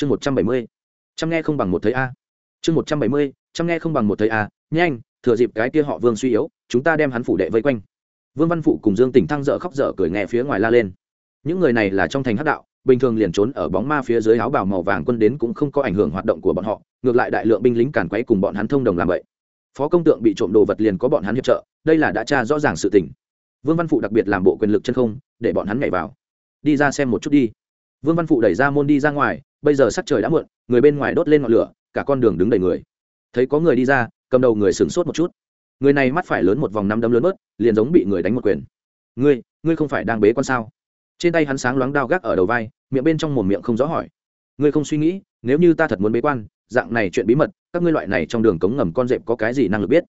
chương một trăm bảy mươi. Trăm nghe không bằng một thấy a. Chương một trăm bảy mươi trăm nghe không bằng một thấy a. Nhanh, thừa dịp cái kia họ vương suy yếu, chúng ta đem hắn phủ đệ vây quanh. Vương văn phụ cùng dương tỉnh thăng dở khóc dở cười nghe phía ngoài la lên. Những người này là trong thành hắc đạo, bình thường liền trốn ở bóng ma phía dưới áo bào màu vàng quân đến cũng không có ảnh hưởng hoạt động của bọn họ, ngược lại đại lượng binh lính càn quấy cùng bọn hắn thông đồng làm vậy. Phó công tượng bị trộm đồ vật liền có bọn hắn hiệp trợ, đây là đã tra rõ ràng sự tình. Vương văn phụ đặc biệt làm bộ quyền lực chân không, để bọn hắn nhảy vào. Đi ra xem một chút đi vương văn phụ đẩy ra môn đi ra ngoài, bây giờ sắc trời đã muộn, người bên ngoài đốt lên ngọn lửa, cả con đường đứng đầy người. Thấy có người đi ra, cầm đầu người sửng sốt một chút. Người này mắt phải lớn một vòng năm đấm lớn bớt, liền giống bị người đánh một quyền. Ngươi ngươi không phải đang bế con sao? Trên tay hắn sáng loáng đao gác ở đầu vai, miệng bên trong mồm miệng không rõ hỏi. Ngươi không suy nghĩ, nếu như ta thật muốn bế quan, dạng này chuyện bí mật, các ngươi loại này trong đường cống ngầm con rệp có cái gì năng lực biết?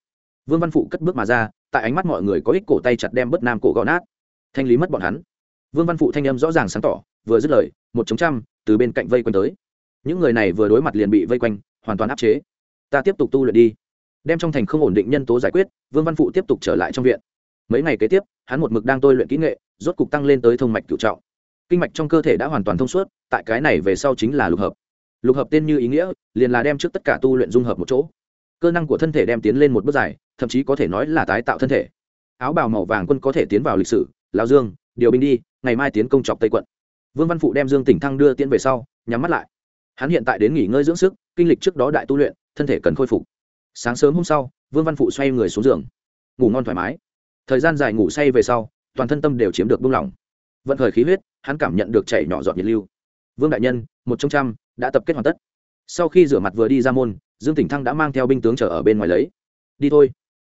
Vương văn phụ cất bước mà ra, tại ánh mắt mọi người có ích cổ tay chặt đem bất nam cổ gõ nát. Thanh lý mất bọn hắn. Vương văn phụ thanh âm rõ ràng sáng tỏ, vừa dứt lời một chống trăm, từ bên cạnh vây quanh tới. Những người này vừa đối mặt liền bị vây quanh, hoàn toàn áp chế. Ta tiếp tục tu luyện đi. Đem trong thành không ổn định nhân tố giải quyết, vương văn phụ tiếp tục trở lại trong viện. Mấy ngày kế tiếp, hắn một mực đang tôi luyện kỹ nghệ, rốt cục tăng lên tới thông mạch cựu trọng. Kinh mạch trong cơ thể đã hoàn toàn thông suốt, tại cái này về sau chính là lục hợp. Lục hợp tên như ý nghĩa, liền là đem trước tất cả tu luyện dung hợp một chỗ. Cơ năng của thân thể đem tiến lên một bước dài, thậm chí có thể nói là tái tạo thân thể. Áo bào màu vàng quân có thể tiến vào lịch sử lao dương, điều binh đi, ngày mai tiến công chọc tây quận vương văn phụ đem dương tỉnh thăng đưa tiễn về sau, nhắm mắt lại. Hắn hiện tại đến nghỉ ngơi dưỡng sức, kinh lịch trước đó đại tu luyện, thân thể cần khôi phục. Sáng sớm hôm sau, vương văn phụ xoay người xuống giường. Ngủ ngon thoải mái. Thời gian dài ngủ say về sau, toàn thân tâm đều chiếm được buông lỏng. Vận khởi khí huyết, hắn cảm nhận được chảy nhỏ giọt nhiệt lưu. Vương đại nhân, một trong trăm, đã tập kết hoàn tất. Sau khi rửa mặt vừa đi ra môn, dương tỉnh thăng đã mang theo binh tướng chờ ở bên ngoài lấy. Đi thôi.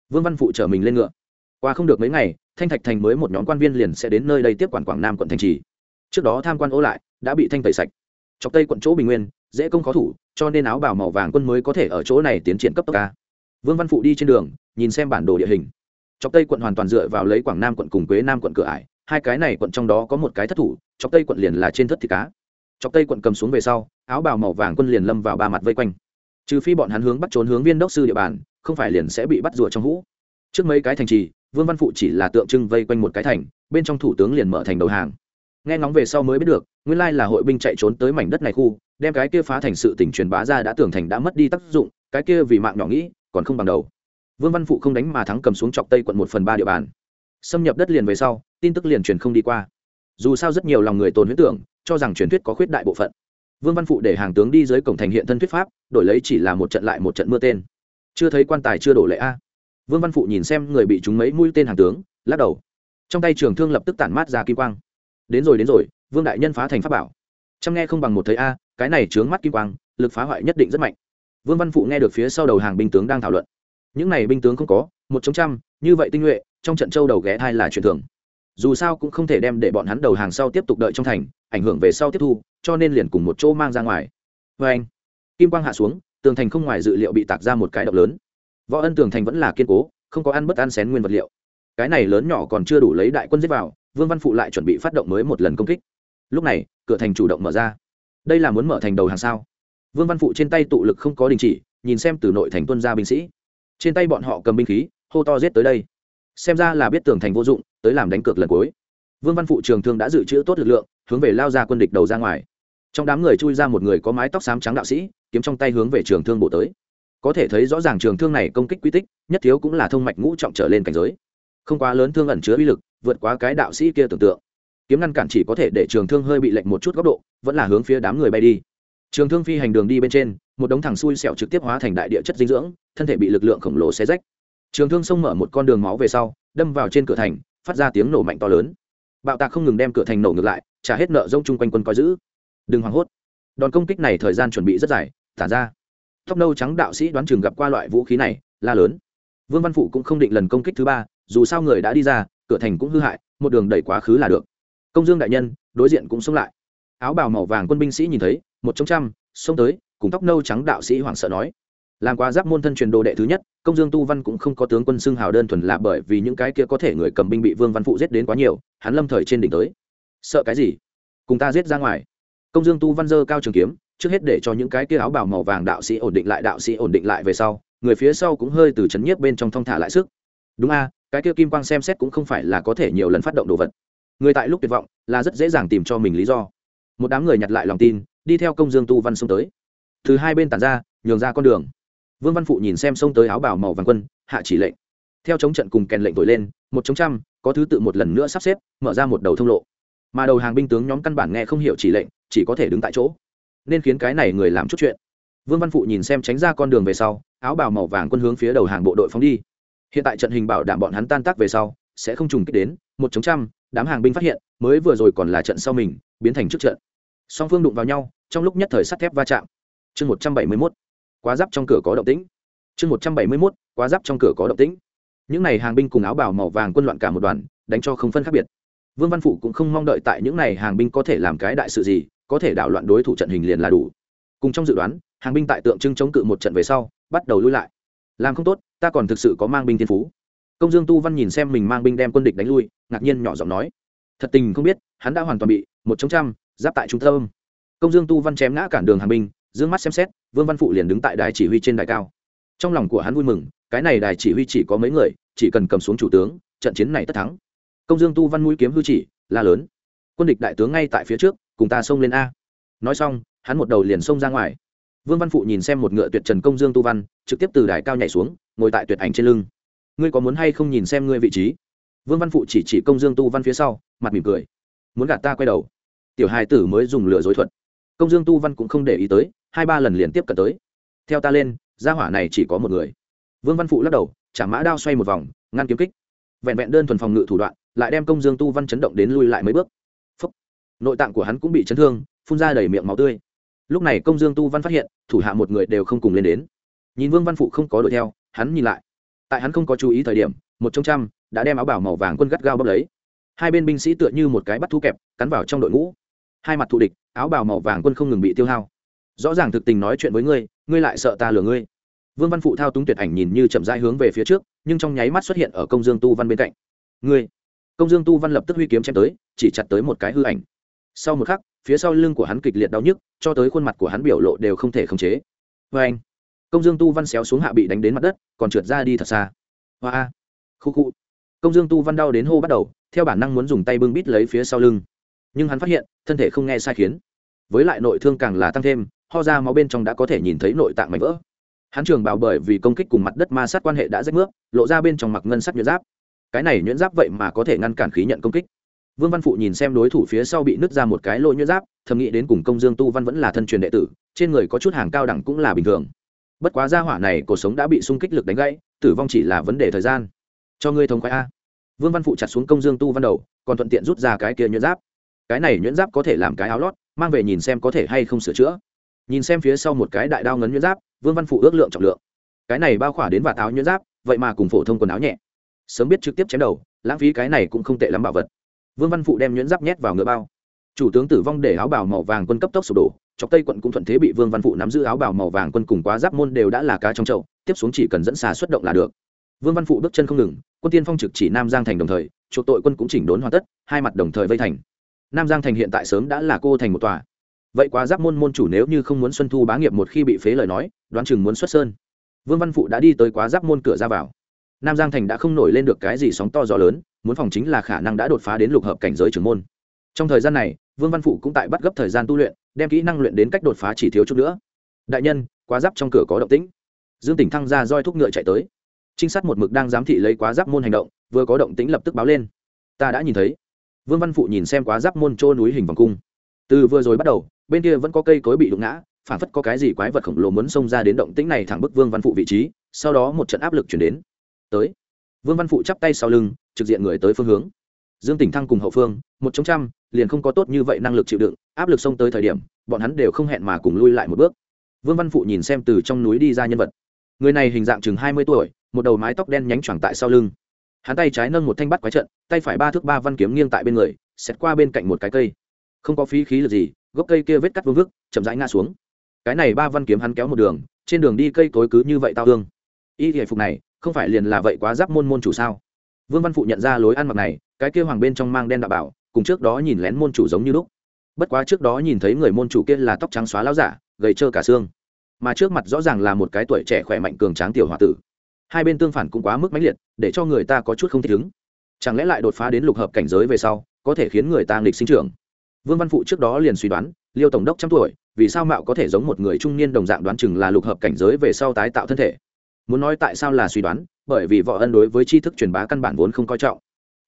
Vương văn phụ chở mình lên ngựa. Qua không được mấy ngày, thanh thạch thành mới một nhóm quan viên liền sẽ đến nơi đây tiếp quản quảng nam quận thành trì trước đó tham quan ô lại, đã bị thanh tẩy sạch. Chọc tây quận chỗ bình nguyên, dễ công khó thủ, cho nên áo bào màu vàng quân mới có thể ở chỗ này tiến triển cấp tốc ca vương văn phụ đi trên đường, nhìn xem bản đồ địa hình. Chọc tây quận hoàn toàn dựa vào lấy quảng nam quận cùng quế nam quận cửa ải, hai cái này quận trong đó có một cái thất thủ, chọc tây quận liền là trên thất thịt cá. Chọc tây quận cầm xuống về sau, áo bào màu vàng quân liền lâm vào ba mặt vây quanh. Trừ phi bọn hắn hướng bắt trốn hướng viên đốc sư địa bàn, không phải liền sẽ bị bắt rùa trong hũ. Trước mấy cái thành trì, vương văn phụ chỉ là tượng trưng vây quanh một cái thành, bên trong thủ tướng liền mở thành đầu hàng nghe ngóng về sau mới biết được, nguyên lai là hội binh chạy trốn tới mảnh đất này khu, đem cái kia phá thành sự tỉnh truyền bá ra đã tưởng thành đã mất đi tác dụng, cái kia vì mạng nhỏ nghĩ, còn không bằng đầu. Vương văn phụ không đánh mà thắng cầm xuống chọc tây quận một phần ba địa bàn. Xâm nhập đất liền về sau, tin tức liền truyền không đi qua. Dù sao rất nhiều lòng người tồn huyết tưởng, cho rằng truyền thuyết có khuyết đại bộ phận. Vương văn phụ để hàng tướng đi dưới cổng thành hiện thân thuyết pháp, đổi lấy chỉ là một trận lại một trận mưa tên. Chưa thấy quan tài chưa đổ lệ a. Vương văn phụ nhìn xem người bị chúng mấy mũi tên hàng tướng, lắc đầu. Trong tay trường thương lập tức tản mát ra kim quang đến rồi đến rồi, vương đại nhân phá thành pháp bảo. Chăm nghe không bằng một thấy a, cái này trướng mắt kim quang, lực phá hoại nhất định rất mạnh. Vương văn phụ nghe được phía sau đầu hàng binh tướng đang thảo luận. Những này binh tướng không có, một chống trăm, như vậy tinh nhuệ, trong trận châu đầu ghé thai là chuyện thường. Dù sao cũng không thể đem để bọn hắn đầu hàng sau tiếp tục đợi trong thành, ảnh hưởng về sau tiếp thu, cho nên liền cùng một chỗ mang ra ngoài. Vê anh, kim quang hạ xuống, tường thành không ngoài dự liệu bị tạc ra một cái động lớn. Võ ân tường thành vẫn là kiên cố, không có ăn bất ăn xén nguyên vật liệu. Cái này lớn nhỏ còn chưa đủ lấy đại quân giết vào vương văn phụ lại chuẩn bị phát động mới một lần công kích. Lúc này, cửa thành chủ động mở ra. Đây là muốn mở thành đầu hàng sao? Vương văn phụ trên tay tụ lực không có đình chỉ, nhìn xem từ nội thành tuân ra binh sĩ. Trên tay bọn họ cầm binh khí, hô to giết tới đây. Xem ra là biết tường thành vô dụng, tới làm đánh cược lần cuối. Vương văn phụ trường thương đã dự trữ tốt lực lượng, hướng về lao ra quân địch đầu ra ngoài. Trong đám người chui ra một người có mái tóc xám trắng đạo sĩ, kiếm trong tay hướng về trường thương bổ tới. Có thể thấy rõ ràng trường thương này công kích quy tích, nhất thiếu cũng là thông mạch ngũ trọng trở lên cảnh giới. Không quá lớn thương ẩn chứa uy lực vượt quá cái đạo sĩ kia tưởng tượng. Kiếm ngăn cản chỉ có thể để trường thương hơi bị lệch một chút góc độ, vẫn là hướng phía đám người bay đi. Trường thương phi hành đường đi bên trên, một đống thẳng xui xẹo trực tiếp hóa thành đại địa chất dinh dưỡng, thân thể bị lực lượng khổng lồ xé rách. Trường thương xông mở một con đường máu về sau, đâm vào trên cửa thành, phát ra tiếng nổ mạnh to lớn. Bạo tạc không ngừng đem cửa thành nổ ngược lại, trả hết nợ rông chung quanh quân coi giữ. Đừng hoảng hốt. Đòn công kích này thời gian chuẩn bị rất dài tản ra. Tóc nâu trắng đạo sĩ đoán chừng gặp qua loại vũ khí này, la lớn. Vương văn phụ cũng không định lần công kích thứ ba, dù sao người đã đi ra cửa thành cũng hư hại, một đường đẩy quá khứ là được. Công dương đại nhân, đối diện cũng xông lại. Áo bào màu vàng quân binh sĩ nhìn thấy, một trong trăm, xông tới, cùng tóc nâu trắng đạo sĩ hoảng sợ nói. Làm qua giáp môn thân truyền đồ đệ thứ nhất, công dương tu văn cũng không có tướng quân xưng hào đơn thuần là bởi vì những cái kia có thể người cầm binh bị vương văn phụ giết đến quá nhiều, hắn lâm thời trên đỉnh tới. Sợ cái gì? Cùng ta giết ra ngoài. Công dương tu văn dơ cao trường kiếm, trước hết để cho những cái kia áo bào màu vàng đạo sĩ ổn định lại, đạo sĩ ổn định lại về sau, người phía sau cũng hơi từ chấn nhiếp bên trong thong thả lại sức. Đúng a cái kia kim quang xem xét cũng không phải là có thể nhiều lần phát động đồ vật. Người tại lúc tuyệt vọng là rất dễ dàng tìm cho mình lý do. Một đám người nhặt lại lòng tin, đi theo công dương tu văn xông tới. Từ hai bên tản ra, nhường ra con đường. Vương văn phụ nhìn xem xông tới áo bảo màu vàng quân, hạ chỉ lệnh. Theo chống trận cùng kèn lệnh thổi lên, một chống trăm, có thứ tự một lần nữa sắp xếp, mở ra một đầu thông lộ. Mà đầu hàng binh tướng nhóm căn bản nghe không hiểu chỉ lệnh, chỉ có thể đứng tại chỗ. Nên khiến cái này người làm chút chuyện. Vương văn phụ nhìn xem tránh ra con đường về sau, áo bào màu vàng quân hướng phía đầu hàng bộ đội phóng đi hiện tại trận hình bảo đảm bọn hắn tan tác về sau, sẽ không trùng kích đến, một chống trăm, đám hàng binh phát hiện, mới vừa rồi còn là trận sau mình, biến thành trước trận. Song phương đụng vào nhau, trong lúc nhất thời sắt thép va chạm. Chương một trăm bảy mươi mốt, quá giáp trong cửa có động tĩnh. Chương một trăm bảy mươi mốt, quá giáp trong cửa có động tĩnh. Những n à y hàng binh cùng áo bào màu vàng quân loạn cả một đoàn, đánh cho không phân khác biệt. Vương văn phụ cũng không mong đợi tại những n à y hàng binh có thể làm cái đại sự gì, có thể đảo loạn đối thủ trận hình liền là đủ. Cùng trong dự đoán, hàng binh tại tượng trưng chống cự một trận về sau, bắt đầu lui lại làm không tốt, ta còn thực sự có mang binh thiên phú. Công dương tu văn nhìn xem mình mang binh đem quân địch đánh lui, ngạc nhiên nhỏ giọng nói. Thật tình không biết, hắn đã hoàn toàn bị một chống trăm giáp tại trung tâm. Công dương tu văn chém ngã cản đường hàng binh d ư ơ n g mắt xem xét, vương văn phụ liền đứng tại đài chỉ huy trên đài cao. Trong lòng của hắn vui mừng, cái này đài chỉ huy chỉ có mấy người, chỉ cần cầm xuống chủ tướng, trận chiến này tất thắng. Công dương tu văn mũi kiếm hư chỉ, la lớn. Quân địch đại tướng ngay tại phía trước, cùng ta xông lên a. Nói xong, hắn một đầu liền xông ra ngoài vương văn phụ nhìn xem một ngựa tuyệt trần công dương tu văn, trực tiếp từ đài cao nhảy xuống, ngồi tại tuyệt ảnh trên lưng. Ngươi có muốn hay không nhìn xem ngươi vị trí? Vương văn phụ chỉ chỉ công dương tu văn phía sau, mặt mỉm cười. Muốn gạt ta quay đầu. Tiểu hài tử mới dùng lửa dối thuật. Công dương tu văn cũng không để ý tới, hai ba lần liền tiếp cận tới. Theo ta lên, gia hỏa này chỉ có một người. Vương văn phụ lắc đầu, chả mã đao xoay một vòng, ngăn kiếm kích. Vẹn vẹn đơn thuần phòng ngự thủ đoạn, lại đem công dương tu văn chấn động đến lui lại mấy bước. Phúc. nội tạng của hắn cũng bị chấn thương, phun ra đầy miệng máu tươi lúc này công dương tu văn phát hiện, thủ hạ một người đều không cùng lên đến. Nhìn vương văn phụ không có đuổi theo, hắn nhìn lại. Tại hắn không có chú ý thời điểm, một trong trăm đã đem áo bảo màu vàng quân gắt gao bốc lấy. Hai bên binh sĩ tựa như một cái bắt thu kẹp, cắn vào trong đội ngũ. Hai mặt thù địch, áo bào màu vàng quân không ngừng bị tiêu hao. Rõ ràng thực tình nói chuyện với ngươi ngươi lại sợ ta lừa ngươi. Vương văn phụ thao túng tuyệt ảnh nhìn như chậm rãi hướng về phía trước, nhưng trong nháy mắt xuất hiện ở công dương tu văn bên cạnh. Ngươi! Công dương tu văn lập tức huy kiếm chém tới, chỉ chặt tới một cái hư ảnh. Sau một khắc phía sau lưng của hắn kịch liệt đau nhức, cho tới khuôn mặt của hắn biểu lộ đều không thể khống chế. Vê anh, công dương tu văn xéo xuống hạ bị đánh đến mặt đất, còn trượt ra đi thật xa. Hoa khu khu. Công dương tu văn đau đến hô bắt đầu, theo bản năng muốn dùng tay bưng bít lấy phía sau lưng. Nhưng hắn phát hiện, thân thể không nghe sai khiến. Với lại nội thương càng là tăng thêm, ho ra máu bên trong đã có thể nhìn thấy nội tạng mảnh vỡ. Hắn trường bào bởi vì công kích cùng mặt đất ma sát quan hệ đã rách nước, lộ ra bên trong mặc ngân sắc nhuyễn giáp. Cái này nhuyễn giáp vậy mà có thể ngăn cản khí nhận công kích vương văn phụ nhìn xem đối thủ phía sau bị nứt ra một cái lỗ nhuyễn giáp, thầm nghĩ đến cùng công dương tu văn vẫn là thân truyền đệ tử, trên người có chút hàng cao đẳng cũng là bình thường. Bất quá gia hỏa này cuộc sống đã bị xung kích lực đánh gãy, tử vong chỉ là vấn đề thời gian. Cho ngươi thống khoái a. Vương văn phụ chặt xuống công dương tu văn đầu, còn thuận tiện rút ra cái kia nhuyễn giáp. Cái này nhuyễn giáp có thể làm cái áo lót, mang về nhìn xem có thể hay không sửa chữa. Nhìn xem phía sau một cái đại đao ngấn nhuyễn giáp, vương văn phụ ước lượng trọng lượng. Cái này bao khỏa đến và táo nhuyễn giáp, vậy mà cùng phổ thông quần áo nhẹ. Sớm biết trực tiếp chém đầu, lãng phí cái này cũng không tệ lắm bảo vật vương văn phụ đem nhuyễn giáp nhét vào ngựa bao. Chủ tướng tử vong để áo bào màu vàng quân cấp tốc sụp đổ, chọc tây quận cũng thuận thế bị vương văn phụ nắm giữ áo bào màu vàng quân cùng quá giáp môn đều đã là cá trong chậu, tiếp xuống chỉ cần dẫn xà xuất động là được. Vương văn phụ bước chân không ngừng, quân tiên phong trực chỉ nam giang thành đồng thời, chuộc tội quân cũng chỉnh đốn hoàn tất, hai mặt đồng thời vây thành. Nam giang thành hiện tại sớm đã là cô thành một tòa. Vậy quá giáp môn môn chủ nếu như không muốn xuân thu bá nghiệp một khi bị phế lời nói, đoán chừng muốn xuất sơn. Vương văn phụ đã đi tới quá giáp môn cửa ra vào nam giang thành đã không nổi lên được cái gì sóng to gió lớn, muốn phòng chính là khả năng đã đột phá đến lục hợp cảnh giới trưởng môn. Trong thời gian này, vương văn phụ cũng tại bắt gấp thời gian tu luyện, đem kỹ năng luyện đến cách đột phá chỉ thiếu chút nữa. Đại nhân, quá giáp trong cửa có động tĩnh. Dương tỉnh thăng ra roi thúc ngựa chạy tới. Trinh sát một mực đang giám thị lấy quá giáp môn hành động, vừa có động tĩnh lập tức báo lên. Ta đã nhìn thấy. Vương văn phụ nhìn xem quá giáp môn trô núi hình vòng cung. Từ vừa rồi bắt đầu, bên kia vẫn có cây cối bị đụng ngã, phản phất có cái gì quái vật khổng lồ muốn xông ra đến động tĩnh này thẳng bức vương văn phụ vị trí, sau đó một trận áp lực chuyển đến tới. Vương văn phụ chắp tay sau lưng, trực diện người tới phương hướng. Dương tỉnh thăng cùng hậu phương, một trong trăm, liền không có tốt như vậy năng lực chịu đựng, áp lực xông tới thời điểm, bọn hắn đều không hẹn mà cùng lui lại một bước. Vương văn phụ nhìn xem từ trong núi đi ra nhân vật. Người này hình dạng chừng hai mươi tuổi, một đầu mái tóc đen nhánh choảng tại sau lưng. Hắn tay trái nâng một thanh bắt quái trận, tay phải ba thước ba văn kiếm nghiêng tại bên người xét qua bên cạnh một cái cây. Không có phí khí lực gì, gốc cây kia vết cắt vương vức, chậm rãi ngã xuống. Cái này ba văn kiếm hắn kéo một đường, trên đường đi cây cối cứ như vậy tao hương. Y thể phục này không phải liền là vậy quá giáp môn môn chủ sao? Vương văn phụ nhận ra lối ăn mặc này, cái kia hoàng bên trong mang đen đạo bảo, cùng trước đó nhìn lén môn chủ giống như lúc. Bất quá trước đó nhìn thấy người môn chủ kia là tóc trắng xóa láo giả, gầy trơ cả xương. Mà trước mặt rõ ràng là một cái tuổi trẻ khỏe mạnh cường tráng tiểu h tử. Hai bên tương phản cũng quá mức mãnh liệt, để cho người ta có chút không thích ứng. Chẳng lẽ lại đột phá đến lục hợp cảnh giới về sau, có thể khiến người ta nghịch sinh trưởng? Vương văn phụ trước đó liền suy đoán, liêu tổng đốc trăm tuổi, vì sao mạo có thể giống một người trung niên đồng dạng đoán chừng là lục hợp cảnh giới về sau tái tạo thân thể? Muốn nói tại sao là suy đoán, bởi vì võ ân đối với tri thức truyền bá căn bản vốn không coi trọng.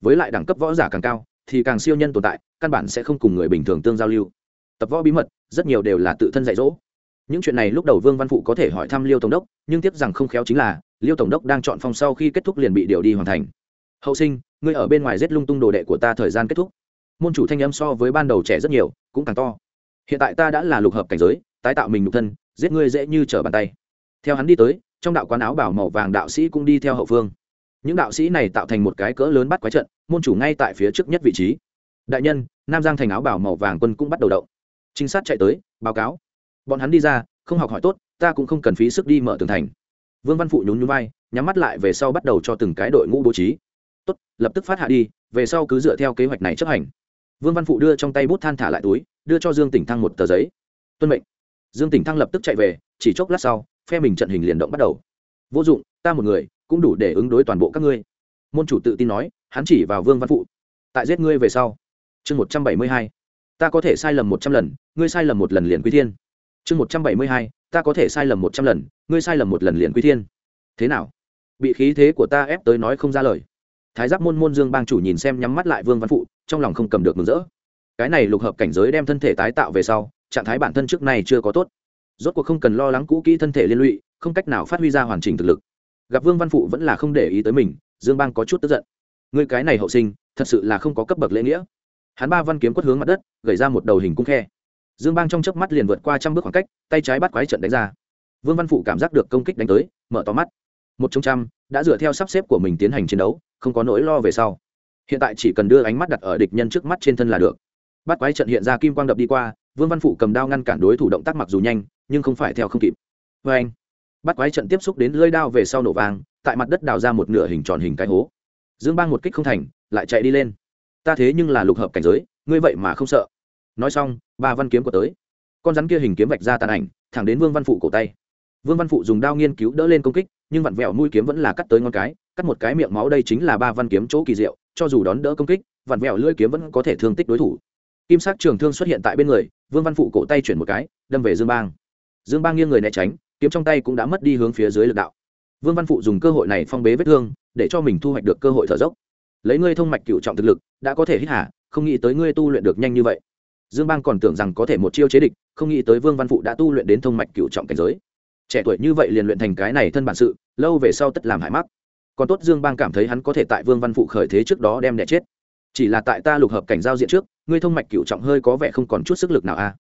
Với lại đẳng cấp võ giả càng cao, thì càng siêu nhân tồn tại, căn bản sẽ không cùng người bình thường tương giao lưu. Tập võ bí mật, rất nhiều đều là tự thân dạy dỗ. Những chuyện này lúc đầu vương văn phụ có thể hỏi thăm liêu tổng đốc, nhưng tiếp rằng không khéo chính là, liêu tổng đốc đang chọn phòng sau khi kết thúc liền bị điều đi hoàn thành. Hậu sinh, ngươi ở bên ngoài giết lung tung đồ đệ của ta thời gian kết thúc. Môn chủ thanh âm so với ban đầu trẻ rất nhiều, cũng càng to. Hiện tại ta đã là lục hợp cảnh giới, tái tạo mình nhục thân, giết ngươi dễ như trở bàn tay. Theo hắn đi tới trong đạo quán áo bảo màu vàng đạo sĩ cũng đi theo hậu phương. Những đạo sĩ này tạo thành một cái cỡ lớn bắt quái trận, môn chủ ngay tại phía trước nhất vị trí. Đại nhân, nam giang thành áo bảo màu vàng quân cũng bắt đầu động. Trinh sát chạy tới, báo cáo. Bọn hắn đi ra, không học hỏi tốt, ta cũng không cần phí sức đi mở tường thành. Vương văn phụ nhún nhún vai, nhắm mắt lại về sau bắt đầu cho từng cái đội ngũ bố trí. Tốt, lập tức phát hạ đi, về sau cứ dựa theo kế hoạch này chấp hành. Vương văn phụ đưa trong tay bút than thả lại túi, đưa cho dương tỉnh thăng một tờ giấy. Tuân mệnh dương tỉnh thăng lập tức chạy về, chỉ chốc lát sau, phe mình trận hình liền động bắt đầu. Vô dụng, ta một người, cũng đủ để ứng đối toàn bộ các ngươi. Môn chủ tự tin nói, hắn chỉ vào vương văn phụ. Tại giết ngươi về sau. Chương một trăm bảy mươi hai. Ta có thể sai lầm một trăm lần, ngươi sai lầm một lần liền quy thiên. Chương một trăm bảy mươi hai. Ta có thể sai lầm một trăm lần, ngươi sai lầm một lần liền quy thiên. Thế nào? Bị khí thế của ta ép tới nói không ra lời. Thái giáp môn môn dương bang chủ nhìn xem nhắm mắt lại vương văn phụ, trong lòng không cầm được mừng rỡ. Cái này lục hợp cảnh giới đem thân thể tái tạo về sau trạng thái bản thân trước này chưa có tốt. Rốt cuộc không cần lo lắng cũ kỹ thân thể liên lụy, không cách nào phát huy ra hoàn chỉnh thực lực. Gặp vương văn phụ vẫn là không để ý tới mình, dương bang có chút tức giận. Người cái này hậu sinh, thật sự là không có cấp bậc lễ nghĩa. Hắn ba văn kiếm quất hướng mặt đất, gầy ra một đầu hình cung khe. Dương bang trong chớp mắt liền vượt qua trăm bước khoảng cách, tay trái bắt quái trận đánh ra. Vương văn phụ cảm giác được công kích đánh tới, mở to mắt. Một trong trăm, đã dựa theo sắp xếp của mình tiến hành chiến đấu, không có nỗi lo về sau. Hiện tại chỉ cần đưa ánh mắt đặt ở địch nhân trước mắt trên thân là được. Bắt quái trận hiện ra kim quang đập đi qua vương văn phụ cầm đao ngăn cản đối thủ động tác mặc dù nhanh, nhưng không phải theo không kịp. Vê anh, bắt quái trận tiếp xúc đến lơi đao về sau nổ vàng tại mặt đất đào ra một nửa hình tròn hình cái hố. Dương bang một kích không thành, lại chạy đi lên. Ta thế nhưng là lục hợp cảnh giới, ngươi vậy mà không sợ. Nói xong, ba văn kiếm của tới. Con rắn kia hình kiếm vạch ra tàn ảnh, thẳng đến vương văn phụ cổ tay. Vương văn phụ dùng đao nghiên cứu đỡ lên công kích, nhưng vặn vẹo mũi kiếm vẫn là cắt tới ngon cái, cắt một cái miệng máu đây chính là ba văn kiếm chỗ kỳ diệu, cho dù đón đỡ công kích, vặn vẹo lưỡi kiếm vẫn có thể thương tích đối thủ. Kim sắc trường thương xuất hiện tại bên người vương văn phụ cổ tay chuyển một cái, đâm về dương bang. Dương bang nghiêng người né tránh, kiếm trong tay cũng đã mất đi hướng phía dưới lực đạo. Vương văn phụ dùng cơ hội này phong bế vết thương, để cho mình thu hoạch được cơ hội thở dốc. Lấy ngươi thông mạch cựu trọng thực lực, đã có thể hít hả không nghĩ tới ngươi tu luyện được nhanh như vậy. Dương bang còn tưởng rằng có thể một chiêu chế địch, không nghĩ tới vương văn phụ đã tu luyện đến thông mạch cựu trọng cảnh giới. Trẻ tuổi như vậy liền luyện thành cái này thân bản sự, lâu về sau tất làm hại mắc. Còn tốt dương bang cảm thấy hắn có thể tại vương văn phụ khởi thế trước đó đem đẻ chết chỉ là tại ta lục hợp cảnh giao diện trước, ngươi thông mạch cựu trọng hơi có vẻ không còn chút sức lực nào a à.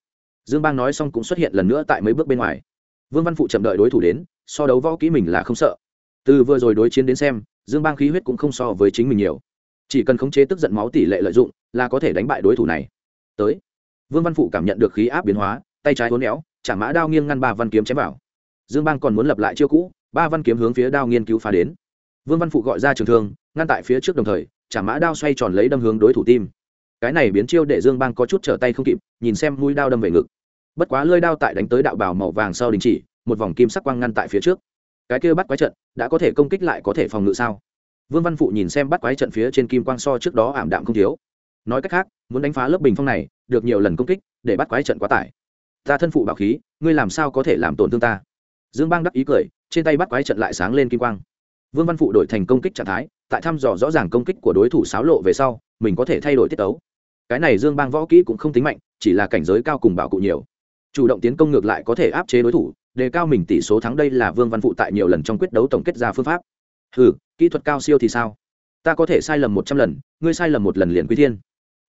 dương bang nói xong cũng xuất hiện lần nữa tại mấy bước bên ngoài. Vương văn phụ chậm đợi đối thủ đến, so đấu võ kỹ mình là không sợ. Từ vừa rồi đối chiến đến xem, dương bang khí huyết cũng không so với chính mình nhiều. Chỉ cần khống chế tức giận máu tỷ lệ lợi dụng, là có thể đánh bại đối thủ này. Tới. Vương văn phụ cảm nhận được khí áp biến hóa, tay trái hốn éo chả mã đao nghiêng ngăn ba văn kiếm chém vào. Dương bang còn muốn lập lại chiêu cũ, ba văn kiếm hướng phía đao nghiên cứu phá đến. Vương văn phụ gọi ra trường thương, ngăn tại phía trước đồng thời chả mã đao xoay tròn lấy đâm hướng đối thủ tim. Cái này biến chiêu để dương bang có chút trở tay không kịp, nhìn xem mũi đao đâm về ngực. Bất quá lơi đao tại đánh tới đạo bào màu vàng sau đình chỉ, một vòng kim sắc quang ngăn tại phía trước. Cái kia bắt quái trận, đã có thể công kích lại có thể phòng ngự sao? Vương văn phụ nhìn xem bắt quái trận phía trên kim quang so trước đó ảm đạm không thiếu. Nói cách khác, muốn đánh phá lớp bình phong này, được nhiều lần công kích, để bắt quái trận quá tải. Ta thân phụ bảo khí, ngươi làm sao có thể làm tổn thương ta? Dương bang đắc ý cười, trên tay bắt quái trận lại sáng lên kim quang. Vương văn phụ đổi thành công kích trạng thái tại thăm dò rõ ràng công kích của đối thủ xáo lộ về sau, mình có thể thay đổi tiết tấu. Cái này dương bang võ kỹ cũng không tính mạnh, chỉ là cảnh giới cao cùng bảo cụ nhiều. Chủ động tiến công ngược lại có thể áp chế đối thủ, đề cao mình tỷ số thắng đây là vương văn phụ tại nhiều lần trong quyết đấu tổng kết ra phương pháp. Ừ kỹ thuật cao siêu thì sao? Ta có thể sai lầm một trăm lần, ngươi sai lầm một lần liền quy thiên.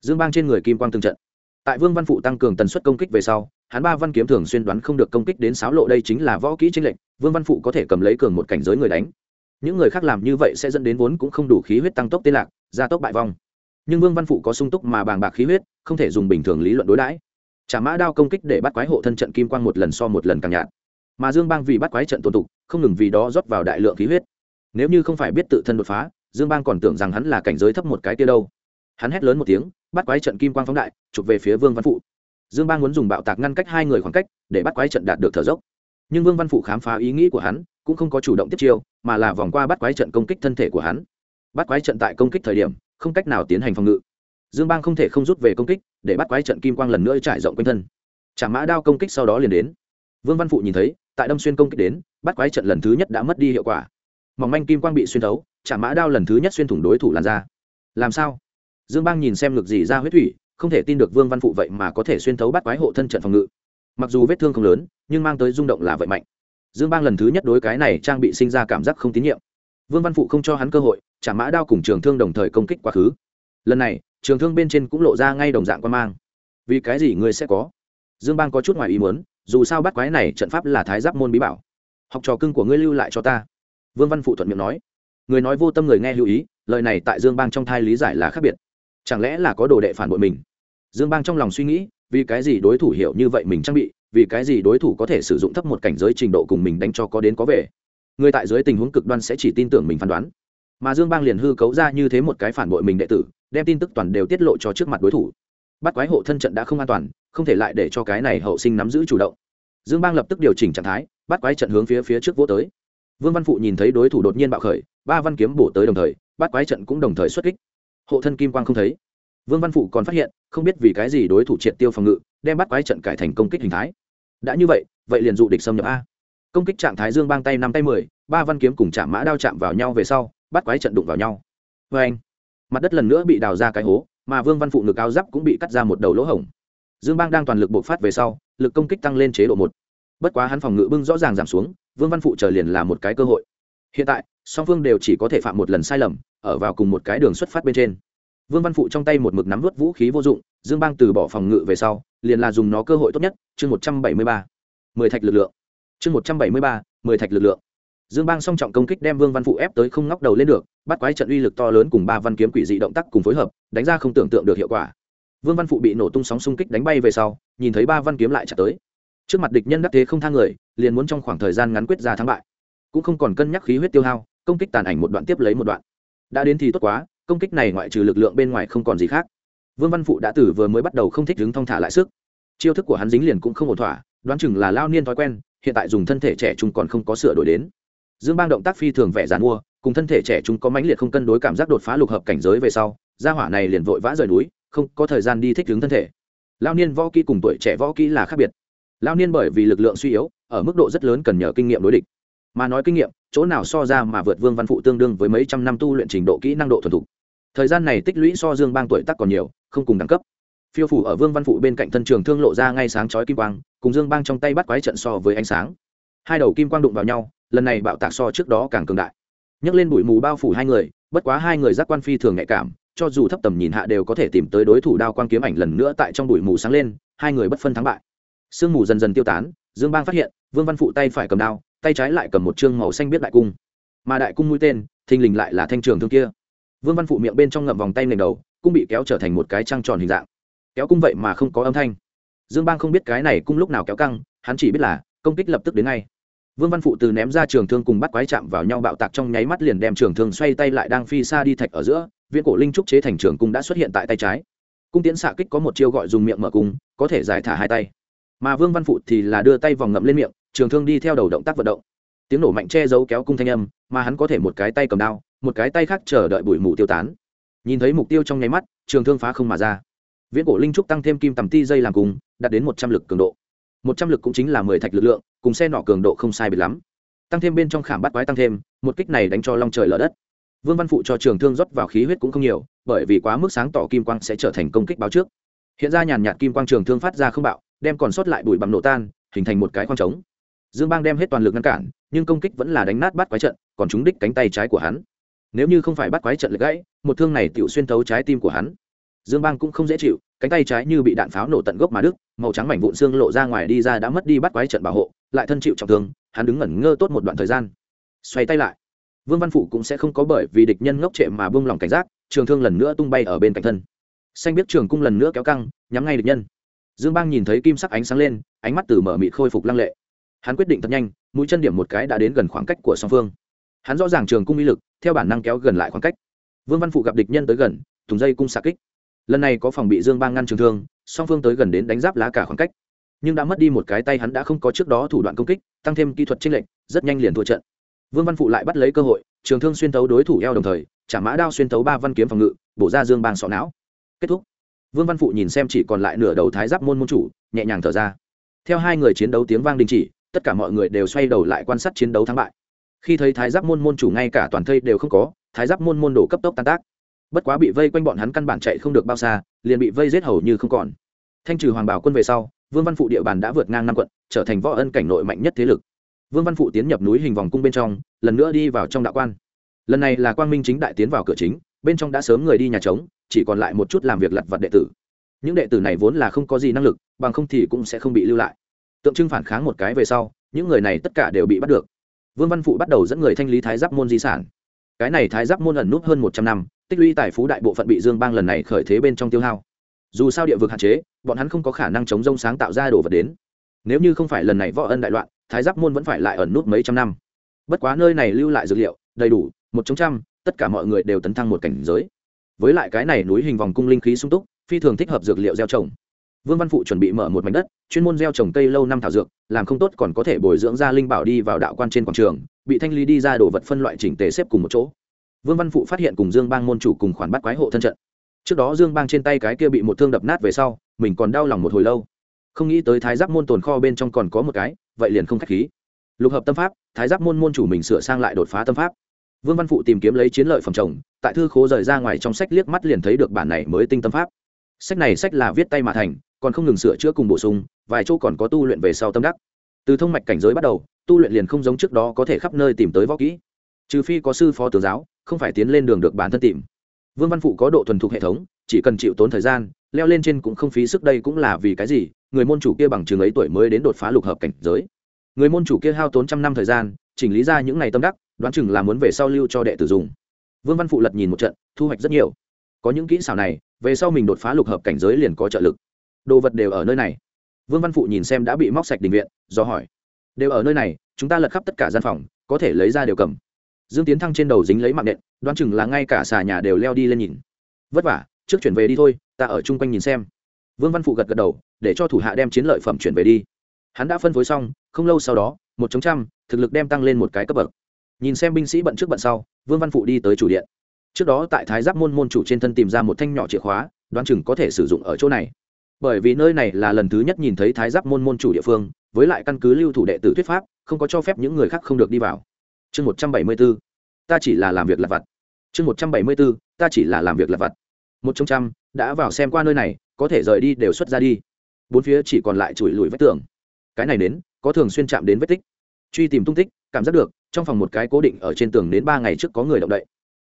Dương bang trên người kim quang từng trận. Tại vương văn phụ tăng cường tần suất công kích về sau, hắn ba văn kiếm thường xuyên đoán không được công kích đến sáo lộ đây chính là võ kỹ tranh lệnh vương văn phụ có thể cầm lấy cường một cảnh giới người đánh những người khác làm như vậy sẽ dẫn đến vốn cũng không đủ khí huyết tăng tốc tê lạc, gia tốc bại vong. Nhưng vương văn phụ có sung túc mà bàng bạc khí huyết, không thể dùng bình thường lý luận đối đãi. Trả mã đao công kích để bắt quái hộ thân trận kim quang một lần so một lần càng nhạt. Mà dương bang vì bắt quái trận tồn tục, không ngừng vì đó rót vào đại lượng khí huyết. Nếu như không phải biết tự thân đột phá, dương bang còn tưởng rằng hắn là cảnh giới thấp một cái tia đâu. Hắn hét lớn một tiếng, bắt quái trận kim quang phóng đại, chụp về phía vương văn phụ. Dương bang muốn dùng bạo tạc ngăn cách hai người khoảng cách để bắt quái trận đạt được thở dốc. Nhưng vương văn phụ khám phá ý nghĩ của hắn cũng không có chủ động tiếp chiêu, mà là vòng qua bắt quái trận công kích thân thể của hắn. Bắt quái trận tại công kích thời điểm, không cách nào tiến hành phòng ngự. Dương bang không thể không rút về công kích, để bắt quái trận kim quang lần nữa trải rộng quanh thân. Chả mã đao công kích sau đó liền đến. Vương văn phụ nhìn thấy, tại đâm xuyên công kích đến, bắt quái trận lần thứ nhất đã mất đi hiệu quả. Mỏng manh kim quang bị xuyên thấu chả mã đao lần thứ nhất xuyên thủng đối thủ làn ra làm sao? Dương bang nhìn xem ngực gì ra huyết thủy, không thể tin được vương văn phụ vậy mà có thể xuyên thấu bắt quái hộ thân trận phòng ngự. Mặc dù vết thương không lớn, nhưng mang tới rung động là vậy mạnh dương bang lần thứ nhất đối cái này trang bị sinh ra cảm giác không tín nhiệm. Vương văn phụ không cho hắn cơ hội, trả mã đao cùng trường thương đồng thời công kích quá khứ. Lần này, trường thương bên trên cũng lộ ra ngay đồng dạng quan mang. Vì cái gì ngươi sẽ có? Dương bang có chút ngoài ý muốn, dù sao bắt quái này trận pháp là thái giáp môn bí bảo. Học trò cưng của ngươi lưu lại cho ta. Vương văn phụ thuận miệng nói. Người nói vô tâm người nghe lưu ý, lời này tại dương bang trong thai lý giải là khác biệt. Chẳng lẽ là có đồ đệ phản bội mình? Dương bang trong lòng suy nghĩ, vì cái gì đối thủ hiểu như vậy mình trang bị? Vì cái gì đối thủ có thể sử dụng thấp một cảnh giới trình độ cùng mình đánh cho có đến có về? Người tại dưới tình huống cực đoan sẽ chỉ tin tưởng mình phán đoán. Mà dương bang liền hư cấu ra như thế một cái phản bội mình đệ tử, đem tin tức toàn đều tiết lộ cho trước mặt đối thủ. Bắt quái hộ thân trận đã không an toàn, không thể lại để cho cái này hậu sinh nắm giữ chủ động. Dương bang lập tức điều chỉnh trạng thái, bắt quái trận hướng phía phía trước vỗ tới. Vương văn phụ nhìn thấy đối thủ đột nhiên bạo khởi, ba văn kiếm bổ tới đồng thời, bắt quái trận cũng đồng thời xuất kích. Hộ thân kim quang không thấy. Vương văn phụ còn phát hiện, không biết vì cái gì đối thủ triệt tiêu phòng ngự đem bắt quái trận cải thành công kích hình thái. Đã như vậy vậy liền dụ địch xâm nhập a. Công kích trạng thái dương bang tay năm tay mười, ba văn kiếm cùng chạm mã đao chạm vào nhau về sau, bắt quái trận đụng vào nhau. Vê anh, mặt đất lần nữa bị đào ra cái hố, mà vương văn phụ ngực áo giáp cũng bị cắt ra một đầu lỗ hổng. Dương bang đang toàn lực bộc phát về sau, lực công kích tăng lên chế độ một. Bất quá hắn phòng ngự bưng rõ ràng giảm xuống, vương văn phụ trở liền là một cái cơ hội. Hiện tại, song phương đều chỉ có thể phạm một lần sai lầm, ở vào cùng một cái đường xuất phát bên trên vương văn phụ trong tay một mực nắm vớt vũ khí vô dụng, dương bang từ bỏ phòng ngự về sau, liền là dùng nó cơ hội tốt nhất, chương một trăm bảy mươi ba. Mười thạch lực lượng. Chương một trăm bảy mươi ba, mười thạch lực lượng. Dương bang song trọng công kích đem vương văn phụ ép tới không ngóc đầu lên được, bắt quái trận uy lực to lớn cùng ba văn kiếm quỷ dị động tác cùng phối hợp, đánh ra không tưởng tượng được hiệu quả. Vương văn phụ bị nổ tung sóng xung kích đánh bay về sau, nhìn thấy ba văn kiếm lại trả tới. Trước mặt địch nhân đắc thế không thang người, liền muốn trong khoảng thời gian ngắn quyết ra thắng bại. Cũng không còn cân nhắc khí huyết tiêu hao, công kích tàn ảnh một đoạn tiếp lấy một đoạn. Đã đến thì tốt quá công kích này ngoại trừ lực lượng bên ngoài không còn gì khác. Vương văn phụ đã từ vừa mới bắt đầu không thích đứng thong thả lại sức. Chiêu thức của hắn dính liền cũng không ổn thỏa, đoán chừng là lao niên thói quen, hiện tại dùng thân thể trẻ trung còn không có sửa đổi đến. Dương bang động tác phi thường vẻ dàn mua, cùng thân thể trẻ trung có mãnh liệt không cân đối cảm giác đột phá lục hợp cảnh giới về sau, gia hỏa này liền vội vã rời núi, không có thời gian đi thích ứng thân thể. Lao niên võ kỹ cùng tuổi trẻ võ kỹ là khác biệt. Lao niên bởi vì lực lượng suy yếu, ở mức độ rất lớn cần nhờ kinh nghiệm đối địch. Mà nói kinh nghiệm, chỗ nào so ra mà vượt vương văn phụ tương đương với mấy trăm năm tu luyện trình độ kỹ năng độ thuần thục thời gian này tích lũy so dương bang tuổi tác còn nhiều, không cùng đẳng cấp. Phiêu phủ ở vương văn phụ bên cạnh thân trường thương lộ ra ngay sáng chói kim quang, cùng dương bang trong tay bắt quái trận so với ánh sáng. Hai đầu kim quang đụng vào nhau, lần này bạo tạc so trước đó càng cường đại. Nhấc lên bụi mù bao phủ hai người, bất quá hai người giác quan phi thường nhạy cảm, cho dù thấp tầm nhìn hạ đều có thể tìm tới đối thủ đao quang kiếm ảnh lần nữa tại trong bụi mù sáng lên, hai người bất phân thắng bại. Sương mù dần dần tiêu tán, dương bang phát hiện, vương văn phụ tay phải cầm đao, tay trái lại cầm một chương màu xanh biết đại cung. Mà đại cung mũi tên, thình lình lại là thanh trường thương kia vương văn phụ miệng bên trong ngậm vòng tay nền đầu cung bị kéo trở thành một cái trăng tròn hình dạng. Kéo cung vậy mà không có âm thanh. Dương bang không biết cái này cung lúc nào kéo căng, hắn chỉ biết là, công kích lập tức đến ngay. Vương văn phụ từ ném ra trường thương cùng bắt quái chạm vào nhau bạo tạc trong nháy mắt liền đem trường thương xoay tay lại đang phi xa đi thạch ở giữa viên cổ linh trúc chế thành trường cung đã xuất hiện tại tay trái. Cung tiến xạ kích có một chiêu gọi dùng miệng mở cung, có thể giải thả hai tay. Mà vương văn phụ thì là đưa tay vòng ngậm lên miệng, trường thương đi theo đầu động tác vận động. Tiếng nổ mạnh che giấu kéo cung thanh âm, mà hắn có thể một cái tay cầm đao một cái tay khác chờ đợi bụi mù tiêu tán. Nhìn thấy mục tiêu trong nháy mắt, trường thương phá không mà ra. Viễn cổ linh trúc tăng thêm kim tầm ti dây làm cùng, đạt đến một trăm lực cường độ. Một trăm lực cũng chính là mười thạch lực lượng, cùng xe nọ cường độ không sai biệt lắm. Tăng thêm bên trong khảm bắt quái tăng thêm, một kích này đánh cho long trời lở đất. Vương văn phụ cho trường thương rót vào khí huyết cũng không nhiều, bởi vì quá mức sáng tỏ kim quang sẽ trở thành công kích báo trước. Hiện ra nhàn nhạt kim quang trường thương phát ra không bạo, đem còn sót lại bụi bặm nổ tan, hình thành một cái khoang trống. Dương bang đem hết toàn lực ngăn cản, nhưng công kích vẫn là đánh nát bắt quái trận, còn trúng đích cánh tay trái của hắn nếu như không phải bắt quái trận lệch gãy, một thương này tựu xuyên thấu trái tim của hắn. Dương bang cũng không dễ chịu, cánh tay trái như bị đạn pháo nổ tận gốc mà đức màu trắng mảnh vụn xương lộ ra ngoài đi ra đã mất đi bắt quái trận bảo hộ, lại thân chịu trọng thương, hắn đứng ngẩn ngơ tốt một đoạn thời gian. Xoay tay lại. Vương văn phụ cũng sẽ không có bởi vì địch nhân ngốc trệ mà buông lỏng cảnh giác, trường thương lần nữa tung bay ở bên cạnh thân. Xanh biết trường cung lần nữa kéo căng, nhắm ngay địch nhân. Dương bang nhìn thấy kim sắc ánh sáng lên, ánh mắt từ mở mịt khôi phục lăng lệ. Hắn quyết định thật nhanh, mũi chân điểm một cái đã đến gần khoảng cách của song phương hắn rõ ràng trường cung uy lực, theo bản năng kéo gần lại khoảng cách. Vương văn phụ gặp địch nhân tới gần, thùng dây cung xạ kích. Lần này có phòng bị dương bang ngăn trường thương, song phương tới gần đến đánh giáp lá cả khoảng cách. Nhưng đã mất đi một cái tay hắn đã không có trước đó thủ đoạn công kích, tăng thêm kỹ thuật tranh lệch, rất nhanh liền thua trận. Vương văn phụ lại bắt lấy cơ hội, trường thương xuyên tấu đối thủ eo đồng thời, trả mã đao xuyên tấu ba văn kiếm phòng ngự, bổ ra dương bang sọ não. Kết thúc. Vương văn phụ nhìn xem chỉ còn lại nửa đầu thái giáp môn môn chủ, nhẹ nhàng thở ra. Theo hai người chiến đấu tiếng vang đình chỉ, tất cả mọi người đều xoay đầu lại quan sát chiến đấu thắng bại khi thấy thái giáp môn môn chủ ngay cả toàn thây đều không có, thái giáp môn môn đổ cấp tốc tan tác. Bất quá bị vây quanh bọn hắn căn bản chạy không được bao xa, liền bị vây giết hầu như không còn. Thanh trừ hoàng bảo quân về sau, vương văn phụ địa bàn đã vượt ngang năm quận, trở thành võ ân cảnh nội mạnh nhất thế lực. Vương văn phụ tiến nhập núi hình vòng cung bên trong, lần nữa đi vào trong đạo quan. Lần này là quang minh chính đại tiến vào cửa chính, bên trong đã sớm người đi nhà trống, chỉ còn lại một chút làm việc lặt vặt đệ tử. Những đệ tử này vốn là không có gì năng lực, bằng không thì cũng sẽ không bị lưu lại. Tượng trưng phản kháng một cái về sau, những người này tất cả đều bị bắt được vương văn phụ bắt đầu dẫn người thanh lý thái giáp môn di sản. Cái này thái giáp môn ẩn nút hơn một trăm năm, tích lũy tài phú đại bộ phận bị dương bang lần này khởi thế bên trong tiêu hao. Dù sao địa vực hạn chế, bọn hắn không có khả năng chống rông sáng tạo ra đồ vật đến. Nếu như không phải lần này võ ân đại loạn, thái giáp môn vẫn phải lại ẩn nút mấy trăm năm. Bất quá nơi này lưu lại dược liệu, đầy đủ, một chống trăm, tất cả mọi người đều tấn thăng một cảnh giới. Với lại cái này núi hình vòng cung linh khí sung túc, phi thường thích hợp dược liệu gieo trồng vương văn phụ chuẩn bị mở một mảnh đất, chuyên môn gieo trồng cây lâu năm thảo dược, làm không tốt còn có thể bồi dưỡng ra linh bảo đi vào đạo quan trên quảng trường, bị thanh lý đi ra đồ vật phân loại chỉnh tề xếp cùng một chỗ. Vương văn phụ phát hiện cùng dương bang môn chủ cùng khoản bắt quái hộ thân trận. Trước đó dương bang trên tay cái kia bị một thương đập nát về sau, mình còn đau lòng một hồi lâu. Không nghĩ tới thái giáp môn tồn kho bên trong còn có một cái, vậy liền không k h á c h khí. Lục hợp tâm pháp, thái giáp môn môn chủ mình sửa sang lại đột phá tâm pháp. Vương văn phụ tìm kiếm lấy chiến lợi phẩm chồng, tại thư khố rời ra ngoài trong sách liếc mắt liền thấy được bản này mới tinh tâm pháp. Sách này sách là viết tay mà thành còn không ngừng sửa chữa cùng bổ sung, vài chỗ còn có tu luyện về sau tâm đắc. Từ thông mạch cảnh giới bắt đầu, tu luyện liền không giống trước đó có thể khắp nơi tìm tới võ kỹ. Trừ phi có sư phó tướng giáo, không phải tiến lên đường được bản thân tìm. Vương văn phụ có độ thuần thục hệ thống, chỉ cần chịu tốn thời gian, leo lên trên cũng không phí sức đây cũng là vì cái gì, người môn chủ kia bằng chừng ấy tuổi mới đến đột phá lục hợp cảnh giới. Người môn chủ kia hao tốn trăm năm thời gian, chỉnh lý ra những ngày tâm đắc, đoán chừng là muốn về sau lưu cho đệ tử dùng. Vương văn phụ lật nhìn một trận, thu hoạch rất nhiều. Có những kỹ xảo này, về sau mình đột phá lục hợp cảnh giới liền có trợ lực đồ vật đều ở nơi này. Vương văn phụ nhìn xem đã bị móc sạch đình viện, do hỏi. Đều ở nơi này, chúng ta lật khắp tất cả gian phòng, có thể lấy ra đều cầm. Dương tiến thăng trên đầu dính lấy mạng nện, đoán chừng là ngay cả xà nhà đều leo đi lên nhìn. Vất vả, trước chuyển về đi thôi, ta ở chung quanh nhìn xem. Vương văn phụ gật gật đầu, để cho thủ hạ đem chiến lợi phẩm chuyển về đi. Hắn đã phân phối xong, không lâu sau đó, một chống trăm, thực lực đem tăng lên một cái cấp bậc. Nhìn xem binh sĩ bận trước bận sau, vương văn phụ đi tới chủ điện. Trước đó tại thái giáp môn môn chủ trên thân tìm ra một thanh nhỏ chìa khóa, đoán chừng có thể sử dụng ở chỗ này bởi vì nơi này là lần thứ nhất nhìn thấy thái giáp môn môn chủ địa phương, với lại căn cứ lưu thủ đệ tử thuyết pháp, không có cho phép những người khác không được đi vào. Chương một trăm bảy mươi b ố ta chỉ là làm việc lặt vặt. Chương một trăm bảy mươi b ố ta chỉ là làm việc lặt vặt. Một trong trăm, đã vào xem qua nơi này, có thể rời đi đều xuất ra đi. Bốn phía chỉ còn lại chùi lùi vách tường. Cái này đến, có thường xuyên chạm đến vết tích. Truy tìm tung tích, cảm giác được, trong phòng một cái cố định ở trên tường đến ba ngày trước có người động đậy.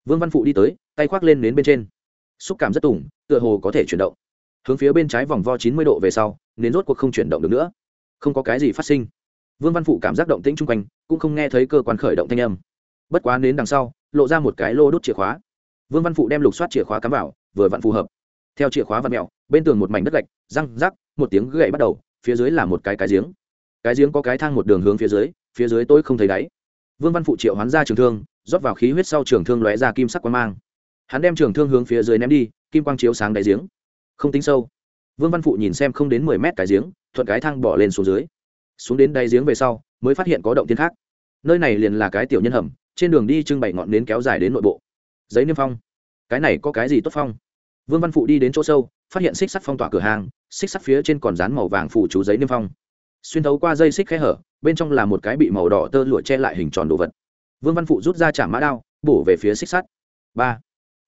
Vương văn phụ đi tới, tay khoác lên đến bên trên. Xúc cảm rất tủng tựa hồ có thể chuyển động hướng phía bên trái vòng vo chín mươi độ về sau, nên rốt cuộc không chuyển động được nữa. Không có cái gì phát sinh. Vương văn phụ cảm giác động tĩnh chung quanh, cũng không nghe thấy cơ quan khởi động thanh âm. Bất quá đến đằng sau, lộ ra một cái lô đốt chìa khóa. Vương văn phụ đem lục soát chìa khóa cắm vào, vừa vặn phù hợp. Theo chìa khóa vặn mẹo, bên tường một mảnh đất gạch, răng rắc, một tiếng gậy bắt đầu, phía dưới là một cái cái giếng. Cái giếng có cái thang một đường hướng phía dưới phía dưới tôi không thấy đáy. Vương văn phụ triệu hoán ra trường thương, rót vào khí huyết sau trường thương lóe ra kim sắc quang mang. Hắn đem trường thương hướng phía dưới ném đi, kim quang chiếu sáng đáy giếng không tính sâu. Vương văn phụ nhìn xem không đến mười mét cái giếng, thuận cái thang bỏ lên xuống dưới. Xuống đến đáy giếng về sau, mới phát hiện có động tiên khác. Nơi này liền là cái tiểu nhân hầm, trên đường đi trưng bày ngọn nến kéo dài đến nội bộ. Giấy niêm phong. Cái này có cái gì tốt phong? Vương văn phụ đi đến chỗ sâu, phát hiện xích sắt phong tỏa cửa hàng, xích sắt phía trên còn dán màu vàng phủ chú giấy niêm phong. Xuyên thấu qua dây xích khe hở, bên trong là một cái bị màu đỏ tơ lụa che lại hình tròn đồ vật. Vương văn phụ rút ra chạm mã đao, bổ về phía xích sắt. Ba.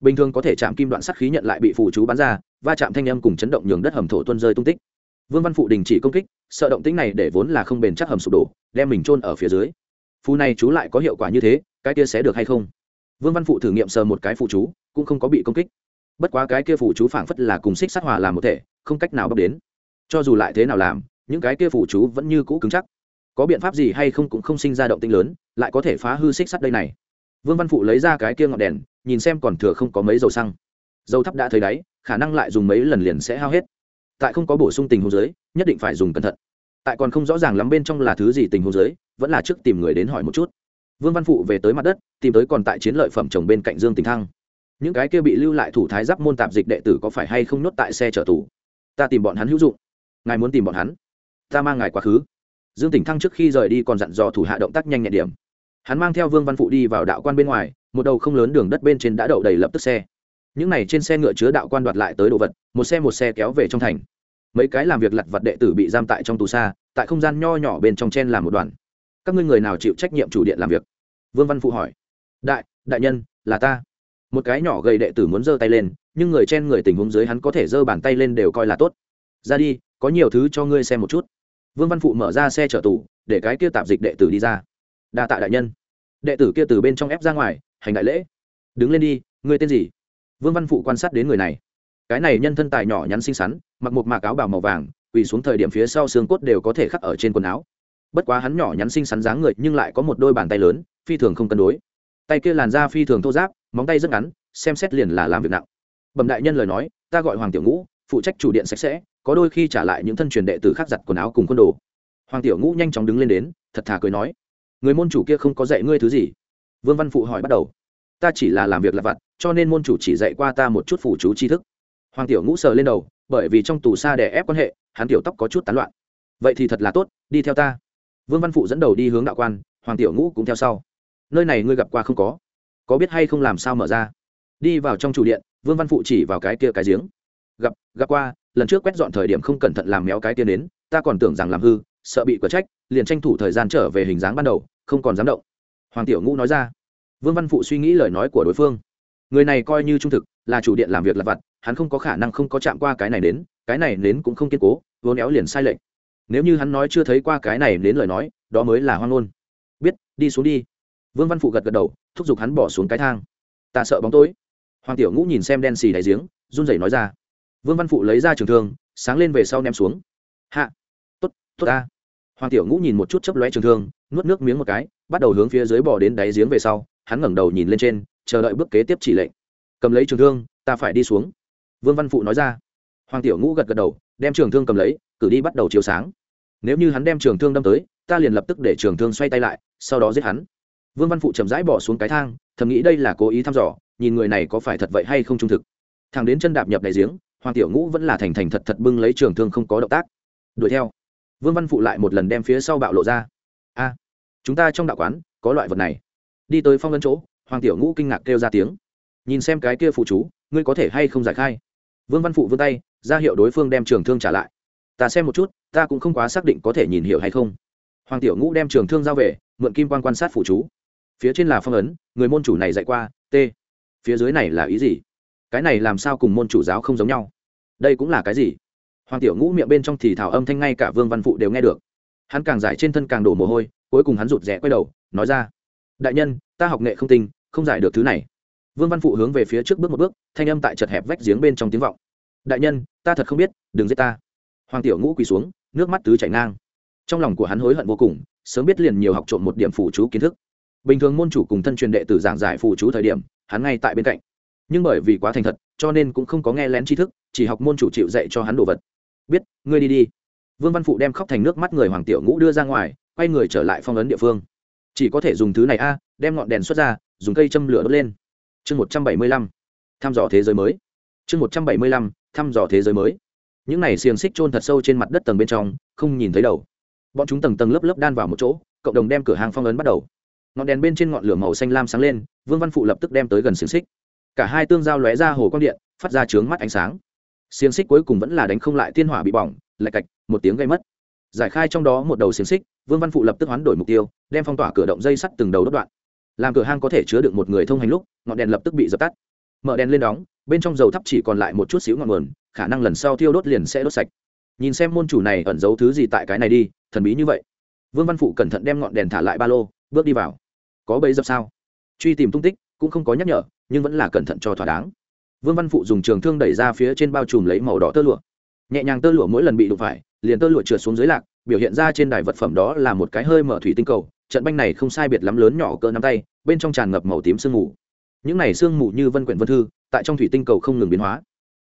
Bình thường có thể chạm kim đoạn sắt khí nhận lại bị phủ chú bắn ra va chạm thanh âm cùng chấn động nhường đất hầm thổ tuân rơi tung tích. Vương văn phụ đình chỉ công kích, sợ động tĩnh này để vốn là không bền chắc hầm sụp đổ, đem mình trôn ở phía dưới. Phù này chú lại có hiệu quả như thế, cái kia sẽ được hay không? Vương văn phụ thử nghiệm sờ một cái phụ chú, cũng không có bị công kích. Bất quá cái kia phụ chú phảng phất là cùng xích sát hòa làm một thể, không cách nào bóc đến. Cho dù lại thế nào làm, những cái kia phụ chú vẫn như cũ cứng chắc. Có biện pháp gì hay không cũng không sinh ra động tĩnh lớn, lại có thể phá hư xích sắt đây này. Vương văn phụ lấy ra cái kia ngọn đèn, nhìn xem còn thừa không có mấy dầu xăng. Dầu thắp đã thấy đáy khả năng lại dùng mấy lần liền sẽ hao hết. Tại không có bổ sung tình huống giới, nhất định phải dùng cẩn thận. Tại còn không rõ ràng lắm bên trong là thứ gì tình huống giới, vẫn là trước tìm người đến hỏi một chút. Vương văn phụ về tới mặt đất, tìm tới còn tại chiến lợi phẩm chồng bên cạnh dương tình thăng. Những cái kia bị lưu lại thủ thái giáp môn tạp dịch đệ tử có phải hay không nhốt tại xe chở tù? Ta tìm bọn hắn hữu dụng. Ngài muốn tìm bọn hắn? Ta mang ngài quá khứ. Dương tỉnh thăng trước khi rời đi còn dặn dò thủ hạ động tác nhanh nhẹn điểm. Hắn mang theo vương văn phụ đi vào đạo quan bên ngoài, một đầu không lớn đường đất bên trên đã đậu đầy lập tức xe những này trên xe ngựa chứa đạo quan đoạt lại tới đồ vật, một xe một xe kéo về trong thành. Mấy cái làm việc lặt vặt đệ tử bị giam tại trong tù xa, tại không gian nho nhỏ bên trong chen làm một đoàn. Các ngươi người nào chịu trách nhiệm chủ điện làm việc? Vương văn phụ hỏi. Đại đại nhân, là ta. Một cái nhỏ gầy đệ tử muốn giơ tay lên, nhưng người chen người tình huống dưới hắn có thể giơ bàn tay lên đều coi là tốt. Ra đi, có nhiều thứ cho ngươi xem một chút. Vương văn phụ mở ra xe chở tù, để cái kia tạp dịch đệ tử đi ra. Đa tạ đại nhân. Đệ tử kia từ bên trong ép ra ngoài, hành đại lễ. Đứng lên đi, ngươi tên gì? Vương văn phụ quan sát đến người này. Cái này nhân thân tài nhỏ nhắn xinh xắn, mặc một mạc áo bào màu vàng, quỳ xuống thời điểm phía sau xương cốt đều có thể khắc ở trên quần áo. Bất quá hắn nhỏ nhắn xinh xắn dáng người nhưng lại có một đôi bàn tay lớn, phi thường không cân đối. Tay kia làn da phi thường thô giáp móng tay rất ngắn, xem xét liền là làm việc nặng. Bẩm đại nhân lời nói, ta gọi hoàng tiểu ngũ, phụ trách chủ điện sạch sẽ, có đôi khi trả lại những thân truyền đệ tử khác giặt quần áo cùng quân đồ. Hoàng tiểu ngũ nhanh chóng đứng lên đến, thật thà cười nói, người môn chủ kia không có dạy ngươi thứ gì? Vương văn phụ hỏi bắt đầu ta chỉ là làm việc lặt vặt, cho nên môn chủ chỉ dạy qua ta một chút phủ chú tri thức. Hoàng tiểu ngũ sờ lên đầu, bởi vì trong tù xa đè ép quan hệ, hắn tiểu tóc có chút tán loạn. Vậy thì thật là tốt, đi theo ta. Vương văn phụ dẫn đầu đi hướng đạo quan, hoàng tiểu ngũ cũng theo sau. Nơi này ngươi gặp qua không có? Có biết hay không làm sao mở ra? Đi vào trong chủ điện, vương văn phụ chỉ vào cái kia cái giếng. Gặp gặp qua, lần trước quét dọn thời điểm không cẩn thận làm méo cái kia đến ta còn tưởng rằng làm hư, sợ bị quả trách, liền tranh thủ thời gian trở về hình dáng ban đầu, không còn dám động. Hoàng tiểu ngũ nói ra vương văn phụ suy nghĩ lời nói của đối phương. Người này coi như trung thực, là chủ điện làm việc lặt vặt, hắn không có khả năng không có chạm qua cái này đến, cái này đến cũng không kiên cố vốn éo liền sai lệch nếu như hắn nói chưa thấy qua cái này đến lời nói, đó mới là hoang ngôn. Biết, đi xuống đi. Vương văn phụ gật gật đầu, thúc giục hắn bỏ xuống cái thang. Ta sợ bóng tối. Hoàng tiểu ngũ nhìn xem đen xì đáy giếng, run rẩy nói ra. Vương văn phụ lấy ra trường thương, sáng lên về sau ném xuống. Hạ. Tốt tốt ta. Hoàng tiểu ngũ nhìn một chút chấp lóe trường thương, nuốt nước miếng một cái, bắt đầu hướng phía dưới bỏ đến đáy giếng về sau hắn ngẩng đầu nhìn lên trên, chờ đợi bước kế tiếp chỉ lệnh. Cầm lấy trường thương, ta phải đi xuống. Vương văn phụ nói ra. Hoàng tiểu ngũ gật gật đầu, đem trường thương cầm lấy, cử đi bắt đầu chiều sáng. Nếu như hắn đem trường thương đâm tới, ta liền lập tức để trường thương xoay tay lại, sau đó giết hắn. Vương văn phụ chậm rãi bỏ xuống cái thang, thầm nghĩ đây là cố ý thăm dò, nhìn người này có phải thật vậy hay không trung thực. Thằng đến chân đạp nhập đại giếng, hoàng tiểu ngũ vẫn là thành thành thật thật bưng lấy trường thương không có động tác. Đuổi theo. Vương văn phụ lại một lần đem phía sau bạo lộ ra. A, chúng ta trong đạo quán có loại vật này đi tới phong ấn chỗ, hoàng tiểu ngũ kinh ngạc kêu ra tiếng. Nhìn xem cái kia phụ chú, ngươi có thể hay không giải khai? Vương văn phụ vươn tay, ra hiệu đối phương đem trường thương trả lại. Ta xem một chút, ta cũng không quá xác định có thể nhìn hiểu hay không. Hoàng tiểu ngũ đem trường thương giao về, mượn kim quan quan sát phụ chú. Phía trên là phong ấn, người môn chủ này dạy qua, t. Phía dưới này là ý gì? Cái này làm sao cùng môn chủ giáo không giống nhau? Đây cũng là cái gì? Hoàng tiểu ngũ miệng bên trong thì thảo âm thanh ngay cả vương văn phụ đều nghe được. Hắn càng giải trên thân càng đổ mồ hôi, cuối cùng hắn rụt rẽ quay đầu, nói ra đại nhân, ta học nghệ không tinh, không giải được thứ này. Vương văn phụ hướng về phía trước bước một bước, thanh âm tại chật hẹp vách giếng bên trong tiếng vọng. Đại nhân, ta thật không biết, đừng giết ta. Hoàng tiểu ngũ quỳ xuống, nước mắt tứ chảy ngang. Trong lòng của hắn hối hận vô cùng, sớm biết liền nhiều học trộm một điểm phụ chú kiến thức. Bình thường môn chủ cùng thân truyền đệ tử giảng giải phụ chú thời điểm, hắn ngay tại bên cạnh. Nhưng bởi vì quá thành thật, cho nên cũng không có nghe lén tri thức, chỉ học môn chủ chịu dạy cho hắn đồ vật. Biết, ngươi đi đi. Vương văn phụ đem khóc thành nước mắt người hoàng tiểu ngũ đưa ra ngoài, quay người trở lại phong ấn địa phương chỉ có thể dùng thứ này a, đem ngọn đèn xuất ra, dùng cây châm lửa đốt lên. Chương một trăm bảy mươi lăm, thăm dò thế giới mới. Chương một trăm bảy mươi lăm, thăm dò thế giới mới. Những này xiềng xích trôn thật sâu trên mặt đất tầng bên trong, không nhìn thấy đầu. Bọn chúng tầng tầng lớp lớp đan vào một chỗ, cộng đồng đem cửa hàng phong ấn bắt đầu. Ngọn đèn bên trên ngọn lửa màu xanh lam sáng lên, vương văn phụ lập tức đem tới gần xiềng xích. Cả hai tương giao lóe ra hồ quang điện, phát ra trướng mắt ánh sáng. Xiềng xích cuối cùng vẫn là đánh không lại tiên hỏa bị bỏng, lạch cạch, một tiếng gây mất giải khai trong đó một đầu xiềng xích, vương văn phụ lập tức hoán đổi mục tiêu, đem phong tỏa cửa động dây sắt từng đầu đốt đoạn. Làm cửa hang có thể chứa được một người thông hành lúc, ngọn đèn lập tức bị dập tắt. Mở đèn lên đóng, bên trong dầu thắp chỉ còn lại một chút xíu ngọn nguồn, khả năng lần sau thiêu đốt liền sẽ đốt sạch. Nhìn xem môn chủ này ẩn giấu thứ gì tại cái này đi, thần bí như vậy. Vương văn phụ cẩn thận đem ngọn đèn thả lại ba lô, bước đi vào. Có bấy dập sao? Truy tìm tung tích, cũng không có nhắc nhở, nhưng vẫn là cẩn thận cho thỏa đáng. Vương văn phụ dùng trường thương đẩy ra phía trên bao trùm lấy màu đỏ tơ lụa. Nhẹ nhàng tơ lụa mỗi lần bị đụng phải liền tơ lụa trượt xuống dưới lạc, biểu hiện ra trên đài vật phẩm đó là một cái hơi mở thủy tinh cầu, trận banh này không sai biệt lắm lớn nhỏ cỡ nắm tay, bên trong tràn ngập màu tím sương mù. Những này sương mù như vân quyển vân thư, tại trong thủy tinh cầu không ngừng biến hóa.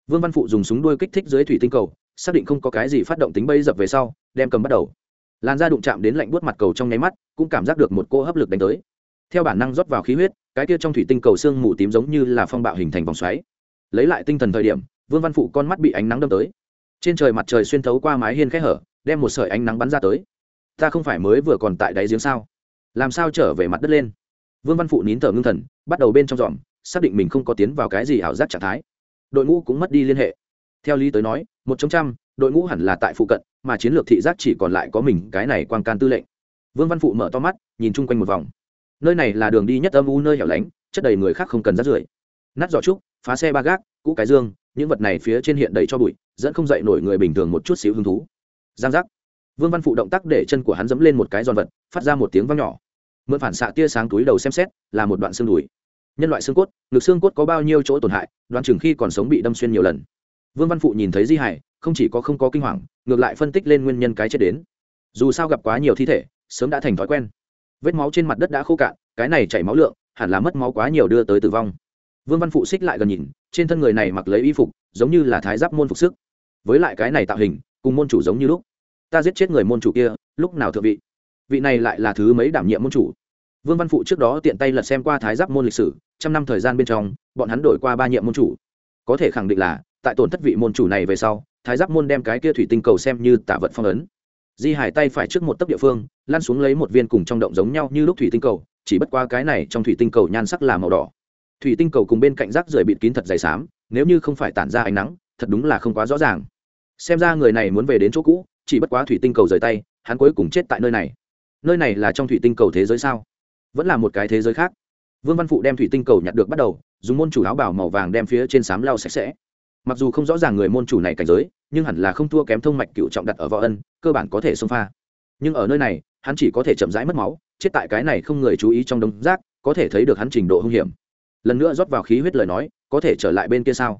Vương văn phụ dùng súng đuôi kích thích dưới thủy tinh cầu, xác định không có cái gì phát động tính bây dập về sau, đem cầm bắt đầu. Lan ra đụng chạm đến lạnh buốt mặt cầu trong nháy mắt, cũng cảm giác được một cô hấp lực đánh tới. Theo bản năng rót vào khí huyết, cái kia trong thủy tinh cầu sương mù tím giống như là phong bạo hình thành vòng xoáy. Lấy lại tinh thần thời điểm, vương văn phụ con mắt bị ánh nắng đâm tới trên trời mặt trời xuyên thấu qua mái hiên khẽ hở, đem một sợi ánh nắng bắn ra tới. Ta không phải mới vừa còn tại đáy giếng sao? Làm sao trở về mặt đất lên? Vương văn phụ nín thở ngưng thần, bắt đầu bên trong dòm xác định mình không có tiến vào cái gì ảo giác trạng thái. Đội ngũ cũng mất đi liên hệ. Theo lý tới nói, một trong trăm, đội ngũ hẳn là tại phụ cận, mà chiến lược thị giác chỉ còn lại có mình, cái này quan can tư lệnh. Vương văn phụ mở to mắt, nhìn chung quanh một vòng. Nơi này là đường đi nhất âm u nơi hẻo lánh, chất đầy người khác không cần rát rưởi. Nát giỏ trúc, phá xe ba gác, cũ cái dương những vật này phía trên hiện đầy cho bụi, dẫn không dậy nổi người bình thường một chút xíu hứng thú. Giang giác. Vương văn phụ động tác để chân của hắn dẫm lên một cái giòn vật, phát ra một tiếng vang nhỏ. Mượn phản xạ tia sáng túi đầu xem xét, là một đoạn xương đùi. Nhân loại xương cốt, ngực xương cốt có bao nhiêu chỗ tổn hại đoạn chừng khi còn sống bị đâm xuyên nhiều lần. Vương văn phụ nhìn thấy di hải, không chỉ có không có kinh hoàng, ngược lại phân tích lên nguyên nhân cái chết đến. Dù sao gặp quá nhiều thi thể, sớm đã thành thói quen. Vết máu trên mặt đất đã khô cạn, cái này chảy máu lượng, hẳn là mất máu quá nhiều đưa tới tử vong vương văn phụ xích lại gần nhìn, trên thân người này mặc lấy y phục, giống như là thái giáp môn phục sức. Với lại cái này tạo hình, cùng môn chủ giống như lúc. Ta giết chết người môn chủ kia, lúc nào thượng vị? Vị này lại là thứ mấy đảm nhiệm môn chủ? Vương văn phụ trước đó tiện tay lật xem qua thái giáp môn lịch sử, trăm năm thời gian bên trong, bọn hắn đổi qua ba nhiệm môn chủ. Có thể khẳng định là, tại tổn thất vị môn chủ này về sau, thái giáp môn đem cái kia thủy tinh cầu xem như tả vật phong ấn. Di hải tay phải trước một tấc địa phương lan xuống lấy một viên cùng trong động giống nhau như lúc thủy tinh cầu, chỉ bất qua cái này trong thủy tinh cầu nhan sắc là màu đỏ thủy tinh cầu cùng bên cạnh rác rưởi bịt kín thật dày xám, nếu như không phải tản ra ánh nắng, thật đúng là không quá rõ ràng. Xem ra người này muốn về đến chỗ cũ, chỉ bất quá thủy tinh cầu rời tay, hắn cuối cùng chết tại nơi này. Nơi này là trong thủy tinh cầu thế giới sao? Vẫn là một cái thế giới khác. Vương văn phụ đem thủy tinh cầu nhặt được bắt đầu, dùng môn chủ áo bảo màu vàng đem phía trên sám lau sạch sẽ. Mặc dù không rõ ràng người môn chủ này cảnh giới, nhưng hẳn là không thua kém thông mạch cựu trọng đặt ở võ ân, cơ bản có thể xông pha. Nhưng ở nơi này, hắn chỉ có thể chậm rãi mất máu, chết tại cái này không người chú ý trong đống rác, có thể thấy được hắn trình độ hung hiểm lần nữa rót vào khí huyết lời nói, có thể trở lại bên kia sao?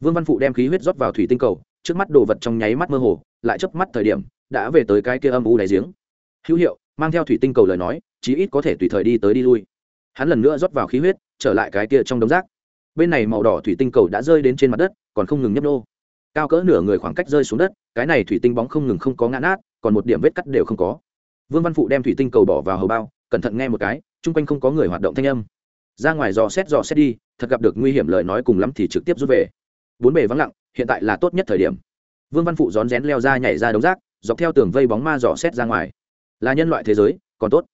Vương văn phụ đem khí huyết rót vào thủy tinh cầu, trước mắt đồ vật trong nháy mắt mơ hồ, lại chớp mắt thời điểm, đã về tới cái kia âm u đáy giếng. Hữu hiệu, mang theo thủy tinh cầu lời nói, chí ít có thể tùy thời đi tới đi lui. Hắn lần nữa rót vào khí huyết, trở lại cái kia trong đống rác. Bên này màu đỏ thủy tinh cầu đã rơi đến trên mặt đất, còn không ngừng nhấp nô. Cao cỡ nửa người khoảng cách rơi xuống đất, cái này thủy tinh bóng không ngừng không có ngã nát, còn một điểm vết cắt đều không có. Vương văn phụ đem thủy tinh cầu bỏ vào hầu bao, cẩn thận nghe một cái, chung quanh không có người hoạt động thanh âm ra ngoài dò xét dò xét đi, thật gặp được nguy hiểm lời nói cùng lắm thì trực tiếp rút về. Bốn bề vắng lặng, hiện tại là tốt nhất thời điểm. Vương văn phụ rón rén leo ra nhảy ra đống rác, dọc theo tường vây bóng ma dò xét ra ngoài. Là nhân loại thế giới, còn tốt.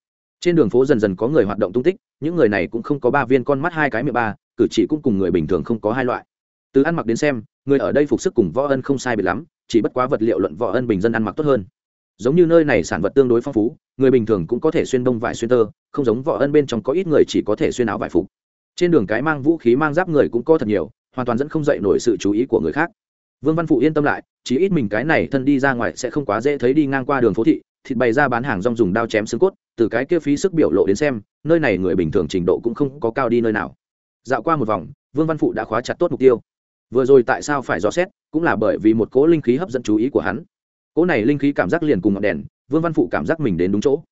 Trên đường phố dần dần có người hoạt động tung tích, những người này cũng không có ba viên con mắt hai cái miệng ba, cử chỉ cũng cùng người bình thường không có hai loại. Từ ăn mặc đến xem, người ở đây phục sức cùng võ ân không sai biệt lắm, chỉ bất quá vật liệu luận võ ân bình dân ăn mặc tốt hơn giống như nơi này sản vật tương đối phong phú, người bình thường cũng có thể xuyên đông vải xuyên tơ, không giống võ ân bên trong có ít người chỉ có thể xuyên áo vải phục. Trên đường cái mang vũ khí mang giáp người cũng có thật nhiều, hoàn toàn dẫn không dậy nổi sự chú ý của người khác. Vương văn phụ yên tâm lại chỉ ít mình cái này thân đi ra ngoài sẽ không quá dễ thấy đi ngang qua đường phố thị, thịt bày ra bán hàng rong dùng đao chém xương cốt, từ cái kia phí sức biểu lộ đến xem, nơi này người bình thường trình độ cũng không có cao đi nơi nào. Dạo qua một vòng, vương văn phụ đã khóa chặt tốt mục tiêu. Vừa rồi tại sao phải dò xét, cũng là bởi vì một cỗ linh khí hấp dẫn chú ý của hắn cỗ này linh khí cảm giác liền cùng ngọn đèn, vương văn phụ cảm giác mình đến đúng chỗ.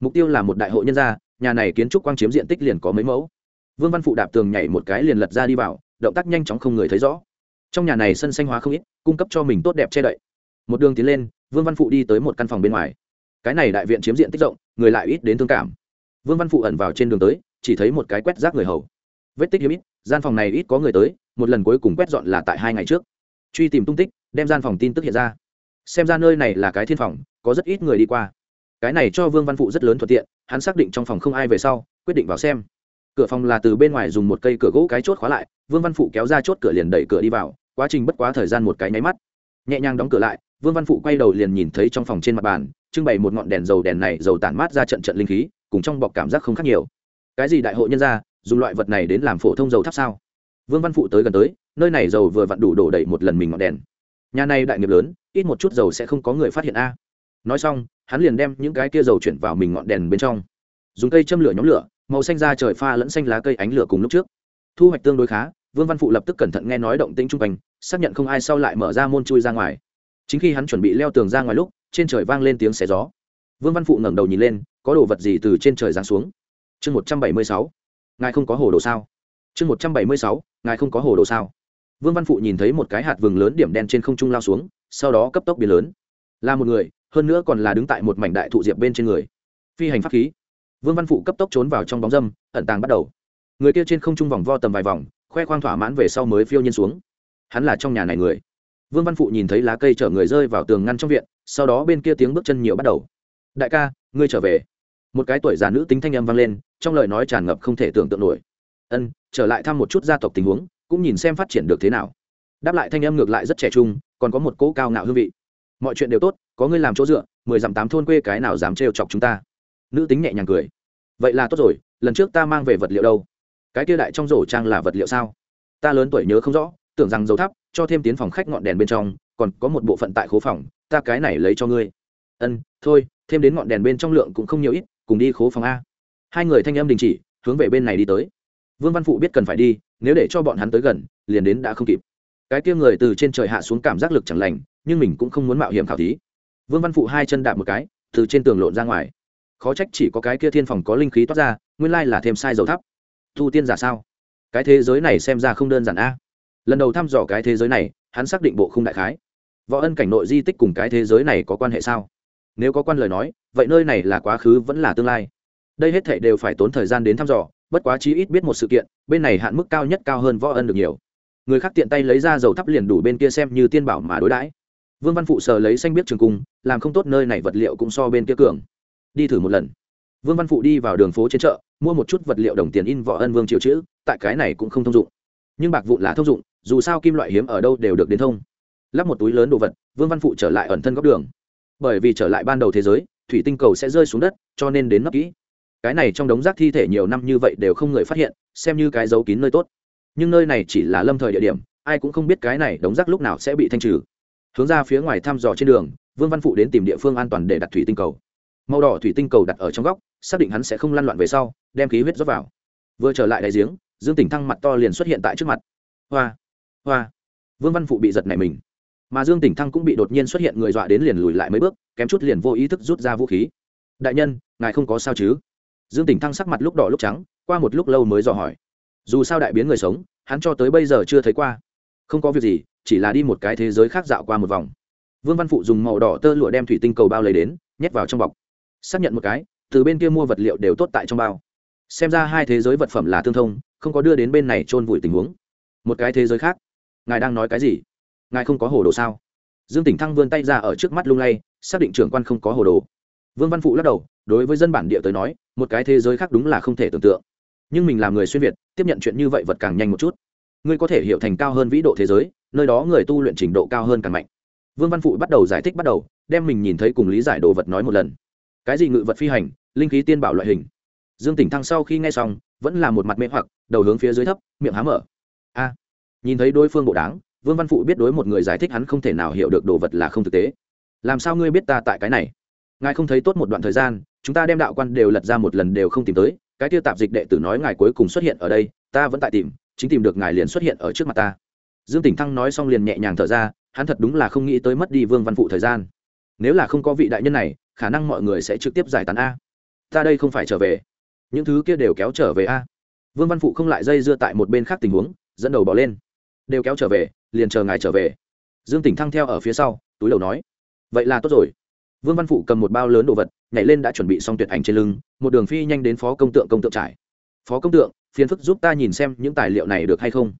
Mục tiêu là một đại hội nhân gia, nhà này kiến trúc quang chiếm diện tích liền có mấy mẫu. Vương văn phụ đạp tường nhảy một cái liền lật ra đi vào, động tác nhanh chóng không người thấy rõ. Trong nhà này sân xanh hóa không ít, cung cấp cho mình tốt đẹp che đậy. Một đường tiến lên, vương văn phụ đi tới một căn phòng bên ngoài. Cái này đại viện chiếm diện tích rộng, người lại ít đến thương cảm. Vương văn phụ ẩn vào trên đường tới, chỉ thấy một cái quét rác người hầu. Vết tích hiếm ít, gian phòng này ít có người tới, một lần cuối cùng quét dọn là tại hai ngày trước. Truy tìm tung tích, đem gian phòng tin tức hiện ra xem ra nơi này là cái thiên phòng, có rất ít người đi qua. Cái này cho vương văn phụ rất lớn thuận tiện, hắn xác định trong phòng không ai về sau, quyết định vào xem. Cửa phòng là từ bên ngoài dùng một cây cửa gỗ cái chốt khóa lại, vương văn phụ kéo ra chốt cửa liền đẩy cửa đi vào, quá trình bất quá thời gian một cái nháy mắt. Nhẹ nhàng đóng cửa lại, vương văn phụ quay đầu liền nhìn thấy trong phòng trên mặt bàn, trưng bày một ngọn đèn dầu đèn này dầu tản mát ra trận trận linh khí, cùng trong bọc cảm giác không khác nhiều. Cái gì đại hội nhân ra dùng loại vật này đến làm phổ thông dầu thắp sao? Vương văn phụ tới gần tới, nơi này dầu vừa vặn đủ đổ đầy một lần mình ngọn đèn. Nhà này đại nghiệp lớn ít một chút dầu sẽ không có người phát hiện a. Nói xong, hắn liền đem những cái kia dầu chuyển vào mình ngọn đèn bên trong. Dùng cây châm lửa nhóm lửa, màu xanh ra trời pha lẫn xanh lá cây ánh lửa cùng lúc trước. Thu hoạch tương đối khá, vương văn phụ lập tức cẩn thận nghe nói động tĩnh chung quanh, xác nhận không ai sau lại mở ra môn chui ra ngoài. Chính khi hắn chuẩn bị leo tường ra ngoài lúc, trên trời vang lên tiếng xé gió. Vương văn phụ ngẩng đầu nhìn lên, có đồ vật gì từ trên trời giáng xuống? Chương một trăm bảy mươi sáu. Ngài không có hồ đồ sao? Chương một trăm bảy mươi sáu, ngài không có hồ đồ sao? Vương văn phụ nhìn thấy một cái hạt vừng lớn điểm đen trên không trung lao xuống sau đó cấp tốc biến lớn. Là một người, hơn nữa còn là đứng tại một mảnh đại thụ diệp bên trên người. Phi hành pháp khí. Vương văn phụ cấp tốc trốn vào trong bóng dâm, ẩn tàng bắt đầu. Người kia trên không trung vòng vo tầm vài vòng, khoe khoang thỏa mãn về sau mới phiêu nhiên xuống. Hắn là trong nhà này người. Vương văn phụ nhìn thấy lá cây chở người rơi vào tường ngăn trong viện, sau đó bên kia tiếng bước chân nhiều bắt đầu. Đại ca, ngươi trở về. Một cái tuổi già nữ tính thanh âm vang lên, trong lời nói tràn ngập không thể tưởng tượng nổi. Ân, trở lại thăm một chút gia tộc tình huống, cũng nhìn xem phát triển được thế nào đáp lại thanh âm ngược lại rất trẻ trung, còn có một cỗ cao ngạo hương vị. Mọi chuyện đều tốt, có ngươi làm chỗ dựa, mười dặm tám thôn quê cái nào dám trêu chọc chúng ta? Nữ tính nhẹ nhàng cười. Vậy là tốt rồi, lần trước ta mang về vật liệu đâu? Cái kia đại trong rổ trang là vật liệu sao? Ta lớn tuổi nhớ không rõ, tưởng rằng dầu thắp, cho thêm tiến phòng khách ngọn đèn bên trong, còn có một bộ phận tại khố phòng, ta cái này lấy cho ngươi. Ân, thôi, thêm đến ngọn đèn bên trong lượng cũng không nhiều ít, cùng đi khố phòng a. Hai người thanh âm đình chỉ, hướng về bên này đi tới. Vương văn phụ biết cần phải đi, nếu để cho bọn hắn tới gần, liền đến đã không kịp cái kia người từ trên trời hạ xuống cảm giác lực chẳng lành, nhưng mình cũng không muốn mạo hiểm khảo thí. Vương văn phụ hai chân đạp một cái, từ trên tường lộn ra ngoài. Khó trách chỉ có cái kia thiên phòng có linh khí toát ra, nguyên lai là thêm sai dầu thắp. Thu tiên giả sao? Cái thế giới này xem ra không đơn giản a. Lần đầu thăm dò cái thế giới này, hắn xác định bộ không đại khái. Võ ân cảnh nội di tích cùng cái thế giới này có quan hệ sao? Nếu có quan lời nói, vậy nơi này là quá khứ vẫn là tương lai. Đây hết thệ đều phải tốn thời gian đến thăm dò, bất quá chí ít biết một sự kiện, bên này hạn mức cao nhất cao hơn võ ân được nhiều người khác tiện tay lấy ra dầu thắp liền đủ bên kia xem như tiên bảo mà đối đãi. Vương văn phụ sờ lấy xanh biết trường cung, làm không tốt nơi này vật liệu cũng so bên kia cường. Đi thử một lần. Vương văn phụ đi vào đường phố trên chợ, mua một chút vật liệu đồng tiền in võ ân vương triệu chữ, tại cái này cũng không thông dụng. Nhưng bạc vụn là thông dụng, dù sao kim loại hiếm ở đâu đều được đến thông. Lắp một túi lớn đồ vật, vương văn phụ trở lại ẩn thân góc đường. Bởi vì trở lại ban đầu thế giới, thủy tinh cầu sẽ rơi xuống đất, cho nên đến nấp kỹ. Cái này trong đống rác thi thể nhiều năm như vậy đều không người phát hiện, xem như cái dấu kín nơi tốt nhưng nơi này chỉ là lâm thời địa điểm, ai cũng không biết cái này đống rác lúc nào sẽ bị thanh trừ. Hướng ra phía ngoài thăm dò trên đường, vương văn phụ đến tìm địa phương an toàn để đặt thủy tinh cầu. Màu đỏ thủy tinh cầu đặt ở trong góc, xác định hắn sẽ không lăn loạn về sau, đem khí huyết rót vào. Vừa trở lại đại giếng, dương tỉnh thăng mặt to liền xuất hiện tại trước mặt. Hoa hoa. Vương văn phụ bị giật nảy mình. Mà dương tỉnh thăng cũng bị đột nhiên xuất hiện người dọa đến liền lùi lại mấy bước, kém chút liền vô ý thức rút ra vũ khí. Đại nhân, ngài không có sao chứ? Dương tỉnh thăng sắc mặt lúc đỏ lúc trắng, qua một lúc lâu mới dò hỏi dù sao đại biến người sống, hắn cho tới bây giờ chưa thấy qua. Không có việc gì, chỉ là đi một cái thế giới khác dạo qua một vòng. Vương văn phụ dùng màu đỏ tơ lụa đem thủy tinh cầu bao lấy đến, nhét vào trong bọc. Xác nhận một cái, từ bên kia mua vật liệu đều tốt tại trong bao. Xem ra hai thế giới vật phẩm là tương thông, không có đưa đến bên này chôn vùi tình huống. Một cái thế giới khác. Ngài đang nói cái gì? Ngài không có hồ đồ sao? Dương tỉnh thăng vươn tay ra ở trước mắt lung lay, xác định trưởng quan không có hồ đồ. Vương văn phụ lắc đầu, đối với dân bản địa tới nói, một cái thế giới khác đúng là không thể tưởng tượng nhưng mình là người xuyên việt, tiếp nhận chuyện như vậy vật càng nhanh một chút. Ngươi có thể hiểu thành cao hơn vĩ độ thế giới, nơi đó người tu luyện trình độ cao hơn càng mạnh. Vương văn phụ bắt đầu giải thích bắt đầu, đem mình nhìn thấy cùng lý giải đồ vật nói một lần. Cái gì ngự vật phi hành, linh khí tiên bảo loại hình. Dương tỉnh thăng sau khi nghe xong, vẫn là một mặt mê hoặc, đầu hướng phía dưới thấp, miệng há mở. A. Nhìn thấy đối phương bộ đáng, vương văn phụ biết đối một người giải thích hắn không thể nào hiểu được đồ vật là không thực tế. Làm sao ngươi biết ta tại cái này? Ngài không thấy tốt một đoạn thời gian, chúng ta đem đạo quan đều lật ra một lần đều không tìm tới cái tiêu tạp dịch đệ tử nói ngài cuối cùng xuất hiện ở đây, ta vẫn tại tìm, chính tìm được ngài liền xuất hiện ở trước mặt ta. Dương tỉnh thăng nói xong liền nhẹ nhàng thở ra, hắn thật đúng là không nghĩ tới mất đi vương văn phụ thời gian. Nếu là không có vị đại nhân này, khả năng mọi người sẽ trực tiếp giải tán a. Ta đây không phải trở về. Những thứ kia đều kéo trở về a. Vương văn phụ không lại dây dưa tại một bên khác tình huống, dẫn đầu bỏ lên. Đều kéo trở về, liền chờ ngài trở về. Dương tỉnh thăng theo ở phía sau, túi đầu nói. Vậy là tốt rồi. Vương văn phụ cầm một bao lớn đồ vật nhảy lên đã chuẩn bị xong tuyệt ảnh trên lưng, một đường phi nhanh đến phó công tượng công tượng trải phó công tượng, phiền phức giúp ta nhìn xem những tài liệu này được hay không?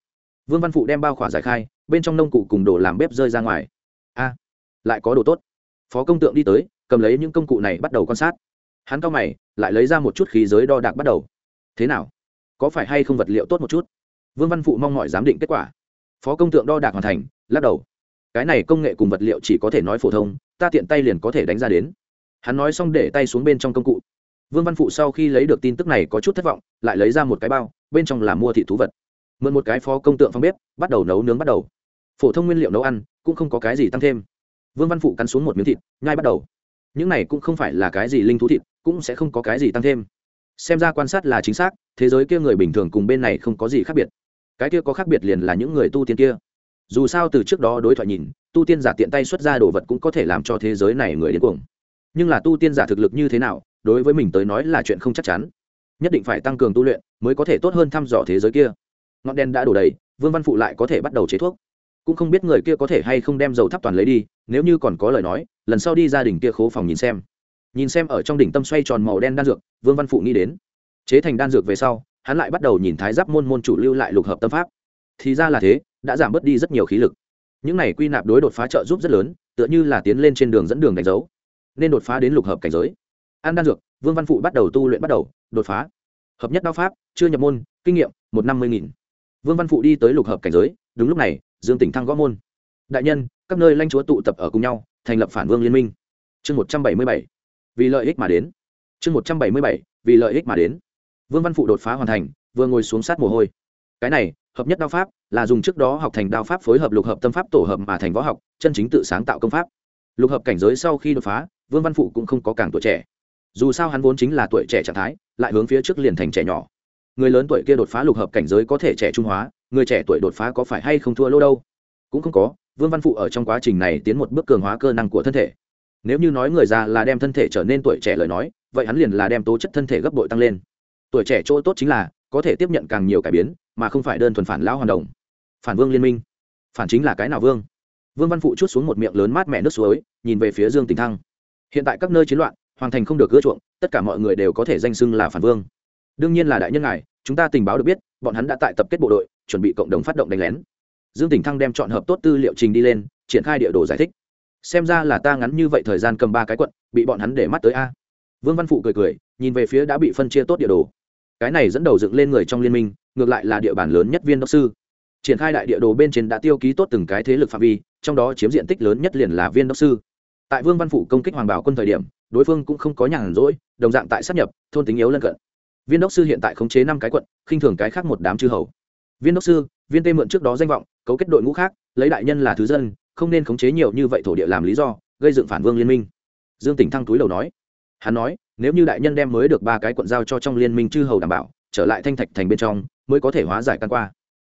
Vương văn phụ đem bao khỏa giải khai, bên trong nông cụ cùng đồ làm bếp rơi ra ngoài. A, lại có đồ tốt. Phó công tượng đi tới, cầm lấy những công cụ này bắt đầu quan sát. Hắn cao mày, lại lấy ra một chút khí giới đo đạc bắt đầu. Thế nào? Có phải hay không vật liệu tốt một chút? Vương văn phụ mong mọi giám định kết quả. Phó công tượng đo đạc hoàn thành, lắc đầu. Cái này công nghệ cùng vật liệu chỉ có thể nói phổ thông, ta tiện tay liền có thể đánh ra đến hắn nói xong để tay xuống bên trong công cụ. Vương văn phụ sau khi lấy được tin tức này có chút thất vọng, lại lấy ra một cái bao, bên trong là mua thị thú vật. Mượn một cái phó công tượng phong bếp, bắt đầu nấu nướng bắt đầu. Phổ thông nguyên liệu nấu ăn, cũng không có cái gì tăng thêm. Vương văn phụ cắn xuống một miếng thịt, nhai bắt đầu. Những này cũng không phải là cái gì linh thú thịt, cũng sẽ không có cái gì tăng thêm. Xem ra quan sát là chính xác, thế giới kia người bình thường cùng bên này không có gì khác biệt. Cái kia có khác biệt liền là những người tu tiên kia. Dù sao từ trước đó đối thoại nhìn, tu tiên giả tiện tay xuất ra đồ vật cũng có thể làm cho thế giới này người đến cuồng nhưng là tu tiên giả thực lực như thế nào, đối với mình tới nói là chuyện không chắc chắn. Nhất định phải tăng cường tu luyện, mới có thể tốt hơn thăm dò thế giới kia. Ngọn đen đã đổ đầy, vương văn phụ lại có thể bắt đầu chế thuốc. Cũng không biết người kia có thể hay không đem dầu thắp toàn lấy đi, nếu như còn có lời nói, lần sau đi gia đình kia khố phòng nhìn xem. Nhìn xem ở trong đỉnh tâm xoay tròn màu đen đan dược, vương văn phụ nghĩ đến. Chế thành đan dược về sau, hắn lại bắt đầu nhìn thái giáp môn môn chủ lưu lại lục hợp tâm pháp. Thì ra là thế, đã giảm bớt đi rất nhiều khí lực. Những này quy nạp đối đột phá trợ giúp rất lớn, tựa như là tiến lên trên đường dẫn đường đánh dấu nên đột phá đến lục hợp cảnh giới. An đan dược, vương văn phụ bắt đầu tu luyện bắt đầu, đột phá. Hợp nhất đao pháp, chưa nhập môn, kinh nghiệm, một năm mươi nghìn. Vương văn phụ đi tới lục hợp cảnh giới, đúng lúc này, dương tỉnh thăng gõ môn. Đại nhân, các nơi lãnh chúa tụ tập ở cùng nhau, thành lập phản vương liên minh. Chương một trăm bảy mươi bảy. Vì lợi ích mà đến. Chương một trăm bảy mươi bảy, vì lợi ích mà đến. Vương văn phụ đột phá hoàn thành, vừa ngồi xuống sát mồ hôi. Cái này, hợp nhất đao pháp, là dùng trước đó học thành đao pháp phối hợp lục hợp tâm pháp tổ hợp mà thành võ học, chân chính tự sáng tạo công pháp. Lục hợp cảnh giới sau khi đột phá vương văn phụ cũng không có càng tuổi trẻ. Dù sao hắn vốn chính là tuổi trẻ trạng thái, lại hướng phía trước liền thành trẻ nhỏ. Người lớn tuổi kia đột phá lục hợp cảnh giới có thể trẻ trung hóa, người trẻ tuổi đột phá có phải hay không thua lô đâu? Cũng không có, vương văn phụ ở trong quá trình này tiến một bước cường hóa cơ năng của thân thể. Nếu như nói người già là đem thân thể trở nên tuổi trẻ lời nói, vậy hắn liền là đem tố chất thân thể gấp bội tăng lên. Tuổi trẻ chỗ tốt chính là, có thể tiếp nhận càng nhiều cải biến, mà không phải đơn thuần phản lão hoàn động phản vương liên minh. Phản chính là cái nào vương? Vương văn phụ chút xuống một miệng lớn mát mẹ nước suối, nhìn về phía dương tình thăng hiện tại các nơi chiến loạn, hoàng thành không được gỡ chuộng, tất cả mọi người đều có thể danh xưng là phản vương. Đương nhiên là đại nhân ngài, chúng ta tình báo được biết, bọn hắn đã tại tập kết bộ đội, chuẩn bị cộng đồng phát động đánh lén. Dương tỉnh thăng đem chọn hợp tốt tư liệu trình đi lên, triển khai địa đồ giải thích. Xem ra là ta ngắn như vậy thời gian cầm ba cái quận, bị bọn hắn để mắt tới a. Vương văn phụ cười cười, nhìn về phía đã bị phân chia tốt địa đồ. Cái này dẫn đầu dựng lên người trong liên minh, ngược lại là địa bàn lớn nhất viên đốc sư. Triển khai đại địa đồ bên trên đã tiêu ký tốt từng cái thế lực phạm vi, trong đó chiếm diện tích lớn nhất liền là viên đốc sư tại vương văn phụ công kích hoàng bảo quân thời điểm, đối phương cũng không có nhàn rỗi, đồng dạng tại sát nhập, thôn tính yếu lân cận. Viên đốc sư hiện tại khống chế năm cái quận, khinh thường cái khác một đám chư hầu. Viên đốc sư, viên tê mượn trước đó danh vọng, cấu kết đội ngũ khác, lấy đại nhân là thứ dân, không nên khống chế nhiều như vậy thổ địa làm lý do, gây dựng phản vương liên minh. Dương tỉnh thăng túi đầu nói. Hắn nói, nếu như đại nhân đem mới được ba cái quận giao cho trong liên minh chư hầu đảm bảo, trở lại thanh thạch thành bên trong, mới có thể hóa giải căn qua.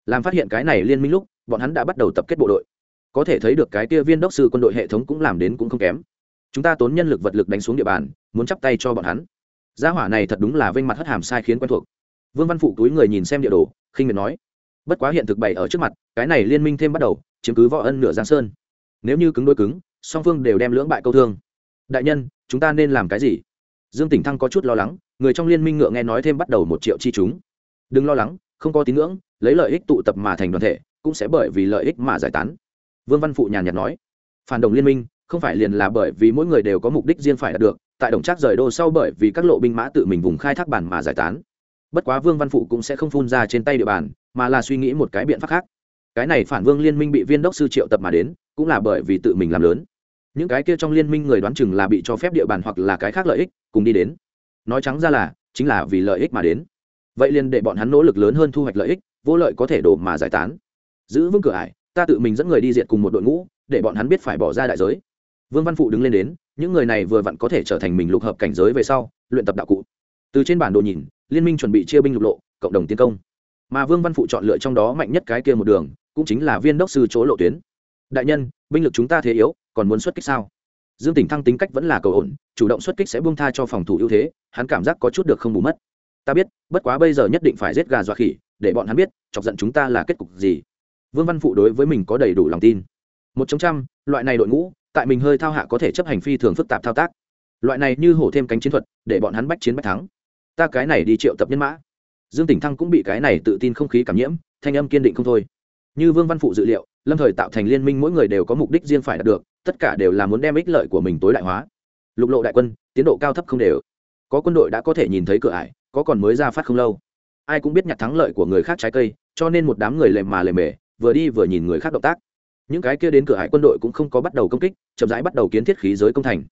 Làm phát hiện cái này liên minh lúc, bọn hắn đã bắt đầu tập kết bộ đội có thể thấy được cái kia viên đốc sư quân đội hệ thống cũng làm đến cũng không kém. Chúng ta tốn nhân lực vật lực đánh xuống địa bàn, muốn chắp tay cho bọn hắn. Gia hỏa này thật đúng là vênh mặt hất hàm sai khiến quen thuộc. Vương văn phụ túi người nhìn xem địa đồ, khinh miệt nói, bất quá hiện thực bày ở trước mặt, cái này liên minh thêm bắt đầu, chiếm cứ võ ân nửa giang sơn. Nếu như cứng đôi cứng, song phương đều đem lưỡng bại câu thương. Đại nhân, chúng ta nên làm cái gì? Dương tỉnh thăng có chút lo lắng, người trong liên minh ngựa nghe nói thêm bắt đầu một triệu chi chúng. Đừng lo lắng, không có tín ngưỡng, lấy lợi ích tụ tập mà thành đoàn thể, cũng sẽ bởi vì lợi ích mà giải tán vương văn phụ nhàn nhạt nói, phản động liên minh, không phải liền là bởi vì mỗi người đều có mục đích riêng phải đạt được, tại đồng trác rời đô sau bởi vì các lộ binh mã tự mình vùng khai thác bản mà giải tán. Bất quá vương văn phụ cũng sẽ không phun ra trên tay địa bàn, mà là suy nghĩ một cái biện pháp khác. Cái này phản vương liên minh bị viên đốc sư triệu tập mà đến, cũng là bởi vì tự mình làm lớn. Những cái kia trong liên minh người đoán chừng là bị cho phép địa bàn hoặc là cái khác lợi ích, cùng đi đến. Nói trắng ra là, chính là vì lợi ích mà đến. Vậy liền để bọn hắn nỗ lực lớn hơn thu hoạch lợi ích, vô lợi có thể đổ mà giải tán. Giữ vững cửa ải ta tự mình dẫn người đi diệt cùng một đội ngũ, để bọn hắn biết phải bỏ ra đại giới. Vương văn phụ đứng lên đến, những người này vừa vặn có thể trở thành mình lục hợp cảnh giới về sau, luyện tập đạo cụ. Từ trên bản đồ nhìn, liên minh chuẩn bị chia binh lục lộ, cộng đồng tiến công. Mà vương văn phụ chọn lựa trong đó mạnh nhất cái kia một đường, cũng chính là viên đốc sư chỗ lộ tuyến. Đại nhân, binh lực chúng ta thế yếu, còn muốn xuất kích sao? Dương tỉnh thăng tính cách vẫn là cầu ổn, chủ động xuất kích sẽ buông tha cho phòng thủ ưu thế, hắn cảm giác có chút được không bù mất. Ta biết, bất quá bây giờ nhất định phải giết gà dọa khỉ, để bọn hắn biết, chọc giận chúng ta là kết cục gì vương văn phụ đối với mình có đầy đủ lòng tin. Một trong trăm, loại này đội ngũ, tại mình hơi thao hạ có thể chấp hành phi thường phức tạp thao tác. Loại này như hổ thêm cánh chiến thuật, để bọn hắn bách chiến bách thắng. Ta cái này đi triệu tập nhân mã. Dương tỉnh thăng cũng bị cái này tự tin không khí cảm nhiễm, thanh âm kiên định không thôi. Như vương văn phụ dự liệu, lâm thời tạo thành liên minh mỗi người đều có mục đích riêng phải đạt được, tất cả đều là muốn đem ích lợi của mình tối đại hóa. Lục lộ đại quân, tiến độ cao thấp không đều. Có quân đội đã có thể nhìn thấy cửa ải, có còn mới ra phát không lâu. Ai cũng biết nhặt thắng lợi của người khác trái cây, cho nên một đám người lề mà lề mề vừa đi vừa nhìn người khác động tác. Những cái kia đến cửa hải quân đội cũng không có bắt đầu công kích, chậm rãi bắt đầu kiến thiết khí giới công thành.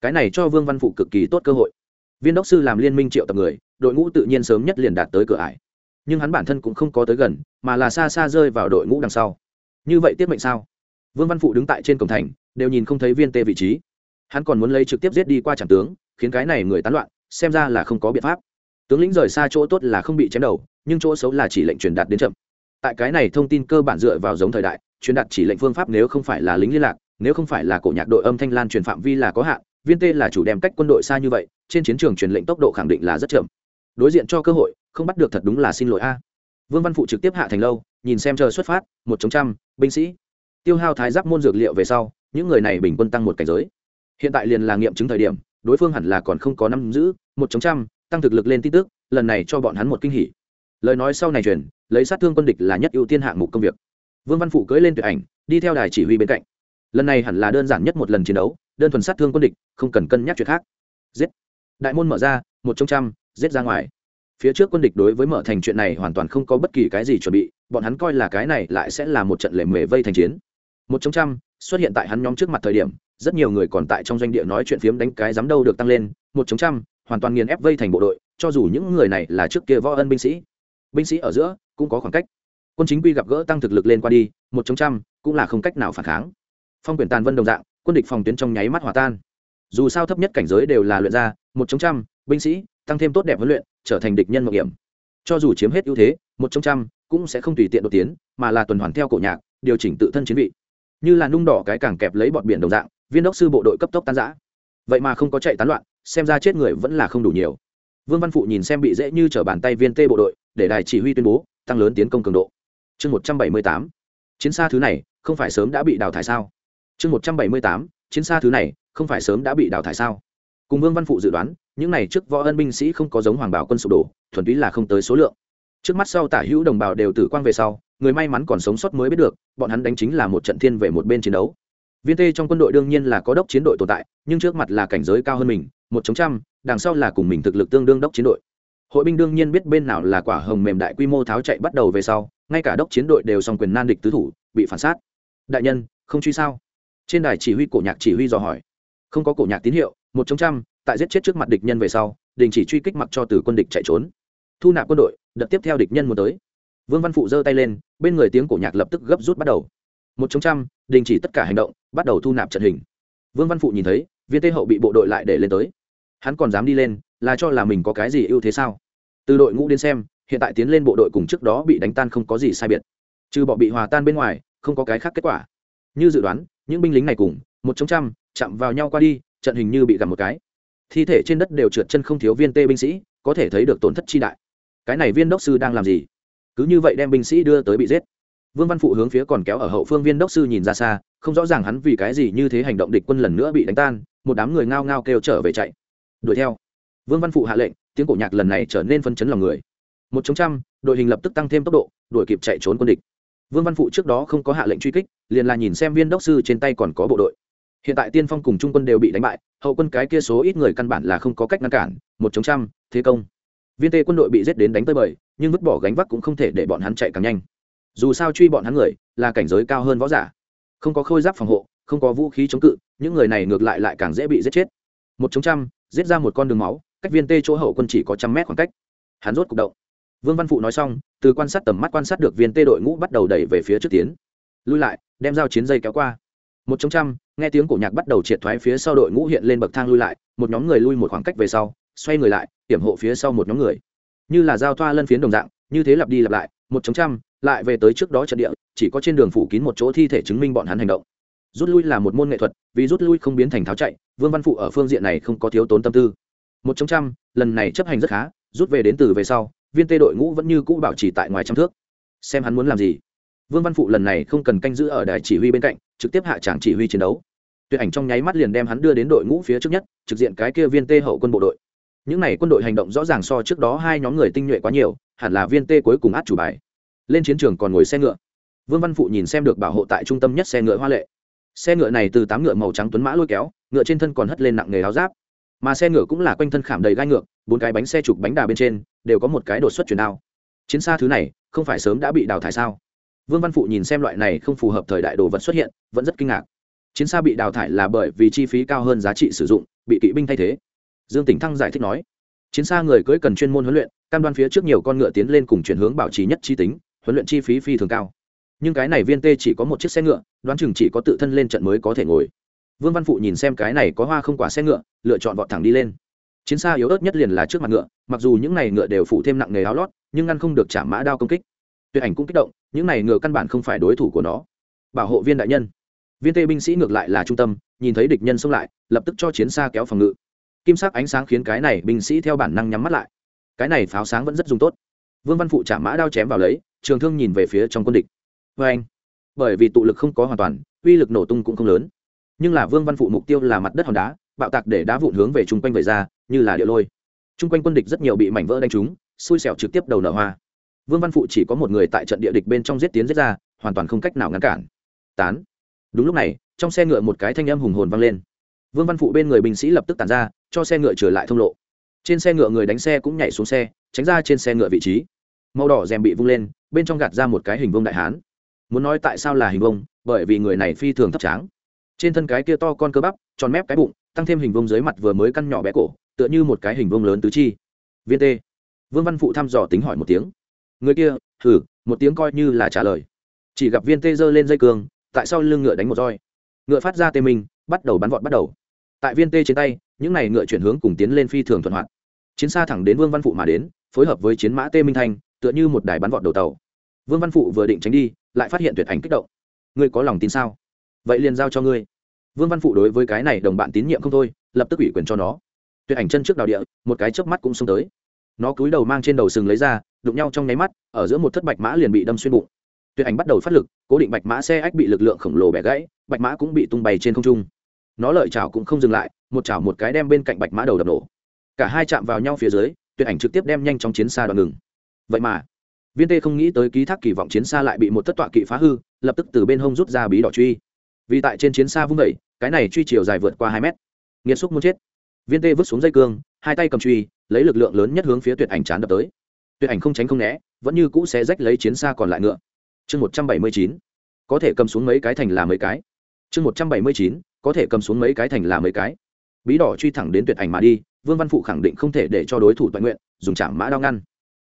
Cái này cho vương văn phụ cực kỳ tốt cơ hội. Viên đốc sư làm liên minh triệu tập người, đội ngũ tự nhiên sớm nhất liền đạt tới cửa ải. Nhưng hắn bản thân cũng không có tới gần, mà là xa xa rơi vào đội ngũ đằng sau. Như vậy tiết mệnh sao? Vương văn phụ đứng tại trên cổng thành, đều nhìn không thấy viên tê vị trí. Hắn còn muốn lấy trực tiếp giết đi qua trạm tướng, khiến cái này người tán loạn, xem ra là không có biện pháp. Tướng lĩnh rời xa chỗ tốt là không bị chém đầu, nhưng chỗ xấu là chỉ lệnh truyền đạt đến chậm tại cái này thông tin cơ bản dựa vào giống thời đại, truyền đạt chỉ lệnh phương pháp nếu không phải là lính liên lạc, nếu không phải là cổ nhạc đội âm thanh lan truyền phạm vi là có hạn, viên tê là chủ đem cách quân đội xa như vậy, trên chiến trường truyền lệnh tốc độ khẳng định là rất chậm. Đối diện cho cơ hội, không bắt được thật đúng là xin lỗi a. Vương văn phụ trực tiếp hạ thành lâu, nhìn xem chờ xuất phát, một chống trăm, binh sĩ. Tiêu hao thái giáp môn dược liệu về sau, những người này bình quân tăng một cảnh giới. Hiện tại liền là nghiệm chứng thời điểm, đối phương hẳn là còn không có năm giữ, một chống trăm, tăng thực lực lên tin tức, lần này cho bọn hắn một kinh hỉ. Lời nói sau này truyền lấy sát thương quân địch là nhất ưu tiên hạng mục công việc. Vương văn phụ cưỡi lên tuyệt ảnh, đi theo đài chỉ huy bên cạnh. Lần này hẳn là đơn giản nhất một lần chiến đấu, đơn thuần sát thương quân địch, không cần cân nhắc chuyện khác. Giết. Đại môn mở ra, một trong trăm, giết ra ngoài. Phía trước quân địch đối với mở thành chuyện này hoàn toàn không có bất kỳ cái gì chuẩn bị, bọn hắn coi là cái này lại sẽ là một trận lệ mề vây thành chiến. Một trong trăm, xuất hiện tại hắn nhóm trước mặt thời điểm, rất nhiều người còn tại trong doanh địa nói chuyện phiếm đánh cái dám đâu được tăng lên. Một chống trăm, hoàn toàn nghiền ép vây thành bộ đội, cho dù những người này là trước kia võ ân binh sĩ binh sĩ ở giữa cũng có khoảng cách. Quân chính quy gặp gỡ tăng thực lực lên qua đi, một chống trăm cũng là không cách nào phản kháng. Phong quyền tàn vân đồng dạng, quân địch phòng tuyến trong nháy mắt hòa tan. Dù sao thấp nhất cảnh giới đều là luyện ra, một chống trăm, binh sĩ, tăng thêm tốt đẹp huấn luyện, trở thành địch nhân mạo hiểm. Cho dù chiếm hết ưu thế, một chống trăm cũng sẽ không tùy tiện đột tiến, mà là tuần hoàn theo cổ nhạc, điều chỉnh tự thân chiến vị. Như là nung đỏ cái càng kẹp lấy bọn biển đồng dạng, viên đốc sư bộ đội cấp tốc tan giã vậy mà không có chạy tán loạn, xem ra chết người vẫn là không đủ nhiều. Vương văn phụ nhìn xem bị dễ như t r ở bàn tay viên tê bộ đội để đài chỉ huy tuyên bố, tăng lớn tiến công cường độ. Chương một trăm bảy mươi tám, chiến xa thứ này, không phải sớm đã bị đào thải sao? Chương một trăm bảy mươi tám, chiến xa thứ này, không phải sớm đã bị đào thải sao? Cùng vương văn phụ dự đoán, những n à y trước võ ân binh sĩ không có giống hoàng bảo quân sụp đổ, thuần túy là không tới số lượng. Trước mắt sau tả hữu đồng bào đều tử quang về sau, người may mắn còn sống sót mới biết được, bọn hắn đánh chính là một trận thiên về một bên chiến đấu. Viên tê trong quân đội đương nhiên là có đốc chiến đội tồn tại, nhưng trước mặt là cảnh giới cao hơn mình, một chống trăm, đằng sau là cùng mình thực lực tương đương đốc chiến đội hội binh đương nhiên biết bên nào là quả hồng mềm đại quy mô tháo chạy bắt đầu về sau, ngay cả đốc chiến đội đều xong quyền nan địch tứ thủ, bị phản sát. Đại nhân, không truy sao? Trên đài chỉ huy cổ nhạc chỉ huy dò hỏi. Không có cổ nhạc tín hiệu, một chống trăm, tại giết chết trước mặt địch nhân về sau, đình chỉ truy kích mặc cho từ quân địch chạy trốn. Thu nạp quân đội, đợt tiếp theo địch nhân muốn tới. Vương văn phụ giơ tay lên, bên người tiếng cổ nhạc lập tức gấp rút bắt đầu. Một chống trăm, đình chỉ tất cả hành động, bắt đầu thu nạp trận hình. Vương văn phụ nhìn thấy, viên tê hậu bị bộ đội lại để lên tới. Hắn còn dám đi lên là cho là mình có cái gì ưu thế sao? Từ đội ngũ đến xem, hiện tại tiến lên bộ đội cùng trước đó bị đánh tan không có gì sai biệt. Trừ bọ bị hòa tan bên ngoài, không có cái khác kết quả. Như dự đoán, những binh lính này cùng, một chống trăm, chạm vào nhau qua đi, trận hình như bị gặp một cái. Thi thể trên đất đều trượt chân không thiếu viên tê binh sĩ, có thể thấy được tổn thất chi đại. Cái này viên đốc sư đang làm gì? Cứ như vậy đem binh sĩ đưa tới bị giết. Vương văn phụ hướng phía còn kéo ở hậu phương viên đốc sư nhìn ra xa, không rõ ràng hắn vì cái gì như thế hành động địch quân lần nữa bị đánh tan, một đám người ngao ngao kêu trở về chạy. Đuổi theo vương văn phụ hạ lệnh, tiếng cổ nhạc lần này trở nên phân chấn lòng người. Một chống trăm, đội hình lập tức tăng thêm tốc độ, đuổi kịp chạy trốn quân địch. Vương văn phụ trước đó không có hạ lệnh truy kích, liền là nhìn xem viên đốc sư trên tay còn có bộ đội. Hiện tại tiên phong cùng trung quân đều bị đánh bại, hậu quân cái kia số ít người căn bản là không có cách ngăn cản, một chống trăm, thế công. Viên tê quân đội bị giết đến đánh tới bời, nhưng vứt bỏ gánh vác cũng không thể để bọn hắn chạy càng nhanh. Dù sao truy bọn hắn người, là cảnh giới cao hơn võ giả. Không có khôi giáp phòng hộ, không có vũ khí chống cự, những người này ngược lại lại càng dễ bị giết chết. Một chống trăm, giết ra một con đường máu cách viên tê chỗ hậu quân chỉ có trăm mét khoảng cách. Hắn rốt cục động. Vương văn phụ nói xong, từ quan sát tầm mắt quan sát được viên tê đội ngũ bắt đầu đẩy về phía trước tiến. Lui lại, đem dao chiến dây kéo qua. Một chống trăm, nghe tiếng cổ nhạc bắt đầu triệt thoái phía sau đội ngũ hiện lên bậc thang lui lại, một nhóm người lui một khoảng cách về sau, xoay người lại, hiểm hộ phía sau một nhóm người. Như là giao thoa lân phiến đồng dạng, như thế lặp đi lặp lại, một chống trăm, lại về tới trước đó trận địa, chỉ có trên đường phủ kín một chỗ thi thể chứng minh bọn hắn hành động. Rút lui là một môn nghệ thuật, vì rút lui không biến thành tháo chạy, vương văn phụ ở phương diện này không có thiếu tốn tâm tư một trong trăm, lần này chấp hành rất khá, rút về đến từ về sau, viên tê đội ngũ vẫn như cũ bảo trì tại ngoài trăm thước. Xem hắn muốn làm gì. Vương văn phụ lần này không cần canh giữ ở đài chỉ huy bên cạnh, trực tiếp hạ tràng chỉ huy chiến đấu. Tuyệt ảnh trong nháy mắt liền đem hắn đưa đến đội ngũ phía trước nhất, trực diện cái kia viên tê hậu quân bộ đội. Những n à y quân đội hành động rõ ràng so trước đó hai nhóm người tinh nhuệ quá nhiều, hẳn là viên tê cuối cùng át chủ bài. Lên chiến trường còn ngồi xe ngựa. Vương văn phụ nhìn xem được bảo hộ tại trung tâm nhất xe ngựa hoa lệ. Xe ngựa này từ tám ngựa màu trắng tuấn mã lôi kéo, ngựa trên thân còn hất lên nặng nghề áo giáp mà xe ngựa cũng là quanh thân khảm đầy gai ngựa bốn cái bánh xe chụp bánh đà bên trên đều có một cái đột xuất chuyển đao. Chiến xa thứ này, không phải sớm đã bị đào thải sao? Vương văn phụ nhìn xem loại này không phù hợp thời đại đồ vật xuất hiện, vẫn rất kinh ngạc. Chiến xa bị đào thải là bởi vì chi phí cao hơn giá trị sử dụng, bị kỵ binh thay thế. Dương tỉnh thăng giải thích nói, chiến xa người cưỡi cần chuyên môn huấn luyện, cam đoan phía trước nhiều con ngựa tiến lên cùng chuyển hướng bảo trì nhất chi tính, huấn luyện chi phí phi thường cao. Nhưng cái này viên tê chỉ có một chiếc xe ngựa, đoán chừng chỉ có tự thân lên trận mới có thể ngồi vương văn phụ nhìn xem cái này có hoa không quả xe ngựa, lựa chọn vọt thẳng đi lên. Chiến xa yếu ớt nhất liền là trước mặt ngựa, mặc dù những này ngựa đều phụ thêm nặng nghề áo lót, nhưng ngăn không được trả mã đao công kích. Tuyệt ảnh cũng kích động, những này ngựa căn bản không phải đối thủ của nó. Bảo hộ viên đại nhân. Viên tê binh sĩ ngược lại là trung tâm, nhìn thấy địch nhân xông lại, lập tức cho chiến xa kéo phòng ngự. Kim sắc ánh sáng khiến cái này binh sĩ theo bản năng nhắm mắt lại. Cái này pháo sáng vẫn rất dùng tốt. Vương văn phụ trả mã đao chém vào lấy, trường thương nhìn về phía trong quân địch. Vê anh bởi vì tụ lực không có hoàn toàn, uy lực nổ tung cũng không lớn nhưng là vương văn phụ mục tiêu là mặt đất hòn đá, bạo tạc để đá vụn hướng về chung quanh vẩy ra, như là địa lôi. Chung quanh quân địch rất nhiều bị mảnh vỡ đánh trúng, xui xẻo trực tiếp đầu nở hoa. Vương văn phụ chỉ có một người tại trận địa địch bên trong giết tiến giết ra, hoàn toàn không cách nào ngăn cản. Tán. Đúng lúc này, trong xe ngựa một cái thanh âm hùng hồn vang lên. Vương văn phụ bên người binh sĩ lập tức tàn ra, cho xe ngựa trở lại thông lộ. Trên xe ngựa người đánh xe cũng nhảy xuống xe, tránh ra trên xe ngựa vị trí. Màu đỏ rèm bị vung lên, bên trong gạt ra một cái hình vông đại hán. Muốn nói tại sao là hình vông bởi vì người này phi thường thấp tráng trên thân cái kia to con cơ bắp tròn mép cái bụng tăng thêm hình vông dưới mặt vừa mới căn nhỏ bé cổ tựa như một cái hình vông lớn tứ chi. Viên tê. Vương văn phụ thăm dò tính hỏi một tiếng. Người kia thử một tiếng coi như là trả lời. Chỉ gặp viên tê giơ lên dây cường tại sao lưng ngựa đánh một roi. Ngựa phát ra tê mình, bắt đầu bắn vọt bắt đầu. Tại viên tê trên tay những này ngựa chuyển hướng cùng tiến lên phi thường thuận hoạt. Chiến xa thẳng đến vương văn phụ mà đến phối hợp với chiến mã tê minh thanh tựa như một đài bắn vọt đầu tàu. Vương văn phụ vừa định tránh đi lại phát hiện tuyệt ảnh kích động. Ngươi có lòng tin sao? Vậy liền giao cho ngươi. Vương văn phụ đối với cái này đồng bạn tín nhiệm không thôi, lập tức ủy quyền cho nó. Tuyệt ảnh chân trước đào địa, một cái chớp mắt cũng xông tới. Nó cúi đầu mang trên đầu sừng lấy ra, đụng nhau trong nháy mắt, ở giữa một thất bạch mã liền bị đâm xuyên bụng. Tuyệt ảnh bắt đầu phát lực, cố định bạch mã xe ách bị lực lượng khổng lồ bẻ gãy, bạch mã cũng bị tung bay trên không trung. Nó lợi chảo cũng không dừng lại, một chảo một cái đem bên cạnh bạch mã đầu đập nổ. Cả hai chạm vào nhau phía dưới, tuyệt ảnh trực tiếp đem nhanh trong chiến xa đoạn ngừng. Vậy mà, viên tê không nghĩ tới ký thác kỳ vọng chiến xa lại bị một thất tọa kỵ phá hư, lập tức từ bên hông rút ra bí đỏ truy vì tại trên chiến xa vung đẩy cái này truy chiều dài vượt qua hai mét. Nghiệt xúc muốn chết. Viên tê vứt xuống dây cương, hai tay cầm truy, lấy lực lượng lớn nhất hướng phía tuyệt ảnh chán đập tới. Tuyệt ảnh không tránh không né, vẫn như cũ sẽ rách lấy chiến xa còn lại ngựa. Chương một trăm bảy mươi chín, có thể cầm xuống mấy cái thành là mấy cái. Chương một trăm bảy mươi chín, có thể cầm xuống mấy cái thành là mấy cái. Bí đỏ truy thẳng đến tuyệt ảnh mà đi, vương văn phụ khẳng định không thể để cho đối thủ toàn nguyện, dùng chạm mã đao ngăn.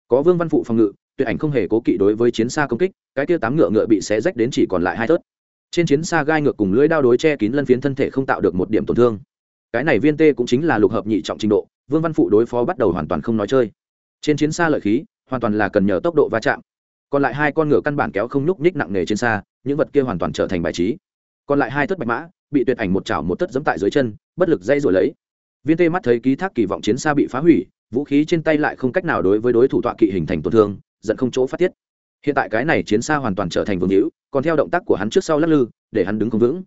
Có vương văn phụ phòng ngự, tuyệt ảnh không hề cố kỵ đối với chiến xa công kích, cái kia tám ngựa ngựa bị xé rách đến chỉ còn lại hai thớt trên chiến xa gai ngược cùng lưỡi đao đối che kín lân phiến thân thể không tạo được một điểm tổn thương. Cái này viên tê cũng chính là lục hợp nhị trọng trình độ, vương văn phụ đối phó bắt đầu hoàn toàn không nói chơi. Trên chiến xa lợi khí, hoàn toàn là cần nhờ tốc độ va chạm. Còn lại hai con ngựa căn bản kéo không nhúc nhích nặng nề trên xa, những vật kia hoàn toàn trở thành bài trí. Còn lại hai thất bạch mã, bị tuyệt ảnh một chảo một tất dẫm tại dưới chân, bất lực dây rồi lấy. Viên tê mắt thấy ký thác kỳ vọng chiến xa bị phá hủy, vũ khí trên tay lại không cách nào đối với đối thủ tọa kỵ hình thành tổn thương, giận không chỗ phát tiết. Hiện tại cái này chiến xa hoàn toàn trở thành vương hữu còn theo động tác của hắn trước sau lắc lư, để hắn đứng không vững.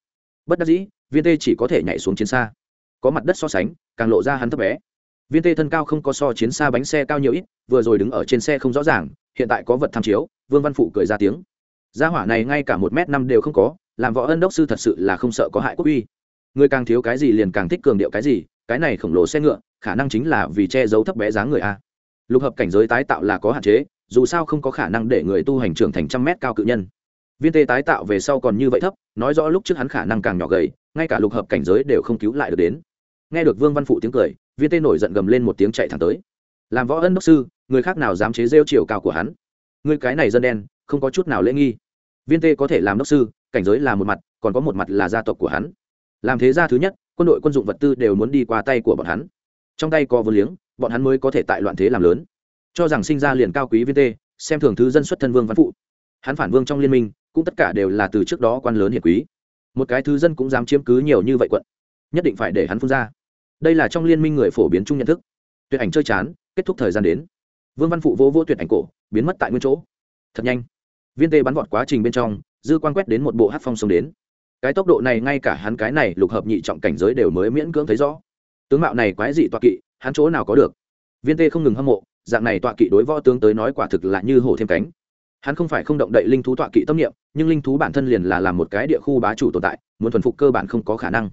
Bất đắc dĩ, viên tê chỉ có thể nhảy xuống chiến xa. Có mặt đất so sánh, càng lộ ra hắn thấp bé. Viên tê thân cao không có so chiến xa bánh xe cao nhiều ít, vừa rồi đứng ở trên xe không rõ ràng, hiện tại có vật tham chiếu, vương văn phụ cười ra tiếng. Gia hỏa này ngay cả một m năm đều không có, làm võ ân đốc sư thật sự là không sợ có hại quốc uy. Người càng thiếu cái gì liền càng thích cường điệu cái gì, cái này khổng lồ xe ngựa, khả năng chính là vì che giấu thấp bé dáng người a. Lục hợp cảnh giới tái tạo là có hạn chế, dù sao không có khả năng để người tu hành trưởng thành trăm mét cao cự nhân viên tê tái tạo về sau còn như vậy thấp, nói rõ lúc trước hắn khả năng càng nhỏ gầy, ngay cả lục hợp cảnh giới đều không cứu lại được đến. Nghe được vương văn phụ tiếng cười, viên tê nổi giận gầm lên một tiếng chạy thẳng tới. Làm võ ân đốc sư, người khác nào dám chế rêu chiều cao của hắn? Người cái này dân đen, không có chút nào lễ nghi. Viên tê có thể làm đốc sư, cảnh giới là một mặt, còn có một mặt là gia tộc của hắn. Làm thế gia thứ nhất, quân đội quân dụng vật tư đều muốn đi qua tay của bọn hắn. Trong tay có vô liếng, bọn hắn mới có thể tại loạn thế làm lớn. Cho rằng sinh ra liền cao quý viên tê, xem thường thứ dân xuất thân vương văn phụ. Hắn phản vương trong liên minh cũng tất cả đều là từ trước đó quan lớn hiền quý. Một cái thứ dân cũng dám chiếm cứ nhiều như vậy quận, nhất định phải để hắn phun ra. Đây là trong liên minh người phổ biến chung nhận thức. Tuyệt ảnh chơi chán, kết thúc thời gian đến. Vương văn phụ vỗ vỗ tuyệt ảnh cổ, biến mất tại nguyên chỗ. Thật nhanh. Viên tê bắn vọt quá trình bên trong, dư quan quét đến một bộ hát phong sông đến. Cái tốc độ này ngay cả hắn cái này lục hợp nhị trọng cảnh giới đều mới miễn cưỡng thấy rõ. Tướng mạo này quái dị tọa kỵ, hắn chỗ nào có được? Viên tê không ngừng hâm mộ, dạng này tọa kỵ đối võ tướng tới nói quả thực là như hổ thêm cánh hắn không phải không động đậy linh thú tọa kỵ tâm niệm, nhưng linh thú bản thân liền là làm một cái địa khu bá chủ tồn tại, muốn thuần phục cơ bản không có khả năng.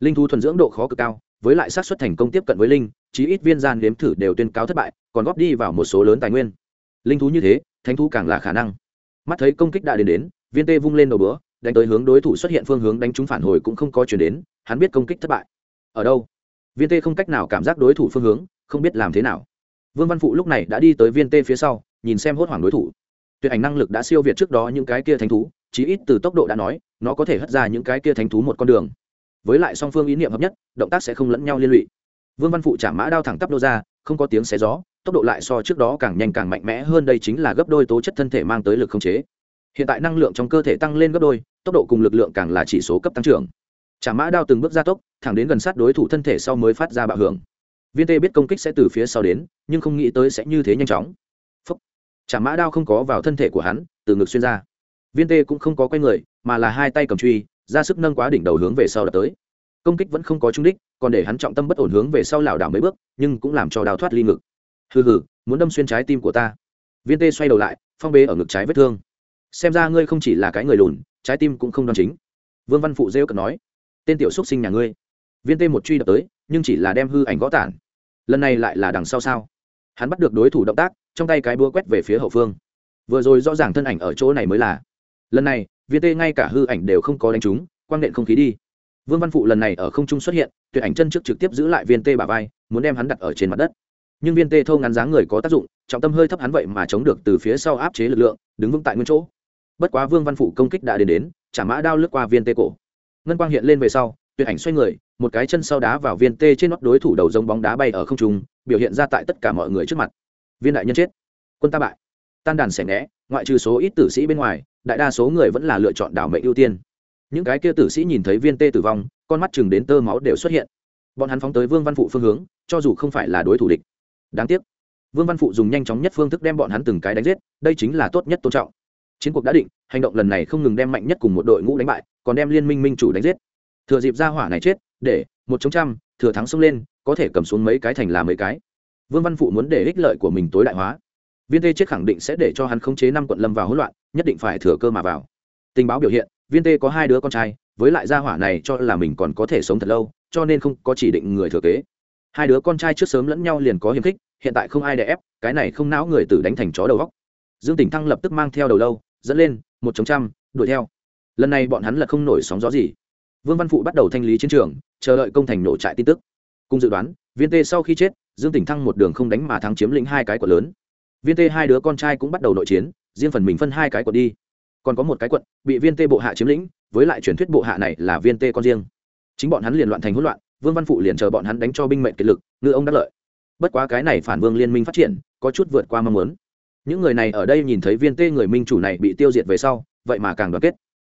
Linh thú thuần dưỡng độ khó cực cao, với lại xác suất thành công tiếp cận với linh, chí ít viên gian nếm thử đều tuyên cáo thất bại, còn góp đi vào một số lớn tài nguyên. Linh thú như thế, thánh thú càng là khả năng. Mắt thấy công kích đã đến đến, viên tê vung lên đầu bữa, đánh tới hướng đối thủ xuất hiện phương hướng đánh trúng phản hồi cũng không có chuyển đến, hắn biết công kích thất bại. Ở đâu? Viên tê không cách nào cảm giác đối thủ phương hướng, không biết làm thế nào. Vương văn phụ lúc này đã đi tới viên tê phía sau, nhìn xem hốt hoảng đối thủ tuyệt ảnh năng lực đã siêu việt trước đó những cái kia thánh thú, chí ít từ tốc độ đã nói, nó có thể hất ra những cái kia thánh thú một con đường. Với lại song phương ý niệm hợp nhất, động tác sẽ không lẫn nhau liên lụy. Vương văn phụ trả mã đao thẳng tắp đô ra, không có tiếng xé gió, tốc độ lại so trước đó càng nhanh càng mạnh mẽ hơn đây chính là gấp đôi tố chất thân thể mang tới lực không chế. Hiện tại năng lượng trong cơ thể tăng lên gấp đôi, tốc độ cùng lực lượng càng là chỉ số cấp tăng trưởng. Trả mã đao từng bước gia tốc, thẳng đến gần sát đối thủ thân thể sau mới phát ra bạo hưởng. Viên tê biết công kích sẽ từ phía sau đến, nhưng không nghĩ tới sẽ như thế nhanh chóng chả mã đao không có vào thân thể của hắn, từ ngực xuyên ra. Viên tê cũng không có quay người, mà là hai tay cầm truy, ra sức nâng quá đỉnh đầu hướng về sau đập tới. Công kích vẫn không có trung đích, còn để hắn trọng tâm bất ổn hướng về sau lảo đảo mấy bước, nhưng cũng làm cho đào thoát ly ngực. Hừ hừ, muốn đâm xuyên trái tim của ta. Viên tê xoay đầu lại, phong bê ở ngực trái vết thương. Xem ra ngươi không chỉ là cái người lùn, trái tim cũng không đoan chính. Vương văn phụ rêu cận nói, tên tiểu xúc sinh nhà ngươi. Viên tê một truy đập tới, nhưng chỉ là đem hư ảnh gõ tản. Lần này lại là đằng sau sao? Hắn bắt được đối thủ động tác trong tay cái búa quét về phía hậu phương. Vừa rồi rõ ràng thân ảnh ở chỗ này mới là. Lần này, viên tê ngay cả hư ảnh đều không có đánh trúng, quang nện không khí đi. Vương văn phụ lần này ở không trung xuất hiện, tuyệt ảnh chân trước trực tiếp giữ lại viên tê bà vai, muốn đem hắn đặt ở trên mặt đất. Nhưng viên tê thâu ngắn dáng người có tác dụng, trọng tâm hơi thấp hắn vậy mà chống được từ phía sau áp chế lực lượng, đứng vững tại nguyên chỗ. Bất quá vương văn phụ công kích đã đến đến, chả mã đao lướt qua viên tê cổ. Ngân quang hiện lên về sau, tuyệt ảnh xoay người, một cái chân sau đá vào viên tê trên nót đối thủ đầu giống bóng đá bay ở không trung, biểu hiện ra tại tất cả mọi người trước mặt viên đại nhân chết. Quân ta bại. Tan đàn xẻ né ngoại trừ số ít tử sĩ bên ngoài, đại đa số người vẫn là lựa chọn đảo mệnh ưu tiên. Những cái kia tử sĩ nhìn thấy viên tê tử vong, con mắt chừng đến tơ máu đều xuất hiện. Bọn hắn phóng tới vương văn phụ phương hướng, cho dù không phải là đối thủ địch. Đáng tiếc, vương văn phụ dùng nhanh chóng nhất phương thức đem bọn hắn từng cái đánh giết, đây chính là tốt nhất tôn trọng. Chiến cuộc đã định, hành động lần này không ngừng đem mạnh nhất cùng một đội ngũ đánh bại, còn đem liên minh minh chủ đánh giết. Thừa dịp ra hỏa này chết, để một chống trăm, thừa thắng xông lên, có thể cầm xuống mấy cái thành là mấy cái vương văn phụ muốn để ích lợi của mình tối đại hóa. Viên tê chết khẳng định sẽ để cho hắn khống chế năm quận lâm vào hỗn loạn, nhất định phải thừa cơ mà vào. Tình báo biểu hiện, viên tê có hai đứa con trai, với lại gia hỏa này cho là mình còn có thể sống thật lâu, cho nên không có chỉ định người thừa kế. Hai đứa con trai trước sớm lẫn nhau liền có hiềm khích, hiện tại không ai đè ép, cái này không não người tử đánh thành chó đầu góc dương tỉnh thăng lập tức mang theo đầu lâu, dẫn lên, một chống trăm, đuổi theo. Lần này bọn hắn là không nổi sóng gió gì. Vương văn phụ bắt đầu thanh lý chiến trường, chờ đợi công thành nổ trại tin tức. Cùng dự đoán, viên tê sau khi chết dương tỉnh thăng một đường không đánh mà thắng chiếm lĩnh hai cái quận lớn. Viên tê hai đứa con trai cũng bắt đầu nội chiến, riêng phần mình phân hai cái quận đi. Còn có một cái quận, bị viên tê bộ hạ chiếm lĩnh, với lại truyền thuyết bộ hạ này là viên tê con riêng. Chính bọn hắn liền loạn thành hỗn loạn, vương văn phụ liền chờ bọn hắn đánh cho binh mệnh kiệt lực, ngư ông đắc lợi. Bất quá cái này phản vương liên minh phát triển, có chút vượt qua mong muốn. Những người này ở đây nhìn thấy viên tê người minh chủ này bị tiêu diệt về sau, vậy mà càng đoàn kết.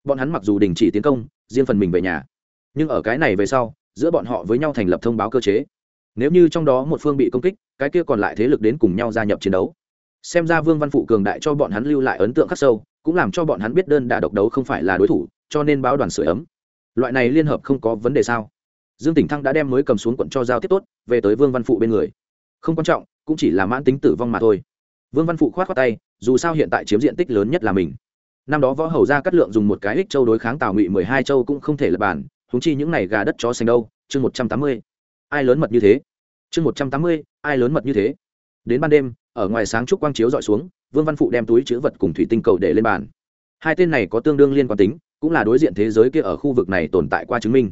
Bọn hắn mặc dù đình chỉ tiến công, riêng phần mình về nhà. Nhưng ở cái này về sau, giữa bọn họ với nhau thành lập thông báo cơ chế nếu như trong đó một phương bị công kích, cái kia còn lại thế lực đến cùng nhau gia nhập chiến đấu. Xem ra vương văn phụ cường đại cho bọn hắn lưu lại ấn tượng khắc sâu, cũng làm cho bọn hắn biết đơn đà độc đấu không phải là đối thủ, cho nên báo đoàn sửa ấm. Loại này liên hợp không có vấn đề sao? Dương tỉnh thăng đã đem mới cầm xuống quận cho giao tiếp tốt, về tới vương văn phụ bên người. Không quan trọng, cũng chỉ là mãn tính tử vong mà thôi. Vương văn phụ khoát khoát tay, dù sao hiện tại chiếm diện tích lớn nhất là mình. Năm đó võ hầu ra cắt lượng dùng một cái ích châu đối kháng tào ngụy mười hai châu cũng không thể lập bản húng chi những này gà đất chó xanh đâu, chương một trăm tám mươi ai lớn mật như thế? Chương một trăm tám mươi, ai lớn mật như thế? Đến ban đêm, ở ngoài sáng trúc quang chiếu dọi xuống, vương văn phụ đem túi chữ vật cùng thủy tinh cầu để lên bàn. Hai tên này có tương đương liên quan tính, cũng là đối diện thế giới kia ở khu vực này tồn tại qua chứng minh.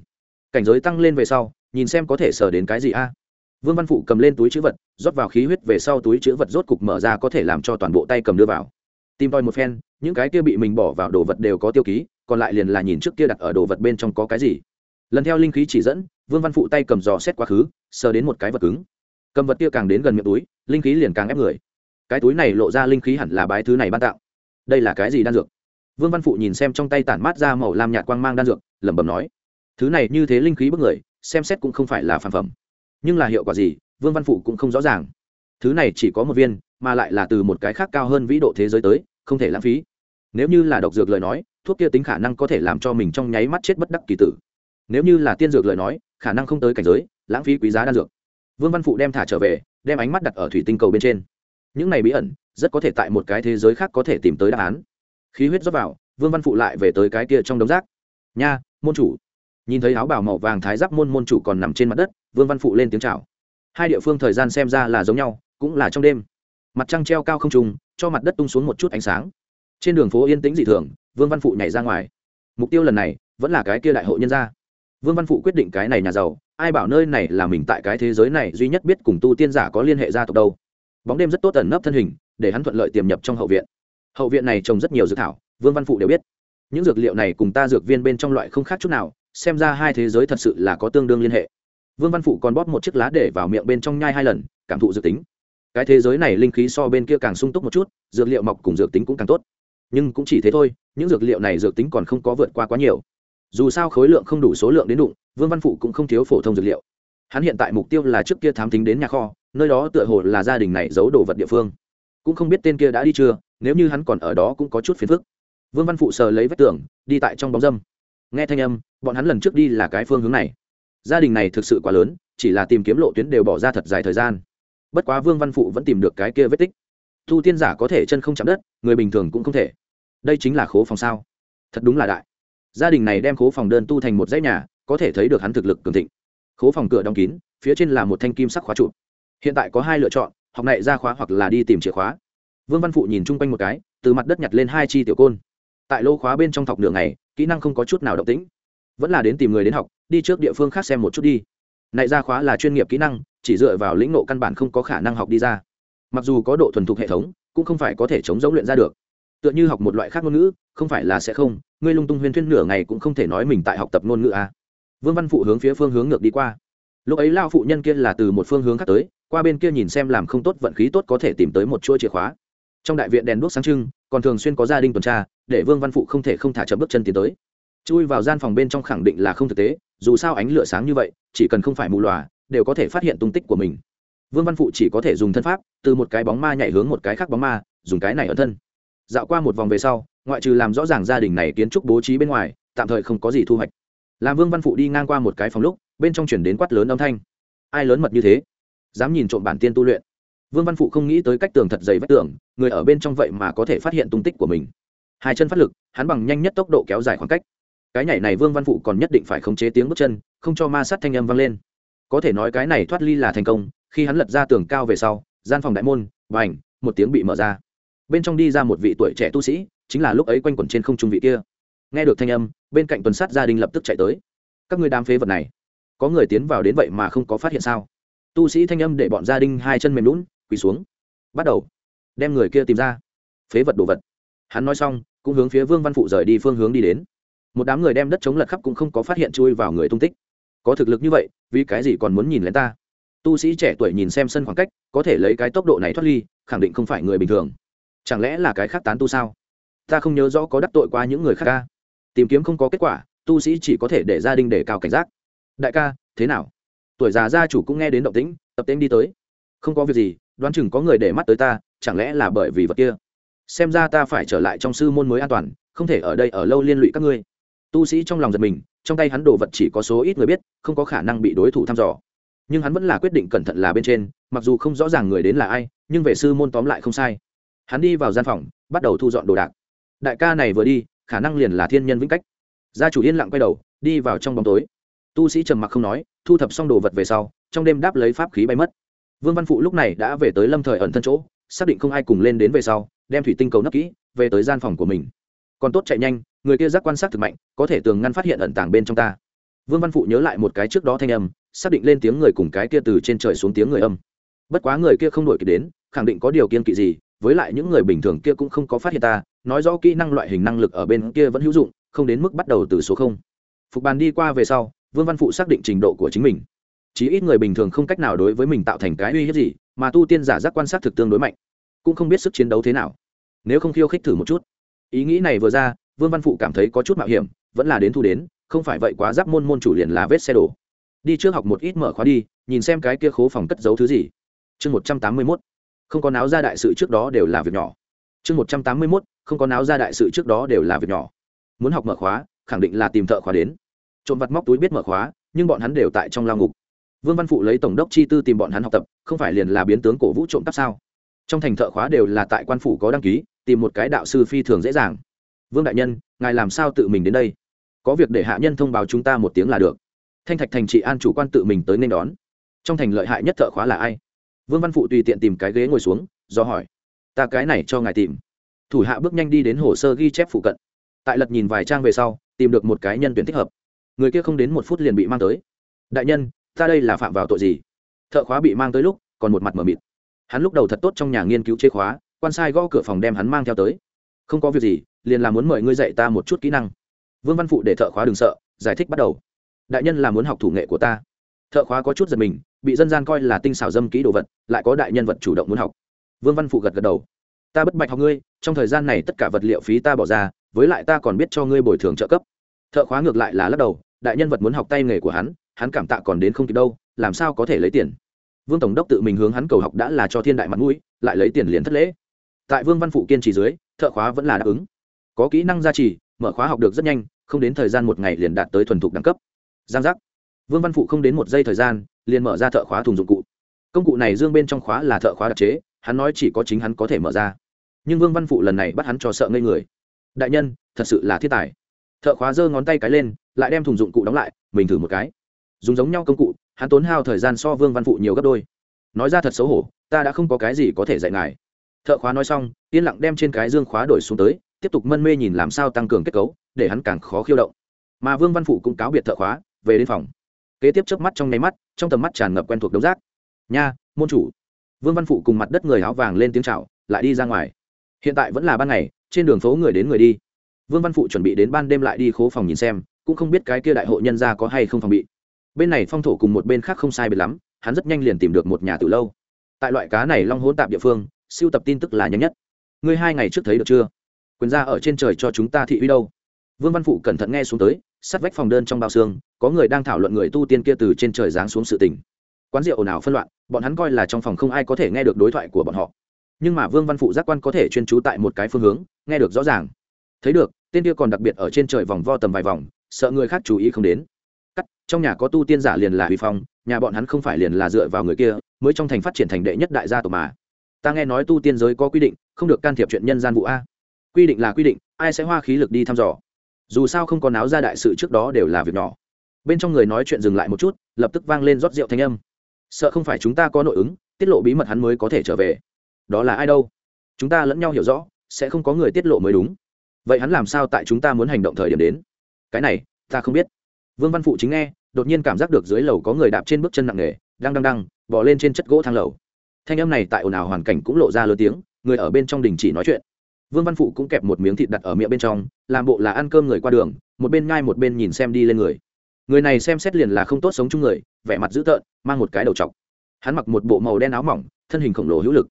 Cảnh giới tăng lên về sau, nhìn xem có thể sờ đến cái gì a. Vương văn phụ cầm lên túi chữ vật, rót vào khí huyết về sau túi chữ vật rốt cục mở ra có thể làm cho toàn bộ tay cầm đưa vào. Tìm tòi một phen, những cái kia bị mình bỏ vào đồ vật đều có tiêu ký, còn lại liền là nhìn trước kia đặt ở đồ vật bên trong có cái gì. Lần theo linh khí chỉ dẫn vương văn phụ tay cầm giò xét quá khứ, sờ đến một cái vật cứng. Cầm vật kia càng đến gần miệng túi, linh khí liền càng ép người. Cái túi này lộ ra linh khí hẳn là bái thứ này ban tạo đây là cái gì đan dược? Vương văn phụ nhìn xem trong tay tản mát ra màu lam nhạt quang mang đan dược, lẩm bẩm nói, thứ này như thế linh khí bức người, xem xét cũng không phải là phản phẩm. Nhưng là hiệu quả gì, vương văn phụ cũng không rõ ràng. Thứ này chỉ có một viên, mà lại là từ một cái khác cao hơn vĩ độ thế giới tới, không thể lãng phí. Nếu như là độc dược lời nói, thuốc kia tính khả năng có thể làm cho mình trong nháy mắt chết bất đắc kỳ tử. Nếu như là tiên dược lời nói khả năng không tới cảnh giới, lãng phí quý giá đan dược. Vương văn phụ đem thả trở về, đem ánh mắt đặt ở thủy tinh cầu bên trên. Những này bí ẩn, rất có thể tại một cái thế giới khác có thể tìm tới đáp án. Khí huyết rót vào, vương văn phụ lại về tới cái kia trong đống rác. Nha, môn chủ. Nhìn thấy áo bào màu vàng thái giáp môn môn chủ còn nằm trên mặt đất, vương văn phụ lên tiếng chào. Hai địa phương thời gian xem ra là giống nhau, cũng là trong đêm. Mặt trăng treo cao không trùng cho mặt đất tung xuống một chút ánh sáng. Trên đường phố yên tĩnh dị thường, vương văn phụ nhảy ra ngoài. Mục tiêu lần này, vẫn là cái kia đại hội nhân gia vương văn phụ quyết định cái này nhà giàu, ai bảo nơi này là mình tại cái thế giới này duy nhất biết cùng tu tiên giả có liên hệ gia tộc đâu. Bóng đêm rất tốt ẩn nấp thân hình, để hắn thuận lợi tiềm nhập trong hậu viện. Hậu viện này trồng rất nhiều dược thảo, vương văn phụ đều biết. Những dược liệu này cùng ta dược viên bên trong loại không khác chút nào, xem ra hai thế giới thật sự là có tương đương liên hệ. Vương văn phụ còn bóp một chiếc lá để vào miệng bên trong nhai hai lần, cảm thụ dược tính. Cái thế giới này linh khí so bên kia càng sung túc một chút, dược liệu mọc cùng dược tính cũng càng tốt. Nhưng cũng chỉ thế thôi, những dược liệu này dược tính còn không có vượt qua quá nhiều dù sao khối lượng không đủ số lượng đến đụng, vương văn phụ cũng không thiếu phổ thông dược liệu. Hắn hiện tại mục tiêu là trước kia thám tính đến nhà kho, nơi đó tựa hồ là gia đình này giấu đồ vật địa phương. Cũng không biết tên kia đã đi chưa, nếu như hắn còn ở đó cũng có chút phiền phức. Vương văn phụ sờ lấy vách tường, đi tại trong bóng dâm. Nghe thanh âm, bọn hắn lần trước đi là cái phương hướng này. Gia đình này thực sự quá lớn, chỉ là tìm kiếm lộ tuyến đều bỏ ra thật dài thời gian. Bất quá vương văn phụ vẫn tìm được cái kia vết tích. Thu tiên giả có thể chân không chạm đất, người bình thường cũng không thể. Đây chính là khố phòng sao. Thật đúng là đại gia đình này đem khố phòng đơn tu thành một dãy nhà, có thể thấy được hắn thực lực cường thịnh. Khố phòng cửa đóng kín, phía trên là một thanh kim sắc khóa trụ. Hiện tại có hai lựa chọn, học này ra khóa hoặc là đi tìm chìa khóa. Vương văn phụ nhìn chung quanh một cái, từ mặt đất nhặt lên hai chi tiểu côn. Tại lô khóa bên trong thọc đường này kỹ năng không có chút nào động tĩnh. Vẫn là đến tìm người đến học, đi trước địa phương khác xem một chút đi. Này ra khóa là chuyên nghiệp kỹ năng, chỉ dựa vào lĩnh nộ căn bản không có khả năng học đi ra. Mặc dù có độ thuần thục hệ thống, cũng không phải có thể chống giống luyện ra được. Tựa như học một loại khác ngôn ngữ, không phải là sẽ không ngươi lung tung huyên thuyên nửa ngày cũng không thể nói mình tại học tập ngôn ngữ à. vương văn phụ hướng phía phương hướng ngược đi qua. Lúc ấy lao phụ nhân kia là từ một phương hướng khác tới, qua bên kia nhìn xem làm không tốt vận khí tốt có thể tìm tới một chuỗi chìa khóa. Trong đại viện đèn đuốc sáng trưng, còn thường xuyên có gia đình tuần tra, để vương văn phụ không thể không thả chậm bước chân tiến tới. Chui vào gian phòng bên trong khẳng định là không thực tế, dù sao ánh lửa sáng như vậy, chỉ cần không phải mù lòa, đều có thể phát hiện tung tích của mình. Vương văn phụ chỉ có thể dùng thân pháp, từ một cái bóng ma nhảy hướng một cái khác bóng ma, dùng cái này ở thân dạo qua một vòng về sau, ngoại trừ làm rõ ràng gia đình này kiến trúc bố trí bên ngoài, tạm thời không có gì thu hoạch. Làm vương văn phụ đi ngang qua một cái phòng lúc, bên trong chuyển đến quát lớn âm thanh. Ai lớn mật như thế? Dám nhìn trộm bản tiên tu luyện. Vương văn phụ không nghĩ tới cách tường thật dày vách tường, người ở bên trong vậy mà có thể phát hiện tung tích của mình. Hai chân phát lực, hắn bằng nhanh nhất tốc độ kéo dài khoảng cách. Cái nhảy này vương văn phụ còn nhất định phải khống chế tiếng bước chân, không cho ma sát thanh âm vang lên. Có thể nói cái này thoát ly là thành công, khi hắn lật ra tường cao về sau, gian phòng đại môn và ảnh một tiếng bị mở ra bên trong đi ra một vị tuổi trẻ tu sĩ, chính là lúc ấy quanh quẩn trên không trung vị kia. Nghe được thanh âm, bên cạnh tuần sát gia đình lập tức chạy tới. Các người đám phế vật này, có người tiến vào đến vậy mà không có phát hiện sao? Tu sĩ thanh âm để bọn gia đình hai chân mềm lún quỳ xuống. Bắt đầu, đem người kia tìm ra. Phế vật đồ vật. Hắn nói xong, cũng hướng phía vương văn phụ rời đi phương hướng đi đến. Một đám người đem đất chống lật khắp cũng không có phát hiện chui vào người tung tích. Có thực lực như vậy, vì cái gì còn muốn nhìn lén ta? Tu sĩ trẻ tuổi nhìn xem sân khoảng cách, có thể lấy cái tốc độ này thoát ly, khẳng định không phải người bình thường chẳng lẽ là cái khác tán tu sao? Ta không nhớ rõ có đắc tội qua những người khác ca. Tìm kiếm không có kết quả, tu sĩ chỉ có thể để gia đình để cao cảnh giác. Đại ca, thế nào? Tuổi già gia chủ cũng nghe đến động tĩnh, tập tên đi tới. Không có việc gì, đoán chừng có người để mắt tới ta, chẳng lẽ là bởi vì vật kia? Xem ra ta phải trở lại trong sư môn mới an toàn, không thể ở đây ở lâu liên lụy các ngươi. Tu sĩ trong lòng giật mình, trong tay hắn đồ vật chỉ có số ít người biết, không có khả năng bị đối thủ thăm dò. Nhưng hắn vẫn là quyết định cẩn thận là bên trên, mặc dù không rõ ràng người đến là ai, nhưng về sư môn tóm lại không sai hắn đi vào gian phòng, bắt đầu thu dọn đồ đạc. Đại ca này vừa đi, khả năng liền là thiên nhân vĩnh cách. Gia chủ yên lặng quay đầu, đi vào trong bóng tối. Tu sĩ trầm mặc không nói, thu thập xong đồ vật về sau, trong đêm đáp lấy pháp khí bay mất. Vương văn phụ lúc này đã về tới lâm thời ẩn thân chỗ, xác định không ai cùng lên đến về sau, đem thủy tinh cầu nấp kỹ, về tới gian phòng của mình. Còn tốt chạy nhanh, người kia giác quan sát thực mạnh, có thể tường ngăn phát hiện ẩn tàng bên trong ta. Vương văn phụ nhớ lại một cái trước đó thanh âm, xác định lên tiếng người cùng cái kia từ trên trời xuống tiếng người âm. Bất quá người kia không đổi kịp đến, khẳng định có điều kiên kỵ gì với lại những người bình thường kia cũng không có phát hiện ta, nói rõ kỹ năng loại hình năng lực ở bên kia vẫn hữu dụng, không đến mức bắt đầu từ số không. Phục bàn đi qua về sau, vương văn phụ xác định trình độ của chính mình. Chí ít người bình thường không cách nào đối với mình tạo thành cái uy hiếp gì, mà tu tiên giả giác quan sát thực tương đối mạnh, cũng không biết sức chiến đấu thế nào. Nếu không khiêu khích thử một chút. Ý nghĩ này vừa ra, vương văn phụ cảm thấy có chút mạo hiểm, vẫn là đến thu đến, không phải vậy quá giáp môn môn chủ liền là vết xe đổ. Đi trước học một ít mở khóa đi, nhìn xem cái kia khố phòng cất giấu thứ gì. Chương một trăm tám mươi mốt không có náo ra đại sự trước đó đều là việc nhỏ. Chương một trăm tám mươi mốt, không có náo ra đại sự trước đó đều là việc nhỏ. Muốn học mở khóa, khẳng định là tìm thợ khóa đến. Trộm vặt móc túi biết mở khóa, nhưng bọn hắn đều tại trong lao ngục. Vương văn phụ lấy tổng đốc chi tư tìm bọn hắn học tập, không phải liền là biến tướng cổ vũ trộm cắp sao? Trong thành thợ khóa đều là tại quan phủ có đăng ký, tìm một cái đạo sư phi thường dễ dàng. Vương đại nhân, ngài làm sao tự mình đến đây? Có việc để hạ nhân thông báo chúng ta một tiếng là được. Thanh thạch thành trị an chủ quan tự mình tới nên đón. Trong thành lợi hại nhất thợ khóa là ai? Vương văn phụ tùy tiện tìm cái ghế ngồi xuống, do hỏi, ta cái này cho ngài tìm. Thủ hạ bước nhanh đi đến hồ sơ ghi chép phụ cận. Tại lật nhìn vài trang về sau, tìm được một cái nhân tuyển thích hợp. Người kia không đến một phút liền bị mang tới. Đại nhân, ta đây là phạm vào tội gì? Thợ khóa bị mang tới lúc, còn một mặt mờ mịt. Hắn lúc đầu thật tốt trong nhà nghiên cứu chế khóa, quan sai gõ cửa phòng đem hắn mang theo tới. Không có việc gì, liền là muốn mời ngươi dạy ta một chút kỹ năng. Vương văn phụ để thợ khóa đừng sợ, giải thích bắt đầu. Đại nhân là muốn học thủ nghệ của ta. Thợ khóa có chút giật mình bị dân gian coi là tinh xảo dâm kỹ đồ vật, lại có đại nhân vật chủ động muốn học. Vương văn phụ gật gật đầu. Ta bất bạch học ngươi, trong thời gian này tất cả vật liệu phí ta bỏ ra, với lại ta còn biết cho ngươi bồi thường trợ cấp. Thợ khóa ngược lại là lắc đầu, đại nhân vật muốn học tay nghề của hắn hắn cảm tạ còn đến không kịp đâu, làm sao có thể lấy tiền? Vương tổng đốc tự mình hướng hắn cầu học đã là cho thiên đại mặt mũi, lại lấy tiền liền thất lễ. Tại vương văn phụ kiên trì dưới, thợ khóa vẫn là đáp ứng. Có kỹ năng gia trì, mở khóa học được rất nhanh, không đến thời gian một ngày liền đạt tới thuần thục đẳng cấp. Giang giác vương văn phụ không đến một giây thời gian, liền mở ra thợ khóa thùng dụng cụ. Công cụ này dương bên trong khóa là thợ khóa đặc chế, hắn nói chỉ có chính hắn có thể mở ra. Nhưng vương văn phụ lần này bắt hắn cho sợ ngây người. Đại nhân, thật sự là thiết tài. Thợ khóa giơ ngón tay cái lên, lại đem thùng dụng cụ đóng lại, mình thử một cái. Dùng giống nhau công cụ, hắn tốn hao thời gian so vương văn phụ nhiều gấp đôi. Nói ra thật xấu hổ, ta đã không có cái gì có thể dạy ngài. Thợ khóa nói xong, yên lặng đem trên cái dương khóa đổi xuống tới, tiếp tục mân mê nhìn làm sao tăng cường kết cấu, để hắn càng khó khiêu động. Mà vương văn phụ cũng cáo biệt thợ khóa, về đến phòng kế tiếp chớp mắt trong nháy mắt, trong tầm mắt tràn ngập quen thuộc đấu giác nha, môn chủ. Vương văn phụ cùng mặt đất người áo vàng lên tiếng chào, lại đi ra ngoài. Hiện tại vẫn là ban ngày, trên đường phố người đến người đi. Vương văn phụ chuẩn bị đến ban đêm lại đi khố phòng nhìn xem, cũng không biết cái kia đại hội nhân gia có hay không phòng bị. Bên này phong thổ cùng một bên khác không sai biệt lắm, hắn rất nhanh liền tìm được một nhà từ lâu. Tại loại cá này long hỗn tạp địa phương, siêu tập tin tức là nhanh nhất. Ngươi hai ngày trước thấy được chưa? Quyền ra ở trên trời cho chúng ta thị uy đâu. Vương văn phụ cẩn thận nghe xuống tới sát vách phòng đơn trong bao xương, có người đang thảo luận người tu tiên kia từ trên trời giáng xuống sự tình. Quán rượu ồn ào phân loạn, bọn hắn coi là trong phòng không ai có thể nghe được đối thoại của bọn họ. Nhưng mà vương văn phụ giác quan có thể chuyên trú tại một cái phương hướng, nghe được rõ ràng. Thấy được, tên kia còn đặc biệt ở trên trời vòng vo tầm vài vòng, sợ người khác chú ý không đến. Cắt, trong nhà có tu tiên giả liền là huy phong, nhà bọn hắn không phải liền là dựa vào người kia, mới trong thành phát triển thành đệ nhất đại gia tộc mà. Ta nghe nói tu tiên giới có quy định, không được can thiệp chuyện nhân gian vụ a. Quy định là quy định, ai sẽ hoa khí lực đi thăm dò? Dù sao không có náo ra đại sự trước đó đều là việc nhỏ. Bên trong người nói chuyện dừng lại một chút, lập tức vang lên rót rượu thanh âm. Sợ không phải chúng ta có nội ứng, tiết lộ bí mật hắn mới có thể trở về. Đó là ai đâu? Chúng ta lẫn nhau hiểu rõ, sẽ không có người tiết lộ mới đúng. Vậy hắn làm sao tại chúng ta muốn hành động thời điểm đến? Cái này, ta không biết. Vương văn phụ chính nghe, đột nhiên cảm giác được dưới lầu có người đạp trên bước chân nặng nề, đang đang đang bỏ lên trên chất gỗ thang lầu. Thanh âm này tại ồn ào hoàn cảnh cũng lộ ra lớn tiếng, người ở bên trong đình chỉ nói chuyện vương văn phụ cũng kẹp một miếng thịt đặt ở miệng bên trong, làm bộ là ăn cơm người qua đường, một bên ngai một bên nhìn xem đi lên người. Người này xem xét liền là không tốt sống chung người, vẻ mặt dữ tợn, mang một cái đầu t hắn mặc một bộ màu đen áo mỏng, thân hình khổng lồ hữu lực.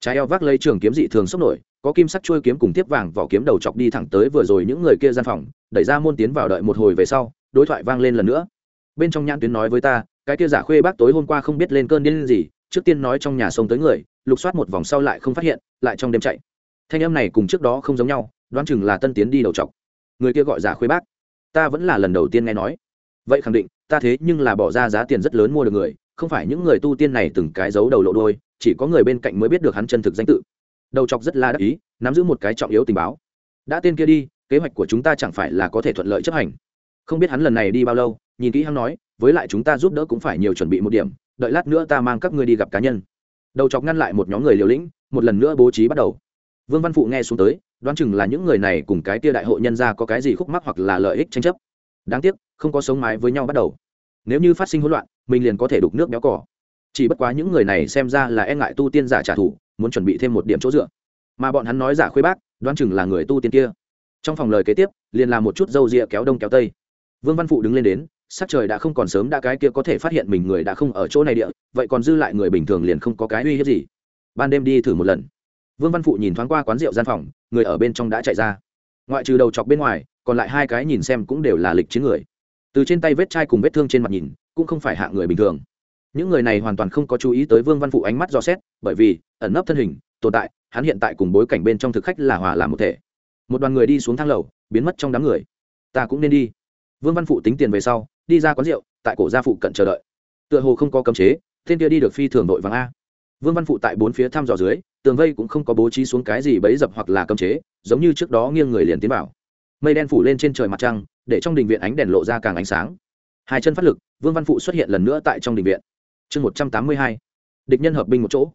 Trái eo vác lấy trường kiếm dị thường sốc nổi, có kim sắt trôi kiếm cùng tiếp vàng vỏ kiếm đầu chọc đi thẳng tới vừa rồi những người kia gian phòng, đẩy ra môn tiến vào đợi một hồi về sau, đối thoại vang lên lần nữa. Bên trong nhãn tuyến nói với ta, cái kia giả khuê bác tối hôm qua không biết lên cơn điên gì, trước tiên nói trong nhà sông tới người, lục soát một vòng sau lại không phát hiện, lại trong đêm chạy thanh âm này cùng trước đó không giống nhau, đoán chừng là tân tiến đi đầu chọc. Người kia gọi giả khuê bác. Ta vẫn là lần đầu tiên nghe nói. Vậy khẳng định, ta thế nhưng là bỏ ra giá tiền rất lớn mua được người, không phải những người tu tiên này từng cái giấu đầu lộ đôi chỉ có người bên cạnh mới biết được hắn chân thực danh tự. Đầu chọc rất là đắc ý, nắm giữ một cái trọng yếu tình báo. Đã tên kia đi, kế hoạch của chúng ta chẳng phải là có thể thuận lợi chấp hành. Không biết hắn lần này đi bao lâu, nhìn kỹ hắn nói, với lại chúng ta giúp đỡ cũng phải nhiều chuẩn bị một điểm, đợi lát nữa ta mang các ngươi đi gặp cá nhân. Đầu chọc ngăn lại một nhóm người liều lĩnh, một lần nữa bố trí bắt đầu vương văn phụ nghe xuống tới, đoán chừng là những người này cùng cái tia đại hội nhân ra có cái gì khúc mắc hoặc là lợi ích tranh chấp. Đáng tiếc, không có sống mái với nhau bắt đầu. Nếu như phát sinh hỗn loạn, mình liền có thể đục nước béo cỏ. Chỉ bất quá những người này xem ra là e ngại tu tiên giả trả thù, muốn chuẩn bị thêm một điểm chỗ dựa. Mà bọn hắn nói giả khuê bác, đoán chừng là người tu tiên kia. Trong phòng lời kế tiếp, liền làm một chút dâu rịa kéo đông kéo tây. Vương văn phụ đứng lên đến, sắc trời đã không còn sớm đã cái kia có thể phát hiện mình người đã không ở chỗ này địa, vậy còn dư lại người bình thường liền không có cái uy hiếp gì. Ban đêm đi thử một lần vương văn phụ nhìn thoáng qua quán rượu gian phòng, người ở bên trong đã chạy ra. Ngoại trừ đầu chọc bên ngoài, còn lại hai cái nhìn xem cũng đều là lịch chiến người. Từ trên tay vết chai cùng vết thương trên mặt nhìn, cũng không phải hạ người bình thường. Những người này hoàn toàn không có chú ý tới vương văn phụ ánh mắt do xét, bởi vì, ẩn nấp thân hình, tồn tại, hắn hiện tại cùng bối cảnh bên trong thực khách là hòa làm một thể. Một đoàn người đi xuống thang lầu, biến mất trong đám người. Ta cũng nên đi. Vương văn phụ tính tiền về sau, đi ra quán rượu, tại cổ gia phụ cận chờ đợi. Tựa hồ không có cấm chế, tên kia đi được phi thường đội vàng a vương văn phụ tại bốn phía thăm dò dưới, tường vây cũng không có bố trí xuống cái gì bấy dập hoặc là cấm chế, giống như trước đó nghiêng người liền tiến vào. Mây đen phủ lên trên trời mặt trăng, để trong đình viện ánh đèn lộ ra càng ánh sáng. Hai chân phát lực, vương văn phụ xuất hiện lần nữa tại trong đình viện. Chương một trăm tám mươi hai, địch nhân hợp binh một chỗ.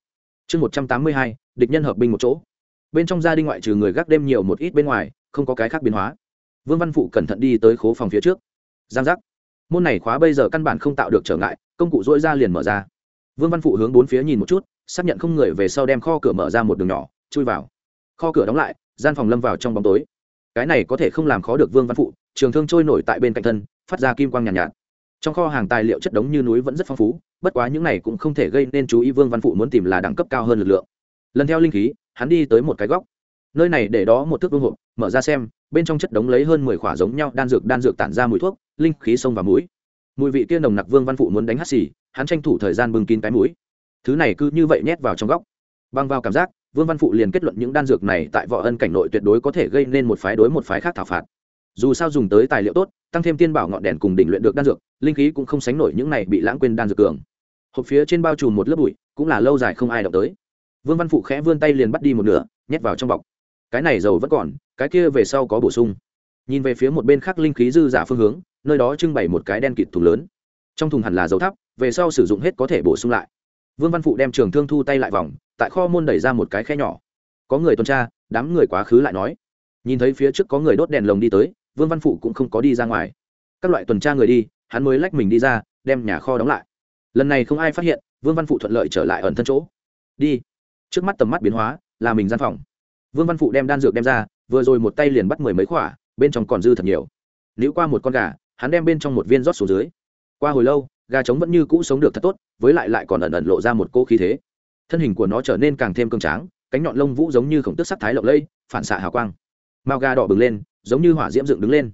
Chương một trăm tám mươi hai, địch nhân hợp binh một chỗ. Bên trong gia đình ngoại trừ người gác đêm nhiều một ít bên ngoài, không có cái khác biến hóa. Vương văn phụ cẩn thận đi tới khố phòng phía trước. Giang giác. Môn này khóa bây giờ căn bản không tạo được trở ngại, công cụ dỗi ra liền mở ra. Vương văn phụ hướng bốn phía nhìn một chút xác nhận không người về sau đem kho cửa mở ra một đường nhỏ chui vào. Kho cửa đóng lại gian phòng lâm vào trong bóng tối. Cái này có thể không làm khó được vương văn phụ trường thương trôi nổi tại bên cạnh thân phát ra kim quang nhàn nhạt, nhạt. Trong kho hàng tài liệu chất đống như núi vẫn rất phong phú bất quá những này cũng không thể gây nên chú ý vương văn phụ muốn tìm là đẳng cấp cao hơn lực lượng. Lần theo linh khí hắn đi tới một cái góc. Nơi này để đó một thước vương hộp mở ra xem bên trong chất đống lấy hơn mười khỏa giống nhau đan dược đan dược tản ra mùi thuốc linh khí sông vào mũi. Mùi vị kia nồng nặc vương văn phụ muốn đánh hắt xì hắn tranh thủ thời gian bưng kín cái mũi thứ này cứ như vậy nhét vào trong góc. Băng vào cảm giác, vương văn phụ liền kết luận những đan dược này tại võ ân cảnh nội tuyệt đối có thể gây nên một phái đối một phái khác thảo phạt. Dù sao dùng tới tài liệu tốt, tăng thêm tiên bảo ngọn đèn cùng đỉnh luyện được đan dược, linh khí cũng không sánh nổi những này bị lãng quên đan dược cường. Hộp phía trên bao trùm một lớp bụi, cũng là lâu dài không ai động tới. Vương văn phụ khẽ vươn tay liền bắt đi một nửa, nhét vào trong bọc. Cái này dầu vẫn còn, cái kia về sau có bổ sung. Nhìn về phía một bên khác linh khí dư giả phương hướng, nơi đó trưng bày một cái đen kịt thùng lớn. Trong thùng hẳn là dầu thắp, về sau sử dụng hết có thể bổ sung lại vương văn phụ đem trường thương thu tay lại vòng, tại kho môn đẩy ra một cái khe nhỏ. Có người tuần tra, đám người quá khứ lại nói. Nhìn thấy phía trước có người đốt đèn lồng đi tới, vương văn phụ cũng không có đi ra ngoài. Các loại tuần tra người đi, hắn mới lách mình đi ra, đem nhà kho đóng lại. Lần này không ai phát hiện, vương văn phụ thuận lợi trở lại ẩn thân chỗ. Đi. Trước mắt tầm mắt biến hóa, là mình gian phòng. Vương văn phụ đem đan dược đem ra, vừa rồi một tay liền bắt mười mấy khỏa, bên trong còn dư thật nhiều. Nếu qua một con gà, hắn đem bên trong một viên rót xuống dưới. Qua hồi lâu gà trống vẫn như cũ sống được thật tốt, với lại lại còn ẩn ẩn lộ ra một cô khí thế. Thân hình của nó trở nên càng thêm cường tráng, cánh nhọn lông vũ giống như khổng tức sắc thái lộng lây phản xạ hào quang. Mao gà đỏ bừng lên, giống như hỏa diễm dựng đứng lên.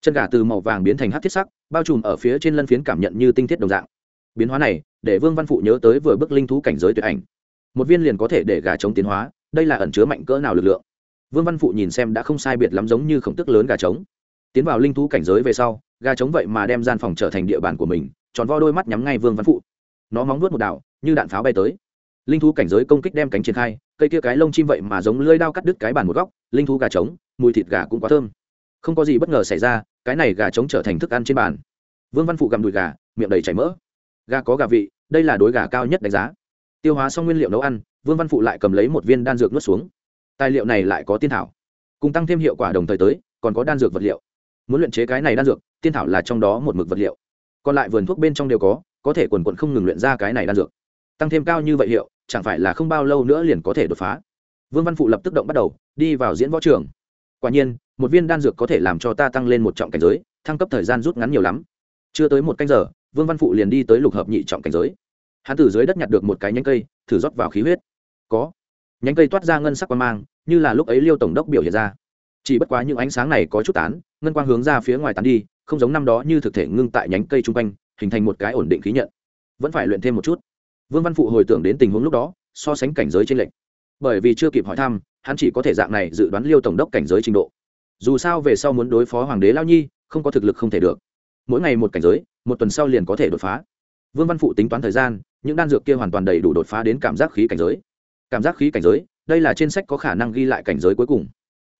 Chân gà từ màu vàng biến thành hát thiết sắc, bao trùm ở phía trên lân phiến cảm nhận như tinh thiết đồng dạng. Biến hóa này, để vương văn phụ nhớ tới vừa bước linh thú cảnh giới tuyệt ảnh. Một viên liền có thể để gà trống tiến hóa, đây là ẩn chứa mạnh cỡ nào lực lượng? Vương văn phụ nhìn xem đã không sai biệt lắm giống như khổng tức lớn gà trống. Tiến vào linh thú cảnh giới về sau, gà trống vậy mà đem gian phòng trở thành địa bàn của mình tròn vo đôi mắt nhắm ngay vương văn phụ nó móng nuốt một đảo như đạn pháo bay tới linh thú cảnh giới công kích đem cánh triển khai cây kia cái lông chim vậy mà giống lưỡi đao cắt đứt cái bàn một góc linh thú gà trống mùi thịt gà cũng quá thơm không có gì bất ngờ xảy ra cái này gà trống trở thành thức ăn trên bàn vương văn phụ gặm đùi gà miệng đầy chảy mỡ gà có gà vị đây là đối gà cao nhất đánh giá tiêu hóa xong nguyên liệu nấu ăn vương văn phụ lại cầm lấy một viên đan dược nuốt xuống tài liệu này lại có tiên thảo cùng tăng thêm hiệu quả đồng thời tới còn có đan dược vật liệu muốn luyện chế cái này đan dược tiên thảo là trong đó một mực vật liệu còn lại vườn thuốc bên trong đều có có thể quần quận không ngừng luyện ra cái này đan dược. Tăng thêm cao như vậy hiệu, chẳng phải là không bao lâu nữa liền có thể đột phá. Vương văn phụ lập tức động bắt đầu, đi vào diễn võ trường. Quả nhiên, một viên đan dược có thể làm cho ta tăng lên một trọng cảnh giới, thăng cấp thời gian rút ngắn nhiều lắm. Chưa tới một canh giờ, vương văn phụ liền đi tới lục hợp nhị trọng cảnh giới. Hắn từ dưới đất nhặt được một cái nhánh cây, thử rót vào khí huyết. Có. Nhánh cây toát ra ngân sắc quang mang, như là lúc ấy liêu tổng đốc biểu hiện ra chỉ bất quá những ánh sáng này có chút tán, ngân quang hướng ra phía ngoài tán đi, không giống năm đó như thực thể ngưng tại nhánh cây chung quanh, hình thành một cái ổn định khí nhận. Vẫn phải luyện thêm một chút. Vương văn phụ hồi tưởng đến tình huống lúc đó, so sánh cảnh giới trên lệnh bởi vì chưa kịp hỏi thăm, hắn chỉ có thể dạng này dự đoán liêu tổng đốc cảnh giới trình độ. Dù sao về sau muốn đối phó hoàng đế lao nhi, không có thực lực không thể được. Mỗi ngày một cảnh giới, một tuần sau liền có thể đột phá. Vương văn phụ tính toán thời gian, những đan dược kia hoàn toàn đầy đủ đột phá đến cảm giác khí cảnh giới. Cảm giác khí cảnh giới, đây là trên sách có khả năng ghi lại cảnh giới cuối cùng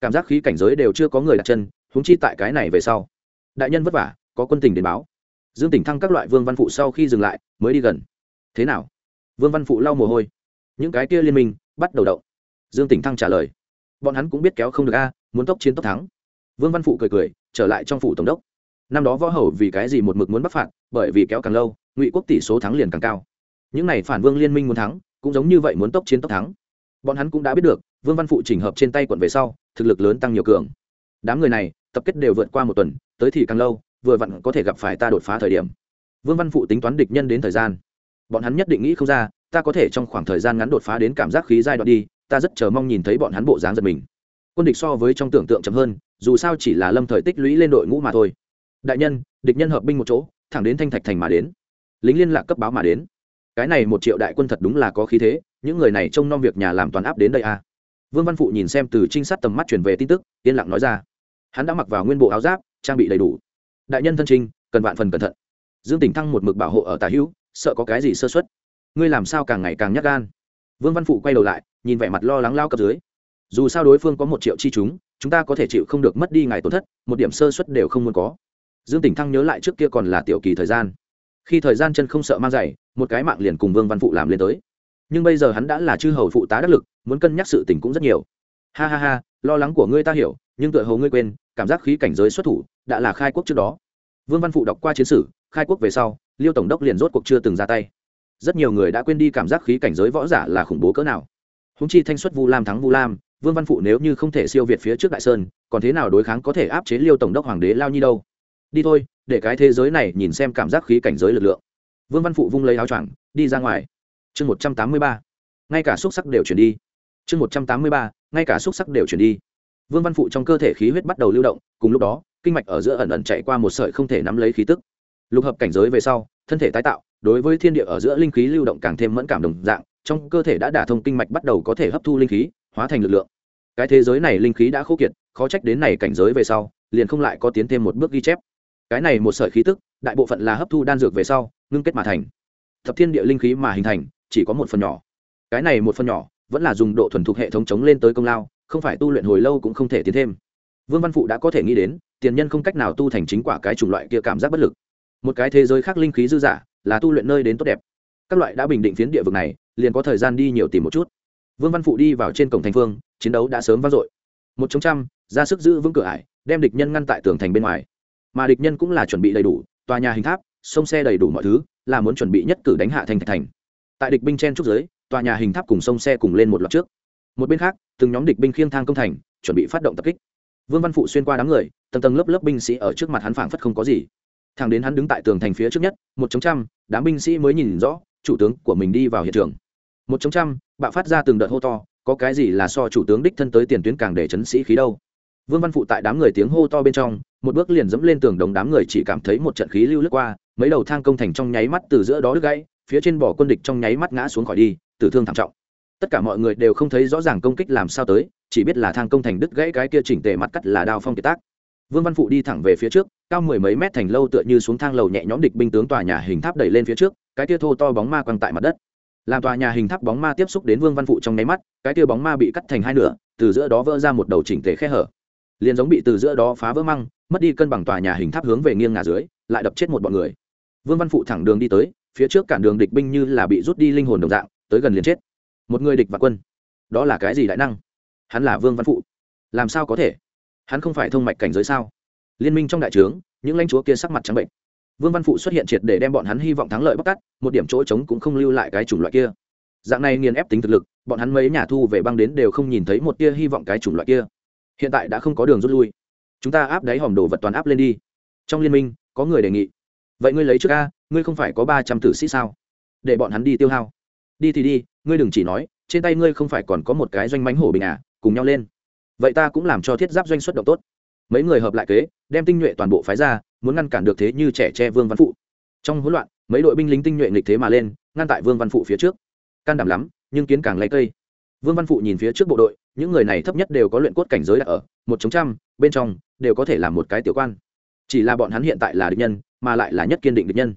cảm giác khí cảnh giới đều chưa có người đặt chân húng chi tại cái này về sau. Đại nhân vất vả, có quân tình đến báo. Dương tỉnh thăng các loại vương văn phụ sau khi dừng lại, mới đi gần. Thế nào? Vương văn phụ lau mồ hôi. Những cái kia liên minh, bắt đầu động. Dương tỉnh thăng trả lời. Bọn hắn cũng biết kéo không được a, muốn tốc chiến tốc thắng. Vương văn phụ cười cười, trở lại trong phủ tổng đốc. Năm đó võ hầu vì cái gì một mực muốn bắc phạt, bởi vì kéo càng lâu, ngụy quốc tỷ số thắng liền càng cao. Những n à y phản vương liên minh muốn thắng, cũng giống như vậy muốn tốc chiến tốc thắng. Bọn hắn cũng đã biết được, vương văn phụ chỉnh hợp trên tay quận về sau thực lực lớn tăng nhiều cường. Đám người này, tập kết đều vượt qua một tuần, tới thì càng lâu, vừa vặn có thể gặp phải ta đột phá thời điểm. Vương văn phụ tính toán địch nhân đến thời gian. Bọn hắn nhất định nghĩ không ra, ta có thể trong khoảng thời gian ngắn đột phá đến cảm giác khí giai đoạn đi, ta rất chờ mong nhìn thấy bọn hắn bộ dáng giật mình. Quân địch so với trong tưởng tượng chậm hơn, dù sao chỉ là lâm thời tích lũy lên đội ngũ mà thôi. Đại nhân, địch nhân hợp binh một chỗ, thẳng đến thanh thạch thành mà đến. Lính liên lạc cấp báo mà đến. Cái này một triệu đại quân thật đúng là có khí thế, những người này trông nom việc nhà làm toàn áp đến đây à vương văn phụ nhìn xem từ trinh sát tầm mắt truyền về tin tức, yên lặng nói ra. Hắn đã mặc vào nguyên bộ áo giáp, trang bị đầy đủ. Đại nhân thân trinh cần vạn phần cẩn thận. Dương tỉnh thăng một mực bảo hộ ở tà hữu, sợ có cái gì sơ xuất ngươi làm sao càng ngày càng nhắc gan? Vương văn phụ quay đầu lại, nhìn vẻ mặt lo lắng lao cấp dưới. Dù sao đối phương có một triệu chi chúng chúng ta có thể chịu không được mất đi ngày tổn thất, một điểm sơ xuất đều không muốn có. Dương tỉnh thăng nhớ lại trước kia còn là tiểu kỳ thời gian. Khi thời gian chân không sợ mang giày một cái mạng liền cùng vương văn phụ làm lên tới nhưng bây giờ hắn đã là chư hầu phụ tá đắc lực, muốn cân nhắc sự tình cũng rất nhiều. Ha ha ha, lo lắng của ngươi ta hiểu, nhưng tựa hầu ngươi quên, cảm giác khí cảnh giới xuất thủ đã là khai quốc trước đó. Vương văn phụ đọc qua chiến sử, khai quốc về sau, liêu tổng đốc liền rốt cuộc chưa từng ra tay. Rất nhiều người đã quên đi cảm giác khí cảnh giới võ giả là khủng bố cỡ nào. Húng chi thanh xuất vu lam thắng vu lam, vương văn phụ nếu như không thể siêu việt phía trước đại sơn, còn thế nào đối kháng có thể áp chế liêu tổng đốc hoàng đế lao nhi đâu? Đi thôi, để cái thế giới này nhìn xem cảm giác khí cảnh giới lực lượng. Vương văn phụ vung lấy áo choàng, đi ra ngoài chương một trăm tám mươi ba. Ngay cả xúc sắc đều chuyển đi. Chương một trăm tám mươi ba, ngay cả xúc sắc đều chuyển đi. Vương văn phụ trong cơ thể khí huyết bắt đầu lưu động, cùng lúc đó, kinh mạch ở giữa ẩn ẩn chạy qua một sợi không thể nắm lấy khí tức. Lục hợp cảnh giới về sau, thân thể tái tạo, đối với thiên địa ở giữa linh khí lưu động càng thêm mẫn cảm đồng dạng, trong cơ thể đã đả thông kinh mạch bắt đầu có thể hấp thu linh khí, hóa thành lực lượng. Cái thế giới này linh khí đã khô kiệt, khó trách đến này cảnh giới về sau, liền không lại có tiến thêm một bước ghi chép. Cái này một sợi khí tức, đại bộ phận là hấp thu đan dược về sau, ngưng kết mà thành. Thập thiên địa linh khí mà hình thành chỉ có một phần nhỏ. Cái này một phần nhỏ vẫn là dùng độ thuần thục hệ thống chống lên tới công lao, không phải tu luyện hồi lâu cũng không thể tiến thêm. Vương văn phụ đã có thể nghĩ đến, tiền nhân không cách nào tu thành chính quả cái chủng loại kia cảm giác bất lực. Một cái thế giới khác linh khí dư giả là tu luyện nơi đến tốt đẹp. Các loại đã bình định phiến địa vực này, liền có thời gian đi nhiều tìm một chút. Vương văn phụ đi vào trên cổng thành phương, chiến đấu đã sớm vang dội. Một chống trăm ra sức giữ vững cửa ải, đem địch nhân ngăn tại tường thành bên ngoài. Mà địch nhân cũng là chuẩn bị đầy đủ, tòa nhà hình tháp, sông xe đầy đủ mọi thứ, là muốn chuẩn bị nhất cử đánh hạ thành thạch thành tại địch binh chen trúc giới, tòa nhà hình tháp cùng sông xe cùng lên một loạt trước. Một bên khác, từng nhóm địch binh khiêng thang công thành, chuẩn bị phát động tập kích. Vương văn phụ xuyên qua đám người, tầng tầng lớp lớp binh sĩ ở trước mặt hắn phảng phất không có gì. Thằng đến hắn đứng tại tường thành phía trước nhất, một chống trăm, đám binh sĩ mới nhìn rõ, chủ tướng của mình đi vào hiện trường. Một chống trăm, bạo phát ra từng đợt hô to, có cái gì là so chủ tướng đích thân tới tiền tuyến càng để chấn sĩ khí đâu. Vương văn phụ tại đám người tiếng hô to bên trong, một bước liền dẫm lên tường đồng đám người chỉ cảm thấy một trận khí lưu lướt qua, mấy đầu thang công thành trong nháy mắt từ giữa đó đứt gãy phía trên bỏ quân địch trong nháy mắt ngã xuống khỏi đi, tử thương thảm trọng. Tất cả mọi người đều không thấy rõ ràng công kích làm sao tới, chỉ biết là thang công thành đứt gãy cái kia chỉnh tề mặt cắt là đao phong kiệt tác. Vương văn phụ đi thẳng về phía trước, cao mười mấy mét thành lâu tựa như xuống thang lầu nhẹ nhõm địch binh tướng tòa nhà hình tháp đẩy lên phía trước, cái kia thô to bóng ma quăng tại mặt đất. Làm tòa nhà hình tháp bóng ma tiếp xúc đến vương văn phụ trong nháy mắt, cái kia bóng ma bị cắt thành hai nửa, từ giữa đó vỡ ra một đầu chỉnh tề khe hở. Liền giống bị từ giữa đó phá vỡ măng, mất đi cân bằng tòa nhà hình tháp hướng về nghiêng ngả dưới, lại đập chết một bọn người. Vương văn phụ thẳng đường đi tới phía trước cản đường địch binh như là bị rút đi linh hồn đồng dạng, tới gần liền chết. Một người địch và quân. Đó là cái gì đại năng? Hắn là vương văn phụ. Làm sao có thể? Hắn không phải thông mạch cảnh giới sao? Liên minh trong đại trướng, những lãnh chúa kia sắc mặt trắng bệnh. Vương văn phụ xuất hiện triệt để đem bọn hắn hy vọng thắng lợi bóc tát, một điểm chỗ trống cũng không lưu lại cái chủng loại kia. Dạng này nghiền ép tính thực lực, bọn hắn mấy nhà thu về băng đến đều không nhìn thấy một tia hy vọng cái chủng loại kia. Hiện tại đã không có đường rút lui. Chúng ta áp đáy hòm đồ vật toàn áp lên đi. Trong liên minh, có người đề nghị vậy ngươi lấy trước a, ngươi không phải có ba trăm tử sĩ sao? Để bọn hắn đi tiêu hao. Đi thì đi, ngươi đừng chỉ nói, trên tay ngươi không phải còn có một cái doanh mánh hổ bình à cùng nhau lên. Vậy ta cũng làm cho thiết giáp doanh xuất động tốt. Mấy người hợp lại kế, đem tinh nhuệ toàn bộ phái ra, muốn ngăn cản được thế như trẻ tre vương văn phụ. Trong hỗn loạn, mấy đội binh lính tinh nhuệ nghịch thế mà lên, ngăn tại vương văn phụ phía trước. Can đảm lắm, nhưng kiến càng lấy cây. Vương văn phụ nhìn phía trước bộ đội, những người này thấp nhất đều có luyện cốt cảnh giới đã ở, một chống trăm, bên trong, đều có thể làm một cái tiểu quan chỉ là bọn hắn hiện tại là địch nhân, mà lại là nhất kiên định địch nhân.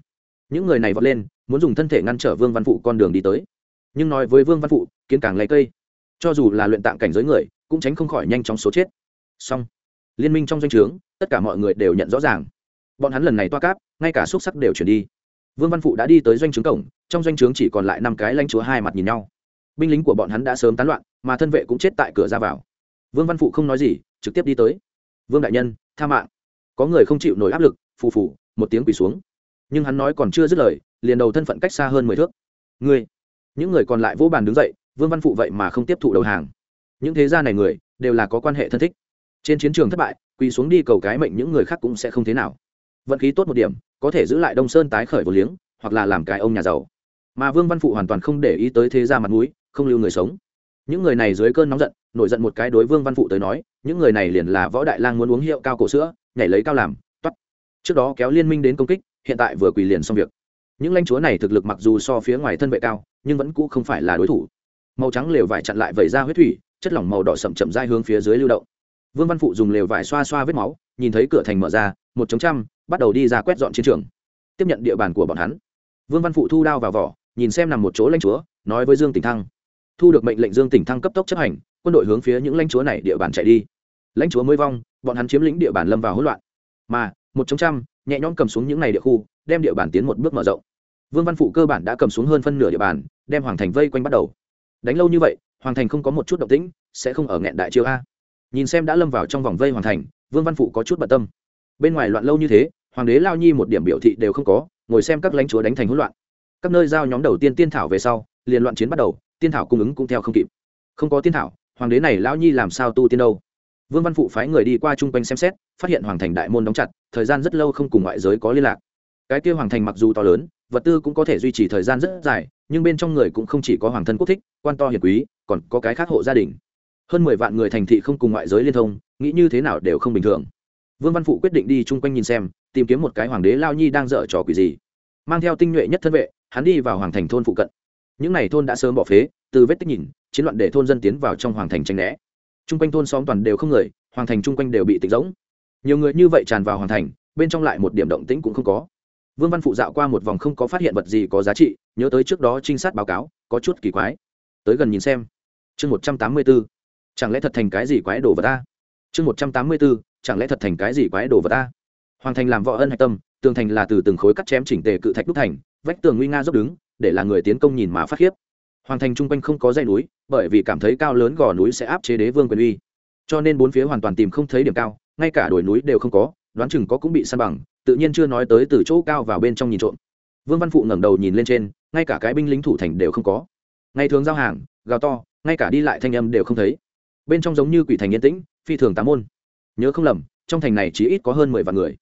Những người này vọt lên, muốn dùng thân thể ngăn trở vương văn phụ con đường đi tới. Nhưng nói với vương văn phụ, kiến càng lấy cây. Cho dù là luyện tạng cảnh giới người, cũng tránh không khỏi nhanh chóng số chết. Song liên minh trong doanh trướng, tất cả mọi người đều nhận rõ ràng. Bọn hắn lần này toa cáp, ngay cả xúc sắc đều chuyển đi. Vương văn phụ đã đi tới doanh trướng cổng, trong doanh trướng chỉ còn lại năm cái lãnh chúa hai mặt nhìn nhau. Binh lính của bọn hắn đã sớm tán loạn, mà thân vệ cũng chết tại cửa ra vào. Vương văn phụ không nói gì, trực tiếp đi tới. Vương đại nhân, tha mạng có người không chịu nổi áp lực, phù phù, một tiếng quỳ xuống. Nhưng hắn nói còn chưa dứt lời, liền đầu thân phận cách xa hơn mười thước. Ngươi, những người còn lại vỗ bàn đứng dậy, vương văn phụ vậy mà không tiếp thụ đầu hàng. Những thế gia này người, đều là có quan hệ thân thích. Trên chiến trường thất bại, quỳ xuống đi cầu cái mệnh những người khác cũng sẽ không thế nào. Vận khí tốt một điểm, có thể giữ lại đông sơn tái khởi vô liếng, hoặc là làm cái ông nhà giàu. Mà vương văn phụ hoàn toàn không để ý tới thế gia mặt mũi, không lưu người sống. Những người này dưới cơn nóng giận nổi giận một cái đối vương văn phụ tới nói, những người này liền là võ đại lang muốn uống hiệu cao cổ sữa, nhảy lấy cao làm toắt trước đó kéo liên minh đến công kích, hiện tại vừa quỳ liền xong việc. Những lãnh chúa này thực lực mặc dù so phía ngoài thân vệ cao, nhưng vẫn cũ không phải là đối thủ. Màu trắng lều vải chặn lại vẩy ra huyết thủy, chất lỏng màu đỏ sậm chậm dai hướng phía dưới lưu động. Vương văn phụ dùng lều vải xoa xoa vết máu, nhìn thấy cửa thành mở ra, một chống trăm bắt đầu đi ra quét dọn chiến trường. Tiếp nhận địa bàn của bọn hắn. Vương văn phụ thu đao vào vỏ, nhìn xem nằm một chỗ lãnh chúa, nói với dương tỉnh thăng. Thu được mệnh lệnh dương tỉnh thăng cấp tốc chấp hành quân đội hướng phía những lãnh chúa này địa bàn chạy đi. Lãnh chúa mới vong, bọn hắn chiếm lĩnh địa bàn lâm vào hỗn loạn. Mà, một trong trăm, nhẹ nhõm cầm xuống những này địa khu, đem địa bàn tiến một bước mở rộng. Vương văn phụ cơ bản đã cầm xuống hơn phân nửa địa bàn, đem hoàng thành vây quanh bắt đầu. Đánh lâu như vậy, hoàng thành không có một chút động tĩnh, sẽ không ở nghẹn đại chiêu a. Nhìn xem đã lâm vào trong vòng vây hoàng thành, vương văn phụ có chút bận tâm. Bên ngoài loạn lâu như thế, hoàng đế lao nhi một điểm biểu thị đều không có, ngồi xem các lãnh chúa đánh thành hỗn loạn. Các nơi giao nhóm đầu tiên tiên thảo về sau, liền loạn chiến bắt đầu, tiên thảo cung ứng cũng theo không kịp. Không có tiên thảo hoàng đế này Lão nhi làm sao tu tiên đâu? Vương văn phụ phái người đi qua chung quanh xem xét, phát hiện hoàng thành đại môn đóng chặt, thời gian rất lâu không cùng ngoại giới có liên lạc. Cái kia hoàng thành mặc dù to lớn, vật tư cũng có thể duy trì thời gian rất dài, nhưng bên trong người cũng không chỉ có hoàng thân quốc thích, quan to hiền quý, còn có cái khác hộ gia đình. Hơn mười vạn người thành thị không cùng ngoại giới liên thông, nghĩ như thế nào đều không bình thường. Vương văn phụ quyết định đi chung quanh nhìn xem, tìm kiếm một cái hoàng đế lao nhi đang dở trò quỷ gì. Mang theo tinh nhuệ nhất thân vệ, hắn đi vào hoàng thành thôn phụ cận. Những n à y thôn đã sớm bỏ phế, từ vết tích nhìn chiến loạn để thôn dân tiến vào trong hoàng thành tranh né. Chung quanh thôn xóm toàn đều không người, hoàng thành chung quanh đều bị tịch rỗng. Nhiều người như vậy tràn vào hoàng thành, bên trong lại một điểm động tĩnh cũng không có. Vương văn phụ dạo qua một vòng không có phát hiện vật gì có giá trị, nhớ tới trước đó trinh sát báo cáo, có chút kỳ quái. Tới gần nhìn xem. Chương một trăm tám mươi b ố chẳng lẽ thật thành cái gì quái đồ vật ta? Chương một trăm tám mươi b ố chẳng lẽ thật thành cái gì quái đồ vật ta? Hoàng thành làm võ ân hạch tâm, tường thành là từ từng khối cắt chém chỉnh tề cự thạch đúc thành, vách tường nguy nga dốc đứng, để là người tiến công nhìn mà phát khiếp hoàng thành chung quanh không có dây núi, bởi vì cảm thấy cao lớn gò núi sẽ áp chế đế vương quyền uy. Cho nên bốn phía hoàn toàn tìm không thấy điểm cao, ngay cả đồi núi đều không có, đoán chừng có cũng bị săn bằng, tự nhiên chưa nói tới từ chỗ cao vào bên trong nhìn trộm. Vương văn phụ ngẩng đầu nhìn lên trên, ngay cả cái binh lính thủ thành đều không có. Ngày thường giao hàng, gào to, ngay cả đi lại thanh âm đều không thấy. Bên trong giống như quỷ thành yên tĩnh, phi thường tám môn. Nhớ không lầm, trong thành này chỉ ít có hơn mười vạn người.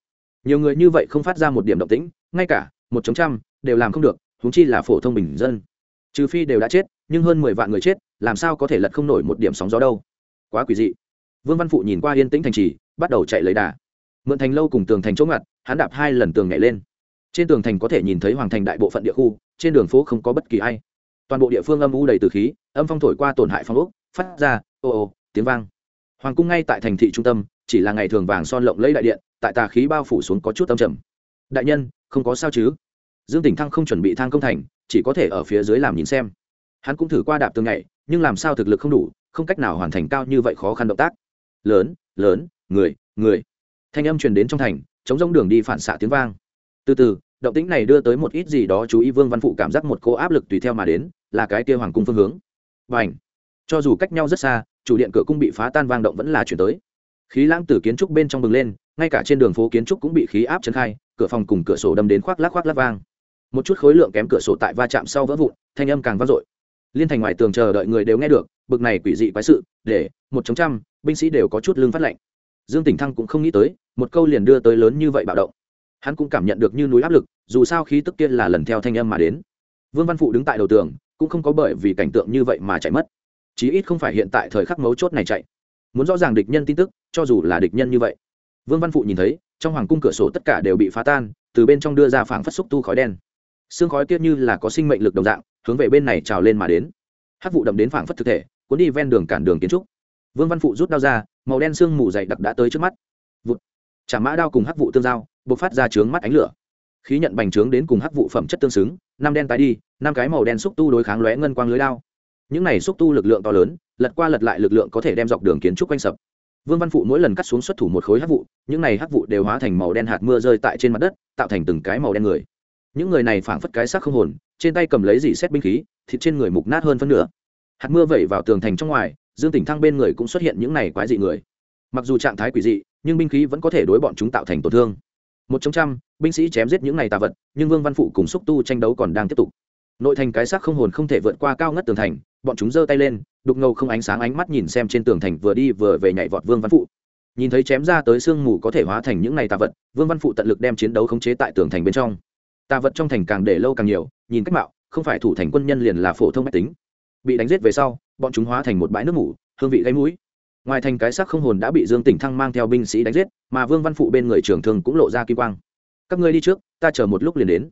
Nhiều người như vậy không phát ra một điểm động tĩnh, ngay cả một chống trăm đều làm không được húng chi là phổ thông bình dân trừ phi đều đã chết, nhưng hơn mười vạn người chết, làm sao có thể lật không nổi một điểm sóng gió đâu? Quá quỷ dị. Vương văn phụ nhìn qua yên tĩnh thành trì, bắt đầu chạy lấy đà. Mượn thành lâu cùng tường thành chỗ ngặt, hắn đạp hai lần tường nhảy lên. Trên tường thành có thể nhìn thấy hoàng thành đại bộ phận địa khu, trên đường phố không có bất kỳ ai. Toàn bộ địa phương âm u đầy từ khí, âm phong thổi qua tổn hại phong ốc, phát ra, ô ô, tiếng vang. Hoàng cung ngay tại thành thị trung tâm, chỉ là ngày thường vàng son lộng lấy đại điện, tại tà khí bao phủ xuống có chút âm trầm. Đại nhân, không có sao chứ? Dương tỉnh thăng không chuẩn bị thang công thành, chỉ có thể ở phía dưới làm nhìn xem. Hắn cũng thử qua đạp tường nhảy, nhưng làm sao thực lực không đủ, không cách nào hoàn thành cao như vậy khó khăn động tác. Lớn lớn, người người. Thanh âm truyền đến trong thành chống giống đường đi phản xạ tiếng vang. Từ từ, động tĩnh này đưa tới một ít gì đó chú ý vương văn phụ cảm giác một cô áp lực tùy theo mà đến, là cái kia hoàng cung phương hướng. Và ảnh cho dù cách nhau rất xa, chủ điện cửa cung bị phá tan vang động vẫn là chuyển tới. Khí lãng từ kiến trúc bên trong bừng lên, ngay cả trên đường phố kiến trúc cũng bị khí áp chân khai, cửa phòng cùng cửa sổ đâm đến khoác lác khoác lác vang một chút khối lượng kém cửa sổ tại va chạm sau vỡ vụn, thanh âm càng vang dội. Liên thành ngoài tường chờ đợi người đều nghe được, bực này quỷ dị quái sự, để một chống trăm, binh sĩ đều có chút lương phát lệnh dương tỉnh thăng cũng không nghĩ tới, một câu liền đưa tới lớn như vậy bạo động. Hắn cũng cảm nhận được như núi áp lực, dù sao khí tức kia là lần theo thanh âm mà đến. Vương văn phụ đứng tại đầu tường, cũng không có bởi vì cảnh tượng như vậy mà chạy mất. Chí ít không phải hiện tại thời khắc mấu chốt này chạy. Muốn rõ ràng địch nhân tin tức, cho dù là địch nhân như vậy. Vương văn phụ nhìn thấy, trong hoàng cung cửa sổ tất cả đều bị phá tan, từ bên trong đưa ra phảng phất xúc tu khói đen xương khói kia như là có sinh mệnh lực đồng dạng, hướng về bên này trào lên mà đến. Hát vụ đậm đến phảng phất thực thể, cuốn đi ven đường cản đường kiến trúc. Vương văn phụ rút đao ra, màu đen sương mù dày đặc đã tới trước mắt. Vụt. Chả mã đao cùng hắc vụ tương giao b ộ c phát ra trướng mắt ánh lửa. Khí nhận bành trướng đến cùng hắc vụ phẩm chất tương xứng, năm đen tái đi, năm cái màu đen xúc tu đối kháng lóe ngân quang lưới đao. Những này xúc tu lực lượng to lớn, lật qua lật lại lực lượng có thể đem dọc đường kiến trúc quanh sập. Vương văn phụ mỗi lần cắt xuống xuất thủ một khối hắc vụ, những này hắc vụ đều hóa thành màu đen hạt mưa rơi tại trên mặt đất, tạo thành từng cái màu đen người những người này phảng phất cái xác không hồn, trên tay cầm lấy dỉ xét binh khí, thịt trên người mục nát hơn phân nửa. Hạt mưa vẩy vào tường thành trong ngoài, dương tỉnh thăng bên người cũng xuất hiện những này quái dị người. Mặc dù trạng thái quỷ dị, nhưng binh khí vẫn có thể đối bọn chúng tạo thành tổn thương. Một trong trăm, binh sĩ chém giết những này tà vật, nhưng vương văn phụ cùng xúc tu tranh đấu còn đang tiếp tục. Nội thành cái xác không hồn không thể vượt qua cao ngất tường thành, bọn chúng giơ tay lên, đục ngầu không ánh sáng ánh mắt nhìn xem trên tường thành vừa đi vừa về nhảy vọt vương văn phụ. Nhìn thấy chém ra tới sương mù có thể hóa thành những này tà vật, vương văn phụ tận lực đem chiến đấu khống chế tại tường thành bên trong tà vật trong thành càng để lâu càng nhiều, nhìn cách mạo, không phải thủ thành quân nhân liền là phổ thông mách tính. Bị đánh giết về sau, bọn chúng hóa thành một bãi nước mủ, hương vị gáy mũi. Ngoài thành cái xác không hồn đã bị dương tỉnh thăng mang theo binh sĩ đánh giết, mà vương văn phụ bên người trưởng thường cũng lộ ra kim quang. Các ngươi đi trước, ta chờ một lúc liền đến.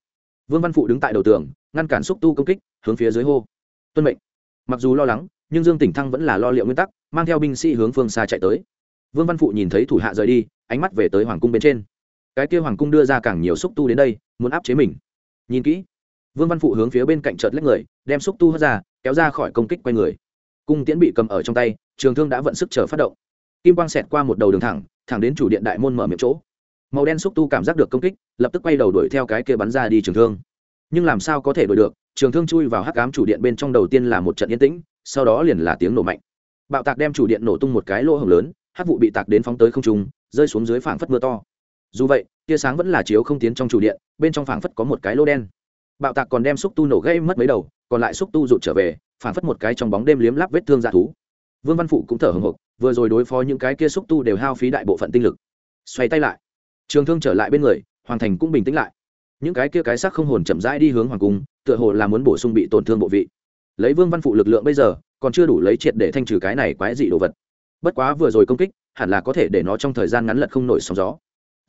Vương văn phụ đứng tại đầu tường, ngăn cản xúc tu công kích, hướng phía dưới hô. Tuân mệnh. Mặc dù lo lắng, nhưng dương tỉnh thăng vẫn là lo liệu nguyên tắc, mang theo binh sĩ hướng phương xa chạy tới. Vương văn phụ nhìn thấy thủ hạ rời đi, ánh mắt về tới hoàng cung bên trên cái kia hoàng cung đưa ra càng nhiều xúc tu đến đây, muốn áp chế mình. Nhìn kỹ, vương văn phụ hướng phía bên cạnh chợt lách người, đem xúc tu hất ra, kéo ra khỏi công kích quay người. Cung tiễn bị cầm ở trong tay, trường thương đã vận sức chờ phát động. Kim quang xẹt qua một đầu đường thẳng thẳng đến chủ điện đại môn mở miệng chỗ. Màu đen xúc tu cảm giác được công kích, lập tức quay đầu đuổi theo cái kia bắn ra đi trường thương. Nhưng làm sao có thể đuổi được, trường thương chui vào hắc cám chủ điện bên trong đầu tiên là một trận yên tĩnh, sau đó liền là tiếng nổ mạnh. Bạo tạc đem chủ điện nổ tung một cái lỗ hồng lớn, hắc vụ bị tạc đến phóng tới không trung, rơi xuống dưới phảng phất mưa to dù vậy, tia sáng vẫn là chiếu không tiến trong chủ điện, bên trong phảng phất có một cái lô đen. Bạo tạc còn đem xúc tu nổ gây mất mấy đầu, còn lại xúc tu rụt trở về, phảng phất một cái trong bóng đêm liếm láp vết thương dạ thú. Vương văn phụ cũng thở hồng hộc, vừa rồi đối phó những cái kia xúc tu đều hao phí đại bộ phận tinh lực. Xoay tay lại, trường thương trở lại bên người, hoàng thành cũng bình tĩnh lại. Những cái kia cái xác không hồn chậm rãi đi hướng hoàng cung, tựa hồ là muốn bổ sung bị tổn thương bộ vị. Lấy vương văn phụ lực lượng bây giờ, còn chưa đủ lấy triệt để thanh trừ cái này quái dị đồ vật. Bất quá vừa rồi công kích, hẳn là có thể để nó trong thời gian ngắn lật không nổi sóng gió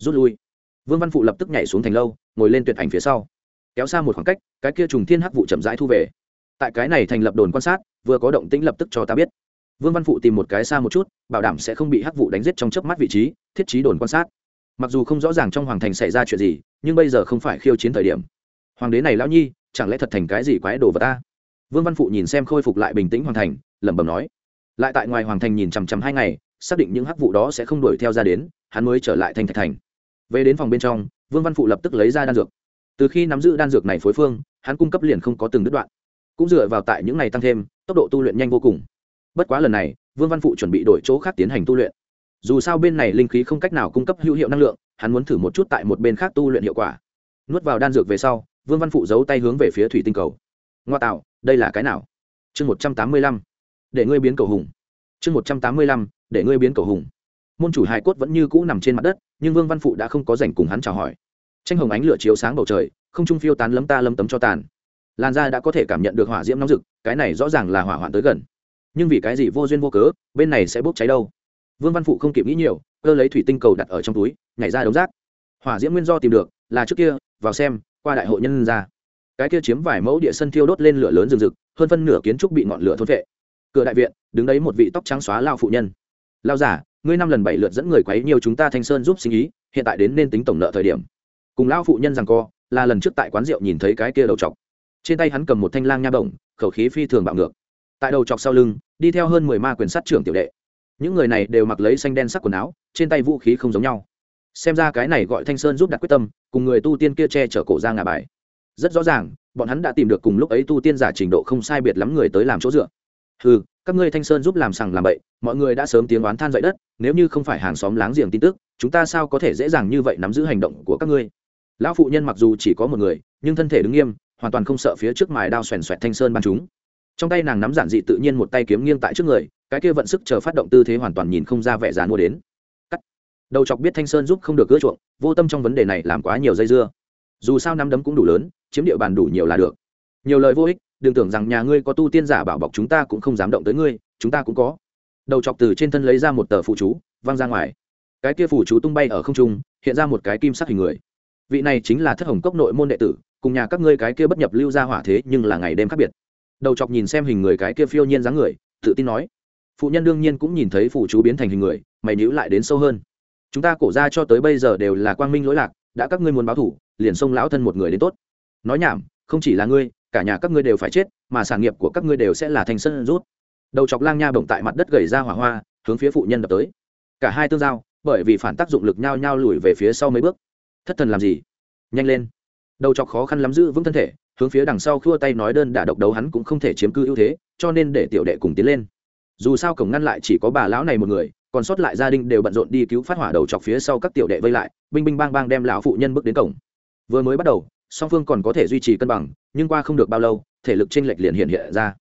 rút lui. Vương văn phụ lập tức nhảy xuống thành lâu, ngồi lên tuyệt ảnh phía sau. Kéo xa một khoảng cách, cái kia trùng thiên hắc vụ chậm rãi thu về. Tại cái này thành lập đồn quan sát, vừa có động tĩnh lập tức cho ta biết. Vương văn phụ tìm một cái xa một chút, bảo đảm sẽ không bị hắc vụ đánh giết trong chớp mắt vị trí, thiết trí đồn quan sát. Mặc dù không rõ ràng trong hoàng thành xảy ra chuyện gì, nhưng bây giờ không phải khiêu chiến thời điểm. Hoàng đế này lão nhi, chẳng lẽ thật thành cái gì quái đồ vật ta? Vương văn phụ nhìn xem khôi phục lại bình tĩnh hoàng thành, lẩm bẩm nói. Lại tại ngoài hoàng thành nhìn chằm chằm hai ngày, xác định những hắc vụ đó sẽ không đuổi theo ra đến, hắn mới trở lại thành thạch thành về đến phòng bên trong, vương văn phụ lập tức lấy ra đan dược. Từ khi nắm giữ đan dược này phối phương, hắn cung cấp liền không có từng đứt đoạn. Cũng dựa vào tại những ngày tăng thêm, tốc độ tu luyện nhanh vô cùng. Bất quá lần này, vương văn phụ chuẩn bị đổi chỗ khác tiến hành tu luyện. Dù sao bên này linh khí không cách nào cung cấp hữu hiệu năng lượng, hắn muốn thử một chút tại một bên khác tu luyện hiệu quả. Nuốt vào đan dược về sau, vương văn phụ giấu tay hướng về phía thủy tinh cầu. Ngoa tạo, đây là cái nào? Chương một trăm tám mươi lăm, để ngươi biến cầu hùng. Chương một trăm tám mươi lăm, để ngươi biến cầu hùng môn chủ hài cốt vẫn như cũ nằm trên mặt đất, nhưng vương văn phụ đã không có dành cùng hắn chào hỏi. Tranh hồng ánh lửa chiếu sáng bầu trời, không trung phiêu tán lấm ta lấm tấm cho tàn. Lan ra đã có thể cảm nhận được hỏa diễm nóng rực, cái này rõ ràng là hỏa hoạn tới gần. Nhưng vì cái gì vô duyên vô cớ, bên này sẽ bốc cháy đâu? Vương văn phụ không kịp nghĩ nhiều, cơ lấy thủy tinh cầu đặt ở trong túi, nhảy ra đống rác. Hỏa diễm nguyên do tìm được, là trước kia, vào xem, qua đại hội nhân ra. Cái kia chiếm vài mẫu địa sân thiêu đốt lên lửa lớn rừng rực, hơn phân nửa kiến trúc bị ngọn lửa thôn vệ cửa đại viện, đứng đấy một vị tóc trắng xóa lao phụ nhân. Lao giả ngươi năm lần bảy lượt dẫn người quấy nhiều chúng ta thanh sơn giúp sinh ý, hiện tại đến nên tính tổng nợ thời điểm. Cùng lão phụ nhân rằng co, là lần trước tại quán rượu nhìn thấy cái kia đầu chọc. Trên tay hắn cầm một thanh lang nha bổng, khẩu khí phi thường bạo ngược. Tại đầu chọc sau lưng, đi theo hơn mười ma quyền sát trưởng tiểu đệ. Những người này đều mặc lấy xanh đen sắc quần áo, trên tay vũ khí không giống nhau. Xem ra cái này gọi thanh sơn giúp đặt quyết tâm, cùng người tu tiên kia che chở cổ ra ngà bài. Rất rõ ràng, bọn hắn đã tìm được cùng lúc ấy tu tiên giả trình độ không sai biệt lắm người tới làm chỗ dựa. Ừ các ngươi thanh sơn giúp làm sằng làm bậy, mọi người đã sớm tiếng oán than dậy đất, nếu như không phải hàng xóm láng giềng tin tức, chúng ta sao có thể dễ dàng như vậy nắm giữ hành động của các ngươi? Lão phụ nhân mặc dù chỉ có một người, nhưng thân thể đứng nghiêm, hoàn toàn không sợ phía trước mài đao xoèn xoẹt thanh sơn ban chúng. Trong tay nàng nắm giản dị tự nhiên một tay kiếm nghiêng tại trước người, cái kia vận sức chờ phát động tư thế hoàn toàn nhìn không ra vẻ dán mua đến. Cắt. Đầu chọc biết thanh sơn giúp không được gỡ chuộng, vô tâm trong vấn đề này làm quá nhiều dây dưa. Dù sao năm đấm cũng đủ lớn, chiếm địa bàn đủ nhiều là được. Nhiều lời vô ích đừng tưởng rằng nhà ngươi có tu tiên giả bảo bọc chúng ta cũng không dám động tới ngươi, chúng ta cũng có. Đầu chọc từ trên thân lấy ra một tờ phụ chú, văng ra ngoài. Cái kia phủ chú tung bay ở không trung, hiện ra một cái kim sắc hình người. Vị này chính là thất hồng cốc nội môn đệ tử, cùng nhà các ngươi cái kia bất nhập lưu ra hỏa thế nhưng là ngày đêm khác biệt. Đầu chọc nhìn xem hình người cái kia phiêu nhiên dáng người, tự tin nói. Phụ nhân đương nhiên cũng nhìn thấy phụ chú biến thành hình người, mày nhữ lại đến sâu hơn. Chúng ta cổ ra cho tới bây giờ đều là quang minh lỗi lạc, đã các ngươi muốn báo thủ, liền xông lão thân một người đến tốt. Nói nhảm, không chỉ là ngươi cả nhà các ngươi đều phải chết, mà sản nghiệp của các ngươi đều sẽ là thành sân rút. Đầu chọc lang nha bổng tại mặt đất gầy ra hỏa hoa, hướng phía phụ nhân đập tới. Cả hai tương giao, bởi vì phản tác dụng lực nhau nhau lùi về phía sau mấy bước. Thất thần làm gì? Nhanh lên. Đầu chọc khó khăn lắm giữ vững thân thể, hướng phía đằng sau khua tay nói đơn đả độc đấu hắn cũng không thể chiếm cư ưu thế, cho nên để tiểu đệ cùng tiến lên. Dù sao cổng ngăn lại chỉ có bà lão này một người, còn sót lại gia đình đều bận rộn đi cứu phát hỏa đầu chọc phía sau các tiểu đệ vây lại, binh binh bang bang đem lão phụ nhân bước đến cổng. Vừa mới bắt đầu song phương còn có thể duy trì cân bằng, nhưng qua không được bao lâu, thể lực chênh lệch liền hiện hiện ra.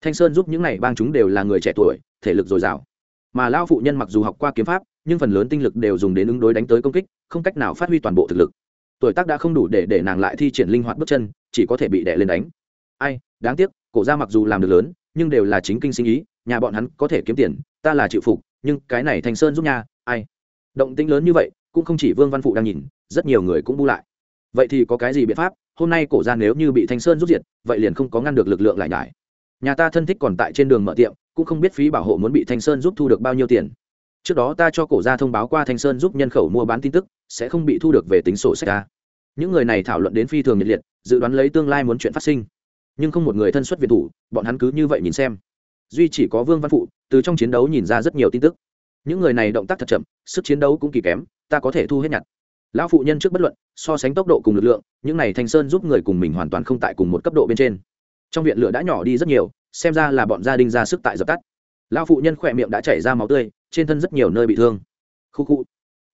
Thanh sơn giúp những này bang chúng đều là người trẻ tuổi, thể lực dồi dào. Mà lão phụ nhân mặc dù học qua kiếm pháp, nhưng phần lớn tinh lực đều dùng đến ứng đối đánh tới công kích, không cách nào phát huy toàn bộ thực lực. Tuổi tác đã không đủ để để nàng lại thi triển linh hoạt bước chân, chỉ có thể bị đè lên đánh. Ai, đáng tiếc, cổ ra mặc dù làm được lớn, nhưng đều là chính kinh sinh ý, nhà bọn hắn có thể kiếm tiền, ta là chịu phục, nhưng cái này thành sơn giúp nha, ai. Động tĩnh lớn như vậy, cũng không chỉ vương văn phụ đang nhìn, rất nhiều người cũng bu lại vậy thì có cái gì biện pháp? Hôm nay cổ ra nếu như bị thanh sơn rút diệt, vậy liền không có ngăn được lực lượng lại nhải. Nhà ta thân thích còn tại trên đường mở tiệm, cũng không biết phí bảo hộ muốn bị thanh sơn giúp thu được bao nhiêu tiền. Trước đó ta cho cổ ra thông báo qua thanh sơn giúp nhân khẩu mua bán tin tức, sẽ không bị thu được về tính sổ sách ta. Những người này thảo luận đến phi thường nhiệt liệt, dự đoán lấy tương lai muốn chuyện phát sinh. Nhưng không một người thân xuất việt thủ, bọn hắn cứ như vậy nhìn xem. Duy chỉ có vương văn phụ, từ trong chiến đấu nhìn ra rất nhiều tin tức. Những người này động tác thật chậm, sức chiến đấu cũng kỳ kém, ta có thể thu hết nhặt lão phụ nhân trước bất luận, so sánh tốc độ cùng lực lượng, những này thanh sơn giúp người cùng mình hoàn toàn không tại cùng một cấp độ bên trên. Trong viện lửa đã nhỏ đi rất nhiều, xem ra là bọn gia đình ra sức tại dập tắt. Lão phụ nhân khỏe miệng đã chảy ra máu tươi, trên thân rất nhiều nơi bị thương. Khu khu.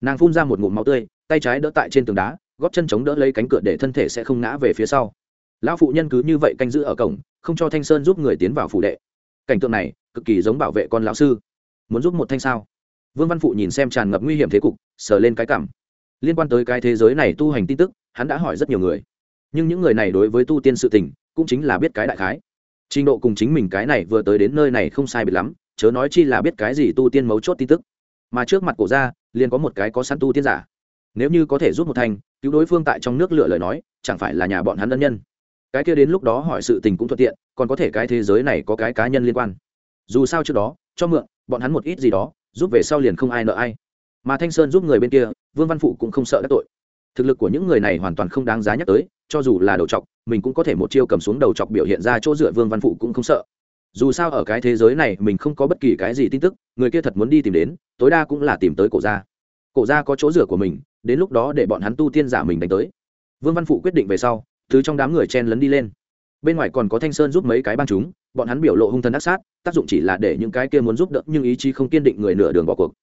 Nàng phun ra một ngụm máu tươi, tay trái đỡ tại trên tường đá, góp chân chống đỡ lấy cánh cửa để thân thể sẽ không ngã về phía sau. Lão phụ nhân cứ như vậy canh giữ ở cổng, không cho thanh sơn giúp người tiến vào phủ đệ. Cảnh tượng này, cực kỳ giống bảo vệ con lão sư. Muốn giúp một thanh sao? Vương văn phụ nhìn xem tràn ngập nguy hiểm thế cục, sờ lên cái cảm liên quan tới cái thế giới này tu hành tin tức, hắn đã hỏi rất nhiều người. Nhưng những người này đối với tu tiên sự tình, cũng chính là biết cái đại khái. Trình độ cùng chính mình cái này vừa tới đến nơi này không sai biệt lắm, chớ nói chi là biết cái gì tu tiên mấu chốt tin tức. Mà trước mặt cổ ra liền có một cái có săn tu tiên giả. Nếu như có thể giúp một thành, cứu đối phương tại trong nước lựa lời nói, chẳng phải là nhà bọn hắn ân nhân. Cái kia đến lúc đó hỏi sự tình cũng thuận tiện, còn có thể cái thế giới này có cái cá nhân liên quan. Dù sao trước đó, cho mượn, bọn hắn một ít gì đó, giúp về sau liền không ai nợ ai. Mà thanh sơn giúp người bên kia vương văn phụ cũng không sợ các tội. Thực lực của những người này hoàn toàn không đáng giá nhắc tới, cho dù là đầu chọc, mình cũng có thể một chiêu cầm xuống đầu chọc biểu hiện ra chỗ dựa vương văn phụ cũng không sợ. Dù sao ở cái thế giới này, mình không có bất kỳ cái gì tin tức, người kia thật muốn đi tìm đến, tối đa cũng là tìm tới cổ gia. Cổ gia có chỗ dựa của mình, đến lúc đó để bọn hắn tu tiên giả mình đánh tới. Vương văn phụ quyết định về sau, thứ trong đám người chen lấn đi lên. Bên ngoài còn có thanh sơn giúp mấy cái băng chúng, bọn hắn biểu lộ hung thần ác sát, tác dụng chỉ là để những cái kia muốn giúp đỡ, nhưng ý chí không kiên định người nửa đường bỏ cuộc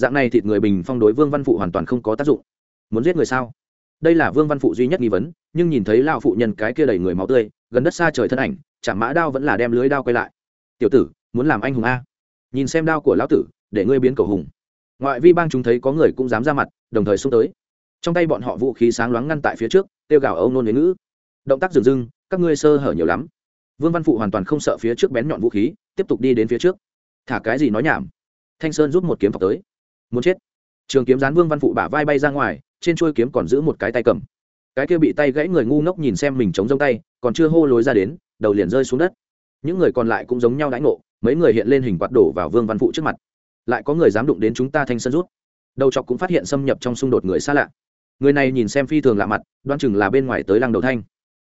dạng này thịt người bình phong đối vương văn phụ hoàn toàn không có tác dụng. Muốn giết người sao? Đây là vương văn phụ duy nhất nghi vấn, nhưng nhìn thấy lao phụ nhân cái kia đầy người máu tươi, gần đất xa trời thân ảnh chả mã đao vẫn là đem lưới đao quay lại. Tiểu tử, muốn làm anh hùng a? Nhìn xem đao của lão tử, để ngươi biến cầu hùng. Ngoại vi bang chúng thấy có người cũng dám ra mặt, đồng thời xông tới. Trong tay bọn họ vũ khí sáng loáng ngăn tại phía trước tiêu gào âu nôn với ngữ. Động tác dừng dưng, các ngươi sơ hở nhiều lắm. Vương văn phụ hoàn toàn không sợ phía trước bén nhọn vũ khí, tiếp tục đi đến phía trước. Thả cái gì nói nhảm? Thanh sơn rút một kiếm phọc tới muốn chết. Trường kiếm gián vương văn phụ bả vai bay ra ngoài, trên chuôi kiếm còn giữ một cái tay cầm. Cái kia bị tay gãy người ngu ngốc nhìn xem mình chống rông tay, còn chưa hô lối ra đến, đầu liền rơi xuống đất. Những người còn lại cũng giống nhau đãi ngộ, mấy người hiện lên hình quạt đổ vào vương văn phụ trước mặt. Lại có người dám đụng đến chúng ta thanh sơn rút. Đầu chọc cũng phát hiện xâm nhập trong xung đột người xa lạ. Người này nhìn xem phi thường lạ mặt đoan chừng là bên ngoài tới lăng đầu thanh.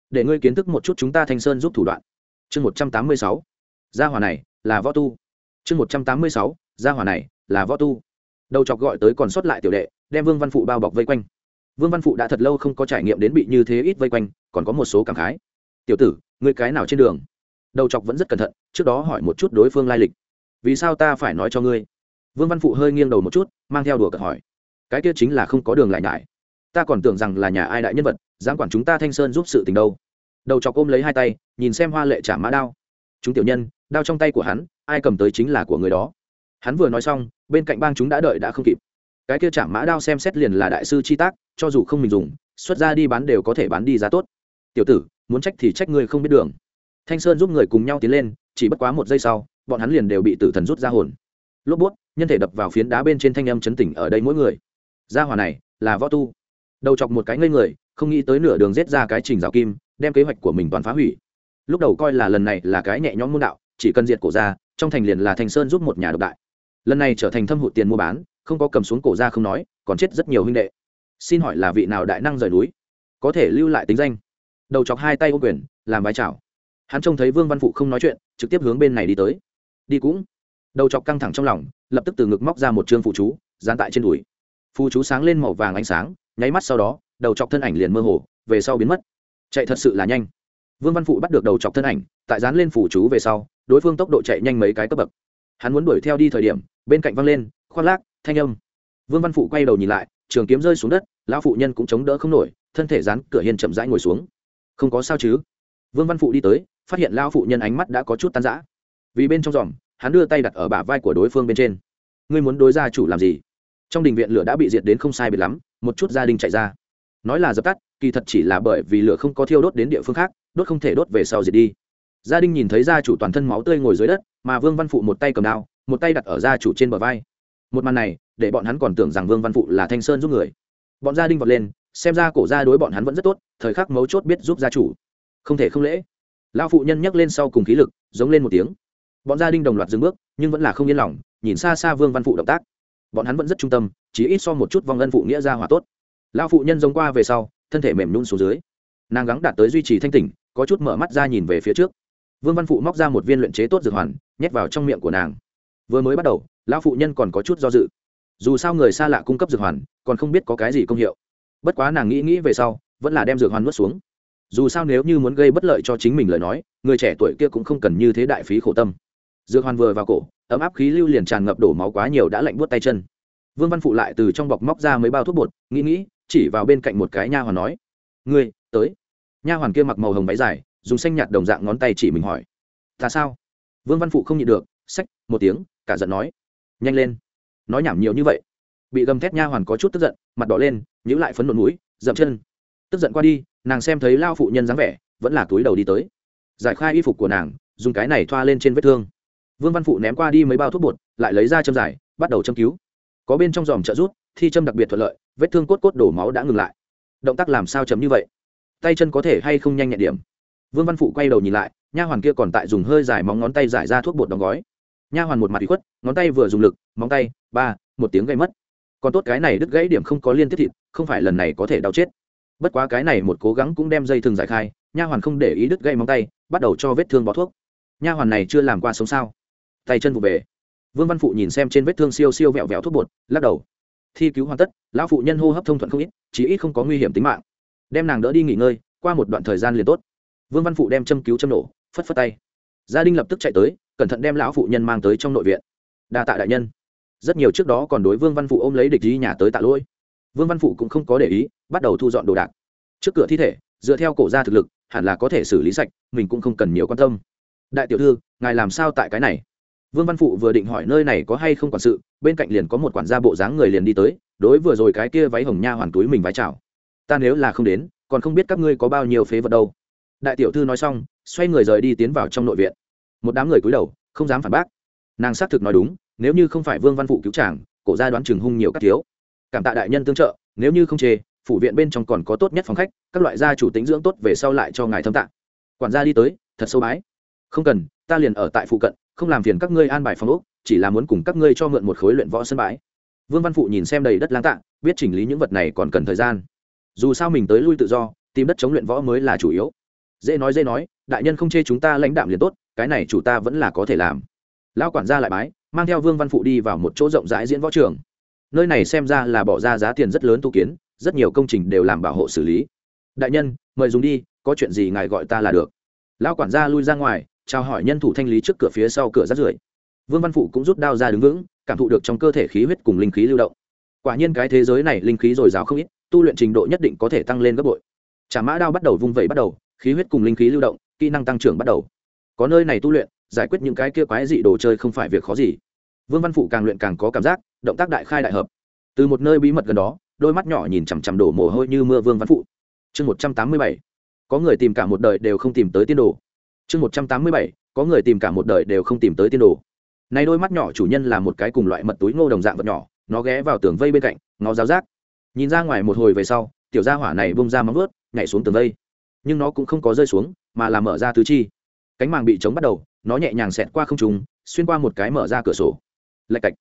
Để ngươi kiến thức một chút chúng ta thanh sơn giúp thủ đoạn. Chương một trăm tám mươi sáu. Gia hòa này là võ tu. Chương một trăm tám mươi sáu. Gia hòa này là võ tu đầu chọc gọi tới còn sót lại tiểu đệ, đem vương văn phụ bao bọc vây quanh. Vương văn phụ đã thật lâu không có trải nghiệm đến bị như thế ít vây quanh, còn có một số cảm khái. Tiểu tử người cái nào trên đường? Đầu chọc vẫn rất cẩn thận, trước đó hỏi một chút đối phương lai lịch. Vì sao ta phải nói cho ngươi? Vương văn phụ hơi nghiêng đầu một chút, mang theo đùa cợt hỏi. Cái kia chính là không có đường lại nhải. Ta còn tưởng rằng là nhà ai đại nhân vật, dám quản chúng ta thanh sơn giúp sự tình đâu. Đầu chọc ôm lấy hai tay, nhìn xem hoa lệ trả mã đao. Chúng tiểu nhân, đao trong tay của hắn, ai cầm tới chính là của người đó hắn vừa nói xong, bên cạnh bang chúng đã đợi đã không kịp. Cái kia chạm mã đao xem xét liền là đại sư chi tác, cho dù không mình dùng, xuất ra đi bán đều có thể bán đi giá tốt. Tiểu tử, muốn trách thì trách người không biết đường. Thanh sơn giúp người cùng nhau tiến lên, chỉ bất quá một giây sau, bọn hắn liền đều bị tử thần rút ra hồn. Lốp bút, nhân thể đập vào phiến đá bên trên thanh âm chấn tỉnh ở đây mỗi người. Gia hỏa này, là võ tu. Đầu chọc một cái ngây người, không nghĩ tới nửa đường rết ra cái trình rào kim, đem kế hoạch của mình toàn phá hủy. Lúc đầu coi là lần này là cái nhẹ nhõm môn đạo, chỉ cần diệt cổ ra, trong thành liền là thanh sơn giúp một nhà độc đại lần này trở thành thâm hụt tiền mua bán, không có cầm xuống cổ ra không nói, còn chết rất nhiều huynh đệ. Xin hỏi là vị nào đại năng rời núi? Có thể lưu lại tính danh. Đầu chọc hai tay ô quyền, làm vai chào. Hắn trông thấy vương văn phụ không nói chuyện, trực tiếp hướng bên này đi tới. Đi cũng. Đầu chọc căng thẳng trong lòng, lập tức từ ngực móc ra một chương phụ chú, dán tại trên đùi. Phụ chú sáng lên màu vàng ánh sáng, nháy mắt sau đó, đầu chọc thân ảnh liền mơ hồ, về sau biến mất. Chạy thật sự là nhanh. Vương văn phụ bắt được đầu chọc thân ảnh, tại dán lên phủ chú về sau, đối phương tốc độ chạy nhanh mấy cái cấp bậc hắn muốn đuổi theo đi thời điểm, bên cạnh văng lên, khoác lác, thanh âm. Vương văn phụ quay đầu nhìn lại, trường kiếm rơi xuống đất, lão phụ nhân cũng chống đỡ không nổi, thân thể dán cửa hiên chậm rãi ngồi xuống. Không có sao chứ? Vương văn phụ đi tới, phát hiện lão phụ nhân ánh mắt đã có chút tan rã. Vì bên trong giòm hắn đưa tay đặt ở bả vai của đối phương bên trên. Ngươi muốn đối gia chủ làm gì? Trong đình viện lửa đã bị diệt đến không sai biệt lắm, một chút gia đình chạy ra. Nói là dập tắt, kỳ thật chỉ là bởi vì lửa không có thiêu đốt đến địa phương khác, đốt không thể đốt về sau diệt đi. Gia đình nhìn thấy gia chủ toàn thân máu tươi ngồi dưới đất mà vương văn phụ một tay cầm đao, một tay đặt ở gia chủ trên bờ vai. Một màn này, để bọn hắn còn tưởng rằng vương văn phụ là thanh sơn giúp người. Bọn gia đình vọt lên, xem ra cổ gia đối bọn hắn vẫn rất tốt, thời khắc mấu chốt biết giúp gia chủ. Không thể không lễ. Lão phụ nhân nhắc lên sau cùng khí lực, giống lên một tiếng. Bọn gia đình đồng loạt dừng bước, nhưng vẫn là không yên lòng, nhìn xa xa vương văn phụ động tác. Bọn hắn vẫn rất trung tâm, chỉ ít so một chút vong ân phụ nghĩa ra hỏa tốt. Lão phụ nhân giống qua về sau, thân thể mềm nhún xuống dưới. Nàng gắng đạt tới duy trì thanh tỉnh, có chút mở mắt ra nhìn về phía trước vương văn phụ móc ra một viên luyện chế tốt dược hoàn, nhét vào trong miệng của nàng. Vừa mới bắt đầu, lão phụ nhân còn có chút do dự. Dù sao người xa lạ cung cấp dược hoàn, còn không biết có cái gì công hiệu. Bất quá nàng nghĩ nghĩ về sau, vẫn là đem dược hoàn nuốt xuống. Dù sao nếu như muốn gây bất lợi cho chính mình lời nói, người trẻ tuổi kia cũng không cần như thế đại phí khổ tâm. Dược hoàn vừa vào cổ, ấm áp khí lưu liền tràn ngập đổ máu quá nhiều đã lạnh buốt tay chân. Vương văn phụ lại từ trong bọc móc ra mấy bao thuốc bột, nghĩ nghĩ, chỉ vào bên cạnh một cái nha hoàn nói, ngươi, tới. Nha hoàn kia mặc màu hồng váy dài dùng xanh nhạt đồng dạng ngón tay chỉ mình hỏi. Ta sao? Vương văn phụ không nhịn được sách một tiếng, cả giận nói. Nhanh lên. Nói nhảm nhiều như vậy, bị gầm thét nha hoàn có chút tức giận, mặt đỏ lên nhữ lại phấn nộn mũi, dậm chân. Tức giận qua đi, nàng xem thấy lao phụ nhân dáng vẻ, vẫn là túi đầu đi tới. Giải khai y phục của nàng, dùng cái này thoa lên trên vết thương. Vương văn phụ ném qua đi mấy bao thuốc bột, lại lấy ra châm giải, bắt đầu châm cứu. Có bên trong dòm trợ rút, thi châm đặc biệt thuận lợi, vết thương cốt cốt đổ máu đã ngừng lại. Động tác làm sao chấm như vậy? Tay chân có thể hay không nhanh nhẹn điểm? Vương văn phụ quay đầu nhìn lại, nha hoàn kia còn tại dùng hơi dài móng ngón tay giải ra thuốc bột đóng gói. Nha hoàn một mặt bị khuất, ngón tay vừa dùng lực, móng tay, ba, một tiếng gây mất. Còn tốt cái này đứt gãy điểm không có liên tiếp thịt, không phải lần này có thể đau chết. Bất quá cái này một cố gắng cũng đem dây thừng giải khai, nha hoàn không để ý đứt gãy móng tay, bắt đầu cho vết thương bó thuốc. Nha hoàn này chưa làm qua sống sao? Tay chân vụ về. Vương văn phụ nhìn xem trên vết thương siêu siêu vẹo vẹo thuốc bột, lắc đầu. Thi cứu hoàn tất, lão phụ nhân hô hấp thông thuận không ít chỉ ít không có nguy hiểm tính mạng. Đem nàng đỡ đi nghỉ ngơi, qua một đoạn thời gian liền tốt vương văn phụ đem châm cứu châm nổ, phất phất tay. Gia đình lập tức chạy tới, cẩn thận đem lão phụ nhân mang tới trong nội viện. Đa tạ đại nhân. Rất nhiều trước đó còn đối vương văn phụ ôm lấy địch di nhà tới tạ lỗi. Vương văn phụ cũng không có để ý, bắt đầu thu dọn đồ đạc. Trước cửa thi thể, dựa theo cổ gia thực lực, hẳn là có thể xử lý sạch, mình cũng không cần nhiều quan tâm. Đại tiểu thư, ngài làm sao tại cái này? Vương văn phụ vừa định hỏi nơi này có hay không quản sự, bên cạnh liền có một quản gia bộ dáng người liền đi tới, đối vừa rồi cái kia váy hồng nha hoàn túi mình vái chào. Ta nếu là không đến, còn không biết các ngươi có bao nhiêu phế vật đâu đại tiểu thư nói xong, xoay người rời đi tiến vào trong nội viện. Một đám người cúi đầu, không dám phản bác. Nàng xác thực nói đúng, nếu như không phải vương văn phụ cứu chàng, cổ gia đoán chừng hung nhiều các thiếu. Cảm tạ đại nhân tương trợ, nếu như không chê, phủ viện bên trong còn có tốt nhất phòng khách, các loại gia chủ tính dưỡng tốt về sau lại cho ngài thâm tạng quản gia đi tới, thật sâu bái. Không cần, ta liền ở tại phụ cận, không làm phiền các ngươi an bài phòng ốc, chỉ là muốn cùng các ngươi cho mượn một khối luyện võ sân bãi vương văn phụ nhìn xem đầy đất lang tạ, biết chỉnh lý những vật này còn cần thời gian. Dù sao mình tới lui tự do, tìm đất chống luyện võ mới là chủ yếu dễ nói dễ nói, đại nhân không chê chúng ta lãnh đạm liền tốt, cái này chủ ta vẫn là có thể làm. Lão quản gia lại bái, mang theo vương văn phụ đi vào một chỗ rộng rãi diễn võ trường. Nơi này xem ra là bỏ ra giá tiền rất lớn tu kiến, rất nhiều công trình đều làm bảo hộ xử lý. Đại nhân, mời dùng đi, có chuyện gì ngài gọi ta là được. Lão quản gia lui ra ngoài, chào hỏi nhân thủ thanh lý trước cửa phía sau cửa rát rưởi. Vương văn phụ cũng rút đao ra đứng vững, cảm thụ được trong cơ thể khí huyết cùng linh khí lưu động. Quả nhiên cái thế giới này linh khí dồi dào không ít, tu luyện trình độ nhất định có thể tăng lên gấp bội. Trả mã đao bắt đầu vung vẩy bắt đầu khí huyết cùng linh khí lưu động, kỹ năng tăng trưởng bắt đầu. Có nơi này tu luyện, giải quyết những cái kia quái dị đồ chơi không phải việc khó gì. Vương văn phụ càng luyện càng có cảm giác, động tác đại khai đại hợp. Từ một nơi bí mật gần đó, đôi mắt nhỏ nhìn chằm chằm đổ mồ hôi như mưa vương văn phụ. Chương một trăm tám mươi bảy. Có người tìm cả một đời đều không tìm tới tiên đồ. Chương một trăm tám mươi bảy. Có người tìm cả một đời đều không tìm tới tiên đồ. Này đôi mắt nhỏ chủ nhân là một cái cùng loại mật túi ngô đồng dạng vật nhỏ, nó ghé vào tường vây bên cạnh ngó giáo giác. Nhìn ra ngoài một hồi về sau, tiểu gia hỏa này bông ra móng vớt nhảy xuống tường vây nhưng nó cũng không có rơi xuống, mà là mở ra tứ chi. Cánh màng bị chống bắt đầu, nó nhẹ nhàng xẹt qua không trùng xuyên qua một cái mở ra cửa sổ. Lạch cạch.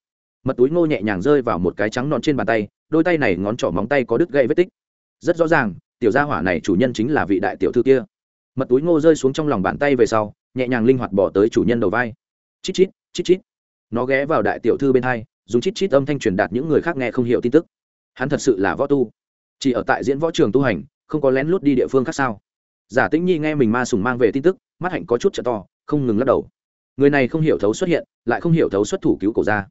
Mật túi ngô nhẹ nhàng rơi vào một cái trắng non trên bàn tay, đôi tay này ngón trỏ móng tay có đứt gãy vết tích. Rất rõ ràng, tiểu gia hỏa này chủ nhân chính là vị đại tiểu thư kia. Mật túi ngô rơi xuống trong lòng bàn tay về sau, nhẹ nhàng linh hoạt bỏ tới chủ nhân đầu vai. Chít chít chít chít. Nó ghé vào đại tiểu thư bên hai, dùng chít chít âm thanh truyền đạt những người khác nghe không hiểu tin tức. Hắn thật sự là võ tu. Chỉ ở tại diễn võ trường tu hành, không có lén lút đi địa phương khác sao? Giả tĩnh nhi nghe mình ma sùng mang về tin tức, mắt hạnh có chút trợ to, không ngừng lắc đầu. Người này không hiểu thấu xuất hiện, lại không hiểu thấu xuất thủ cứu cổ ra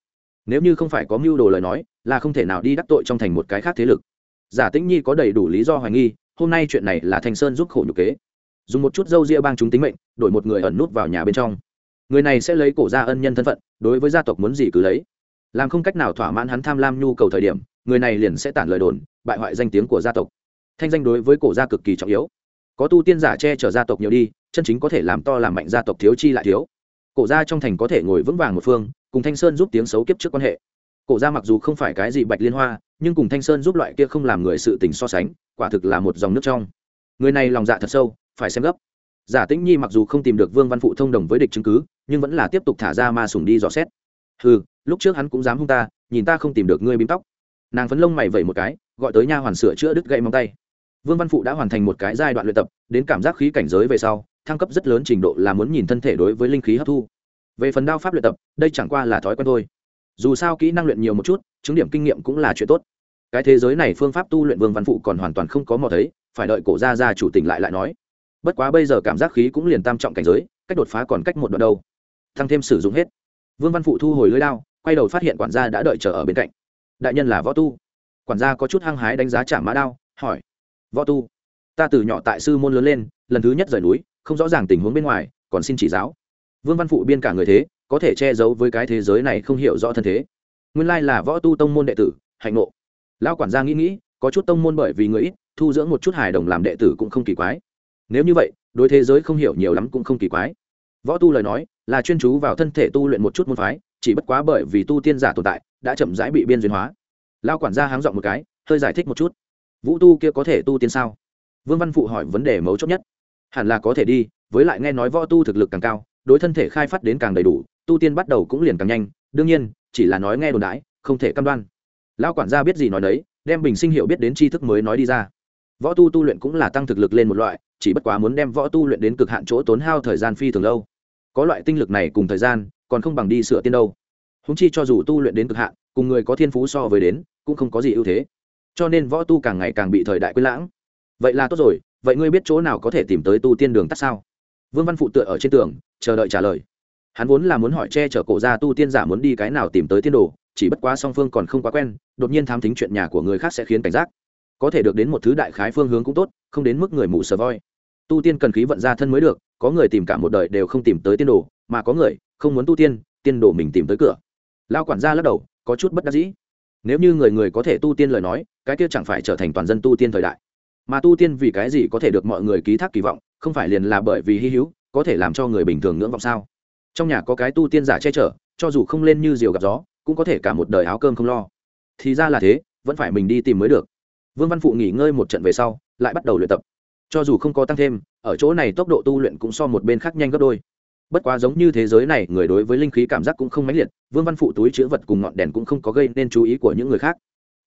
nếu như không phải có mưu đồ lời nói, là không thể nào đi đắc tội trong thành một cái khác thế lực. Giả tĩnh nhi có đầy đủ lý do hoài nghi, hôm nay chuyện này là thanh sơn giúp khổ nhục kế. Dùng một chút dâu ria bang chúng tính mệnh, đổi một người ẩn nút vào nhà bên trong. Người này sẽ lấy cổ ra ân nhân thân phận, đối với gia tộc muốn gì cứ lấy. Làm không cách nào thỏa mãn hắn tham lam nhu cầu thời điểm, người này liền sẽ tản lời đồn, bại hoại danh tiếng của gia tộc. Thanh danh đối với cổ gia cực kỳ trọng yếu có tu tiên giả che chở gia tộc nhiều đi, chân chính có thể làm to làm mạnh gia tộc thiếu chi lại thiếu. Cổ gia trong thành có thể ngồi vững vàng một phương, cùng thanh sơn giúp tiếng xấu kiếp trước quan hệ. Cổ gia mặc dù không phải cái gì bạch liên hoa, nhưng cùng thanh sơn giúp loại kia không làm người sự tình so sánh, quả thực là một dòng nước trong. Người này lòng dạ thật sâu, phải xem gấp. Giả tĩnh nhi mặc dù không tìm được vương văn phụ thông đồng với địch chứng cứ, nhưng vẫn là tiếp tục thả ra ma sùng đi dò xét. Ừ lúc trước hắn cũng dám hung ta, nhìn ta không tìm được ngươi bím tóc. Nàng phấn lông mày vẩy một cái, gọi tới nha hoàn sửa chữa đứt gãy móng tay vương văn phụ đã hoàn thành một cái giai đoạn luyện tập, đến cảm giác khí cảnh giới về sau, thăng cấp rất lớn trình độ là muốn nhìn thân thể đối với linh khí hấp thu. Về phần đao pháp luyện tập, đây chẳng qua là thói quen thôi. Dù sao kỹ năng luyện nhiều một chút, chứng điểm kinh nghiệm cũng là chuyện tốt. Cái thế giới này phương pháp tu luyện vương văn phụ còn hoàn toàn không có mò thấy, phải đợi cổ ra ra chủ tỉnh lại lại nói. Bất quá bây giờ cảm giác khí cũng liền tam trọng cảnh giới, cách đột phá còn cách một đoạn đâu. Thăng thêm sử dụng hết. Vương văn phụ thu hồi lưới lao quay đầu phát hiện quản gia đã đợi chờ ở bên cạnh. Đại nhân là võ tu. Quản gia có chút hăng hái đánh giá trả mã đao, hỏi võ tu, ta từ nhỏ tại sư môn lớn lên, lần thứ nhất rời núi, không rõ ràng tình huống bên ngoài, còn xin chỉ giáo. Vương văn phụ biên cả người thế, có thể che giấu với cái thế giới này không hiểu rõ thân thế. Nguyên lai là võ tu tông môn đệ tử, hạnh ngộ. Lão quản gia nghĩ nghĩ, có chút tông môn bởi vì người ít, thu dưỡng một chút hài đồng làm đệ tử cũng không kỳ quái. Nếu như vậy, đối thế giới không hiểu nhiều lắm cũng không kỳ quái. Võ tu lời nói, là chuyên chú vào thân thể tu luyện một chút môn phái, chỉ bất quá bởi vì tu tiên giả tồn tại, đã chậm rãi bị biên duyên hóa. Lao quản gia háng dọn một cái, hơi giải thích một chút vũ tu kia có thể tu tiên sao? Vương văn phụ hỏi vấn đề mấu chốt nhất. Hẳn là có thể đi, với lại nghe nói võ tu thực lực càng cao, đối thân thể khai phát đến càng đầy đủ, tu tiên bắt đầu cũng liền càng nhanh. Đương nhiên, chỉ là nói nghe đồn đãi không thể cam đoan. Lao quản gia biết gì nói đấy đem bình sinh hiệu biết đến tri thức mới nói đi ra. Võ tu tu luyện cũng là tăng thực lực lên một loại, chỉ bất quá muốn đem võ tu luyện đến cực hạn chỗ tốn hao thời gian phi thường lâu. Có loại tinh lực này cùng thời gian, còn không bằng đi sửa tiên đâu. Húng chi cho dù tu luyện đến cực hạn, cùng người có thiên phú so với đến, cũng không có gì ưu thế cho nên võ tu càng ngày càng bị thời đại quên lãng. Vậy là tốt rồi, vậy ngươi biết chỗ nào có thể tìm tới tu tiên đường tắt sao? Vương văn phụ tựa ở trên tường, chờ đợi trả lời. Hắn vốn là muốn hỏi che chở cổ ra tu tiên giả muốn đi cái nào tìm tới tiên đồ, chỉ bất quá song phương còn không quá quen, đột nhiên thám tính chuyện nhà của người khác sẽ khiến cảnh giác. Có thể được đến một thứ đại khái phương hướng cũng tốt, không đến mức người mù sờ voi. Tu tiên cần khí vận ra thân mới được, có người tìm cả một đời đều không tìm tới tiên đồ, mà có người không muốn tu tiên tiên đồ mình tìm tới cửa. Lao quản gia lắc đầu, có chút bất đắc dĩ. Nếu như người người có thể tu tiên lời nói cái kia chẳng phải trở thành toàn dân tu tiên thời đại. Mà tu tiên vì cái gì có thể được mọi người ký thác kỳ vọng, không phải liền là bởi vì hy hữu, có thể làm cho người bình thường ngưỡng vọng sao? Trong nhà có cái tu tiên giả che chở, cho dù không lên như diều gặp gió, cũng có thể cả một đời áo cơm không lo. Thì ra là thế, vẫn phải mình đi tìm mới được. Vương văn phụ nghỉ ngơi một trận về sau, lại bắt đầu luyện tập. Cho dù không có tăng thêm, ở chỗ này tốc độ tu luyện cũng so một bên khác nhanh gấp đôi. Bất quá giống như thế giới này, người đối với linh khí cảm giác cũng không mãnh liệt, vương văn phụ túi chữ vật cùng ngọn đèn cũng không có gây nên chú ý của những người khác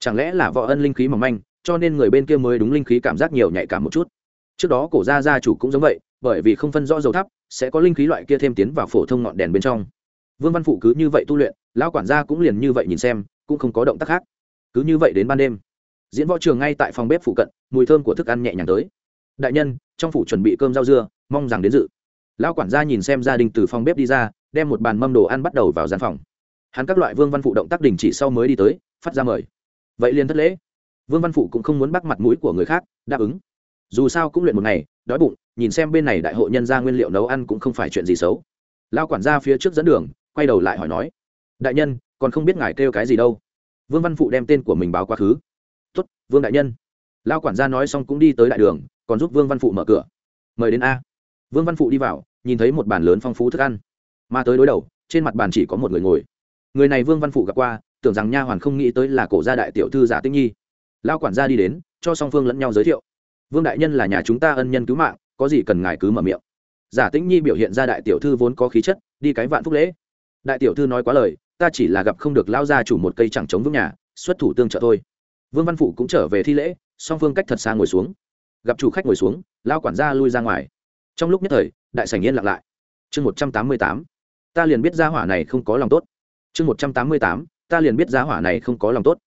chẳng lẽ là võ ân linh khí mỏng manh, cho nên người bên kia mới đúng linh khí cảm giác nhiều nhạy cảm một chút? Trước đó cổ gia gia chủ cũng giống vậy, bởi vì không phân rõ dầu thấp sẽ có linh khí loại kia thêm tiến vào phổ thông ngọn đèn bên trong. Vương văn phụ cứ như vậy tu luyện, lão quản gia cũng liền như vậy nhìn xem, cũng không có động tác khác. Cứ như vậy đến ban đêm, diễn võ trường ngay tại phòng bếp phụ cận, mùi thơm của thức ăn nhẹ nhàng tới. Đại nhân, trong phủ chuẩn bị cơm rau dưa, mong rằng đến dự. Lão quản gia nhìn xem gia đình từ phòng bếp đi ra, đem một bàn mâm đồ ăn bắt đầu vào gian phòng. Hắn các loại vương văn phụ động tác đình chỉ sau mới đi tới, phát ra mời vậy liền thất lễ. Vương văn phụ cũng không muốn bắt mặt mũi của người khác, đáp ứng. Dù sao cũng luyện một ngày, đói bụng, nhìn xem bên này đại hội nhân ra nguyên liệu nấu ăn cũng không phải chuyện gì xấu. Lao quản gia phía trước dẫn đường, quay đầu lại hỏi nói, đại nhân, còn không biết ngài kêu cái gì đâu. Vương văn phụ đem tên của mình báo quá khứ. Tuất vương đại nhân. Lao quản gia nói xong cũng đi tới đại đường, còn giúp vương văn phụ mở cửa. Mời đến a. Vương văn phụ đi vào, nhìn thấy một bàn lớn phong phú thức ăn. Mà tới đối đầu, trên mặt bàn chỉ có một người ngồi. Người này vương văn phụ gặp qua tưởng rằng nha hoàn không nghĩ tới là cổ gia đại tiểu thư giả tĩnh nhi. Lao quản gia đi đến, cho song phương lẫn nhau giới thiệu. Vương đại nhân là nhà chúng ta ân nhân cứu mạng, có gì cần ngài cứ mở miệng. Giả tĩnh nhi biểu hiện ra đại tiểu thư vốn có khí chất, đi cái vạn phúc lễ. Đại tiểu thư nói quá lời, ta chỉ là gặp không được lao gia chủ một cây chẳng chống vững nhà, xuất thủ tương trợ thôi. Vương văn phụ cũng trở về thi lễ, song phương cách thật xa ngồi xuống. Gặp chủ khách ngồi xuống lao quản gia lui ra ngoài. Trong lúc nhất thời, đại sảnh yên lặng lại. Chương một trăm tám mươi tám, ta liền biết gia hỏa này không có lòng tốt. Chương một trăm tám mươi tám ta liền biết gia hỏa này không có lòng tốt.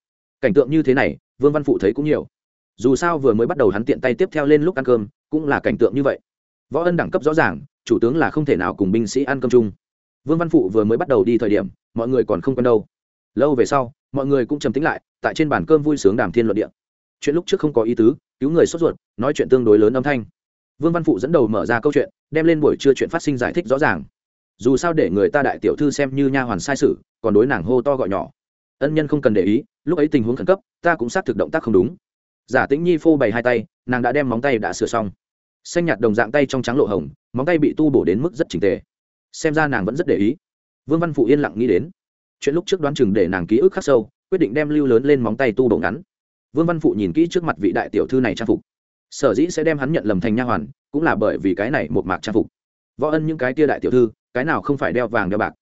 Cảnh tượng như thế này, vương văn phụ thấy cũng nhiều. Dù sao vừa mới bắt đầu hắn tiện tay tiếp theo lên lúc ăn cơm, cũng là cảnh tượng như vậy. Võ ân đẳng cấp rõ ràng, chủ tướng là không thể nào cùng binh sĩ ăn cơm chung. Vương văn phụ vừa mới bắt đầu đi thời điểm, mọi người còn không quen đâu. Lâu về sau, mọi người cũng trầm tính lại, tại trên bàn cơm vui sướng đàm thiên luận địa. Chuyện lúc trước không có ý tứ, cứu người sốt ruột, nói chuyện tương đối lớn âm thanh. Vương văn phụ dẫn đầu mở ra câu chuyện, đem lên buổi trưa chuyện phát sinh giải thích rõ ràng. Dù sao để người ta đại tiểu thư xem như nha hoàn sai sự, còn đối nàng hô to gọi nhỏ ân nhân không cần để ý, lúc ấy tình huống khẩn cấp, ta cũng xác thực động tác không đúng. Giả tĩnh nhi phô bày hai tay, nàng đã đem móng tay đã sửa xong. Xanh nhạt đồng dạng tay trong trắng lộ hồng, móng tay bị tu bổ đến mức rất trình tề. Xem ra nàng vẫn rất để ý. Vương văn phụ yên lặng nghĩ đến. Chuyện lúc trước đoán chừng để nàng ký ức khắc sâu, quyết định đem lưu lớn lên móng tay tu bổ ngắn. Vương văn phụ nhìn kỹ trước mặt vị đại tiểu thư này trang phục. Sở dĩ sẽ đem hắn nhận lầm thành nha hoàn, cũng là bởi vì cái này một mạc trang phục. Võ ân những cái tia đại tiểu thư, cái nào không phải đeo vàng đeo bạc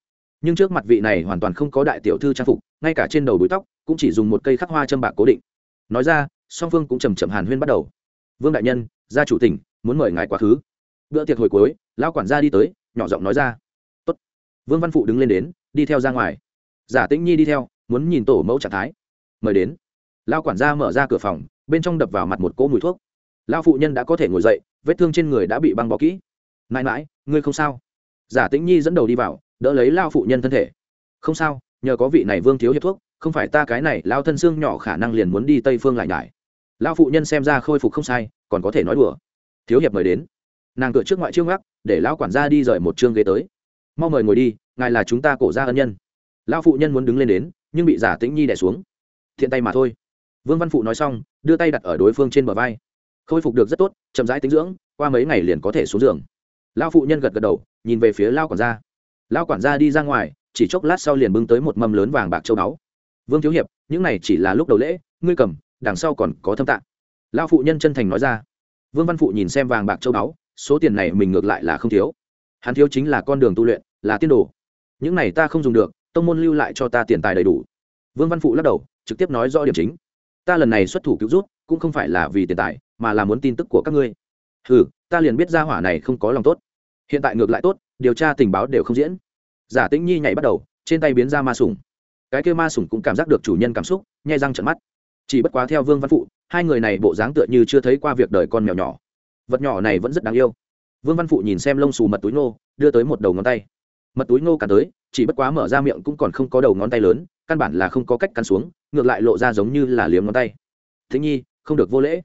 nhưng trước mặt vị này hoàn toàn không có đại tiểu thư trang phục, ngay cả trên đầu đuôi tóc cũng chỉ dùng một cây khắc hoa châm bạc cố định. Nói ra, song phương cũng chầm chậm hàn huyên bắt đầu. Vương đại nhân, gia chủ tỉnh, muốn mời ngài quá khứ. Bữa tiệc hồi cuối, lão quản gia đi tới, nhỏ giọng nói ra. Tốt. vương văn phụ đứng lên đến, đi theo ra ngoài. Giả tĩnh nhi đi theo, muốn nhìn tổ mẫu trạng thái. Mời đến. Lão quản gia mở ra cửa phòng, bên trong đập vào mặt một cỗ mùi thuốc. Lão phụ nhân đã có thể ngồi dậy, vết thương trên người đã bị băng bó kỹ. Mãi mãi, ngươi không sao? Giả tĩnh nhi dẫn đầu đi vào đỡ lấy lao phụ nhân thân thể. Không sao, nhờ có vị này vương thiếu hiệp thuốc, không phải ta cái này lao thân xương nhỏ khả năng liền muốn đi tây phương lại nhải. Lao phụ nhân xem ra khôi phục không sai, còn có thể nói đùa. Thiếu hiệp mời đến. Nàng cửa trước ngoại trương gác để lão quản gia đi rời một chương ghế tới. Mau mời ngồi đi, ngài là chúng ta cổ ra ân nhân. Lão phụ nhân muốn đứng lên đến, nhưng bị giả tĩnh nhi đẻ xuống. Thiện tay mà thôi. Vương văn phụ nói xong, đưa tay đặt ở đối phương trên bờ vai. Khôi phục được rất tốt, chậm rãi tính dưỡng, qua mấy ngày liền có thể xuống giường. Lão phụ nhân gật gật đầu, nhìn về phía lao quản gia lão quản gia đi ra ngoài, chỉ chốc lát sau liền bưng tới một mâm lớn vàng bạc châu báu. Vương thiếu hiệp, những này chỉ là lúc đầu lễ, ngươi cầm, đằng sau còn có thâm tạng lão phụ nhân chân thành nói ra. Vương văn phụ nhìn xem vàng bạc châu báu, số tiền này mình ngược lại là không thiếu. Hắn thiếu chính là con đường tu luyện, là tiên đồ. Những này ta không dùng được, tông môn lưu lại cho ta tiền tài đầy đủ. Vương văn phụ lắc đầu, trực tiếp nói rõ điểm chính. Ta lần này xuất thủ cứu rút cũng không phải là vì tiền tài, mà là muốn tin tức của các ngươi. Ừ ta liền biết ra hỏa này không có lòng tốt. Hiện tại ngược lại tốt điều tra tình báo đều không diễn. Giả tĩnh nhi nhảy bắt đầu, trên tay biến ra ma sủng. Cái kêu ma sủng cũng cảm giác được chủ nhân cảm xúc, nhai răng trận mắt. Chỉ bất quá theo vương văn phụ, hai người này bộ dáng tựa như chưa thấy qua việc đời con mèo nhỏ. Vật nhỏ này vẫn rất đáng yêu. Vương văn phụ nhìn xem lông xù mật túi ngô, đưa tới một đầu ngón tay. Mật túi ngô cả tới, chỉ bất quá mở ra miệng cũng còn không có đầu ngón tay lớn, căn bản là không có cách cắn xuống, ngược lại lộ ra giống như là liếm ngón tay. Tĩnh nhi, không được vô lễ.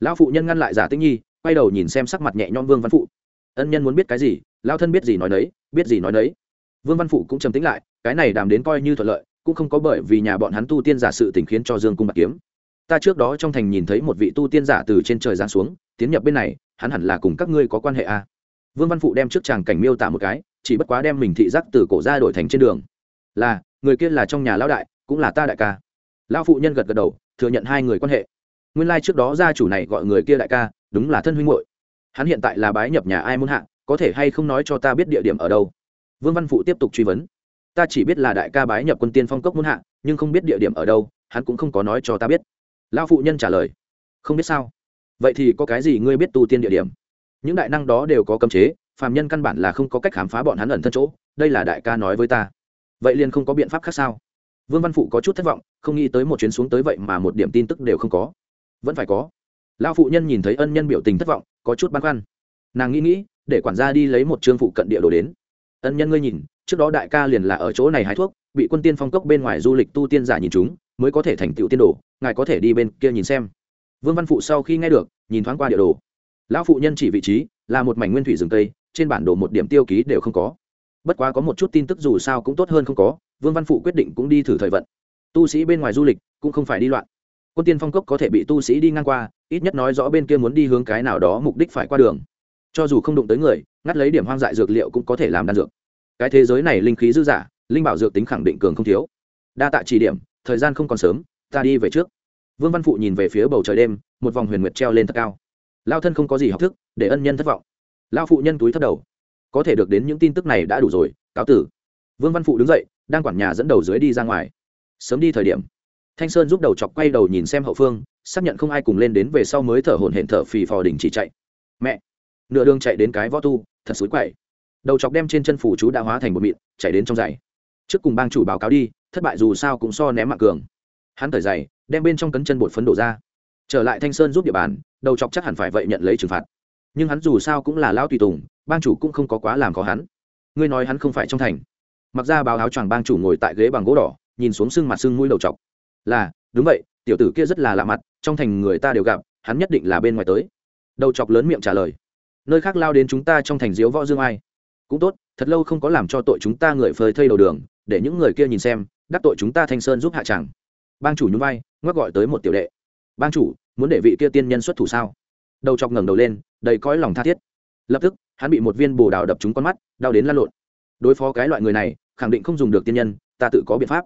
Lão phụ nhân ngăn lại giả tĩnh nhi, quay đầu nhìn xem sắc mặt nhẹ nhõm vương văn phụ. Ân nhân muốn biết cái gì lao thân biết gì nói đấy biết gì nói đấy vương văn phụ cũng trầm tính lại, cái này đàm đến coi như thuận lợi, cũng không có bởi vì nhà bọn hắn tu tiên giả sự tình khiến cho dương cung bạc kiếm. Ta trước đó trong thành nhìn thấy một vị tu tiên giả từ trên trời giáng xuống, tiến nhập bên này, hắn hẳn là cùng các ngươi có quan hệ a à. vương văn phụ đem trước chàng cảnh miêu tả một cái, chỉ bất quá đem mình thị giác từ cổ ra đổi thành trên đường. Là, người kia là trong nhà lão đại, cũng là ta đại ca. Lão phụ nhân gật gật đầu, thừa nhận hai người quan hệ. Nguyên lai trước đó gia chủ này gọi người kia đại ca, đúng là thân huynh hội hắn hiện tại là bái nhập nhà ai muốn hạ có thể hay không nói cho ta biết địa điểm ở đâu? Vương văn phụ tiếp tục truy vấn. Ta chỉ biết là đại ca bái nhập quân tiên phong cốc muốn hạ, nhưng không biết địa điểm ở đâu, hắn cũng không có nói cho ta biết. Lão phụ nhân trả lời. Không biết sao? Vậy thì có cái gì ngươi biết tu tiên địa điểm? Những đại năng đó đều có cấm chế, phàm nhân căn bản là không có cách khám phá bọn hắn ẩn thân chỗ, đây là đại ca nói với ta. Vậy liền không có biện pháp khác sao? Vương văn phụ có chút thất vọng, không nghĩ tới một chuyến xuống tới vậy mà một điểm tin tức đều không có. Vẫn phải có. Lão phụ nhân nhìn thấy ân nhân biểu tình thất vọng, có chút băn khoăn. Nàng nghĩ nghĩ để quản gia đi lấy một trương phụ cận địa đồ đến. Ân nhân ngươi nhìn, trước đó đại ca liền là ở chỗ này hái thuốc, bị quân tiên phong cốc bên ngoài du lịch tu tiên giả nhìn chúng, mới có thể thành tựu tiên đồ, ngài có thể đi bên kia nhìn xem. Vương văn phụ sau khi nghe được, nhìn thoáng qua địa đồ. Lão phụ nhân chỉ vị trí, là một mảnh nguyên thủy rừng tây trên bản đồ một điểm tiêu ký đều không có. Bất quá có một chút tin tức dù sao cũng tốt hơn không có, vương văn phụ quyết định cũng đi thử thời vận. Tu sĩ bên ngoài du lịch cũng không phải đi loạn. Quân tiên phong cốc có thể bị tu sĩ đi ngang qua, ít nhất nói rõ bên kia muốn đi hướng cái nào đó mục đích phải qua đường cho dù không đụng tới người, ngắt lấy điểm hoang dại dược liệu cũng có thể làm đan dược. Cái thế giới này linh khí dư giả linh bảo dược tính khẳng định cường không thiếu. Đa tạ chỉ điểm, thời gian không còn sớm, ta đi về trước. Vương văn phụ nhìn về phía bầu trời đêm, một vòng huyền nguyệt treo lên thật cao. Lao thân không có gì học thức, để ân nhân thất vọng. Lao phụ nhân túi thất đầu. Có thể được đến những tin tức này đã đủ rồi, cáo tử. Vương văn phụ đứng dậy, đang quản nhà dẫn đầu dưới đi ra ngoài. Sớm đi thời điểm. Thanh sơn giúp đầu chọc quay đầu nhìn xem hậu phương, xác nhận không ai cùng lên đến về sau mới thở hổn hển thở phì phò đình chỉ chạy. Mẹ! Nửa đường chạy đến cái võ tu, thật xúi quậy. Đầu chọc đem trên chân phủ chú đã hóa thành một mịn, chạy đến trong giày. Trước cùng bang chủ báo cáo đi, thất bại dù sao cũng so ném mạng cường. Hắn thở giày đem bên trong cấn chân bột phấn đổ ra. Trở lại thanh sơn giúp địa bàn, đầu chọc chắc hẳn phải vậy nhận lấy trừng phạt. Nhưng hắn dù sao cũng là lao tùy tùng, bang chủ cũng không có quá làm khó hắn. Ngươi nói hắn không phải trong thành. Mặc ra báo áo choàng bang chủ ngồi tại ghế bằng gỗ đỏ, nhìn xuống sưng mặt sưng mũi đầu chọc. Là, đúng vậy, tiểu tử kia rất là lạ mặt, trong thành người ta đều gặp, hắn nhất định là bên ngoài tới. Đầu chọc lớn miệng trả lời nơi khác lao đến chúng ta trong thành diếu võ dương ai. Cũng tốt, thật lâu không có làm cho tội chúng ta người phơi thây đầu đường, để những người kia nhìn xem, đắc tội chúng ta thanh sơn giúp hạ chẳng. Bang chủ nhún vai, ngoắc gọi tới một tiểu đệ. Bang chủ, muốn để vị kia tiên nhân xuất thủ sao? Đầu chọc ngẩng đầu lên, đầy cõi lòng tha thiết. Lập tức, hắn bị một viên bồ đào đập trúng con mắt, đau đến lăn lộn. Đối phó cái loại người này, khẳng định không dùng được tiên nhân, ta tự có biện pháp.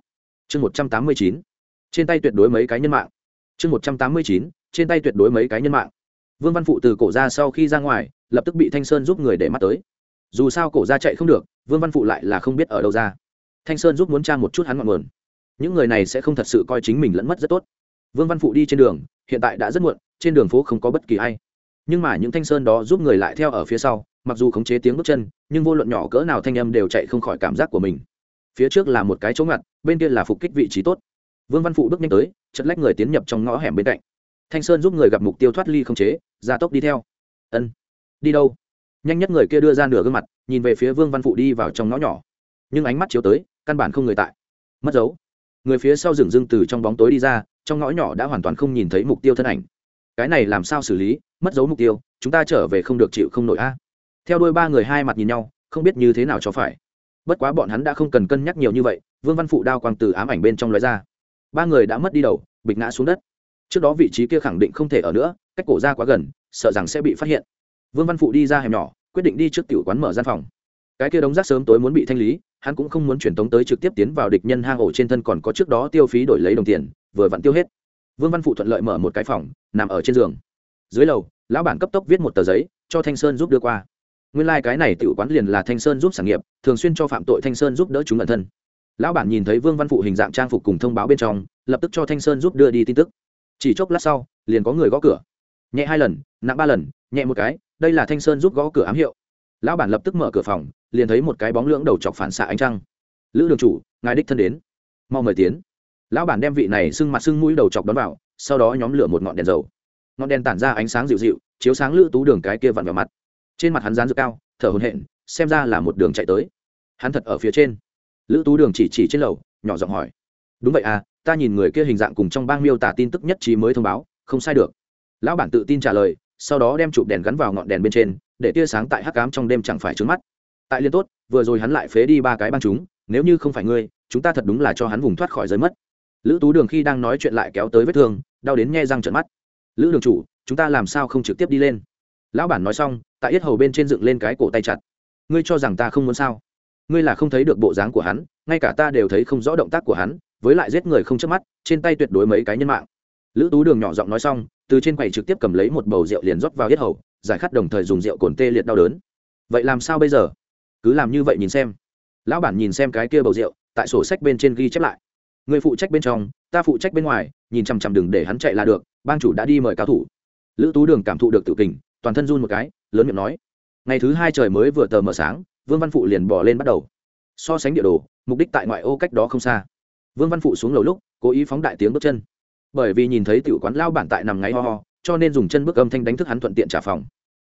Chương một trăm tám mươi chín. Trên tay tuyệt đối mấy cái nhân mạng. Chương một trăm tám mươi chín. Trên tay tuyệt đối mấy cái nhân mạng. Vương văn phụ từ cổ ra sau khi ra ngoài lập tức bị thanh sơn giúp người để mắt tới dù sao cổ ra chạy không được vương văn phụ lại là không biết ở đâu ra thanh sơn giúp muốn tra một chút hắn ngọn nguồn những người này sẽ không thật sự coi chính mình lẫn mất rất tốt vương văn phụ đi trên đường hiện tại đã rất muộn trên đường phố không có bất kỳ ai nhưng mà những thanh sơn đó giúp người lại theo ở phía sau mặc dù khống chế tiếng bước chân nhưng vô luận nhỏ cỡ nào thanh âm đều chạy không khỏi cảm giác của mình phía trước là một cái chỗ ngặt bên kia là phục kích vị trí tốt vương văn phụ bước nhanh tới chật lách người tiến nhập trong ngõ hẻm bên cạnh thanh sơn giúp người gặp mục tiêu thoát ly không chế ra tốc đi theo ân đi đâu? Nhanh nhất người kia đưa ra nửa gương mặt, nhìn về phía vương văn phụ đi vào trong ngõ nhỏ. Nhưng ánh mắt chiếu tới, căn bản không người tại. Mất dấu. Người phía sau rừng rưng từ trong bóng tối đi ra, trong ngõ nhỏ đã hoàn toàn không nhìn thấy mục tiêu thân ảnh. Cái này làm sao xử lý? Mất dấu mục tiêu, chúng ta trở về không được chịu không nổi a. Theo đôi ba người hai mặt nhìn nhau, không biết như thế nào cho phải. Bất quá bọn hắn đã không cần cân nhắc nhiều như vậy, vương văn phụ đao quang từ ám ảnh bên trong lóe ra. Ba người đã mất đi đầu, bịch ngã xuống đất. Trước đó vị trí kia khẳng định không thể ở nữa, cách cổ ra quá gần, sợ rằng sẽ bị phát hiện vương văn phụ đi ra hẻm nhỏ, quyết định đi trước tiểu quán mở gian phòng. Cái kia đống rác sớm tối muốn bị thanh lý, hắn cũng không muốn truyền tống tới trực tiếp tiến vào địch nhân hang ổ trên thân còn có trước đó tiêu phí đổi lấy đồng tiền, vừa vặn tiêu hết. Vương văn phụ thuận lợi mở một cái phòng, nằm ở trên giường. Dưới lầu, lão bản cấp tốc viết một tờ giấy, cho thanh sơn giúp đưa qua. Nguyên lai、like、cái này tự quán liền là thanh sơn giúp sản nghiệp, thường xuyên cho phạm tội thanh sơn giúp đỡ chúng ẩn thân. Lão bản nhìn thấy vương văn phụ hình dạng trang phục cùng thông báo bên trong, lập tức cho thanh sơn giúp đưa đi tin tức. Chỉ chốc lát sau, liền có người gõ cửa. Nhẹ hai lần, nặng ba lần, nhẹ một cái đây là thanh sơn giúp gõ cửa ám hiệu. Lão bản lập tức mở cửa phòng, liền thấy một cái bóng lưỡng đầu chọc phản xạ ánh trăng. Lữ đường chủ, ngài đích thân đến. Mau mời tiến. Lão bản đem vị này sưng mặt sưng mũi đầu chọc đón vào, sau đó nhóm lửa một ngọn đèn dầu. Ngọn đèn tản ra ánh sáng dịu dịu, chiếu sáng lữ tú đường cái kia vặn vào mặt. Trên mặt hắn dán dược cao, thở hồn hện xem ra là một đường chạy tới. Hắn thật ở phía trên. Lữ tú đường chỉ chỉ trên lầu, nhỏ giọng hỏi. Đúng vậy à ta nhìn người kia hình dạng cùng trong bang miêu tả tin tức nhất trí mới thông báo, không sai được. Lão bản tự tin trả lời sau đó đem chụp đèn gắn vào ngọn đèn bên trên, để tia sáng tại hắc cám trong đêm chẳng phải trướng mắt. Tại liên tốt, vừa rồi hắn lại phế đi ba cái băng chúng, nếu như không phải ngươi, chúng ta thật đúng là cho hắn vùng thoát khỏi giới mất. Lữ tú đường khi đang nói chuyện lại kéo tới vết thương, đau đến nghe răng trợn mắt. Lữ đường chủ, chúng ta làm sao không trực tiếp đi lên? Lão bản nói xong, tại yết hầu bên trên dựng lên cái cổ tay chặt. Ngươi cho rằng ta không muốn sao? Ngươi là không thấy được bộ dáng của hắn, ngay cả ta đều thấy không rõ động tác của hắn, với lại giết người không chớp mắt, trên tay tuyệt đối mấy cái nhân mạng lữ tú đường nhỏ giọng nói xong, từ trên quầy trực tiếp cầm lấy một bầu rượu liền rót vào yết hầu, giải khát đồng thời dùng rượu cồn tê liệt đau đớn. Vậy làm sao bây giờ? Cứ làm như vậy nhìn xem. Lão bản nhìn xem cái kia bầu rượu, tại sổ sách bên trên ghi chép lại. Người phụ trách bên trong, ta phụ trách bên ngoài, nhìn chằm chằm đừng để hắn chạy là được, bang chủ đã đi mời cao thủ. Lữ tú đường cảm thụ được tự kình, toàn thân run một cái, lớn miệng nói. Ngày thứ hai trời mới vừa tờ mờ sáng, vương văn phụ liền bỏ lên bắt đầu. So sánh địa đồ, mục đích tại ngoại ô cách đó không xa. Vương văn phụ xuống lầu lúc, cố ý phóng đại tiếng bước chân bởi vì nhìn thấy tiểu quán lao bản tại nằm ngáy ho ho cho nên dùng chân bước âm thanh đánh thức hắn thuận tiện trả phòng.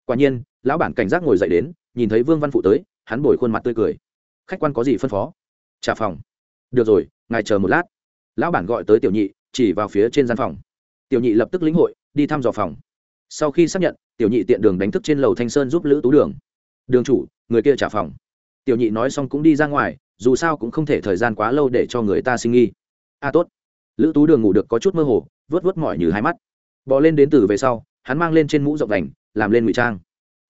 Quả nhiên lão bản cảnh giác ngồi dậy đến nhìn thấy vương văn phụ tới hắn bồi khuôn mặt tươi cười. Khách quan có gì phân phó? Trả phòng. Được rồi ngài chờ một lát. Lão bản gọi tới tiểu nhị chỉ vào phía trên gian phòng. Tiểu nhị lập tức lĩnh hội đi thăm dò phòng. Sau khi xác nhận tiểu nhị tiện đường đánh thức trên lầu thanh sơn giúp lữ tú đường. Đường chủ người kia trả phòng. Tiểu nhị nói xong cũng đi ra ngoài dù sao cũng không thể thời gian quá lâu để cho người ta sinh nghi. A à, tốt lữ tú đường ngủ được có chút mơ hồ, vớt vớt mỏi như hai mắt. Bò lên đến từ về sau, hắn mang lên trên mũ rộng đành, làm lên ngụy trang.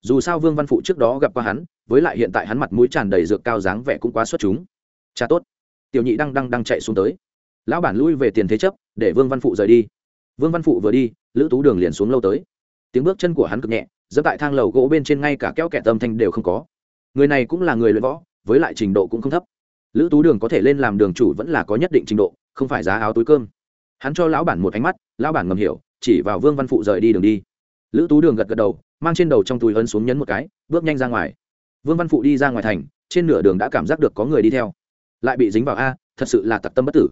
Dù sao vương văn phụ trước đó gặp qua hắn, với lại hiện tại hắn mặt mũi tràn đầy dược cao dáng vẻ cũng quá xuất chúng. Cha tốt. Tiểu nhị đang đang đang chạy xuống tới. Lão bản lui về tiền thế chấp, để vương văn phụ rời đi. Vương văn phụ vừa đi, lữ tú đường liền xuống lâu tới. Tiếng bước chân của hắn cực nhẹ, dẫm tại thang lầu gỗ bên trên ngay cả kéo kẻ tâm thanh đều không có. Người này cũng là người luyện võ, với lại trình độ cũng không thấp. Lữ tú đường có thể lên làm đường chủ vẫn là có nhất định trình độ không phải giá áo túi cơm. Hắn cho lão bản một ánh mắt, lão bản ngầm hiểu, chỉ vào vương văn phụ rời đi đường đi. Lữ tú đường gật gật đầu, mang trên đầu trong túi ấn xuống nhấn một cái, bước nhanh ra ngoài. Vương văn phụ đi ra ngoài thành, trên nửa đường đã cảm giác được có người đi theo. Lại bị dính vào a, thật sự là tặc tâm bất tử.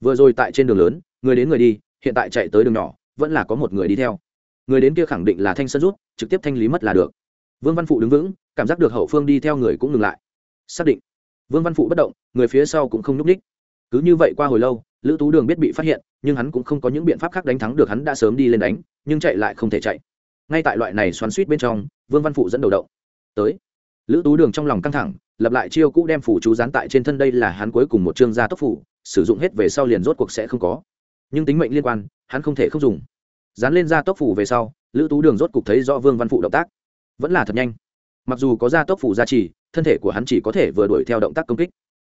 Vừa rồi tại trên đường lớn, người đến người đi, hiện tại chạy tới đường nhỏ, vẫn là có một người đi theo. Người đến kia khẳng định là thanh sơn rút, trực tiếp thanh lý mất là được. Vương văn phụ đứng vững, cảm giác được hậu phương đi theo người cũng ngừng lại. Xác định. Vương văn phụ bất động, người phía sau cũng không nhúc ních cứ như vậy qua hồi lâu, lữ tú đường biết bị phát hiện, nhưng hắn cũng không có những biện pháp khác đánh thắng được hắn đã sớm đi lên đánh, nhưng chạy lại không thể chạy. Ngay tại loại này xoắn suýt bên trong, vương văn phụ dẫn đầu động. Tới. Lữ tú đường trong lòng căng thẳng, lập lại chiêu cũ đem phủ chú dán tại trên thân đây là hắn cuối cùng một chương gia tốc phủ, sử dụng hết về sau liền rốt cuộc sẽ không có. Nhưng tính mệnh liên quan, hắn không thể không dùng. Dán lên gia tốc phủ về sau, lữ tú đường rốt cục thấy do vương văn phụ động tác. Vẫn là thật nhanh. Mặc dù có gia tốc phủ gia trì, thân thể của hắn chỉ có thể vừa đuổi theo động tác công kích.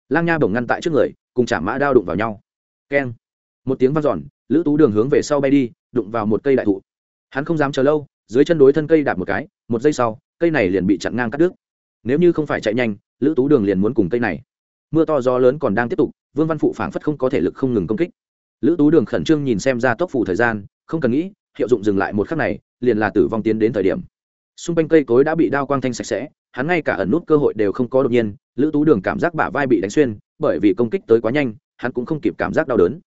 Lang nha bổng ngăn tại trước người cùng chả mã đao đụng vào nhau. Keng. Một tiếng vang giòn lữ tú đường hướng về sau bay đi, đụng vào một cây đại thụ. Hắn không dám chờ lâu, dưới chân đối thân cây đạp một cái, một giây sau, cây này liền bị chặn ngang cắt đứt. Nếu như không phải chạy nhanh, lữ tú đường liền muốn cùng cây này. Mưa to gió lớn còn đang tiếp tục, vương văn phụ phảng phất không có thể lực không ngừng công kích. Lữ tú đường khẩn trương nhìn xem ra tốc phủ thời gian, không cần nghĩ, hiệu dụng dừng lại một khắc này, liền là tử vong tiến đến thời điểm. Xung quanh cây cối đã bị đao quang thanh sạch sẽ, hắn ngay cả ẩn nút cơ hội đều không có đột nhiên, lữ tú đường cảm giác bả vai bị đánh xuyên bởi vì công kích tới quá nhanh, hắn cũng không kịp cảm giác đau đớn.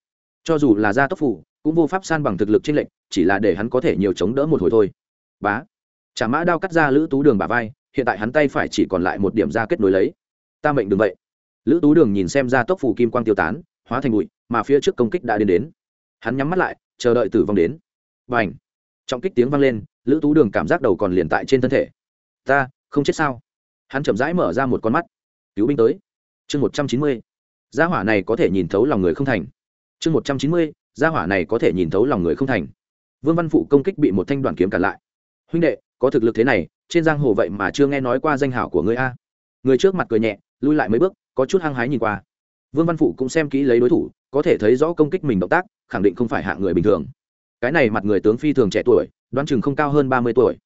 Cho dù là gia tốc phủ cũng vô pháp san bằng thực lực trên lệnh chỉ là để hắn có thể nhiều chống đỡ một hồi thôi. Bá. Chả mã đao cắt ra lữ tú đường bả vai, hiện tại hắn tay phải chỉ còn lại một điểm ra kết nối lấy. Ta mệnh đừng vậy. Lữ tú đường nhìn xem ra tốc phủ kim quang tiêu tán, hóa thành bụi, mà phía trước công kích đã đến đến. Hắn nhắm mắt lại, chờ đợi tử vong đến. Và trong trọng kích tiếng vang lên, lữ tú đường cảm giác đầu còn liền tại trên thân thể. Ta, không chết sao? Hắn chậm rãi mở ra một con mắt. Cứu binh tới chương một trăm chín mươi, gia hỏa này có thể nhìn thấu lòng người không thành. chương một trăm chín mươi, gia hỏa này có thể nhìn thấu lòng người không thành. Vương văn phụ công kích bị một thanh đoàn kiếm cản lại. Huynh đệ, có thực lực thế này, trên giang hồ vậy mà chưa nghe nói qua danh hảo của người a. Người trước mặt cười nhẹ, lui lại mấy bước, có chút hăng hái nhìn qua. Vương văn phụ cũng xem kỹ lấy đối thủ, có thể thấy rõ công kích mình động tác, khẳng định không phải hạng người bình thường. Cái này mặt người tướng phi thường trẻ tuổi, đoán chừng không cao hơn ba mươi tuổi.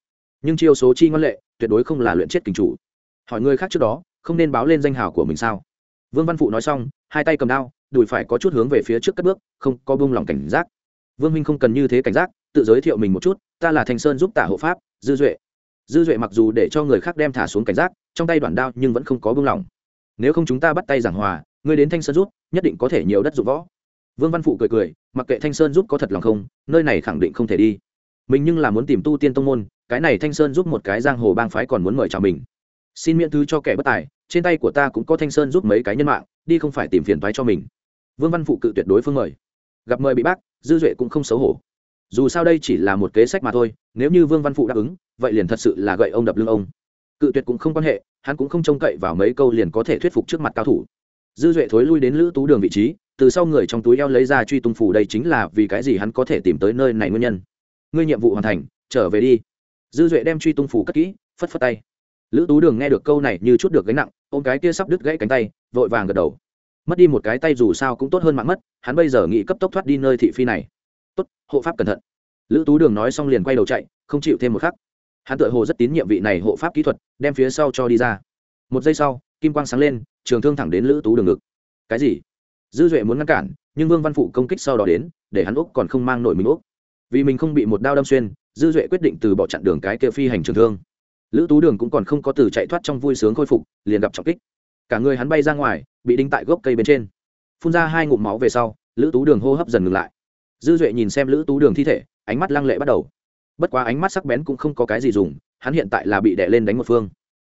Nhưng chiêu số chi ngân lệ, tuyệt đối không là luyện chết kình chủ. Hỏi người khác trước đó không nên báo lên danh hào của mình sao? Vương văn phụ nói xong, hai tay cầm đao, đùi phải có chút hướng về phía trước cất bước, không có bông lòng cảnh giác. Vương minh không cần như thế cảnh giác, tự giới thiệu mình một chút, ta là thanh sơn giúp tả hộ pháp, dư duệ. Dư duệ mặc dù để cho người khác đem thả xuống cảnh giác, trong tay đoạn đao nhưng vẫn không có bông lòng nếu không chúng ta bắt tay giảng hòa ngươi đến thanh sơn giúp, nhất định có thể nhiều đất dụng võ. Vương văn phụ cười cười, mặc kệ thanh sơn giúp có thật lòng không, nơi này khẳng định không thể đi. Mình nhưng là muốn tìm tu tiên tông môn, cái này thanh sơn giúp một cái giang hồ bang phái còn muốn mời chào mình. Xin miễn thứ cho kẻ bất tài trên tay của ta cũng có thanh sơn giúp mấy cái nhân mạng, đi không phải tìm phiền toái cho mình. Vương văn phụ cự tuyệt đối phương mời. Gặp mời bị bác, dư duệ cũng không xấu hổ. Dù sao đây chỉ là một kế sách mà thôi, nếu như vương văn phụ đáp ứng, vậy liền thật sự là gậy ông đập lưng ông. Cự tuyệt cũng không quan hệ, hắn cũng không trông cậy vào mấy câu liền có thể thuyết phục trước mặt cao thủ. Dư duệ thối lui đến lữ tú đường vị trí, từ sau người trong túi eo lấy ra truy tung phủ đây chính là vì cái gì hắn có thể tìm tới nơi này nguyên nhân. Ngươi nhiệm vụ hoàn thành, trở về đi. Dư duệ đem truy tung phủ cất kỹ, phất phất tay. Lữ tú đường nghe được câu này như chút được gánh nặng ôm cái kia sắp đứt gãy cánh tay, vội vàng gật đầu. Mất đi một cái tay dù sao cũng tốt hơn mạng mất, hắn bây giờ nghĩ cấp tốc thoát đi nơi thị phi này. Tốt, hộ pháp cẩn thận. Lữ tú đường nói xong liền quay đầu chạy, không chịu thêm một khắc. Hắn tự hồ rất tín nhiệm vị này hộ pháp kỹ thuật, đem phía sau cho đi ra. Một giây sau, kim quang sáng lên, trường thương thẳng đến lữ tú đường ngực. Cái gì? Dư duệ muốn ngăn cản, nhưng vương văn phụ công kích sau đó đến, để hắn úc còn không mang nổi mình úc vì mình không bị một đao đâm xuyên, dư duệ quyết định từ bỏ chặn đường cái kia phi hành trường thương lữ tú đường cũng còn không có từ chạy thoát trong vui sướng khôi phục, liền gặp trọng kích. Cả người hắn bay ra ngoài, bị đinh tại gốc cây bên trên. Phun ra hai ngụm máu về sau, lữ tú đường hô hấp dần ngừng lại. Dư duệ nhìn xem lữ tú đường thi thể, ánh mắt lăng lệ bắt đầu. Bất quá ánh mắt sắc bén cũng không có cái gì dùng, hắn hiện tại là bị đè lên đánh một phương.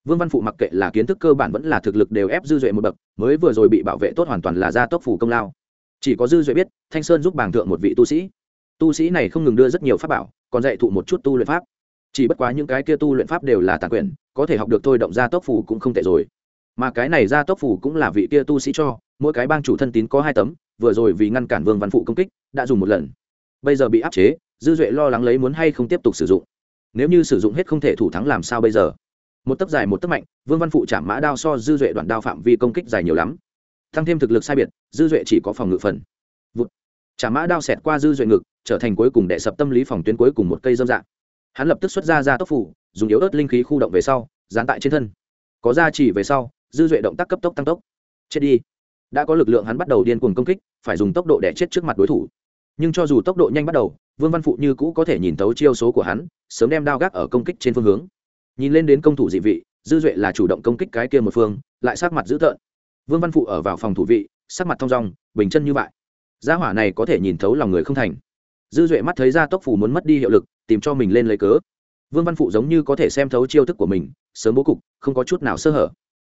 Vương văn phụ mặc kệ là kiến thức cơ bản vẫn là thực lực đều ép dư duệ một bậc, mới vừa rồi bị bảo vệ tốt hoàn toàn là ra tốc phủ công lao. Chỉ có dư duệ biết, thanh sơn giúp bàng thượng một vị tu sĩ. Tu sĩ này không ngừng đưa rất nhiều pháp bảo, còn dạy thụ một chút tu luyện pháp chỉ bất quá những cái kia tu luyện pháp đều là tàn quyền có thể học được thôi động ra tốc phủ cũng không tệ rồi. Mà cái này ra tốc phủ cũng là vị kia tu sĩ cho, mỗi cái bang chủ thân tín có hai tấm, vừa rồi vì ngăn cản vương văn phụ công kích, đã dùng một lần. Bây giờ bị áp chế, dư duệ lo lắng lấy muốn hay không tiếp tục sử dụng. Nếu như sử dụng hết không thể thủ thắng làm sao bây giờ? Một tấc dài một tấc mạnh, vương văn phụ chạm mã đao so dư duệ đoạn đao phạm vi công kích dài nhiều lắm. Tăng thêm thực lực sai biệt, dư duệ chỉ có phòng ngự phần. Vụt. Chạm mã đao xẹt qua dư duệ ngực, trở thành cuối cùng đệ sập tâm lý phòng tuyến cuối cùng một cây dâm dạng hắn lập tức xuất ra ra tốc phủ, dùng yếu ớt linh khí khu động về sau, dán tại trên thân. Có ra chỉ về sau, dư duệ động tác cấp tốc tăng tốc. Chết đi. Đã có lực lượng hắn bắt đầu điên cuồng công kích, phải dùng tốc độ để chết trước mặt đối thủ. Nhưng cho dù tốc độ nhanh bắt đầu, vương văn phụ như cũ có thể nhìn thấu chiêu số của hắn, sớm đem đao gác ở công kích trên phương hướng. Nhìn lên đến công thủ dị vị, dư duệ là chủ động công kích cái kia một phương, lại sát mặt dữ tợn. Vương văn phụ ở vào phòng thủ vị, sắc mặt thong dong, bình chân như vậy. Gia hỏa này có thể nhìn thấu lòng người không thành. Dư duệ mắt thấy ra tốc phủ muốn mất đi hiệu lực tìm cho mình lên lấy cớ. Vương văn phụ giống như có thể xem thấu chiêu thức của mình, sớm bố cục, không có chút nào sơ hở.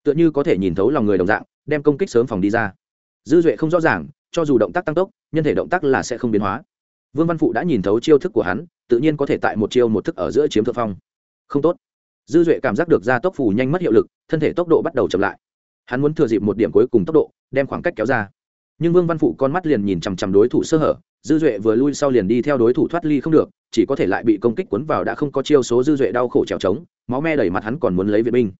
Tựa như có thể nhìn thấu lòng người đồng dạng, đem công kích sớm phòng đi ra. Dư duệ không rõ ràng, cho dù động tác tăng tốc, nhân thể động tác là sẽ không biến hóa. Vương văn phụ đã nhìn thấu chiêu thức của hắn, tự nhiên có thể tại một chiêu một thức ở giữa chiếm thượng phong. Không tốt. Dư duệ cảm giác được ra tốc phù nhanh mất hiệu lực, thân thể tốc độ bắt đầu chậm lại. Hắn muốn thừa dịp một điểm cuối cùng tốc độ, đem khoảng cách kéo ra nhưng vương văn phụ con mắt liền nhìn chằm chằm đối thủ sơ hở, dư duệ vừa lui sau liền đi theo đối thủ thoát ly không được, chỉ có thể lại bị công kích cuốn vào đã không có chiêu số dư duệ đau khổ trèo trống, máu me đẩy mặt hắn còn muốn lấy viện binh.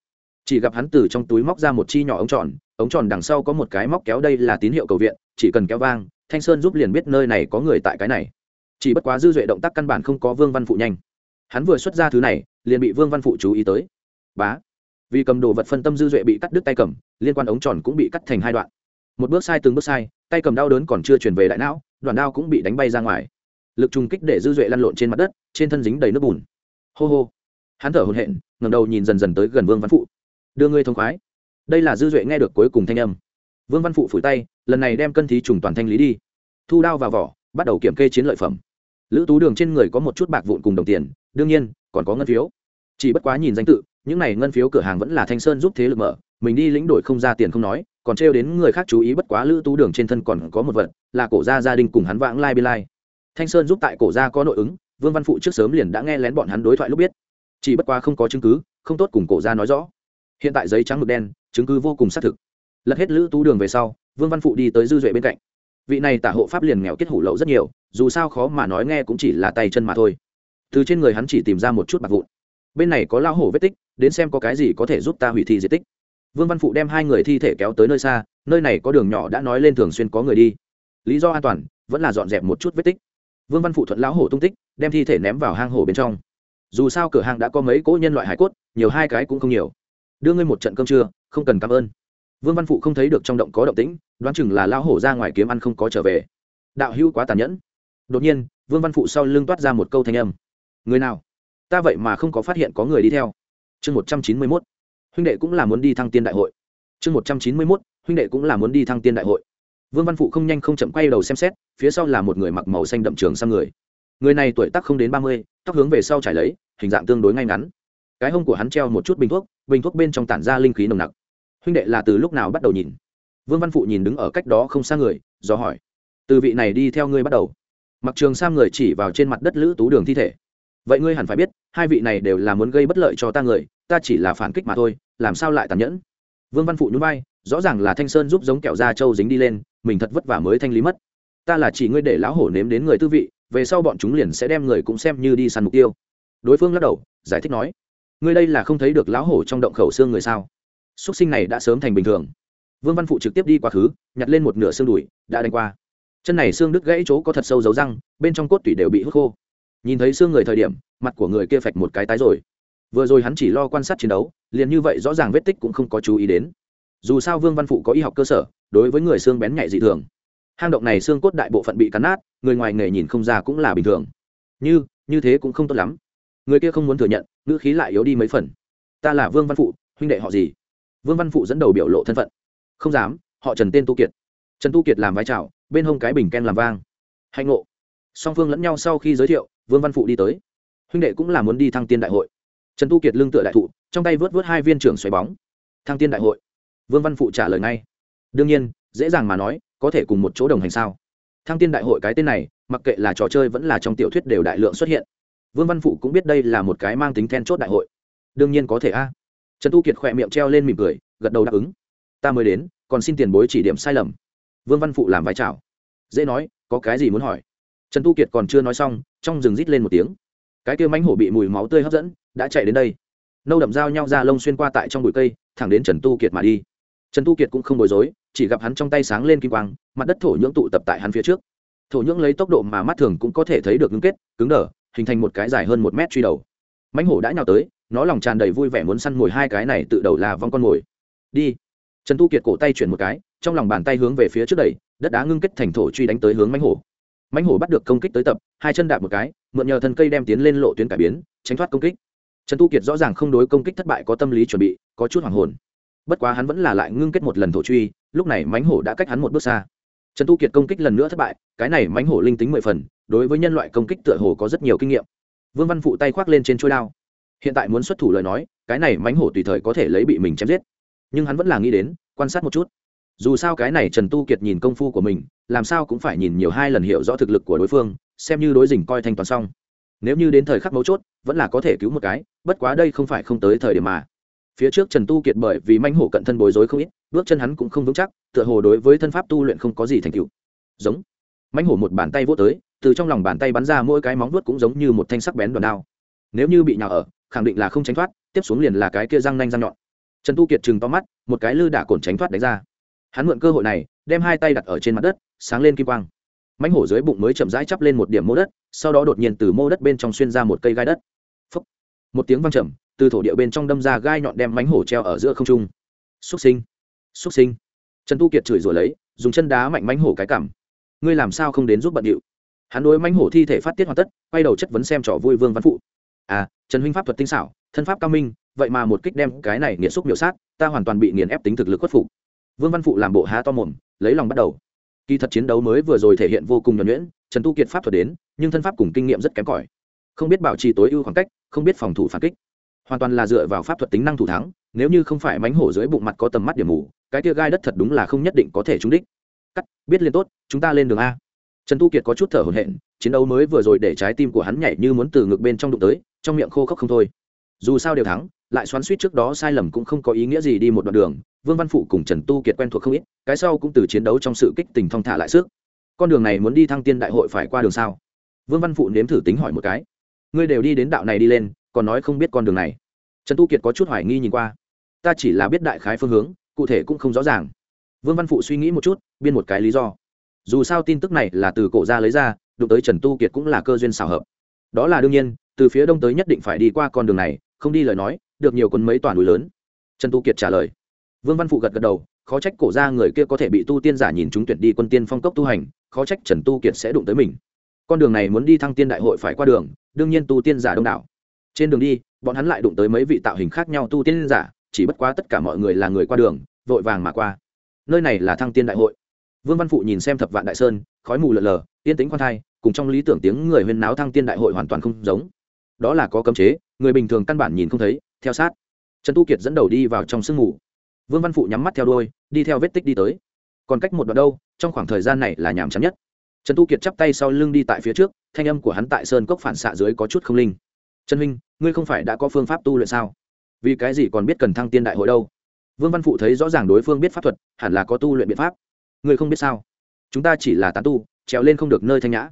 Chỉ gặp hắn từ trong túi móc ra một chi nhỏ ống tròn ống tròn đằng sau có một cái móc kéo đây là tín hiệu cầu viện, chỉ cần kéo vang, thanh sơn giúp liền biết nơi này có người tại cái này. Chỉ bất quá dư duệ động tác căn bản không có vương văn phụ nhanh. Hắn vừa xuất ra thứ này, liền bị vương văn phụ chú ý tới. Bá. Vì cầm đồ vật phân tâm dư duệ bị cắt đứt tay cầm, liên quan ống tròn cũng bị cắt thành hai đoạn một bước sai từng bước sai, tay cầm đau đớn còn chưa chuyển về đại não đoạn đao cũng bị đánh bay ra ngoài. Lực trùng kích để dư duệ lăn lộn trên mặt đất, trên thân dính đầy nước bùn. Hô hô. Hắn thở hồn hện ngầm đầu nhìn dần dần tới gần vương văn phụ. Đưa ngươi thông khoái. Đây là dư duệ nghe được cuối cùng thanh âm. Vương văn phụ phủi tay, lần này đem cân thí trùng toàn thanh lý đi. Thu đao vào vỏ, bắt đầu kiểm kê chiến lợi phẩm. Lữ tú đường trên người có một chút bạc vụn cùng đồng tiền, đương nhiên, còn có ngân phiếu. Chỉ bất quá nhìn danh tự, những này ngân phiếu cửa hàng vẫn là thanh sơn giúp thế lực mở, mình đi lĩnh đổi không ra tiền không nói còn trêu đến người khác chú ý bất quá lữ tú đường trên thân còn có một vật, là cổ gia gia đình cùng hắn vãng lai biên lai. Thanh sơn giúp tại cổ gia có nội ứng, vương văn phụ trước sớm liền đã nghe lén bọn hắn đối thoại lúc biết. Chỉ bất quá không có chứng cứ, không tốt cùng cổ gia nói rõ. Hiện tại giấy trắng mực đen, chứng cứ vô cùng xác thực. Lật hết lữ tú đường về sau, vương văn phụ đi tới dư duệ bên cạnh. Vị này tả hộ pháp liền nghèo kết hủ lậu rất nhiều, dù sao khó mà nói nghe cũng chỉ là tay chân mà thôi. Từ trên người hắn chỉ tìm ra một chút bạc vụn. Bên này có lao hổ vết tích, đến xem có cái gì có thể giúp ta hủy thi di tích vương văn phụ đem hai người thi thể kéo tới nơi xa, nơi này có đường nhỏ đã nói lên thường xuyên có người đi. Lý do an toàn, vẫn là dọn dẹp một chút vết tích. Vương văn phụ thuận lão hổ tung tích, đem thi thể ném vào hang hổ bên trong. Dù sao cửa hàng đã có mấy cỗ nhân loại hải cốt, nhiều hai cái cũng không nhiều. Đưa ngươi một trận cơm trưa, không cần cảm ơn. Vương văn phụ không thấy được trong động có động tĩnh, đoán chừng là lão hổ ra ngoài kiếm ăn không có trở về. Đạo hữu quá tàn nhẫn. Đột nhiên, vương văn phụ sau lưng toát ra một câu thanh âm. Người nào? Ta vậy mà không có phát hiện có người đi theo. Chương một trăm chín mươi mốt huynh đệ cũng là muốn đi thăng tiên đại hội. Chương một trăm chín mươi mốt, huynh đệ cũng là muốn đi thăng tiên đại hội. Vương văn phụ không nhanh không chậm quay đầu xem xét, phía sau là một người mặc màu xanh đậm trường sang người. Người này tuổi tác không đến ba mươi, tóc hướng về sau trải lấy, hình dạng tương đối ngay ngắn. Cái hông của hắn treo một chút bình thuốc bình thuốc bên trong tản ra linh khí nồng nặc. Huynh đệ là từ lúc nào bắt đầu nhìn? Vương văn phụ nhìn đứng ở cách đó không xa người, do hỏi. Từ vị này đi theo ngươi bắt đầu. Mặc trường sam người chỉ vào trên mặt đất lữ tú đường thi thể vậy ngươi hẳn phải biết, hai vị này đều là muốn gây bất lợi cho ta người, ta chỉ là phản kích mà thôi, làm sao lại tàn nhẫn? Vương văn phụ nhún vai, rõ ràng là thanh sơn giúp giống kẹo da trâu dính đi lên, mình thật vất vả mới thanh lý mất. Ta là chỉ ngươi để lão hổ nếm đến người tư vị, về sau bọn chúng liền sẽ đem người cũng xem như đi săn mục tiêu. Đối phương lắc đầu, giải thích nói, ngươi đây là không thấy được lão hổ trong động khẩu xương người sao? Xuất sinh này đã sớm thành bình thường. Vương văn phụ trực tiếp đi quá khứ, nhặt lên một nửa xương đùi, đã đánh qua. Chân này xương đứt gãy chỗ có thật sâu dấu răng, bên trong cốt tủy đều bị hút khô nhìn thấy xương người thời điểm, mặt của người kia phạch một cái tái rồi. Vừa rồi hắn chỉ lo quan sát chiến đấu, liền như vậy rõ ràng vết tích cũng không có chú ý đến. Dù sao vương văn phụ có y học cơ sở, đối với người xương bén nhạy dị thường. Hang động này xương cốt đại bộ phận bị cắn nát, người ngoài nghề nhìn không ra cũng là bình thường. Như như thế cũng không tốt lắm. Người kia không muốn thừa nhận, ngữ khí lại yếu đi mấy phần. Ta là vương văn phụ, huynh đệ họ gì? Vương văn phụ dẫn đầu biểu lộ thân phận. Không dám, họ trần tên tu kiệt. Trần tu kiệt làm vai trào, bên hông cái bình ken làm vang. Hạnh ngộ. Song phương lẫn nhau sau khi giới thiệu vương văn phụ đi tới. Huynh đệ cũng là muốn đi thăng tiên đại hội. Trần tu kiệt lưng tựa đại thụ, trong tay vớt vớt hai viên trưởng xoáy bóng. Thăng tiên đại hội. Vương văn phụ trả lời ngay. Đương nhiên, dễ dàng mà nói, có thể cùng một chỗ đồng hành sao? Thăng tiên đại hội cái tên này, mặc kệ là trò chơi vẫn là trong tiểu thuyết đều đại lượng xuất hiện. Vương văn phụ cũng biết đây là một cái mang tính then chốt đại hội. Đương nhiên có thể a. Trần tu kiệt khỏe miệng treo lên mỉm cười, gật đầu đáp ứng. Ta mới đến, còn xin tiền bối chỉ điểm sai lầm. Vương văn phụ làm vai trào dễ nói, có cái gì muốn hỏi? Trần tu kiệt còn chưa nói xong, trong rừng rít lên một tiếng. Cái kia mánh hổ bị mùi máu tươi hấp dẫn, đã chạy đến đây. Nâu đậm dao nhau ra lông xuyên qua tại trong bụi cây, thẳng đến trần tu kiệt mà đi. Trần tu kiệt cũng không bối rối, chỉ gặp hắn trong tay sáng lên kim quang, mặt đất thổ nhưỡng tụ tập tại hắn phía trước. Thổ nhưỡng lấy tốc độ mà mắt thường cũng có thể thấy được ngưng kết, cứng đờ, hình thành một cái dài hơn một mét truy đầu. Mánh hổ đã nhào tới, nó lòng tràn đầy vui vẻ muốn săn mồi hai cái này tự đầu là vong con mồi. Đi. Trần tu kiệt cổ tay chuyển một cái, trong lòng bàn tay hướng về phía trước đẩy, đất đá ngưng kết thành thổ truy đánh tới hướng mánh hổ mãnh hổ bắt được công kích tới tập, hai chân đạp một cái, mượn nhờ thân cây đem tiến lên lộ tuyến cải biến, tránh thoát công kích. Trần tu kiệt rõ ràng không đối công kích thất bại có tâm lý chuẩn bị, có chút hoảng hồn. Bất quá hắn vẫn là lại ngưng kết một lần thổ truy, lúc này mãnh hổ đã cách hắn một bước xa. Trần tu kiệt công kích lần nữa thất bại, cái này mãnh hổ linh tính mười phần, đối với nhân loại công kích tựa hồ có rất nhiều kinh nghiệm. Vương văn phụ tay khoác lên trên chuôi đao. Hiện tại muốn xuất thủ lời nói, cái này mãnh hổ tùy thời có thể lấy bị mình chém giết. Nhưng hắn vẫn là nghĩ đến, quan sát một chút dù sao cái này trần tu kiệt nhìn công phu của mình, làm sao cũng phải nhìn nhiều hai lần hiểu rõ thực lực của đối phương, xem như đối dình coi thanh toàn xong. Nếu như đến thời khắc mấu chốt, vẫn là có thể cứu một cái, bất quá đây không phải không tới thời điểm mà. Phía trước trần tu kiệt bởi vì manh hổ cận thân bối rối không ít, bước chân hắn cũng không vững chắc, tựa hồ đối với thân pháp tu luyện không có gì thành tựu. Giống. Manh hổ một bàn tay vô tới, từ trong lòng bàn tay bắn ra mỗi cái móng vuốt cũng giống như một thanh sắc bén đòn đao. Nếu như bị nhào ở, khẳng định là không tránh thoát, tiếp xuống liền là cái kia răng nanh răng nhọn. Trần tu kiệt chừng to mắt, một cái lư đả cồn tránh thoát đánh ra hắn mượn cơ hội này, đem hai tay đặt ở trên mặt đất, sáng lên kim quang. Mánh hổ dưới bụng mới chậm rãi chắp lên một điểm mô đất, sau đó đột nhiên từ mô đất bên trong xuyên ra một cây gai đất. Phúc. một tiếng vang chậm từ thổ địa bên trong đâm ra gai nhọn đem mánh hổ treo ở giữa không trung. Xúc sinh. Xúc sinh. Trần tu kiệt chửi rủa lấy, dùng chân đá mạnh mánh hổ cái cảm ngươi làm sao không đến giúp bận điệu? Hắn đối mánh hổ thi thể phát tiết hoàn tất, quay đầu chất vấn xem trò vui vương văn phụ. À trần huynh pháp thuật tinh xảo, thân pháp cao minh, vậy mà một kích đem cái này nghiện xúc miểu sát, ta hoàn toàn bị nghiền ép tính thực lực khuất phục vương văn phụ làm bộ há to mồm, lấy lòng bắt đầu. Kỳ thật chiến đấu mới vừa rồi thể hiện vô cùng nhuẩn nhuyễn, trần tu kiệt pháp thuật đến, nhưng thân pháp cùng kinh nghiệm rất kém cỏi. Không biết bảo trì tối ưu khoảng cách, không biết phòng thủ phản kích. Hoàn toàn là dựa vào pháp thuật tính năng thủ thắng, nếu như không phải mánh hổ dưới bụng mặt có tầm mắt điểm mù, cái tia gai đất thật đúng là không nhất định có thể trúng đích. Cắt, biết lên tốt, chúng ta lên đường a. Trần tu kiệt có chút thở hổn hển, chiến đấu mới vừa rồi để trái tim của hắn nhảy như muốn từ ngực bên trong đụng tới, trong miệng khô khốc không thôi. Dù sao đều thắng lại xoắn suýt trước đó sai lầm cũng không có ý nghĩa gì đi một đoạn đường, vương văn phụ cùng trần tu kiệt quen thuộc không ít, cái sau cũng từ chiến đấu trong sự kích tình thong thả lại sức. Con đường này muốn đi thăng tiên đại hội phải qua đường sao? Vương văn phụ nếm thử tính hỏi một cái. Ngươi đều đi đến đạo này đi lên, còn nói không biết con đường này. Trần tu kiệt có chút hoài nghi nhìn qua. Ta chỉ là biết đại khái phương hướng, cụ thể cũng không rõ ràng. Vương văn phụ suy nghĩ một chút, biên một cái lý do. Dù sao tin tức này là từ cổ ra lấy ra, đụng tới trần tu kiệt cũng là cơ duyên xào hợp. Đó là đương nhiên, từ phía đông tới nhất định phải đi qua con đường này, không đi lời nói được nhiều quân mấy toàn núi lớn. Trần tu kiệt trả lời. Vương văn phụ gật gật đầu, khó trách cổ ra người kia có thể bị tu tiên giả nhìn chúng tuyển đi quân tiên phong cốc tu hành, khó trách trần tu kiệt sẽ đụng tới mình. Con đường này muốn đi thăng tiên đại hội phải qua đường, đương nhiên tu tiên giả đông đảo. Trên đường đi, bọn hắn lại đụng tới mấy vị tạo hình khác nhau tu tiên giả, chỉ bất quá tất cả mọi người là người qua đường, vội vàng mà qua. Nơi này là thăng tiên đại hội. Vương văn phụ nhìn xem thập vạn đại sơn, khói mù lờ lờ yên tĩnh khoan thai, cùng trong lý tưởng tiếng người huyên náo thăng tiên đại hội hoàn toàn không giống. Đó là có cấm chế, người bình thường căn bản nhìn không thấy theo sát. Trần tu kiệt dẫn đầu đi vào trong sương mù. Vương văn phụ nhắm mắt theo đôi đi theo vết tích đi tới. Còn cách một đoạn đâu, trong khoảng thời gian này là nhàm chán nhất. Trần tu kiệt chắp tay sau lưng đi tại phía trước, thanh âm của hắn tại sơn cốc phản xạ dưới có chút không linh. Trần huynh, ngươi không phải đã có phương pháp tu luyện sao? Vì cái gì còn biết cần thăng tiên đại hội đâu? Vương văn phụ thấy rõ ràng đối phương biết pháp thuật, hẳn là có tu luyện biện pháp. Ngươi không biết sao? Chúng ta chỉ là tán tu, trèo lên không được nơi thanh nhã.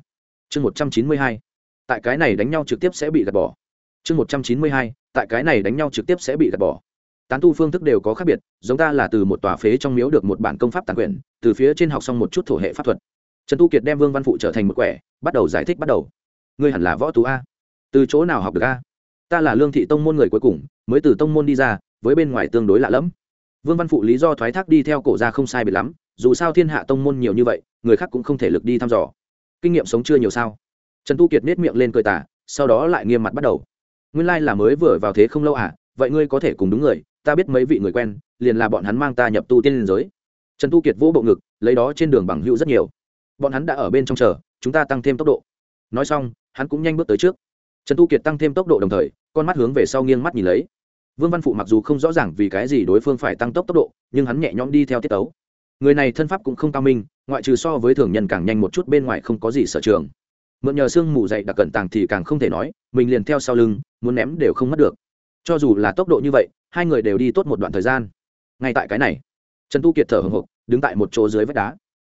Chương một trăm chín mươi hai. Tại cái này đánh nhau trực tiếp sẽ bị gạt bỏ. Chương một trăm chín mươi hai tại cái này đánh nhau trực tiếp sẽ bị gạt bỏ. Tán tu phương thức đều có khác biệt, giống ta là từ một tòa phế trong miếu được một bản công pháp tàn quyền từ phía trên học xong một chút thổ hệ pháp thuật. Trần tu kiệt đem vương văn phụ trở thành một quẻ, bắt đầu giải thích bắt đầu. Ngươi hẳn là võ tú a. Từ chỗ nào học được a? Ta là lương thị tông môn người cuối cùng, mới từ tông môn đi ra, với bên ngoài tương đối lạ lẫm. Vương văn phụ lý do thoái thác đi theo cổ ra không sai biệt lắm, dù sao thiên hạ tông môn nhiều như vậy, người khác cũng không thể lực đi thăm dò. Kinh nghiệm sống chưa nhiều sao? Trần tu kiệt nết miệng lên cười tả sau đó lại nghiêm mặt bắt đầu nguyên lai、like、là mới vừa vào thế không lâu à vậy ngươi có thể cùng đúng người, ta biết mấy vị người quen, liền là bọn hắn mang ta nhập tu tiên liên giới. Trần tu kiệt vỗ bộ ngực, lấy đó trên đường bằng hữu rất nhiều. Bọn hắn đã ở bên trong chờ, chúng ta tăng thêm tốc độ. Nói xong, hắn cũng nhanh bước tới trước. Trần tu kiệt tăng thêm tốc độ đồng thời, con mắt hướng về sau nghiêng mắt nhìn lấy. Vương văn phụ mặc dù không rõ ràng vì cái gì đối phương phải tăng tốc tốc độ, nhưng hắn nhẹ nhõm đi theo tiết tấu. Người này thân pháp cũng không cao minh, ngoại trừ so với thường nhân càng nhanh một chút bên ngoài không có gì sở trường mượn nhờ sương mù dậy đặc cẩn tàng thì càng không thể nói, mình liền theo sau lưng, muốn ném đều không mất được. Cho dù là tốc độ như vậy, hai người đều đi tốt một đoạn thời gian. Ngay tại cái này, trần tu kiệt thở hồng hộc, đứng tại một chỗ dưới vách đá.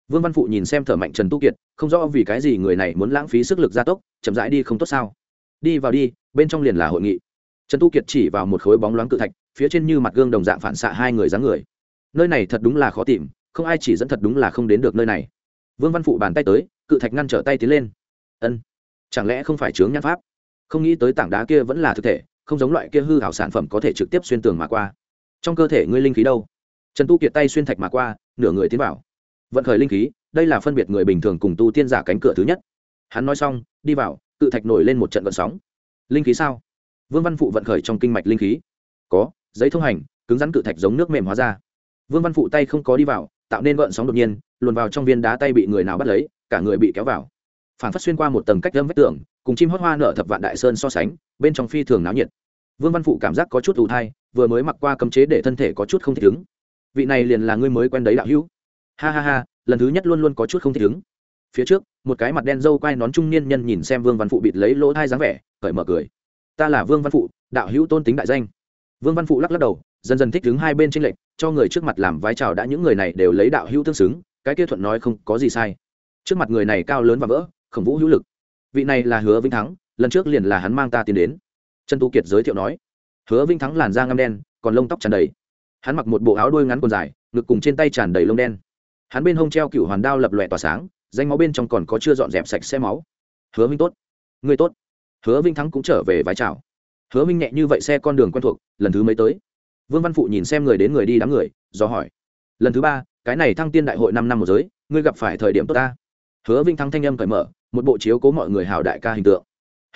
Vương văn phụ nhìn xem thở mạnh trần tu kiệt, không rõ vì cái gì người này muốn lãng phí sức lực gia tốc, chậm rãi đi không tốt sao. Đi vào đi, bên trong liền là hội nghị. Trần tu kiệt chỉ vào một khối bóng loáng cự thạch, phía trên như mặt gương đồng dạng phản xạ hai người dáng người. Nơi này thật đúng là khó tìm, không ai chỉ dẫn thật đúng là không đến được nơi này. Vương văn phụ bàn tay tới, cự thạch ngăn trở tay tiến lên ân. Chẳng lẽ không phải chướng nhãn pháp? Không nghĩ tới tảng đá kia vẫn là thực thể, không giống loại kia hư hảo sản phẩm có thể trực tiếp xuyên tường mà qua. Trong cơ thể ngươi linh khí đâu? Trần tu kiệt tay xuyên thạch mà qua, nửa người tiến vào. Vận khởi linh khí, đây là phân biệt người bình thường cùng tu tiên giả cánh cửa thứ nhất. Hắn nói xong, đi vào, cự thạch nổi lên một trận vận sóng. Linh khí sao? Vương văn phụ vận khởi trong kinh mạch linh khí. Có, giấy thông hành, cứng rắn cự thạch giống nước mềm hóa ra. Vương văn phụ tay không có đi vào, tạo nên gợn sóng đột nhiên, luồn vào trong viên đá tay bị người nào bắt lấy, cả người bị kéo vào phản phát xuyên qua một tầng cách lâm vách tường, cùng chim hót hoa nở thập vạn đại sơn so sánh, bên trong phi thường náo nhiệt. Vương văn phụ cảm giác có chút ủ thai, vừa mới mặc qua cấm chế để thân thể có chút không thích ứng. Vị này liền là người mới quen đấy đạo hữu. Ha ha ha, lần thứ nhất luôn luôn có chút không thích ứng. Phía trước, một cái mặt đen dâu quai nón trung niên nhân nhìn xem vương văn phụ bịt lấy lỗ thai dáng vẻ, cởi mở cười. Ta là vương văn phụ, đạo hữu tôn tính đại danh. Vương văn phụ lắc lắc đầu, dần dần thích đứng hai bên tranh lệch, cho người trước mặt làm vai trò đã những người này đều lấy đạo hữu tương xứng, cái kia thuận nói không có gì sai. Trước mặt người này cao lớn và vỡ khổng vũ hữu lực. Vị này là hứa vĩnh thắng, lần trước liền là hắn mang ta tiến đến. Trần tu kiệt giới thiệu nói. Hứa vĩnh thắng làn da ngăm đen, còn lông tóc tràn đầy. Hắn mặc một bộ áo đuôi ngắn quần dài, ngực cùng trên tay tràn đầy lông đen. Hắn bên hông treo cựu hoàn đao lập lòe tỏa sáng, danh máu bên trong còn có chưa dọn dẹp sạch xe máu. Hứa minh tốt. Người tốt. Hứa vinh thắng cũng trở về vái chào. Hứa minh nhẹ như vậy xe con đường quen thuộc, lần thứ mấy tới? Vương văn phụ nhìn xem người đến người đi đám người, do hỏi. Lần thứ ba, cái này thăng tiên đại hội năm năm một giới, ngươi gặp phải thời điểm tốt ta? Hứa vinh thắng thanh âm cởi mở một bộ chiếu cố mọi người hào đại ca hình tượng.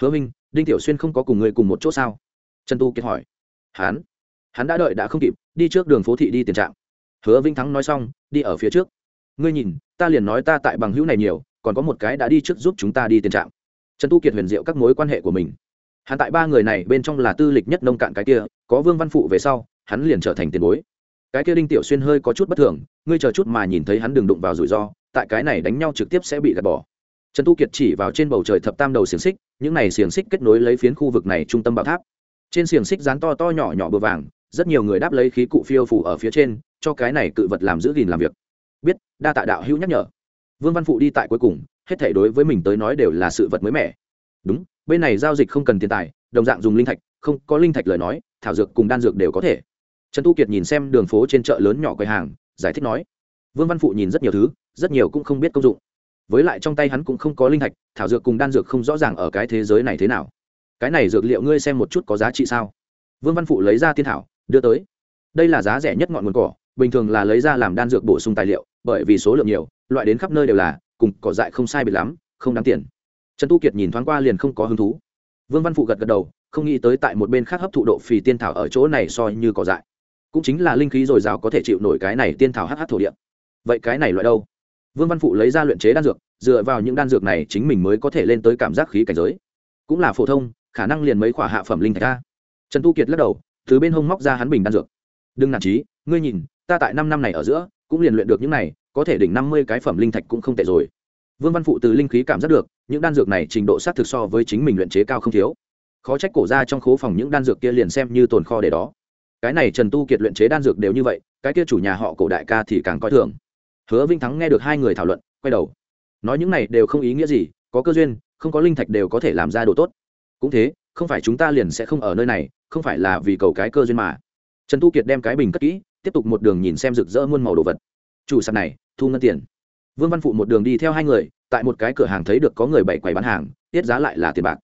Hứa minh, đinh tiểu xuyên không có cùng người cùng một chỗ sao? Trần tu kiệt hỏi. Hắn hắn đã đợi đã không kịp, đi trước đường phố thị đi tiền trạng. Hứa vinh thắng nói xong, đi ở phía trước. Ngươi nhìn, ta liền nói ta tại bằng hữu này nhiều, còn có một cái đã đi trước giúp chúng ta đi tiền trạng. Trần tu kiệt huyền diệu các mối quan hệ của mình. Hắn tại ba người này bên trong là tư lịch nhất nông cạn cái kia, có vương văn phụ về sau, hắn liền trở thành tiền bối. Cái kia đinh tiểu xuyên hơi có chút bất thường, ngươi chờ chút mà nhìn thấy hắn đừng đụng vào rủi ro, tại cái này đánh nhau trực tiếp sẽ bị gạt bỏ trần tu kiệt chỉ vào trên bầu trời thập tam đầu xiềng xích, những này xiềng xích kết nối lấy phiến khu vực này trung tâm bảo tháp. Trên xiềng xích dán to to nhỏ nhỏ bờ vàng, rất nhiều người đáp lấy khí cụ phiêu phủ ở phía trên, cho cái này cự vật làm giữ gìn làm việc. Biết, đa tạ đạo hữu nhắc nhở. Vương văn phụ đi tại cuối cùng, hết thể đối với mình tới nói đều là sự vật mới mẻ. Đúng, bên này giao dịch không cần tiền tài, đồng dạng dùng linh thạch, không có linh thạch lời nói, thảo dược cùng đan dược đều có thể. Trần tu kiệt nhìn xem đường phố trên chợ lớn nhỏ quầy hàng, giải thích nói. Vương văn phụ nhìn rất nhiều thứ, rất nhiều cũng không biết công dụng với lại trong tay hắn cũng không có linh thạch, thảo dược cùng đan dược không rõ ràng ở cái thế giới này thế nào. Cái này dược liệu ngươi xem một chút có giá trị sao? Vương văn phụ lấy ra tiên thảo, đưa tới. Đây là giá rẻ nhất ngọn nguồn cỏ, bình thường là lấy ra làm đan dược bổ sung tài liệu, bởi vì số lượng nhiều, loại đến khắp nơi đều là, cùng cỏ dại không sai biệt lắm, không đáng tiền. Trần tu kiệt nhìn thoáng qua liền không có hứng thú. Vương văn phụ gật gật đầu, không nghĩ tới tại một bên khác hấp thụ độ phì tiên thảo ở chỗ này so như cỏ dại. Cũng chính là linh khí dồi dào có thể chịu nổi cái này tiên thảo hh thổ địa. Vậy cái này loại đâu? Vương văn phụ lấy ra luyện chế đan dược, dựa vào những đan dược này chính mình mới có thể lên tới cảm giác khí cảnh giới. Cũng là phổ thông, khả năng liền mấy khỏa hạ phẩm linh thạch ta trần tu kiệt lắc đầu, từ bên hông móc ra hắn bình đan dược. Đừng nản trí, ngươi nhìn, ta tại năm năm này ở giữa, cũng liền luyện được những này, có thể đỉnh năm mươi cái phẩm linh thạch cũng không tệ rồi. Vương văn phụ từ linh khí cảm giác được, những đan dược này trình độ sát thực so với chính mình luyện chế cao không thiếu. Khó trách cổ ra trong khố phòng những đan dược kia liền xem như tồn kho để đó. Cái này trần tu kiệt luyện chế đan dược đều như vậy, cái kia chủ nhà họ cổ đại ca thì càng coi thường hứa vinh thắng nghe được hai người thảo luận, quay đầu. Nói những này đều không ý nghĩa gì, có cơ duyên, không có linh thạch đều có thể làm ra đồ tốt. Cũng thế, không phải chúng ta liền sẽ không ở nơi này, không phải là vì cầu cái cơ duyên mà. Trần tu kiệt đem cái bình cất kỹ, tiếp tục một đường nhìn xem rực rỡ muôn màu đồ vật. Chủ sạp này, thu ngân tiền. Vương văn phụ một đường đi theo hai người, tại một cái cửa hàng thấy được có người bày quầy bán hàng, tiết giá lại là tiền bạc.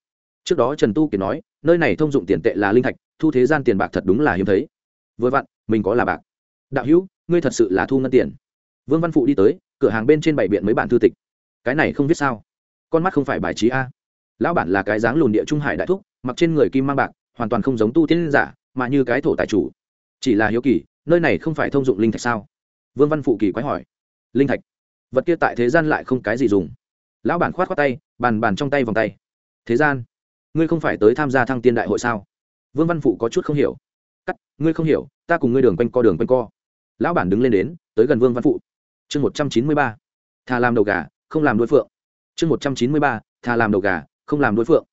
Trước đó trần tu kiệt nói, nơi này thông dụng tiền tệ là linh thạch, thu thế gian tiền bạc thật đúng là hiếm thấy. Vừa vặn, mình có là bạc. Đạo hữu, ngươi thật sự là thu ngân tiền vương văn phụ đi tới, cửa hàng bên trên bảy biện mấy bản thư tịch. Cái này không viết sao? Con mắt không phải bài trí a. Lão bản là cái dáng lùn địa trung hải đại thúc, mặc trên người kim mang bạc, hoàn toàn không giống tu tiên giả, mà như cái thổ tài chủ. Chỉ là hiếu kỳ, nơi này không phải thông dụng linh thạch sao? Vương văn phụ kỳ quái hỏi. Linh thạch? Vật kia tại thế gian lại không cái gì dùng. Lão bản khoát khoát tay, bàn bàn trong tay vòng tay. Thế gian? Ngươi không phải tới tham gia thăng tiên đại hội sao? Vương văn phụ có chút không hiểu. Cắt, ngươi không hiểu, ta cùng ngươi đường quanh co đường quanh co. Lão bản đứng lên đến, tới gần vương văn phụ chương một trăm chín mươi ba, thà làm đầu gà, không làm đối phượng. Chương một trăm chín mươi ba, thà làm đầu gà, không làm đối phượng.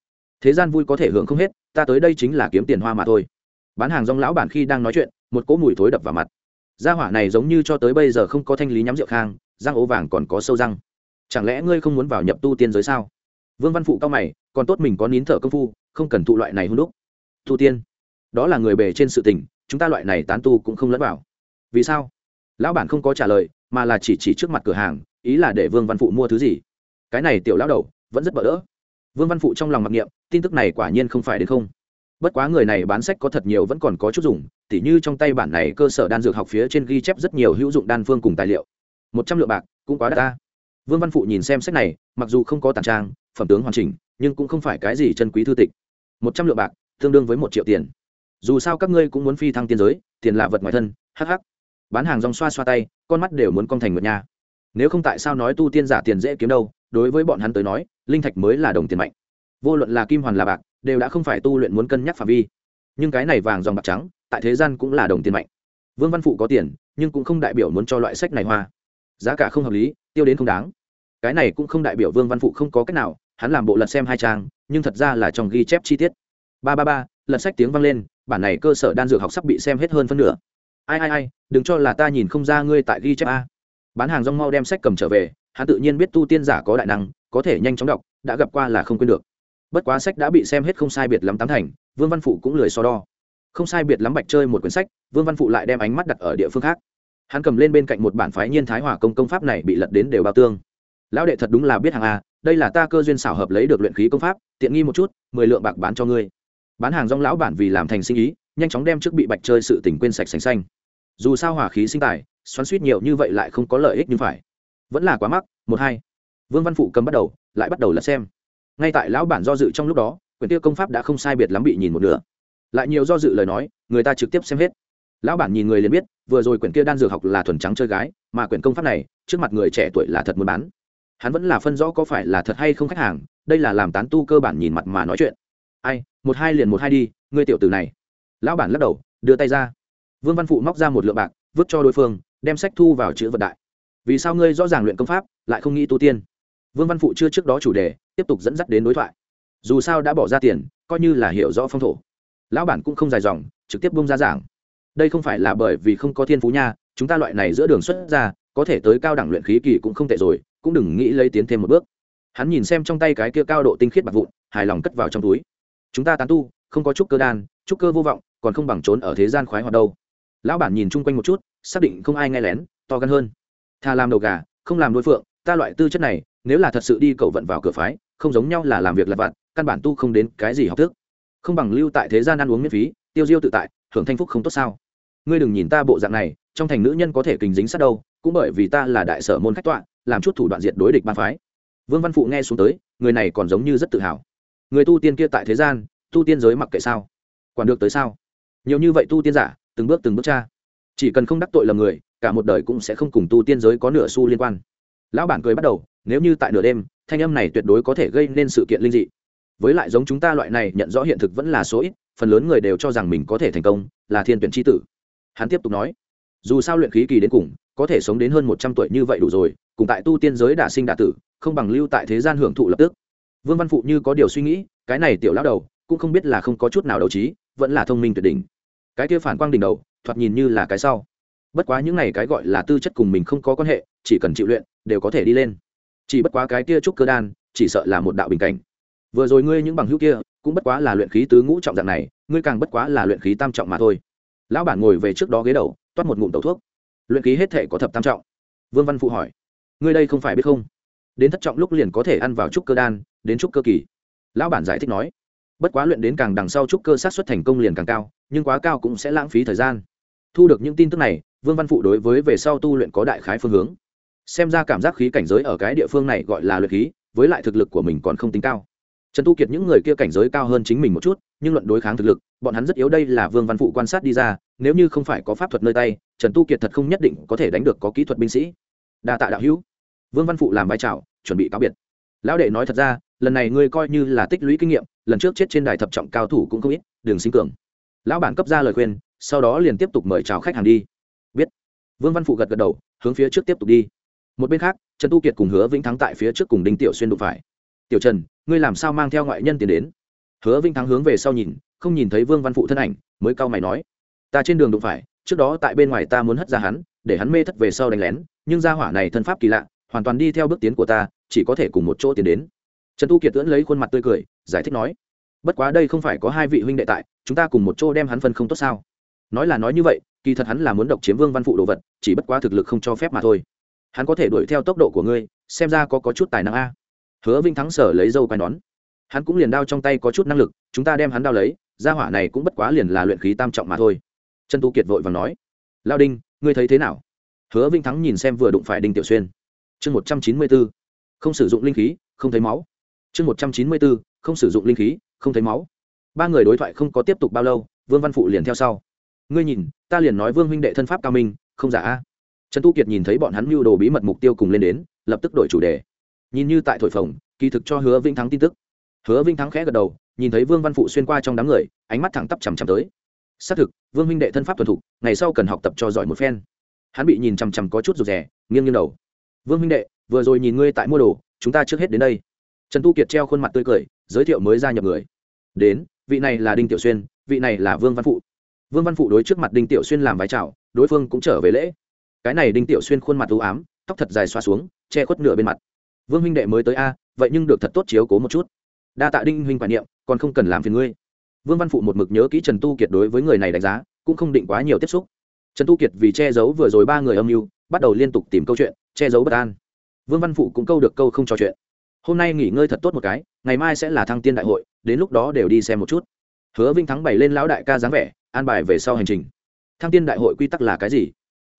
Thế gian vui có thể hưởng không hết, ta tới đây chính là kiếm tiền hoa mà thôi. Bán hàng rong lão bản khi đang nói chuyện, một cỗ mùi thối đập vào mặt. Gia hỏa này giống như cho tới bây giờ không có thanh lý nhắm rượu khang, răng ố vàng còn có sâu răng. Chẳng lẽ ngươi không muốn vào nhập tu tiên giới sao? Vương văn phụ cao mày, còn tốt mình có nín thở công phu, không cần thụ loại này hung đúc. Tu tiên, đó là người bề trên sự tình, chúng ta loại này tán tu cũng không lẫn vào. Vì sao? Lão bản không có trả lời mà là chỉ chỉ trước mặt cửa hàng, ý là để vương văn phụ mua thứ gì. Cái này tiểu lão đầu, vẫn rất bỡ đỡ. Vương văn phụ trong lòng mặc niệm, tin tức này quả nhiên không phải đến không. Bất quá người này bán sách có thật nhiều vẫn còn có chút dùng, tỉ như trong tay bản này cơ sở đan dược học phía trên ghi chép rất nhiều hữu dụng đan phương cùng tài liệu. Một trăm lượng bạc, cũng quá đắt ta. Vương văn phụ nhìn xem sách này, mặc dù không có tàn trang, phẩm tướng hoàn chỉnh, nhưng cũng không phải cái gì chân quý thư tịch. Một trăm lượng bạc, tương đương với một triệu tiền. Dù sao các ngươi cũng muốn phi thăng tiên giới, tiền là vật ngoài thân hh bán hàng rong xoa xoa tay, con mắt đều muốn con thành ngược nha. Nếu không tại sao nói tu tiên giả tiền dễ kiếm đâu, đối với bọn hắn tới nói, linh thạch mới là đồng tiền mạnh. Vô luận là kim hoàn là bạc, đều đã không phải tu luyện muốn cân nhắc phạm vi. Nhưng cái này vàng dòng bạc trắng, tại thế gian cũng là đồng tiền mạnh. Vương văn phụ có tiền, nhưng cũng không đại biểu muốn cho loại sách này hoa. Giá cả không hợp lý, tiêu đến không đáng. Cái này cũng không đại biểu vương văn phụ không có cách nào, hắn làm bộ lật xem hai trang, nhưng thật ra là trong ghi chép chi tiết. Ba ba ba, lật sách tiếng vang lên, bản này cơ sở đan dược học sắp bị xem hết hơn phân nửa ai ai ai, đừng cho là ta nhìn không ra ngươi tại ghi chép a. Bán hàng rong mau đem sách cầm trở về, hắn tự nhiên biết tu tiên giả có đại năng, có thể nhanh chóng đọc, đã gặp qua là không quên được. Bất quá sách đã bị xem hết không sai biệt lắm tám thành, vương văn phụ cũng lười so đo. Không sai biệt lắm bạch chơi một quyển sách, vương văn phụ lại đem ánh mắt đặt ở địa phương khác. Hắn cầm lên bên cạnh một bản phái nhiên thái hòa công công pháp này bị lật đến đều bao tương. Lão đệ thật đúng là biết hàng a, đây là ta cơ duyên xảo hợp lấy được luyện khí công pháp, tiện nghi một chút, mười lượng bạc bán cho ngươi. Bán hàng rong lão bản vì làm thành sinh ý, nhanh chóng đem trước bị bạch chơi sự tình quên sạch sành xanh dù sao hỏa khí sinh tài, xoắn suýt nhiều như vậy lại không có lợi ích như phải. Vẫn là quá mắc, một hai. Vương văn phụ cầm bắt đầu, lại bắt đầu lật xem. Ngay tại lão bản do dự trong lúc đó, quyển tiêu công pháp đã không sai biệt lắm bị nhìn một nửa. Lại nhiều do dự lời nói, người ta trực tiếp xem hết. Lão bản nhìn người liền biết, vừa rồi quyển kia đan dược học là thuần trắng chơi gái, mà quyển công pháp này, trước mặt người trẻ tuổi là thật muốn bán. Hắn vẫn là phân rõ có phải là thật hay không khách hàng, đây là làm tán tu cơ bản nhìn mặt mà nói chuyện. Ai, một hai liền một hai đi, ngươi tiểu tử này. Lão bản lắc đầu, đưa tay ra vương văn phụ móc ra một lượng bạc, vứt cho đối phương, đem sách thu vào chữ vật đại. Vì sao ngươi rõ ràng luyện công pháp, lại không nghĩ tu tiên? Vương văn phụ chưa trước đó chủ đề, tiếp tục dẫn dắt đến đối thoại. Dù sao đã bỏ ra tiền, coi như là hiểu rõ phong thổ. Lão bản cũng không dài dòng, trực tiếp bông ra giảng. Đây không phải là bởi vì không có thiên phú nha, chúng ta loại này giữa đường xuất ra, có thể tới cao đẳng luyện khí kỳ cũng không tệ rồi, cũng đừng nghĩ lấy tiến thêm một bước. Hắn nhìn xem trong tay cái kia cao độ tinh khiết bạc vụn, hài lòng cất vào trong túi. Chúng ta tán tu, không có chút cơ đan, chút cơ vô vọng, còn không bằng trốn ở thế gian khoái hoạt đâu lão bản nhìn chung quanh một chút, xác định không ai nghe lén, to gan hơn. Thà làm đầu gà, không làm đối phượng, ta loại tư chất này, nếu là thật sự đi cầu vận vào cửa phái, không giống nhau là làm việc lặt vặt, căn bản tu không đến cái gì học thức. Không bằng lưu tại thế gian ăn uống miễn phí, tiêu diêu tự tại, hưởng thanh phúc không tốt sao. Ngươi đừng nhìn ta bộ dạng này, trong thành nữ nhân có thể kình dính sát đâu, cũng bởi vì ta là đại sở môn khách tọa, làm chút thủ đoạn diệt đối địch ban phái. Vương văn phụ nghe xuống tới, người này còn giống như rất tự hào. Người tu tiên kia tại thế gian, tu tiên giới mặc kệ sao? Quản được tới sao? Nhiều như vậy tu tiên giả từng bước từng bước cha chỉ cần không đắc tội lầm người, cả một đời cũng sẽ không cùng tu tiên giới có nửa xu liên quan. Lão bản cười bắt đầu, nếu như tại nửa đêm, thanh âm này tuyệt đối có thể gây nên sự kiện linh dị. Với lại giống chúng ta loại này, nhận rõ hiện thực vẫn là số ít, phần lớn người đều cho rằng mình có thể thành công, là thiên tuyển tri tử. Hắn tiếp tục nói, dù sao luyện khí kỳ đến cùng, có thể sống đến hơn một trăm tuổi như vậy đủ rồi, cùng tại tu tiên giới đả sinh đả tử, không bằng lưu tại thế gian hưởng thụ lập tức. Vương văn phụ như có điều suy nghĩ, cái này tiểu lão đầu, cũng không biết là không có chút nào đấu trí, vẫn là thông minh tuyệt đỉnh cái kia phản quang đỉnh đầu, thoạt nhìn như là cái sau. Bất quá những này cái gọi là tư chất cùng mình không có quan hệ, chỉ cần chịu luyện, đều có thể đi lên. Chỉ bất quá cái kia trúc cơ đan, chỉ sợ là một đạo bình cảnh. Vừa rồi ngươi những bằng hữu kia, cũng bất quá là luyện khí tứ ngũ trọng dạng này, ngươi càng bất quá là luyện khí tam trọng mà thôi. Lão bản ngồi về trước đó ghế đầu, toát một ngụm tẩu thuốc. Luyện khí hết thể có thập tam trọng. Vương văn phụ hỏi, ngươi đây không phải biết không? Đến thất trọng lúc liền có thể ăn vào trúc cơ đan, đến trúc cơ kỳ. Lão bản giải thích nói bất quá luyện đến càng đằng sau trúc cơ sát xuất thành công liền càng cao, nhưng quá cao cũng sẽ lãng phí thời gian. Thu được những tin tức này, vương văn phụ đối với về sau tu luyện có đại khái phương hướng. Xem ra cảm giác khí cảnh giới ở cái địa phương này gọi là luyện khí, với lại thực lực của mình còn không tính cao. Trần tu kiệt những người kia cảnh giới cao hơn chính mình một chút, nhưng luận đối kháng thực lực, bọn hắn rất yếu đây là vương văn phụ quan sát đi ra, nếu như không phải có pháp thuật nơi tay, trần tu kiệt thật không nhất định có thể đánh được có kỹ thuật binh sĩ. Đa tạ đạo hữu. Vương văn phụ làm vai trào, chuẩn bị cáo biệt. Lão đệ nói thật ra, lần này ngươi coi như là tích lũy kinh nghiệm lần trước chết trên đài thập trọng cao thủ cũng không ít đường sinh cường. Lão bản cấp ra lời khuyên, sau đó liền tiếp tục mời chào khách hàng đi. Biết. Vương văn phụ gật gật đầu, hướng phía trước tiếp tục đi. Một bên khác, trần tu kiệt cùng hứa vĩnh thắng tại phía trước cùng đinh tiểu xuyên đụng phải. Tiểu trần, ngươi làm sao mang theo ngoại nhân tiền đến? Hứa vĩnh thắng hướng về sau nhìn, không nhìn thấy vương văn phụ thân ảnh, mới cau mày nói, ta trên đường đụng phải, trước đó tại bên ngoài ta muốn hất ra hắn, để hắn mê thất về sau đánh lén, nhưng gia hỏa này thân pháp kỳ lạ, hoàn toàn đi theo bước tiến của ta, chỉ có thể cùng một chỗ tiến đến trần tu kiệt tưỡn lấy khuôn mặt tươi cười giải thích nói bất quá đây không phải có hai vị huynh đệ tại chúng ta cùng một chỗ đem hắn phân không tốt sao? Nói là nói như vậy kỳ thật hắn là muốn độc chiếm vương văn phụ đồ vật chỉ bất quá thực lực không cho phép mà thôi. Hắn có thể đuổi theo tốc độ của ngươi xem ra có, có chút tài năng a. Hứa vinh thắng sở lấy dâu quai nón. Hắn cũng liền đao trong tay có chút năng lực chúng ta đem hắn đao lấy gia hỏa này cũng bất quá liền là luyện khí tam trọng mà thôi. Trần tu kiệt vội và nói lao đinh ngươi thấy thế nào? Hứa vinh thắng nhìn xem vừa đụng phải đinh tiểu xuyên. Chương một trăm chín mươi bốn không sử dụng linh khí không thấy máu chương một trăm chín mươi bốn, không sử dụng linh khí, không thấy máu. Ba người đối thoại không có tiếp tục bao lâu, vương văn phụ liền theo sau. Ngươi nhìn, ta liền nói vương huynh đệ thân pháp cao minh, không giả a. Trần tu kiệt nhìn thấy bọn hắn mưu đồ bí mật mục tiêu cùng lên đến, lập tức đổi chủ đề. Nhìn như tại thổi phồng, kỳ thực cho hứa vinh thắng tin tức. Hứa vinh thắng khẽ gật đầu, nhìn thấy vương văn phụ xuyên qua trong đám người, ánh mắt thẳng tắp chằm chằm tới. Xác thực, vương huynh đệ thân pháp thuần thục, ngày sau cần học tập cho giỏi một phen. Hắn bị nhìn chằm chằm có chút rụt rè, nghiêng nghiêng đầu. Vương huynh đệ, vừa rồi nhìn ngươi tại mua đồ, chúng ta trước hết đến đây trần tu kiệt treo khuôn mặt tươi cười, giới thiệu mới gia nhập người. Đến, vị này là đinh tiểu xuyên, vị này là vương văn phụ. Vương văn phụ đối trước mặt đinh tiểu xuyên làm vái chào, đối phương cũng trở về lễ. Cái này đinh tiểu xuyên khuôn mặt u ám, tóc thật dài xoa xuống, che khuất nửa bên mặt. Vương huynh đệ mới tới a, vậy nhưng được thật tốt chiếu cố một chút. Đa tạ đinh huynh quản niệm, còn không cần làm phiền ngươi. Vương văn phụ một mực nhớ kỹ trần tu kiệt đối với người này đánh giá, cũng không định quá nhiều tiếp xúc. Trần tu kiệt vì che giấu vừa rồi ba người âm mưu, bắt đầu liên tục tìm câu chuyện, che giấu bất an. Vương văn phụ cũng câu được câu không trò chuyện hôm nay nghỉ ngơi thật tốt một cái, ngày mai sẽ là thăng tiên đại hội, đến lúc đó đều đi xem một chút. Hứa vinh thắng bày lên lão đại ca dáng vẻ, an bài về sau hành trình. Thăng tiên đại hội quy tắc là cái gì?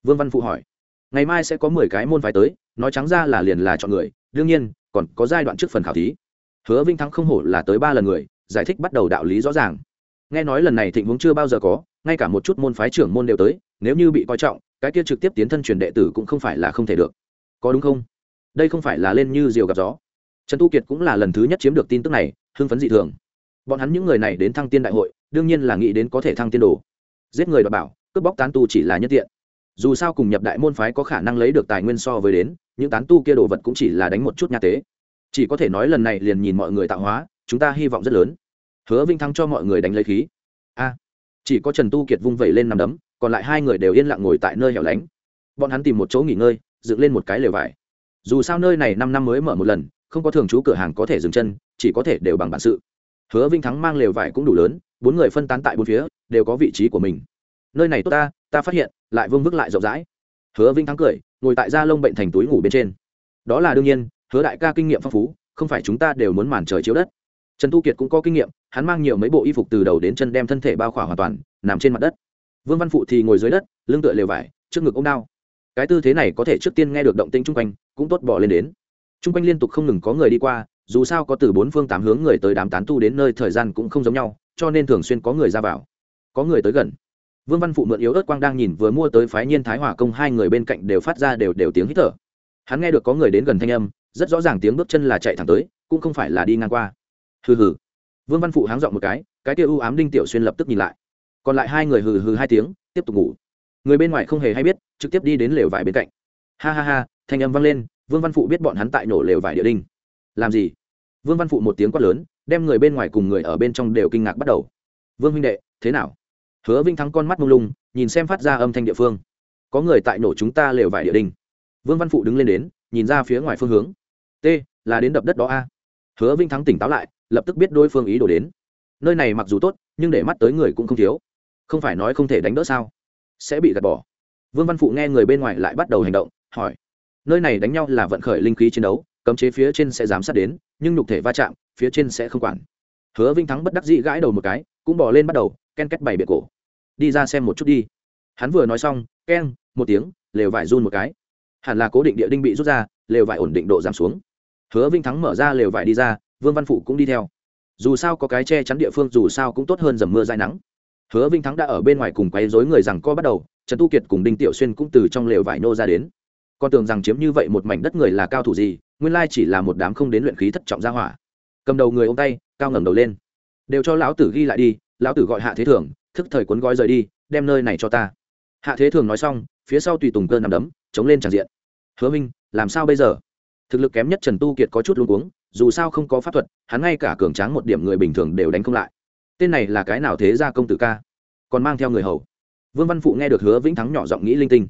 Vương văn phụ hỏi. Ngày mai sẽ có mười cái môn phái tới, nói trắng ra là liền là chọn người, đương nhiên, còn có giai đoạn trước phần khảo thí. Hứa vinh thắng không hổ là tới ba lần người, giải thích bắt đầu đạo lý rõ ràng. Nghe nói lần này thịnh vốn chưa bao giờ có, ngay cả một chút môn phái trưởng môn đều tới, nếu như bị coi trọng, cái kia trực tiếp tiến thân truyền đệ tử cũng không phải là không thể được. Có đúng không? Đây không phải là lên như diều gặp gió trần tu kiệt cũng là lần thứ nhất chiếm được tin tức này, hưng phấn dị thường. Bọn hắn những người này đến thăng tiên đại hội, đương nhiên là nghĩ đến có thể thăng tiên đồ. Giết người đọc bảo, cướp bóc tán tu chỉ là nhất tiện. Dù sao cùng nhập đại môn phái có khả năng lấy được tài nguyên so với đến, những tán tu kia đồ vật cũng chỉ là đánh một chút nhà tế. Chỉ có thể nói lần này liền nhìn mọi người tạo hóa, chúng ta hy vọng rất lớn. Hứa vinh thắng cho mọi người đánh lấy khí. A. Chỉ có trần tu kiệt vung vẩy lên nằm đấm, còn lại hai người đều yên lặng ngồi tại nơi hẻo lánh. Bọn hắn tìm một chỗ nghỉ ngơi, dựng lên một cái lều vải. Dù sao nơi này năm năm mới mở một lần không có thường trú cửa hàng có thể dừng chân, chỉ có thể đều bằng bản sự. Hứa vinh thắng mang lều vải cũng đủ lớn, bốn người phân tán tại bốn phía, đều có vị trí của mình. Nơi này tốt ta ta phát hiện, lại vương vức lại rộng rãi. Hứa vinh thắng cười, ngồi tại da lông bệnh thành túi ngủ bên trên. Đó là đương nhiên, hứa đại ca kinh nghiệm phong phú, không phải chúng ta đều muốn màn trời chiếu đất. Trần tu kiệt cũng có kinh nghiệm, hắn mang nhiều mấy bộ y phục từ đầu đến chân đem thân thể bao khỏa hoàn toàn, nằm trên mặt đất. Vương văn phụ thì ngồi dưới đất, lưng tựa lều vải, trước ngực ô m đao. Cái tư thế này có thể trước tiên nghe được động tĩnh chung quanh, cũng tốt bỏ lên đến. Trung quanh liên tục không ngừng có người đi qua, dù sao có từ bốn phương tám hướng người tới đám tán tu đến nơi thời gian cũng không giống nhau, cho nên thường xuyên có người ra vào, có người tới gần. Vương văn phụ mượn yếu ớt quang đang nhìn vừa mua tới phái nhiên thái hòa công, hai người bên cạnh đều phát ra đều đều tiếng hít thở. Hắn nghe được có người đến gần thanh âm, rất rõ ràng tiếng bước chân là chạy thẳng tới, cũng không phải là đi ngang qua. Hừ hừ. Vương văn phụ háng dọn một cái cái kia u ám đinh tiểu xuyên lập tức nhìn lại. Còn lại hai người hừ hừ hai tiếng, tiếp tục ngủ. Người bên ngoài không hề hay biết, trực tiếp đi đến lều vải bên cạnh. Ha ha ha, thanh âm vang lên vương văn phụ biết bọn hắn tại nổ lều vải địa đinh. Làm gì? Vương văn phụ một tiếng quát lớn, đem người bên ngoài cùng người ở bên trong đều kinh ngạc bắt đầu. Vương huynh đệ, thế nào? Hứa vinh thắng con mắt mông lung, nhìn xem phát ra âm thanh địa phương. Có người tại nổ chúng ta lều vải địa đinh. Vương văn phụ đứng lên đến, nhìn ra phía ngoài phương hướng. T, là đến đập đất đó a. Hứa vinh thắng tỉnh táo lại, lập tức biết đôi phương ý đổ đến. Nơi này mặc dù tốt, nhưng để mắt tới người cũng không thiếu. Không phải nói không thể đánh đỡ sao? Sẽ bị gạt bỏ. Vương văn phụ nghe người bên ngoài lại bắt đầu hành động, hỏi nơi này đánh nhau là vận khởi linh khí chiến đấu, cấm chế phía trên sẽ giám sát đến, nhưng nhục thể va chạm, phía trên sẽ không quản. Hứa vinh thắng bất đắc dĩ gãi đầu một cái, cũng bỏ lên bắt đầu, ken két bày biệt cổ. Đi ra xem một chút đi. Hắn vừa nói xong ken một tiếng, lều vải run một cái. Hẳn là cố định địa đinh bị rút ra, lều vải ổn định độ giảm xuống. Hứa vinh thắng mở ra lều vải đi ra, vương văn phụ cũng đi theo. Dù sao có cái che chắn địa phương, dù sao cũng tốt hơn dầm mưa dài nắng. Hứa vinh thắng đã ở bên ngoài cùng quấy dối người rằng co bắt đầu, trần tu kiệt cùng đinh tiểu xuyên cũng từ trong lều vải nô ra đến con tưởng rằng chiếm như vậy một mảnh đất người là cao thủ gì, nguyên lai chỉ là một đám không đến luyện khí thất trọng gia hỏa. Cầm đầu người ô m tay, cao ngẩng đầu lên. Đều cho lão tử ghi lại đi, lão tử gọi hạ thế thường, thức thời cuốn gói rời đi, đem nơi này cho ta. Hạ thế thường nói xong, phía sau tùy tùng cơ nằm đấm, chống lên tràn diện. Hứa minh, làm sao bây giờ? Thực lực kém nhất trần tu kiệt có chút luôn uống dù sao không có pháp thuật, hắn ngay cả cường tráng một điểm người bình thường đều đánh không lại. Tên này là cái nào thế ra công tử ca? Còn mang theo người hầu. Vương văn phụ nghe được hứa vĩnh thắng nhỏ giọng nghĩ linh tinh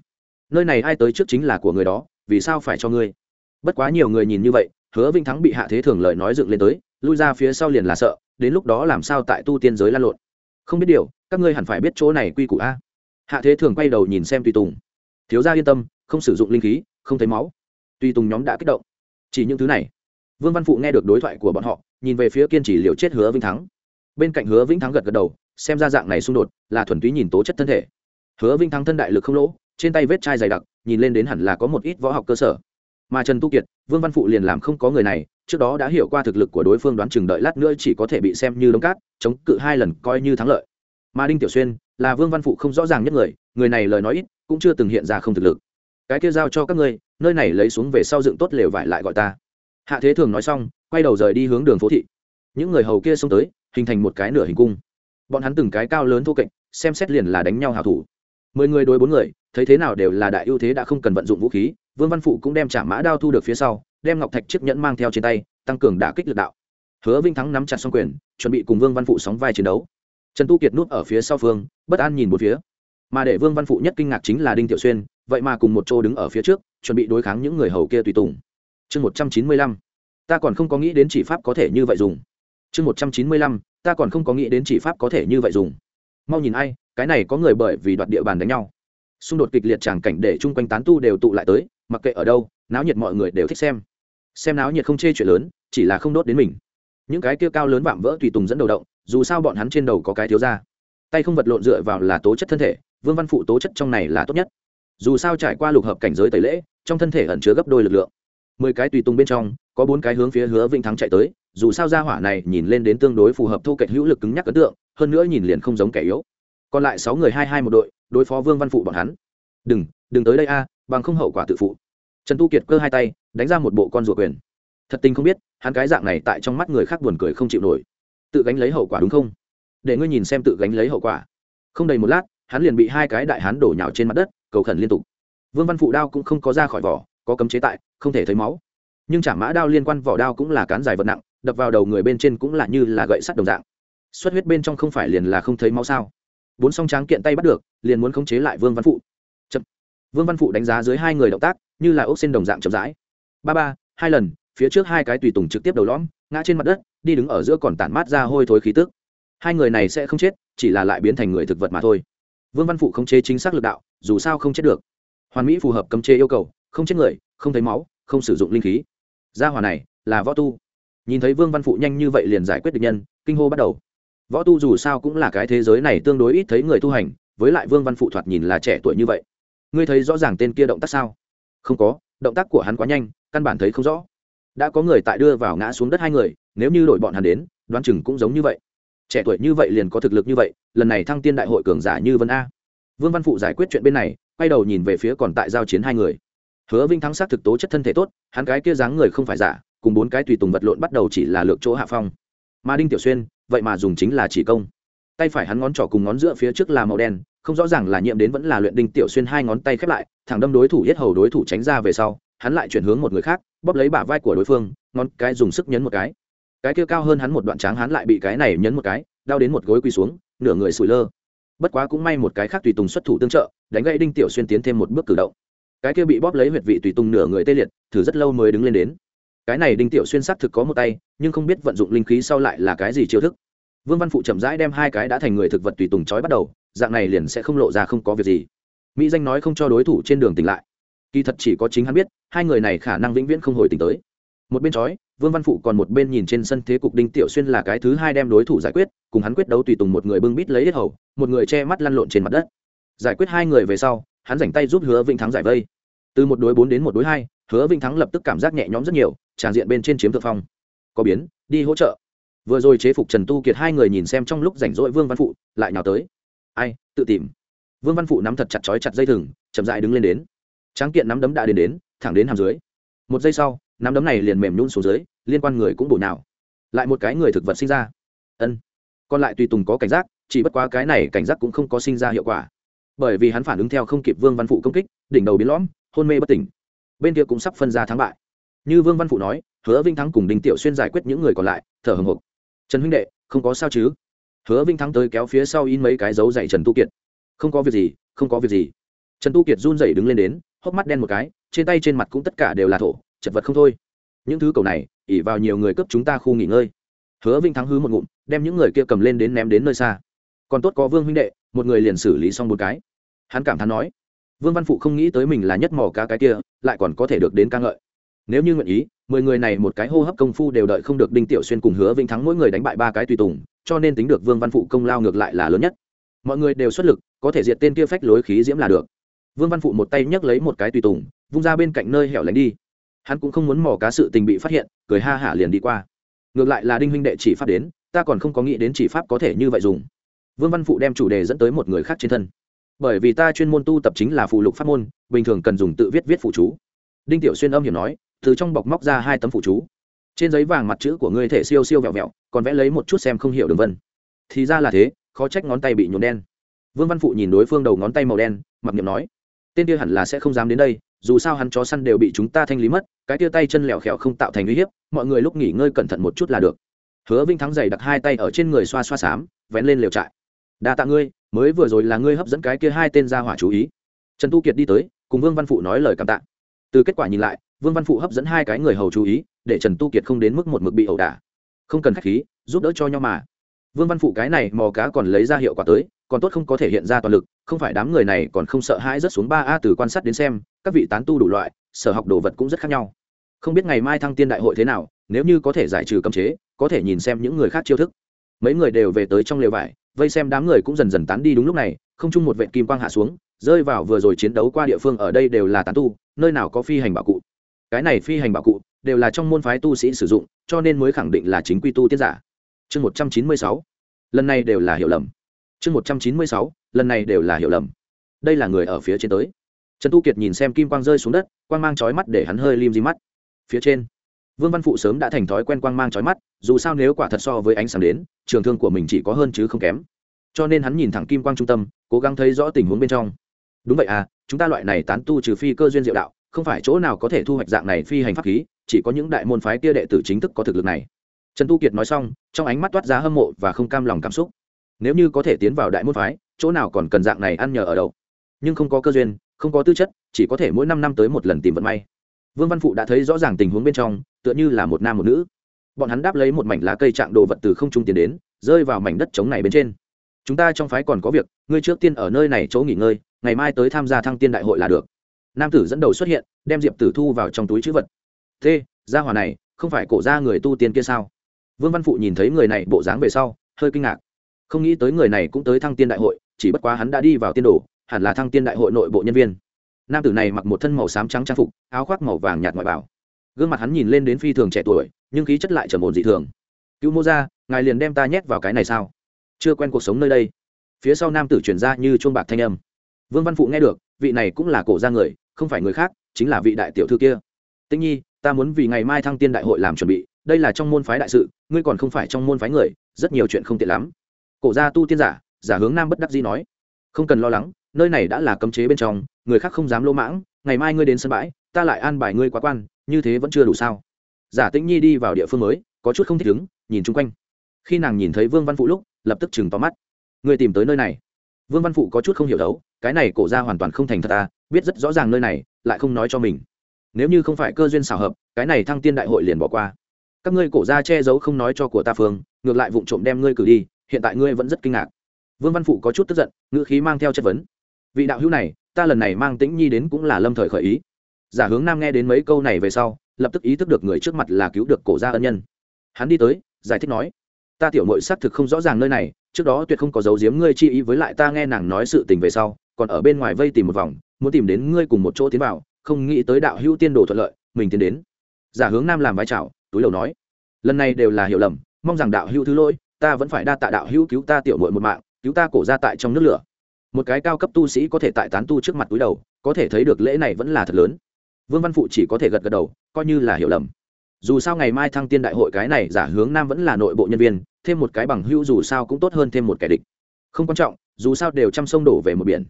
nơi này ai tới trước chính là của người đó, vì sao phải cho ngươi? Bất quá nhiều người nhìn như vậy, hứa vinh thắng bị hạ thế thường lời nói dựng lên tới, lui ra phía sau liền là sợ, đến lúc đó làm sao tại tu tiên giới lan lộn? Không biết điều, các ngươi hẳn phải biết chỗ này quy củ a. Hạ thế thường quay đầu nhìn xem tùy tùng. Thiếu gia yên tâm, không sử dụng linh khí, không thấy máu. Tùy tùng nhóm đã kích động. Chỉ những thứ này. Vương văn phụ nghe được đối thoại của bọn họ, nhìn về phía kiên trì liều chết hứa vĩnh thắng. Bên cạnh hứa vĩnh thắng gật gật đầu, xem ra dạng này xung đột là thuần túy nhìn tố chất thân thể. Hứa vĩnh thắng thân đại lực không lỗ trên tay vết chai dày đặc, nhìn lên đến hẳn là có một ít võ học cơ sở. Mà trần tu kiệt, vương văn phụ liền làm không có người này, trước đó đã hiểu qua thực lực của đối phương đoán chừng đợi lát nữa chỉ có thể bị xem như đống cát, chống cự hai lần coi như thắng lợi. Mà đinh tiểu xuyên là vương văn phụ không rõ ràng nhất người người này lời nói ít, cũng chưa từng hiện ra không thực lực. Cái kia giao cho các ngươi, nơi này lấy xuống về sau dựng tốt lều vải lại gọi ta. Hạ thế thường nói xong, quay đầu rời đi hướng đường phố thị. Những người hầu kia xông tới, hình thành một cái nửa hình cung. Bọn hắn từng cái cao lớn thô kệch, xem xét liền là đánh nhau hào thủ mười người đối bốn người, thấy thế nào đều là đại ưu thế đã không cần vận dụng vũ khí, vương văn phụ cũng đem trả mã đao thu được phía sau, đem ngọc thạch chiếc nhẫn mang theo trên tay, tăng cường đả kích lực đạo. Hứa vinh thắng nắm chặt xong quyền, chuẩn bị cùng vương văn phụ sóng vai chiến đấu. Trần tu kiệt núp ở phía sau phương, bất an nhìn một phía. Mà để vương văn phụ nhất kinh ngạc chính là đinh tiểu xuyên, vậy mà cùng một chỗ đứng ở phía trước, chuẩn bị đối kháng những người hầu kia tùy tùng. Chương một trăm chín mươi lăm, ta còn không có nghĩ đến chỉ pháp có thể như vậy dùng. Chương một trăm chín mươi lăm, ta còn không có nghĩ đến chỉ pháp có thể như vậy dùng. Mau nhìn ai cái này có người bởi vì đoạt địa bàn đánh nhau. Xung đột kịch liệt tràng cảnh để chung quanh tán tu đều tụ lại tới, mặc kệ ở đâu, náo nhiệt mọi người đều thích xem. Xem náo nhiệt không chê chuyện lớn, chỉ là không đốt đến mình. Những cái kia cao lớn vạm vỡ tùy tùng dẫn đầu động, dù sao bọn hắn trên đầu có cái thiếu ra tay không vật lộn dựa vào là tố chất thân thể, vương văn phụ tố chất trong này là tốt nhất. Dù sao trải qua lục hợp cảnh giới tẩy lễ, trong thân thể ẩn chứa gấp đôi lực lượng. Mười cái tùy tùng bên trong, có bốn cái hướng phía hứa vĩnh thắng chạy tới, dù sao ra hỏa này nhìn lên đến tương đối phù hợp thu kệch hữu lực cứng nhắc ấn tượng, hơn nữa nhìn liền không giống kẻ yếu còn lại sáu người hai hai một đội, đối phó vương văn phụ bọn hắn. Đừng đừng tới đây a, bằng không hậu quả tự phụ. Trần tu kiệt cơ hai tay, đánh ra một bộ con ruột quyền. Thật tình không biết, hắn cái dạng này tại trong mắt người khác buồn cười không chịu nổi. Tự gánh lấy hậu quả đúng không? Để ngươi nhìn xem tự gánh lấy hậu quả. Không đầy một lát, hắn liền bị hai cái đại hán đổ nhào trên mặt đất, cầu khẩn liên tục. Vương văn phụ đao cũng không có ra khỏi vỏ, có cấm chế tại, không thể thấy máu. Nhưng chả mã đao liên quan vỏ đao cũng là cán dài vật nặng, đập vào đầu người bên trên cũng là như là gậy sắt đồng dạng. Xuất huyết bên trong không phải liền là không thấy máu sao? Bốn song tráng kiện tay bắt được, liền muốn khống chế lại vương văn phụ. Chậm. vương văn phụ đánh giá dưới hai người động tác, như là ốc xin đồng dạng chậm rãi. Ba ba, hai lần, phía trước hai cái tùy tùng trực tiếp đầu lõm, ngã trên mặt đất, đi đứng ở giữa còn tản mát ra hôi thối khí tức. Hai người này sẽ không chết, chỉ là lại biến thành người thực vật mà thôi. Vương văn phụ khống chế chính xác lực đạo, dù sao không chết được. Hoàn mỹ phù hợp cấm chế yêu cầu, không chết người, không thấy máu, không sử dụng linh khí. Gia hòa này là võ tu. Nhìn thấy vương văn phụ nhanh như vậy liền giải quyết được nhân, kinh hô bắt đầu võ tu dù sao cũng là cái thế giới này tương đối ít thấy người tu hành, với lại vương văn phụ thoạt nhìn là trẻ tuổi như vậy. Ngươi thấy rõ ràng tên kia động tác sao? Không có, động tác của hắn quá nhanh, căn bản thấy không rõ. Đã có người tại đưa vào ngã xuống đất hai người, nếu như đổi bọn hắn đến, đoán chừng cũng giống như vậy. Trẻ tuổi như vậy liền có thực lực như vậy, lần này thăng tiên đại hội cường giả như vân a. Vương văn phụ giải quyết chuyện bên này, quay đầu nhìn về phía còn tại giao chiến hai người. Hứa vinh thắng xác thực tố chất thân thể tốt, hắn cái kia dáng người không phải giả, cùng bốn cái tùy tùng vật lộn bắt đầu chỉ là lược chỗ hạ phong. Mà đinh tiểu xuyên vậy mà dùng chính là chỉ công. Tay phải hắn ngón trỏ cùng ngón giữa phía trước là màu đen, không rõ ràng là nhiễm đến vẫn là luyện đinh tiểu xuyên hai ngón tay khép lại, thẳng đâm đối thủ yết hầu đối thủ tránh ra về sau, hắn lại chuyển hướng một người khác, bóp lấy bả vai của đối phương, ngón cái dùng sức nhấn một cái. Cái kia cao hơn hắn một đoạn tráng hắn lại bị cái này nhấn một cái, đau đến một gối quỳ xuống, nửa người sủi lơ. Bất quá cũng may một cái khác tùy tùng xuất thủ tương trợ, đánh gãy đinh tiểu xuyên tiến thêm một bước cử động. Cái kia bị bóp lấy huyệt vị tùy tùng nửa người tê liệt, thử rất lâu mới đứng lên đến cái này đinh tiểu xuyên xác thực có một tay, nhưng không biết vận dụng linh khí sau lại là cái gì chiêu thức. Vương văn phụ chậm rãi đem hai cái đã thành người thực vật tùy tùng trói bắt đầu, dạng này liền sẽ không lộ ra không có việc gì. Mỹ danh nói không cho đối thủ trên đường tỉnh lại. Kỳ thật chỉ có chính hắn biết, hai người này khả năng vĩnh viễn không hồi tỉnh tới. Một bên trói, vương văn phụ còn một bên nhìn trên sân thế cục đinh tiểu xuyên là cái thứ hai đem đối thủ giải quyết, cùng hắn quyết đấu tùy tùng một người bưng bít lấy hết hầu, một người che mắt lăn lộn trên mặt đất. Giải quyết hai người về sau, hắn dành tay giúp hứa vĩnh thắng giải vây từ một đối bốn đến một đối hai, hứa Vinh thắng lập tức cảm giác nhẹ nhõm rất nhiều, tràn diện bên trên chiếm thượng phong. Có biến, đi hỗ trợ. Vừa rồi chế phục trần tu kiệt hai người nhìn xem trong lúc rảnh rỗi vương văn phụ, lại nào tới. Ai, tự tìm. Vương văn phụ nắm thật chặt chói chặt dây thừng, chậm dại đứng lên đến. Tráng kiện nắm đấm đã đến đến, thẳng đến hàm dưới. Một giây sau, nắm đấm này liền mềm nhún xuống dưới, liên quan người cũng bổ nào lại một cái người thực vật sinh ra. Ân. Còn lại tùy tùng có cảnh giác, chỉ bất quá cái này cảnh giác cũng không có sinh ra hiệu quả. Bởi vì hắn phản ứng theo không kịp vương văn phụ công kích, đỉnh đầu biến lõm hôn mê bất tỉnh. Bên kia cũng sắp phân ra thắng bại. Như vương văn phụ nói, hứa vinh thắng cùng đinh tiểu xuyên giải quyết những người còn lại, thở hồng hộc trần huynh đệ, không có sao chứ? Hứa vinh thắng tới kéo phía sau in mấy cái dấu dạy trần tu kiệt. Không có việc gì, không có việc gì. Trần tu kiệt run rẩy đứng lên đến, hốc mắt đen một cái, trên tay trên mặt cũng tất cả đều là thổ, chật vật không thôi. Những thứ cầu này ỉ vào nhiều người cấp chúng ta khu nghỉ ngơi. Hứa vinh thắng hứ một ngụm, đem những người kia cầm lên đến ném đến nơi xa. Còn tốt có vương huynh đệ, một người liền xử lý xong một cái. Hắn cảm thán nói vương văn phụ không nghĩ tới mình là nhất mỏ cá cái kia, lại còn có thể được đến ca ngợi. Nếu như nguyện ý, mười người này một cái hô hấp công phu đều đợi không được đinh tiểu xuyên cùng hứa vĩnh thắng mỗi người đánh bại ba cái tùy tùng, cho nên tính được vương văn phụ công lao ngược lại là lớn nhất. Mọi người đều xuất lực, có thể diệt tên kia phách lối khí diễm là được. Vương văn phụ một tay nhấc lấy một cái tùy tùng, vung ra bên cạnh nơi hẻo lánh đi. Hắn cũng không muốn mò cá sự tình bị phát hiện, cười ha hả liền đi qua. Ngược lại là đinh huynh đệ chỉ pháp đến, ta còn không có nghĩ đến chỉ pháp có thể như vậy dùng. Vương văn phụ đem chủ đề dẫn tới một người khác trên thân bởi vì ta chuyên môn tu tập chính là phụ lục pháp môn, bình thường cần dùng tự viết viết phụ chú. Đinh tiểu xuyên âm hiểm nói, từ trong bọc móc ra hai tấm phụ chú. Trên giấy vàng mặt chữ của ngươi thể siêu siêu vẹo vẹo, còn vẽ lấy một chút xem không hiểu đường vân. Thì ra là thế, khó trách ngón tay bị nhuộn đen. Vương văn phụ nhìn đối phương đầu ngón tay màu đen, mặc niệm nói, tên kia hẳn là sẽ không dám đến đây, dù sao hắn chó săn đều bị chúng ta thanh lý mất, cái tia tay chân lẹo khẹo không tạo thành uy hiếp, mọi người lúc nghỉ ngơi cẩn thận một chút là được. Hứa vinh thắng giày đặt hai tay ở trên người xoa xoa xám, vén lên lều trại. Đa tạ ngươi mới vừa rồi là ngươi hấp dẫn cái kia hai tên gia hỏa chú ý. Trần tu kiệt đi tới, cùng vương văn phụ nói lời cảm tạ. Từ kết quả nhìn lại, vương văn phụ hấp dẫn hai cái người hầu chú ý, để trần tu kiệt không đến mức một mực bị ẩu đả. Không cần k h á c h khí, giúp đỡ cho nhau mà. Vương văn phụ cái này mò cá còn lấy ra hiệu quả tới, còn tốt không có thể hiện ra toàn lực, không phải đám người này còn không sợ hãi rất xuống ba a từ quan sát đến xem, các vị tán tu đủ loại, sở học đồ vật cũng rất khác nhau. Không biết ngày mai thăng tiên đại hội thế nào, nếu như có thể giải trừ cấm chế, có thể nhìn xem những người khác chiêu thức mấy người đều về tới trong lều vải, vây xem đám người cũng dần dần tán đi đúng lúc này, không chung một vệ kim quang hạ xuống, rơi vào vừa rồi chiến đấu qua địa phương ở đây đều là tán tu, nơi nào có phi hành bảo cụ. Cái này phi hành bảo cụ đều là trong môn phái tu sĩ sử dụng, cho nên mới khẳng định là chính quy tu tiết giả. Chương một trăm chín mươi sáu. Lần này đều là hiểu lầm. Chương một trăm chín mươi sáu. Lần này đều là hiểu lầm. Đây là người ở phía trên tới. Trần tu kiệt nhìn xem kim quang rơi xuống đất, quang mang trói mắt để hắn hơi lim di mắt. Phía trên vương văn phụ sớm đã thành thói quen quang mang trói mắt, dù sao nếu quả thật so với ánh sáng đến, trường thương của mình chỉ có hơn chứ không kém. Cho nên hắn nhìn thẳng kim quang trung tâm, cố gắng thấy rõ tình huống bên trong. Đúng vậy à chúng ta loại này tán tu trừ phi cơ duyên diệu đạo, không phải chỗ nào có thể thu hoạch dạng này phi hành pháp khí, chỉ có những đại môn phái kia đệ tử chính thức có thực lực này. Trần tu kiệt nói xong, trong ánh mắt toát ra hâm mộ và không cam lòng cảm xúc. Nếu như có thể tiến vào đại môn phái, chỗ nào còn cần dạng này ăn nhờ ở đâu? Nhưng không có cơ duyên, không có tư chất, chỉ có thể mỗi năm năm tới một lần tìm vận may. Vương văn phụ đã thấy rõ ràng tình huống bên trong tựa như là một nam một nữ. Bọn hắn đáp lấy một mảnh lá cây trạng đồ vật từ không trung tiến đến, rơi vào mảnh đất trống này bên trên. Chúng ta trong phái còn có việc, ngươi trước tiên ở nơi này chỗ nghỉ ngơi, ngày mai tới tham gia thăng tiên đại hội là được. Nam tử dẫn đầu xuất hiện, đem diệp tử thu vào trong túi chữ vật. T gia hòa này, không phải cổ ra người tu tiên kia sao? Vương văn phụ nhìn thấy người này bộ dáng về sau, hơi kinh ngạc. Không nghĩ tới người này cũng tới thăng tiên đại hội, chỉ bất quá hắn đã đi vào tiên đồ, hẳn là thăng tiên đại hội nội bộ nhân viên. Nam tử này mặc một thân màu xám trắng trang phục, áo khoác màu vàng nhạt ngoại bảo gương mặt hắn nhìn lên đến phi thường trẻ tuổi, nhưng khí chất lại trầm ổn dị thường. Cứu mô ra ngài liền đem ta nhét vào cái này sao? Chưa quen cuộc sống nơi đây. Phía sau nam tử chuyển ra như chuông bạc thanh âm. Vương văn phụ nghe được, vị này cũng là cổ ra người, không phải người khác, chính là vị đại tiểu thư kia. Tĩnh nhi, ta muốn vì ngày mai thăng tiên đại hội làm chuẩn bị, đây là trong môn phái đại sự, ngươi còn không phải trong môn phái người, rất nhiều chuyện không tiện lắm. Cổ gia tu tiên giả giả hướng nam bất đắc dĩ nói. Không cần lo lắng, nơi này đã là cấm chế bên trong, người khác không dám lỗ mãng, ngày mai ngươi đến sân bãi ta lại an bài ngươi quá quan, như thế vẫn chưa đủ sao? Giả tĩnh nhi đi vào địa phương mới, có chút không thích ứng, nhìn chung quanh. Khi nàng nhìn thấy vương văn phụ lúc, lập tức chừng tóm mắt. Người tìm tới nơi này. Vương văn phụ có chút không hiểu đấu, cái này cổ ra hoàn toàn không thành thật ta biết rất rõ ràng nơi này, lại không nói cho mình. Nếu như không phải cơ duyên xảo hợp, cái này thăng tiên đại hội liền bỏ qua. Các ngươi cổ ra che giấu không nói cho của ta phương, ngược lại vụ trộm đem ngươi cử đi, hiện tại ngươi vẫn rất kinh ngạc. Vương văn phụ có chút tức giận, ngữ khí mang theo chất vấn. Vị đạo hữu này, ta lần này mang tĩnh nhi đến cũng là lâm thời khởi ý giả hướng nam nghe đến mấy câu này về sau, lập tức ý thức được người trước mặt là cứu được cổ gia ân nhân. Hắn đi tới, giải thích nói, ta tiểu mội xác thực không rõ ràng nơi này, trước đó tuyệt không có dấu giếm ngươi chi ý với lại ta nghe nàng nói sự tình về sau, còn ở bên ngoài vây tìm một vòng, muốn tìm đến ngươi cùng một chỗ tiến vào, không nghĩ tới đạo hữu tiên đồ thuận lợi, mình tiến đến. Giả hướng nam làm vai trào túi đầu nói, lần này đều là hiểu lầm, mong rằng đạo hữu thứ lỗi, ta vẫn phải đa tạ đạo hữu cứu ta tiểu mội một mạng, cứu ta cổ ra tại trong nước lửa. Một cái cao cấp tu sĩ có thể tại tán tu trước mặt túi đầu, có thể thấy được lễ này vẫn là thật lớn vương văn phụ chỉ có thể gật gật đầu, coi như là hiểu lầm. Dù sao ngày mai thăng tiên đại hội cái này giả hướng nam vẫn là nội bộ nhân viên, thêm một cái bằng hữu dù sao cũng tốt hơn thêm một kẻ địch. Không quan trọng, dù sao đều chăm sông đổ về một biển.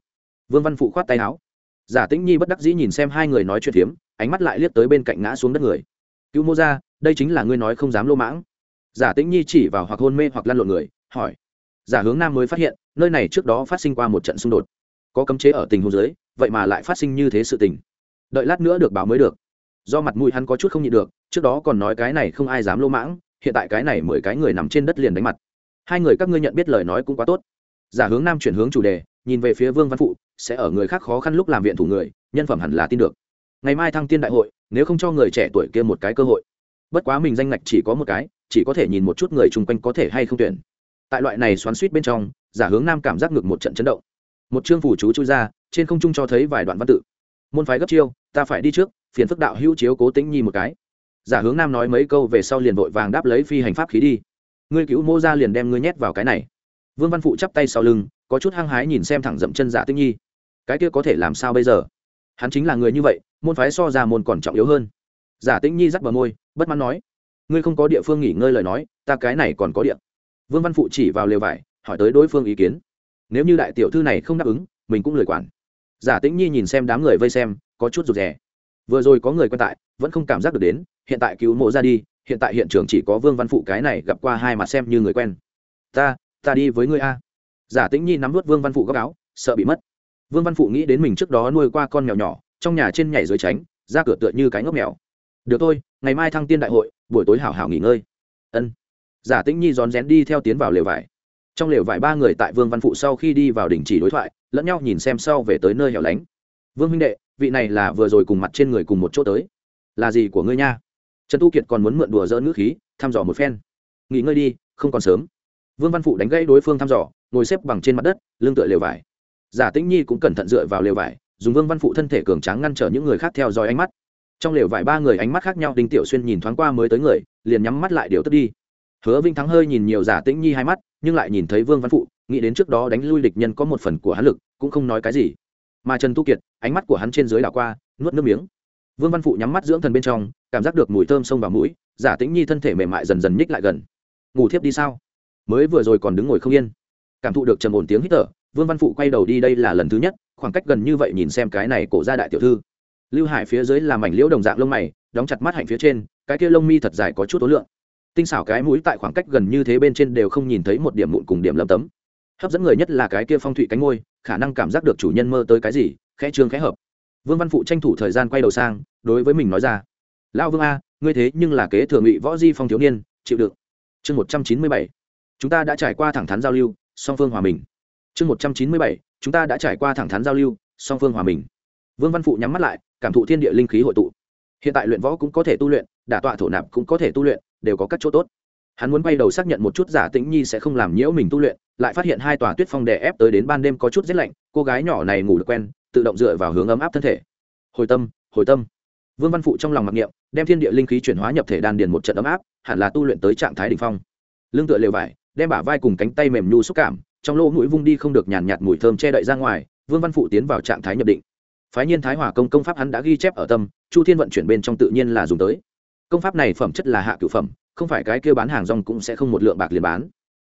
Vương văn phụ khoát tay áo. Giả tĩnh nhi bất đắc dĩ nhìn xem hai người nói chuyện phiếm, ánh mắt lại liếc tới bên cạnh ngã xuống đất người. Cứu mô ra đây chính là ngươi nói không dám lô mãng. Giả tĩnh nhi chỉ vào hoặc hôn mê hoặc lăn lộn người, hỏi. Giả hướng nam mới phát hiện, nơi này trước đó phát sinh qua một trận xung đột. Có cấm chế ở tình huống giới vậy mà lại phát sinh như thế sự tình đợi lát nữa được báo mới được. Do mặt mũi hắn có chút không nhịn được, trước đó còn nói cái này không ai dám lô mãng, hiện tại cái này mười cái người nằm trên đất liền đánh mặt. Hai người các ngươi nhận biết lời nói cũng quá tốt. Giả hướng nam chuyển hướng chủ đề, nhìn về phía vương văn phụ, sẽ ở người khác khó khăn lúc làm viện thủ người, nhân phẩm hẳn là tin được. Ngày mai thăng tiên đại hội, nếu không cho người trẻ tuổi kia một cái cơ hội. Bất quá mình danh ngạch chỉ có một cái, chỉ có thể nhìn một chút người chung quanh có thể hay không tuyển. Tại loại này xoắn suýt bên trong, giả hướng nam cảm giác ngược một trận chấn động. Một chương phủ chú chui ra, trên không trung cho thấy vài đoạn văn tự. Môn phái gấp chiêu ta phải đi trước, phiền phức đạo hữu chiếu cố tĩnh nhi một cái. Giả hướng nam nói mấy câu về sau liền vội vàng đáp lấy phi hành pháp khí đi. Ngươi cứu mô ra liền đem ngươi nhét vào cái này. Vương văn phụ chắp tay sau lưng, có chút hăng hái nhìn xem thẳng dậm chân giả tĩnh nhi. Cái kia có thể làm sao bây giờ? Hắn chính là người như vậy, môn phái so ra môn còn trọng yếu hơn. Giả tĩnh nhi dắt bờ môi, bất mãn nói, ngươi không có địa phương nghỉ ngơi lời nói, ta cái này còn có địa. Vương văn phụ chỉ vào lều vải, hỏi tới đối phương ý kiến. Nếu như đại tiểu thư này không đáp ứng, mình cũng lời quản. Giả tĩnh nhi nhìn xem đám người vây xem có chút rụt rè. Vừa rồi có người quen tại, vẫn không cảm giác được đến, hiện tại cứu mộ ra đi, hiện tại hiện trường chỉ có vương văn phụ cái này gặp qua hai mặt xem như người quen. Ta ta đi với ngươi a. Giả tĩnh nhi nắm vút vương văn phụ góc áo, sợ bị mất. Vương văn phụ nghĩ đến mình trước đó nuôi qua con mèo nhỏ, trong nhà trên nhảy dưới tránh, ra cửa tựa như cái ngốc mèo. Được thôi, ngày mai thăng tiên đại hội, buổi tối hảo hảo nghỉ ngơi. Ân. Giả tĩnh nhi rón rén đi theo tiến vào lều vải. Trong lều vải ba người tại vương văn phụ sau khi đi vào đình chỉ đối thoại, lẫn nhau nhìn xem sau về tới nơi hẻo lánh. Vương huynh đệ vị này là vừa rồi cùng mặt trên người cùng một chỗ tới. Là gì của ngươi nha? Trần tu kiệt còn muốn mượn đùa dỡ ngữ khí, thăm dò một phen. Nghỉ ngơi đi, không còn sớm. Vương văn phụ đánh gãy đối phương thăm dò, ngồi xếp bằng trên mặt đất, lưng tựa lều vải. Giả tĩnh nhi cũng cẩn thận dựa vào lều vải, dùng vương văn phụ thân thể cường tráng ngăn trở những người khác theo dõi ánh mắt. Trong lều vải ba người ánh mắt khác nhau, đinh tiểu xuyên nhìn thoáng qua mới tới người, liền nhắm mắt lại điều tức đi. Hứa vinh thắng hơi nhìn nhiều giả tĩnh nhi hai mắt, nhưng lại nhìn thấy vương văn phụ, nghĩ đến trước đó đánh lui địch nhân có một phần của hắn lực, cũng không nói cái gì mà trần tu kiệt, ánh mắt của hắn trên dưới đảo qua, nuốt nước miếng. Vương văn phụ nhắm mắt dưỡng thần bên trong, cảm giác được mùi thơm sông vào mũi, giả tĩnh nhi thân thể mềm mại dần dần nhích lại gần. Ngủ thiếp đi sao? Mới vừa rồi còn đứng ngồi không yên. Cảm thụ được trầm ổn tiếng hít thở, vương văn phụ quay đầu đi đây là lần thứ nhất, khoảng cách gần như vậy nhìn xem cái này cổ ra đại tiểu thư. Lưu hải phía dưới là mảnh liễu đồng dạng lông mày, đóng chặt mắt hạnh phía trên, cái kia lông mi thật dài có chút tối lượng. Tinh xảo cái mũi tại khoảng cách gần như thế bên trên đều không nhìn thấy một điểm mụn cùng điểm lầm tấm. Hấp dẫn người nhất là cái kia phong thủy cánh ngôi khả năng cảm giác được chủ nhân mơ tới cái gì, khẽ trương khẽ hợp. Vương văn phụ tranh thủ thời gian quay đầu sang, đối với mình nói ra. Lão vương a, ngươi thế nhưng là kế thừa ngụy võ di phong thiếu niên, chịu đựng. Chương một trăm chín mươi bảy. Chúng ta đã trải qua thẳng thắn giao lưu, song phương hòa mình. Chương một trăm chín mươi bảy. Chúng ta đã trải qua thẳng thắn giao lưu, song phương hòa mình. Vương văn phụ nhắm mắt lại, cảm thụ thiên địa linh khí hội tụ. Hiện tại luyện võ cũng có thể tu luyện, đả tọa thổ nạp cũng có thể tu luyện, đều có các chỗ tốt hắn muốn bay đầu xác nhận một chút giả tĩnh nhi sẽ không làm nhiễu mình tu luyện, lại phát hiện hai tòa tuyết phong đè ép tới đến ban đêm có chút rét lạnh, cô gái nhỏ này ngủ được quen, tự động dựa vào hướng ấm áp thân thể. Hồi tâm hồi tâm. Vương văn phụ trong lòng mặc niệm, đem thiên địa linh khí chuyển hóa nhập thể đan điền một trận ấm áp, hẳn là tu luyện tới trạng thái đ ỉ n h phong. Lương tựa lều vải, đem bả vai cùng cánh tay mềm nhu xúc cảm, trong lỗ mũi vung đi không được nhàn nhạt mùi thơm che đậy ra ngoài, vương văn phụ tiến vào trạng thái nhập định. Phái nhiên thái hòa công công pháp hắn đã ghi chép ở tâm, chu thiên vận chuyển bên trong tự nhiên là dùng tới. Công pháp này phẩm chất là hạ cửu phẩm không phải cái kia bán hàng rong cũng sẽ không một lượng bạc liền bán.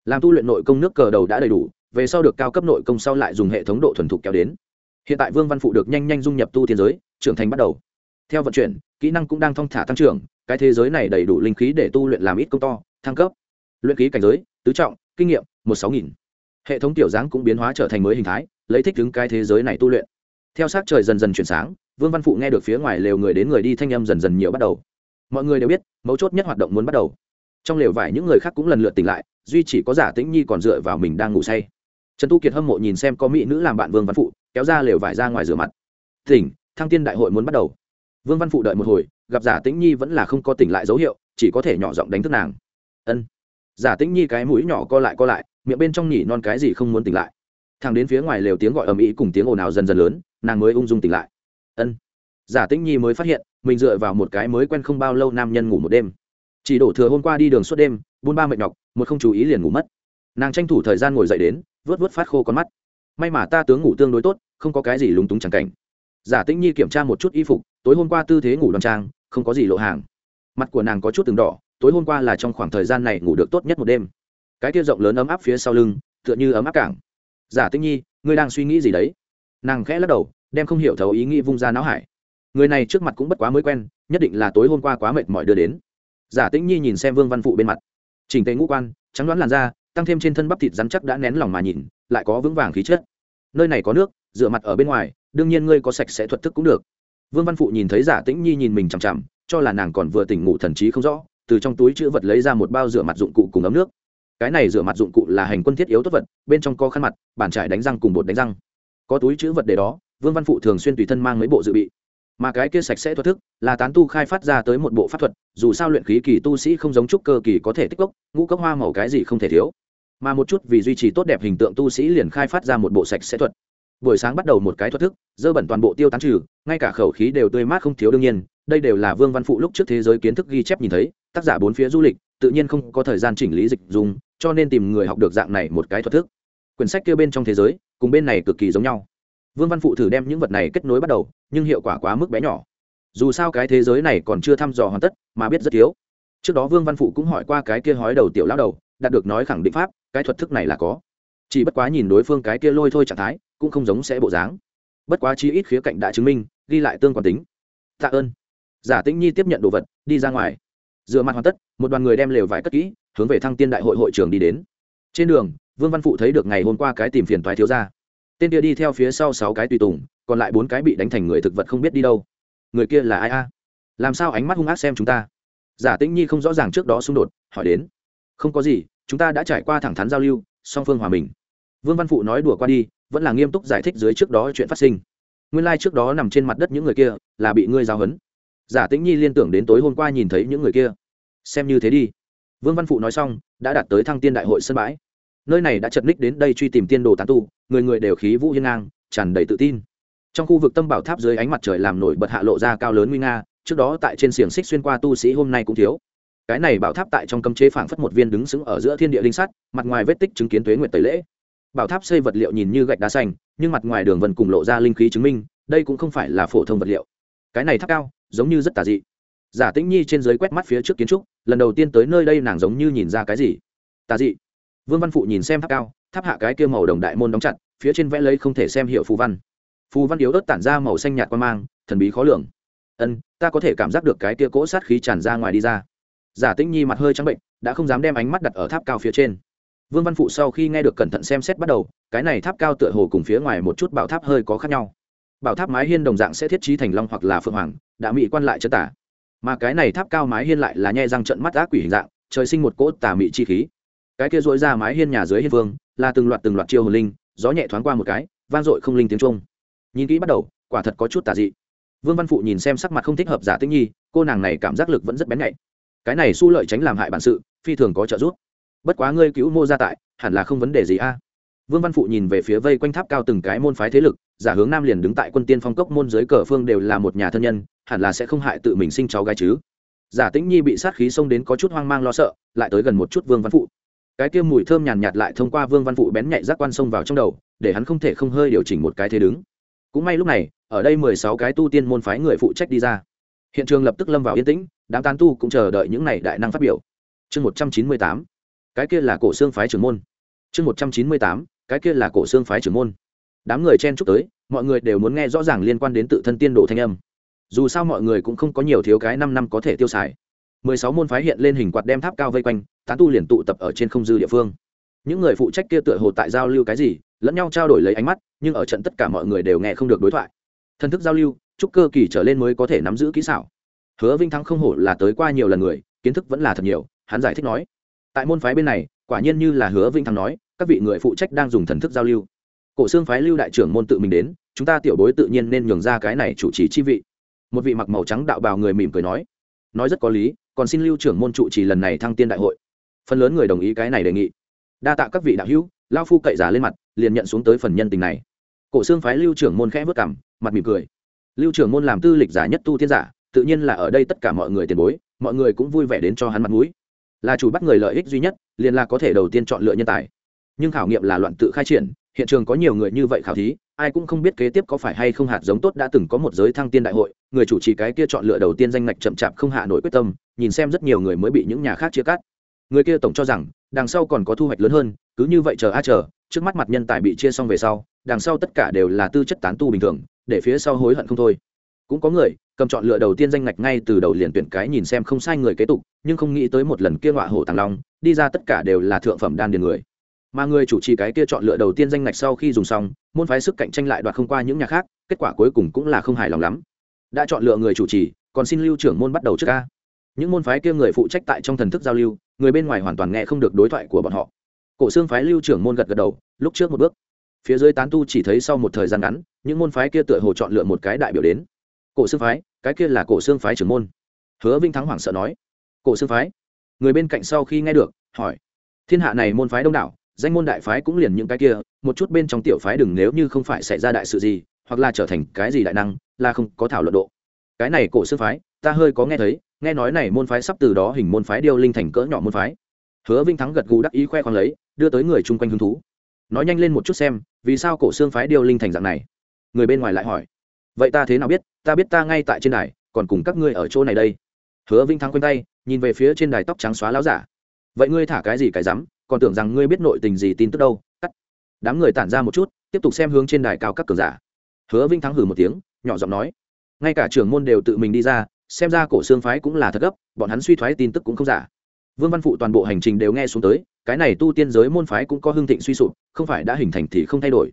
Làm tu luyện nội công nước cờ đầu đã đầy đủ, về sau được cao cấp nội công sau lại dùng hệ thống độ thuần thục kéo đến. Hiện tại vương văn phụ được nhanh nhanh dung nhập tu thiên giới, trưởng thành bắt đầu. Theo vận chuyển, kỹ năng cũng đang thong thả tăng trưởng, cái thế giới này đầy đủ linh khí để tu luyện làm ít công to, thăng cấp. Luyện khí cảnh giới, tứ trọng, kinh nghiệm, một sáu nghìn. Hệ thống tiểu dáng cũng biến hóa trở thành mới hình thái, lấy thích ứng cái thế giới này tu luyện. Theo sát trời dần dần chuyển sáng, vương văn phụ nghe được phía ngoài lều người đến người đi thanh âm dần dần nhiều bắt đầu mọi người đều biết, mấu chốt nhất hoạt động muốn bắt đầu. Trong lều vải những người khác cũng lần lượt tỉnh lại, duy chỉ có giả tĩnh nhi còn dựa vào mình đang ngủ say. Trần tu kiệt hâm mộ nhìn xem có mỹ nữ làm bạn vương văn phụ, kéo ra lều vải ra ngoài rửa mặt. Tỉnh, thăng tiên đại hội muốn bắt đầu. Vương văn phụ đợi một hồi, gặp giả tĩnh nhi vẫn là không có tỉnh lại dấu hiệu, chỉ có thể nhỏ giọng đánh thức nàng. Ân. Giả tĩnh nhi cái mũi nhỏ co lại co lại, miệng bên trong nhỉ non cái gì không muốn tỉnh lại. Thằng đến phía ngoài lều tiếng gọi ầm ĩ cùng tiếng ồn ào dần dần lớn, nàng mới ung dung tỉnh lại. Ân giả tĩnh nhi mới phát hiện, mình dựa vào một cái mới quen không bao lâu nam nhân ngủ một đêm. Chỉ đổ thừa hôm qua đi đường suốt đêm, buôn ba mệt nhọc, một không chú ý liền ngủ mất. Nàng tranh thủ thời gian ngồi dậy đến, vớt vớt phát khô con mắt. May mà ta tướng ngủ tương đối tốt, không có cái gì lúng túng chẳng cảnh. Giả tĩnh nhi kiểm tra một chút y phục, tối hôm qua tư thế ngủ đoan trang, không có gì lộ hàng. Mặt của nàng có chút từng đỏ, tối hôm qua là trong khoảng thời gian này ngủ được tốt nhất một đêm. Cái kia rộng lớn ấm áp phía sau lưng, tựa như ấm áp cảng. Giả tĩnh nhi, ngươi đang suy nghĩ gì đấy? Nàng khẽ lắc đầu, đem không hiểu thấu ý nghĩ vung ra não hải người này trước mặt cũng bất quá mới quen, nhất định là tối hôm qua quá mệt mỏi đưa đến. Giả tĩnh nhi nhìn xem vương văn phụ bên mặt. Chỉnh tề ngũ quan, trắng đoán làn da, tăng thêm trên thân bắp thịt rắn chắc đã nén lòng mà nhìn, lại có vững vàng khí chất. Nơi này có nước, rửa mặt ở bên ngoài, đương nhiên ngươi có sạch sẽ thuật thức cũng được. Vương văn phụ nhìn thấy giả tĩnh nhi nhìn mình chằm chằm, cho là nàng còn vừa tỉnh ngủ thần trí không rõ, từ trong túi chữ vật lấy ra một bao rửa mặt dụng cụ cùng ấm nước. Cái này rửa mặt dụng cụ là hành quân thiết yếu tốt vật, bên trong có khăn mặt, bàn trải đánh răng cùng bột đánh răng. Có túi chữ vật để đó, vương văn phụ thường xuyên tùy thân mang mấy bộ dự bị mà cái kia sạch sẽ thuật thức là tán tu khai phát ra tới một bộ pháp thuật, dù sao luyện khí kỳ tu sĩ không giống trúc cơ kỳ có thể tích cốc, ngũ cốc hoa màu cái gì không thể thiếu. Mà một chút vì duy trì tốt đẹp hình tượng tu sĩ liền khai phát ra một bộ sạch sẽ thuật. Buổi sáng bắt đầu một cái thuật thức, dơ bẩn toàn bộ tiêu tán trừ, ngay cả khẩu khí đều tươi mát không thiếu đương nhiên, đây đều là vương văn phụ lúc trước thế giới kiến thức ghi chép nhìn thấy, tác giả bốn phía du lịch, tự nhiên không có thời gian chỉnh lý dịch dùng, cho nên tìm người học được dạng này một cái thuật thức. Quyển sách kia bên trong thế giới, cùng bên này cực kỳ giống nhau vương văn phụ thử đem những vật này kết nối bắt đầu, nhưng hiệu quả quá mức bé nhỏ. Dù sao cái thế giới này còn chưa thăm dò hoàn tất, mà biết rất thiếu. Trước đó vương văn phụ cũng hỏi qua cái kia hói đầu tiểu lão đầu, đạt được nói khẳng định pháp, cái thuật thức này là có. Chỉ bất quá nhìn đối phương cái kia lôi thôi trạng thái, cũng không giống sẽ bộ dáng. Bất quá chi ít khía cạnh đã chứng minh, ghi lại tương quan tính. Tạ ơn. Giả tĩnh nhi tiếp nhận đồ vật, đi ra ngoài. Dựa mặt hoàn tất, một đoàn người đem lều vải cất kỹ, hướng về thăng tiên đại hội hội trường đi đến. Trên đường, vương văn phụ thấy được ngày hôm qua cái tìm phiền toái thiếu ra tên kia đi theo phía sau sáu cái tùy tùng, còn lại bốn cái bị đánh thành người thực vật không biết đi đâu. Người kia là ai a? Làm sao ánh mắt hung ác xem chúng ta? Giả tĩnh nhi không rõ ràng trước đó xung đột, hỏi đến. Không có gì, chúng ta đã trải qua thẳng thắn giao lưu, song phương hòa bình vương văn phụ nói đùa qua đi, vẫn là nghiêm túc giải thích dưới trước đó chuyện phát sinh. Nguyên lai、like、trước đó nằm trên mặt đất những người kia, là bị ngươi giao hấn giả tĩnh nhi liên tưởng đến tối hôm qua nhìn thấy những người kia. Xem như thế đi. Vương văn phụ nói xong, đã đạt tới thăng tiên đại hội sân bãi nơi này đã chật ních đến đây truy tìm tiên đồ tán tu, người người đều khí vũ hiên ngang, tràn đầy tự tin. Trong khu vực tâm bảo tháp dưới ánh mặt trời làm nổi bật hạ lộ ra cao lớn nguy nga, trước đó tại trên xiềng xích xuyên qua tu sĩ hôm nay cũng thiếu. Cái này bảo tháp tại trong cấm chế phảng phất một viên đứng sững ở giữa thiên địa linh sắt, mặt ngoài vết tích chứng kiến tuế nguyệt tẩy lễ. Bảo tháp xây vật liệu nhìn như gạch đá xanh, nhưng mặt ngoài đường vần cùng lộ ra linh khí chứng minh, đây cũng không phải là phổ thông vật liệu. Cái này tháp cao, giống như rất tà dị. Giả tĩnh nhi trên dưới quét mắt phía trước kiến trúc, lần đầu tiên tới nơi đây nàng giống như nhìn ra cái gì. Tà dị vương văn phụ nhìn xem tháp cao, tháp hạ cái kia màu đồng đại môn đóng chặt, phía trên vẽ lấy không thể xem hiệu phù văn. Phù văn yếu ớt tản ra màu xanh nhạt quan mang, thần bí khó lường. Ân, ta có thể cảm giác được cái kia cỗ sát khí tràn ra ngoài đi ra. Giả tĩnh nhi mặt hơi trắng bệnh, đã không dám đem ánh mắt đặt ở tháp cao phía trên. Vương văn phụ sau khi nghe được cẩn thận xem xét bắt đầu, cái này tháp cao tựa hồ cùng phía ngoài một chút bảo tháp hơi có khác nhau. Bảo tháp mái hiên đồng dạng sẽ thiết trí thành long hoặc là phượng hoàng, đã mỹ quan lại chân tả. Mà cái này tháp cao mái hiên lại là nhai răng trận mắt ác quỷ hình dạng, trời sinh một cỗ tà mị chi khí cái kia dối ra mái hiên nhà dưới hiên vương, là từng loạt từng loạt chiêu hồn linh, gió nhẹ thoáng qua một cái, vang dội không linh tiếng trung nhìn kỹ bắt đầu, quả thật có chút tà dị. Vương văn phụ nhìn xem sắc mặt không thích hợp giả tĩnh nhi, cô nàng này cảm giác lực vẫn rất bén nhạy. Cái này su lợi tránh làm hại bản sự, phi thường có trợ giúp. Bất quá ngươi cứu mô gia tại, hẳn là không vấn đề gì a. Vương văn phụ nhìn về phía vây quanh tháp cao từng cái môn phái thế lực, giả hướng nam liền đứng tại quân tiên phong cốc môn dưới cờ phương đều là một nhà thân nhân, hẳn là sẽ không hại tự mình sinh cháu gái chứ. Giả tĩnh nhi bị sát khí xông đến có chút hoang mang lo sợ, lại tới gần một chút vương văn phụ cái kia mùi thơm nhàn nhạt lại thông qua vương văn phụ bén nhạy giác quan xông vào trong đầu, để hắn không thể không hơi điều chỉnh một cái thế đứng. Cũng may lúc này, ở đây mười sáu cái tu tiên môn phái người phụ trách đi ra. Hiện trường lập tức lâm vào yên tĩnh, đám tán tu cũng chờ đợi những này đại năng phát biểu. Chương một trăm chín mươi tám, cái kia là cổ xương phái trưởng môn. Chương một trăm chín mươi tám, cái kia là cổ xương phái trưởng môn. Đám người chen chúc tới, mọi người đều muốn nghe rõ ràng liên quan đến tự thân tiên đồ thanh âm. Dù sao mọi người cũng không có nhiều thiếu cái năm năm có thể tiêu xài. mười sáu môn phái hiện lên hình quạt đem tháp cao vây quanh tán tu liền tụ tập ở trên không dư địa phương. Những người phụ trách kia tựa hồ tại giao lưu cái gì, lẫn nhau trao đổi lấy ánh mắt, nhưng ở trận tất cả mọi người đều nghe không được đối thoại. Thân thức giao lưu, chúc cơ kỳ trở lên mới có thể nắm giữ kỹ xảo. Hứa vinh thắng không hổ là tới qua nhiều lần người, kiến thức vẫn là thật nhiều, hắn giải thích nói. Tại môn phái bên này, quả nhiên như là hứa vinh thắng nói, các vị người phụ trách đang dùng thần thức giao lưu. Cổ xương phái lưu đại trưởng môn tự mình đến, chúng ta tiểu bối tự nhiên nên nhường ra cái này chủ trì chi vị. Một vị mặc màu trắng đạo bào người mỉm cười nói. Nói rất có lý, còn xin lưu trưởng môn trụ trì lần này thăng tiên đại hội phần lớn người đồng ý cái này đề nghị. Đa tạ các vị đạo hữu lao phu cậy giả lên mặt, liền nhận xuống tới phần nhân tình này. Cổ xương phái lưu trưởng môn khẽ vất cảm mặt mỉm cười. Lưu trưởng môn làm tư lịch giả nhất tu thiên giả, tự nhiên là ở đây tất cả mọi người tiền bối, mọi người cũng vui vẻ đến cho hắn mặt mũi. Là chủ bắt người lợi ích duy nhất, liền là có thể đầu tiên chọn lựa nhân tài. Nhưng khảo nghiệm là loạn tự khai triển, hiện trường có nhiều người như vậy khảo thí, ai cũng không biết kế tiếp có phải hay không hạt giống tốt đã từng có một giới thăng tiên đại hội, người chủ trì cái kia chọn lựa đầu tiên danh ngạch chậm chạp không hạ nổi quyết tâm, nhìn xem rất nhiều người mới bị những nhà khác chia cắt người kia tổng cho rằng, đằng sau còn có thu hoạch lớn hơn, cứ như vậy chờ a chờ, trước mắt mặt nhân tài bị chia xong về sau, đằng sau tất cả đều là tư chất tán tu bình thường, để phía sau hối hận không thôi. Cũng có người, cầm chọn lựa đầu tiên danh ngạch ngay từ đầu liền tuyển cái nhìn xem không sai người kế tục, nhưng không nghĩ tới một lần kia ngọa hổ tàng long, đi ra tất cả đều là thượng phẩm đan điền người. Mà người chủ trì cái kia chọn lựa đầu tiên danh ngạch sau khi dùng xong, môn phái sức cạnh tranh lại đoạt không qua những nhà khác, kết quả cuối cùng cũng là không hài lòng lắm. Đã chọn lựa người chủ trì, còn xin lưu trưởng môn bắt đầu trước ca những môn phái kia người phụ trách tại trong thần thức giao lưu người bên ngoài hoàn toàn nghe không được đối thoại của bọn họ. Cổ xương phái lưu trưởng môn gật gật đầu, lúc trước một bước. Phía dưới tán tu chỉ thấy sau một thời gian ngắn, những môn phái kia tựa hồ chọn lựa một cái đại biểu đến. Cổ xương phái, cái kia là cổ xương phái trưởng môn. Hứa vinh thắng hoảng sợ nói. Cổ xương phái, người bên cạnh sau khi nghe được, hỏi. Thiên hạ này môn phái đông đảo, danh môn đại phái cũng liền những cái kia, một chút bên trong tiểu phái đừng nếu như không phải xảy ra đại sự gì, hoặc là trở thành cái gì đại năng, là không có thảo luận độ. Cái này cổ xương phái ta hơi có nghe thấy, nghe nói này môn phái sắp từ đó hình môn phái điêu linh thành cỡ nhỏ môn phái. Hứa vinh thắng gật gù đắc ý khoe khoang lấy, đưa tới người chung quanh hứng thú. Nói nhanh lên một chút xem, vì sao cổ xương phái điêu linh thành dạng này? Người bên ngoài lại hỏi. Vậy ta thế nào biết? Ta biết ta ngay tại trên đài, còn cùng các ngươi ở chỗ này đây. Hứa vinh thắng quanh tay, nhìn về phía trên đài tóc trắng xóa láo giả. Vậy ngươi thả cái gì cái rắm? Còn tưởng rằng ngươi biết nội tình gì tin tức đâu? Cắt. Đám người tản ra một chút, tiếp tục xem hướng trên đài cao các cường giả. Hứa vinh thắng hử một tiếng, nhỏ giọng nói. Ngay cả trưởng môn đều tự mình đi ra xem ra cổ xương phái cũng là thật gấp, bọn hắn suy thoái tin tức cũng không giả. Vương văn phụ toàn bộ hành trình đều nghe xuống tới, cái này tu tiên giới môn phái cũng có hưng thịnh suy sụp, không phải đã hình thành thì không thay đổi.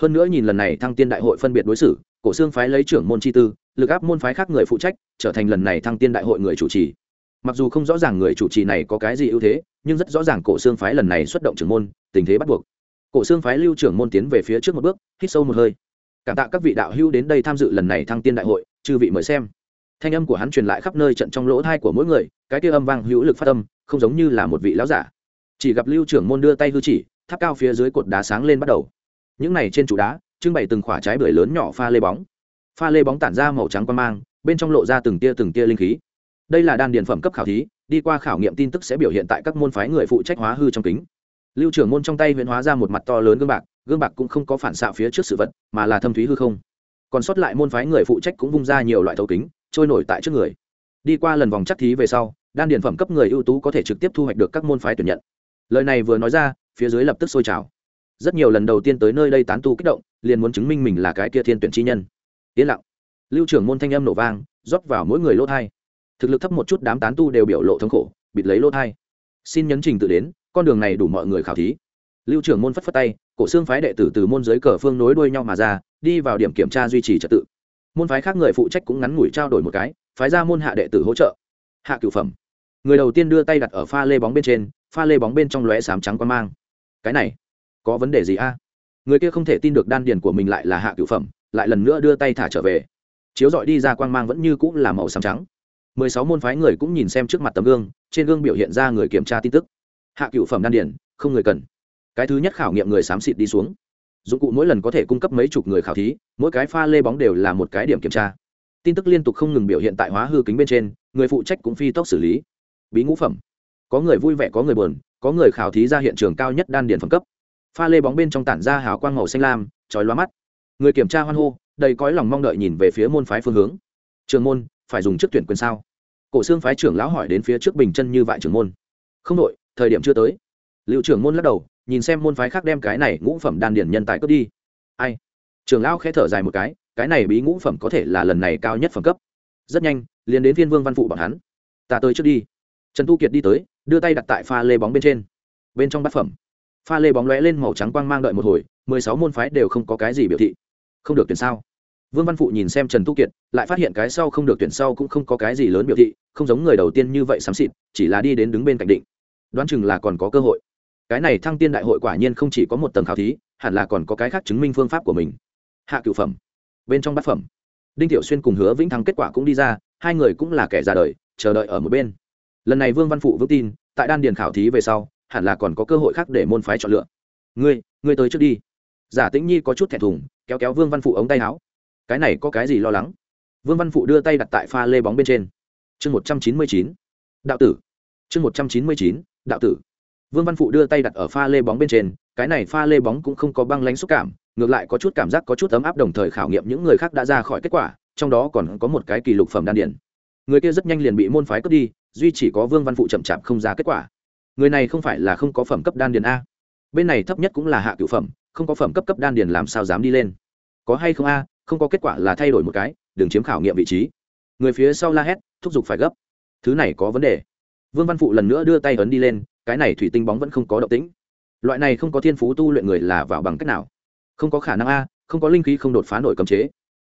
Hơn nữa nhìn lần này thăng tiên đại hội phân biệt đối xử, cổ xương phái lấy trưởng môn chi tư, lực áp môn phái khác người phụ trách, trở thành lần này thăng tiên đại hội người chủ trì. Mặc dù không rõ ràng người chủ trì này có cái gì ưu thế, nhưng rất rõ ràng cổ xương phái lần này xuất động trưởng môn, tình thế bắt buộc. Cổ xương phái lưu trưởng môn tiến về phía trước một bước, hít sâu một hơi. Cảm tạ các vị đạo hữu đến đây tham dự lần này thăng tiên đại hội, chư vị mời xem thanh âm của hắn truyền lại khắp nơi trận trong lỗ thai của mỗi người, cái kia âm vang hữu lực phát âm, không giống như là một vị lão giả. Chỉ gặp lưu trưởng môn đưa tay hư chỉ, tháp cao phía dưới cột đá sáng lên bắt đầu. Những này trên trụ đá, trưng bày từng khoả trái bưởi lớn nhỏ pha lê bóng. Pha lê bóng tản ra màu trắng quan mang, bên trong lộ ra từng tia từng tia linh khí. Đây là đan điền phẩm cấp khảo thí, đi qua khảo nghiệm tin tức sẽ biểu hiện tại các môn phái người phụ trách hóa hư trong kính. Lưu trưởng môn trong tay huyễn hóa ra một mặt to lớn gương bạc gương bạc cũng không có phản xạ phía trước sự vật, mà là thâm thúy hư không. Còn sót lại môn phái người phụ trách cũng vung ra nhiều loại thấu kính trôi nổi tại trước người. Đi qua lần vòng chắc thí về sau, đan điền phẩm cấp người ưu tú có thể trực tiếp thu hoạch được các môn phái tuyển nhận. Lời này vừa nói ra, phía dưới lập tức sôi trào. Rất nhiều lần đầu tiên tới nơi đây tán tu kích động, liền muốn chứng minh mình là cái kia thiên tuyển chi nhân. Yên lặng. Lưu trưởng môn thanh âm nổ vang, rót vào mỗi người lỗ thai. Thực lực thấp một chút đám tán tu đều biểu lộ thống khổ, bịt lấy lỗ thai. Xin nhấn trình tự đến, con đường này đủ mọi người khảo thí. Lưu trưởng môn phất phất tay, cổ xương phái đệ tử từ môn giới cờ phương nối đuôi nhau mà ra, đi vào điểm kiểm tra duy trì trật tự môn phái khác người phụ trách cũng ngắn ngủi trao đổi một cái, phái ra môn hạ đệ tử hỗ trợ. Hạ cửu phẩm. Người đầu tiên đưa tay đặt ở pha lê bóng bên trên, pha lê bóng bên trong lóe sám trắng quan mang. Cái này, có vấn đề gì a? Người kia không thể tin được đan điền của mình lại là hạ cửu phẩm, lại lần nữa đưa tay thả trở về. Chiếu dọi đi ra quang mang vẫn như cũng là màu xám trắng. Mười sáu môn phái người cũng nhìn xem trước mặt tấm gương, trên gương biểu hiện ra người kiểm tra tin tức. Hạ cửu phẩm đan điền, không người cần. Cái thứ nhất khảo nghiệm người xám xịt đi xuống dụng cụ mỗi lần có thể cung cấp mấy chục người khảo thí, mỗi cái pha lê bóng đều là một cái điểm kiểm tra. Tin tức liên tục không ngừng biểu hiện tại hóa hư kính bên trên, người phụ trách cũng phi tốc xử lý. Bí ngũ phẩm. Có người vui vẻ, có người buồn, có người khảo thí ra hiện trường cao nhất đan điền phẩm cấp. Pha lê bóng bên trong tản ra hào quang màu xanh lam trói loa mắt. Người kiểm tra hoan hô, đầy cõi lòng mong đợi nhìn về phía môn phái phương hướng. Trường môn, phải dùng trước tuyển quyền sao? Cổ xương phái trưởng lão hỏi đến phía trước bình chân như vại trưởng môn. Không đội, thời điểm chưa tới. Liệu trưởng môn lắc đầu nhìn xem môn phái khác đem cái này ngũ phẩm đan điển nhân tài cướp đi. Ai? Trường lão khẽ thở dài một cái cái này bí ngũ phẩm có thể là lần này cao nhất phẩm cấp. Rất nhanh, liền đến viên vương văn phụ bọn hắn. Ta tới trước đi. Trần tu kiệt đi tới, đưa tay đặt tại pha lê bóng bên trên. Bên trong bát phẩm. Pha lê bóng lóe lên màu trắng quang mang đợi một hồi, mười sáu môn phái đều không có cái gì biểu thị. Không được tuyển sao? Vương văn phụ nhìn xem trần tu kiệt, lại phát hiện cái sau không được tuyển sau cũng không có cái gì lớn biểu thị, không giống người đầu tiên như vậy xám xịt, chỉ là đi đến đứng bên cạnh định. Đoán chừng là còn có cơ hội cái này thăng tiên đại hội quả nhiên không chỉ có một tầng khảo thí, hẳn là còn có cái khác chứng minh phương pháp của mình. Hạ cựu phẩm. Bên trong bát phẩm. Đinh tiểu xuyên cùng hứa vĩnh thắng kết quả cũng đi ra, hai người cũng là kẻ ra đời, chờ đợi ở một bên. Lần này vương văn phụ vững tin, tại đan điền khảo thí về sau, hẳn là còn có cơ hội khác để môn phái chọn lựa. Ngươi ngươi tới trước đi. Giả tĩnh nhi có chút thẹn thùng, kéo kéo vương văn phụ ống tay áo. Cái này có cái gì lo lắng? Vương văn phụ đưa tay đặt tại pha lê bóng bên trên. Chương một trăm chín mươi chín. Đạo tử. Chương một trăm chín mươi chín. Đạo tử vương văn phụ đưa tay đặt ở pha lê bóng bên trên, cái này pha lê bóng cũng không có băng lánh xúc cảm, ngược lại có chút cảm giác có chút ấm áp đồng thời khảo nghiệm những người khác đã ra khỏi kết quả, trong đó còn có một cái kỷ lục phẩm đan điển. Người kia rất nhanh liền bị môn phái cướp đi, duy chỉ có vương văn phụ chậm chạp không ra kết quả. Người này không phải là không có phẩm cấp đan điền a. Bên này thấp nhất cũng là hạ cựu phẩm, không có phẩm cấp cấp đan điền làm sao dám đi lên? Có hay không a, không có kết quả là thay đổi một cái, đừng chiếm khảo nghiệm vị trí. Người phía sau la hét, thúc giục phải gấp. Thứ này có vấn đề. Vương văn phụ lần nữa đưa tay ấn đi lên cái này thủy tinh bóng vẫn không có động tĩnh. Loại này không có thiên phú tu luyện người là vào bằng cách nào? Không có khả năng a, không có linh khí không đột phá nổi cấm chế.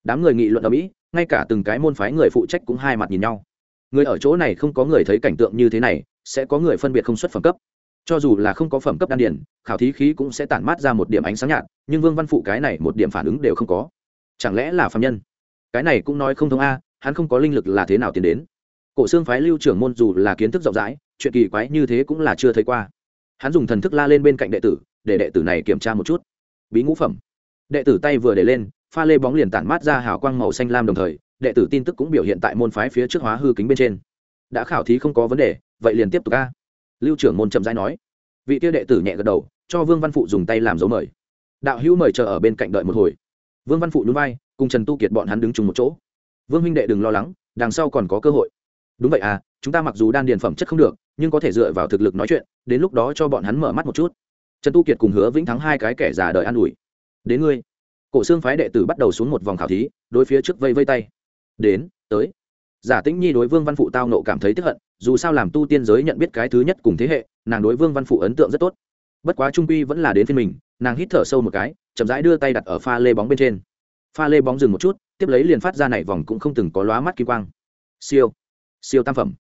Đám người nghị luận ở mỹ, ngay cả từng cái môn phái người phụ trách cũng hai mặt nhìn nhau. Người ở chỗ này không có người thấy cảnh tượng như thế này, sẽ có người phân biệt không xuất phẩm cấp. Cho dù là không có phẩm cấp đan điển khảo thí khí cũng sẽ tản mát ra một điểm ánh sáng nhạt, nhưng vương văn phụ cái này một điểm phản ứng đều không có. Chẳng lẽ là phạm nhân? Cái này cũng nói không thông a, hắn không có linh lực là thế nào tiến đến? Cổ xương phái lưu trưởng môn dù là kiến thức rộng rãi chuyện kỳ quái như thế cũng là chưa thấy qua. Hắn dùng thần thức la lên bên cạnh đệ tử, để đệ tử này kiểm tra một chút. Bí ngũ phẩm. Đệ tử tay vừa để lên, pha lê bóng liền tản mát ra hào quang màu xanh lam đồng thời, đệ tử tin tức cũng biểu hiện tại môn phái phía trước hóa hư kính bên trên. Đã khảo thí không có vấn đề, vậy liền tiếp tục ca lưu trưởng môn chậm rãi nói. Vị tiêu đệ tử nhẹ gật đầu, cho vương văn phụ dùng tay làm dấu mời. Đạo hữu mời chờ ở bên cạnh đợi một hồi. Vương văn phụ nhún vai, cùng trần tu kiệt bọn hắn đứng chung một chỗ. Vương huynh đệ đừng lo lắng, đằng sau còn có cơ hội. Đúng vậy à chúng ta mặc dù đan điền phẩm chất không được nhưng có thể dựa vào thực lực nói chuyện, đến lúc đó cho bọn hắn mở mắt một chút. Trần tu kiệt cùng hứa vĩnh thắng hai cái kẻ già đời an ủi. Đến ngươi. Cổ xương phái đệ tử bắt đầu xuống một vòng khảo thí, đối phía trước vây vây tay. Đến, tới. Giả tĩnh nhi đối vương văn phụ tao nộ cảm thấy tức hận, dù sao làm tu tiên giới nhận biết cái thứ nhất cùng thế hệ, nàng đối vương văn phụ ấn tượng rất tốt. Bất quá trung quy vẫn là đến phiên mình, nàng hít thở sâu một cái, chậm rãi đưa tay đặt ở pha lê bóng bên trên. Pha lê bóng dừng một chút, tiếp lấy liền phát ra nảy vòng cũng không từng có lóa mắt kỳ quang. Siêu. Siêu tam phẩm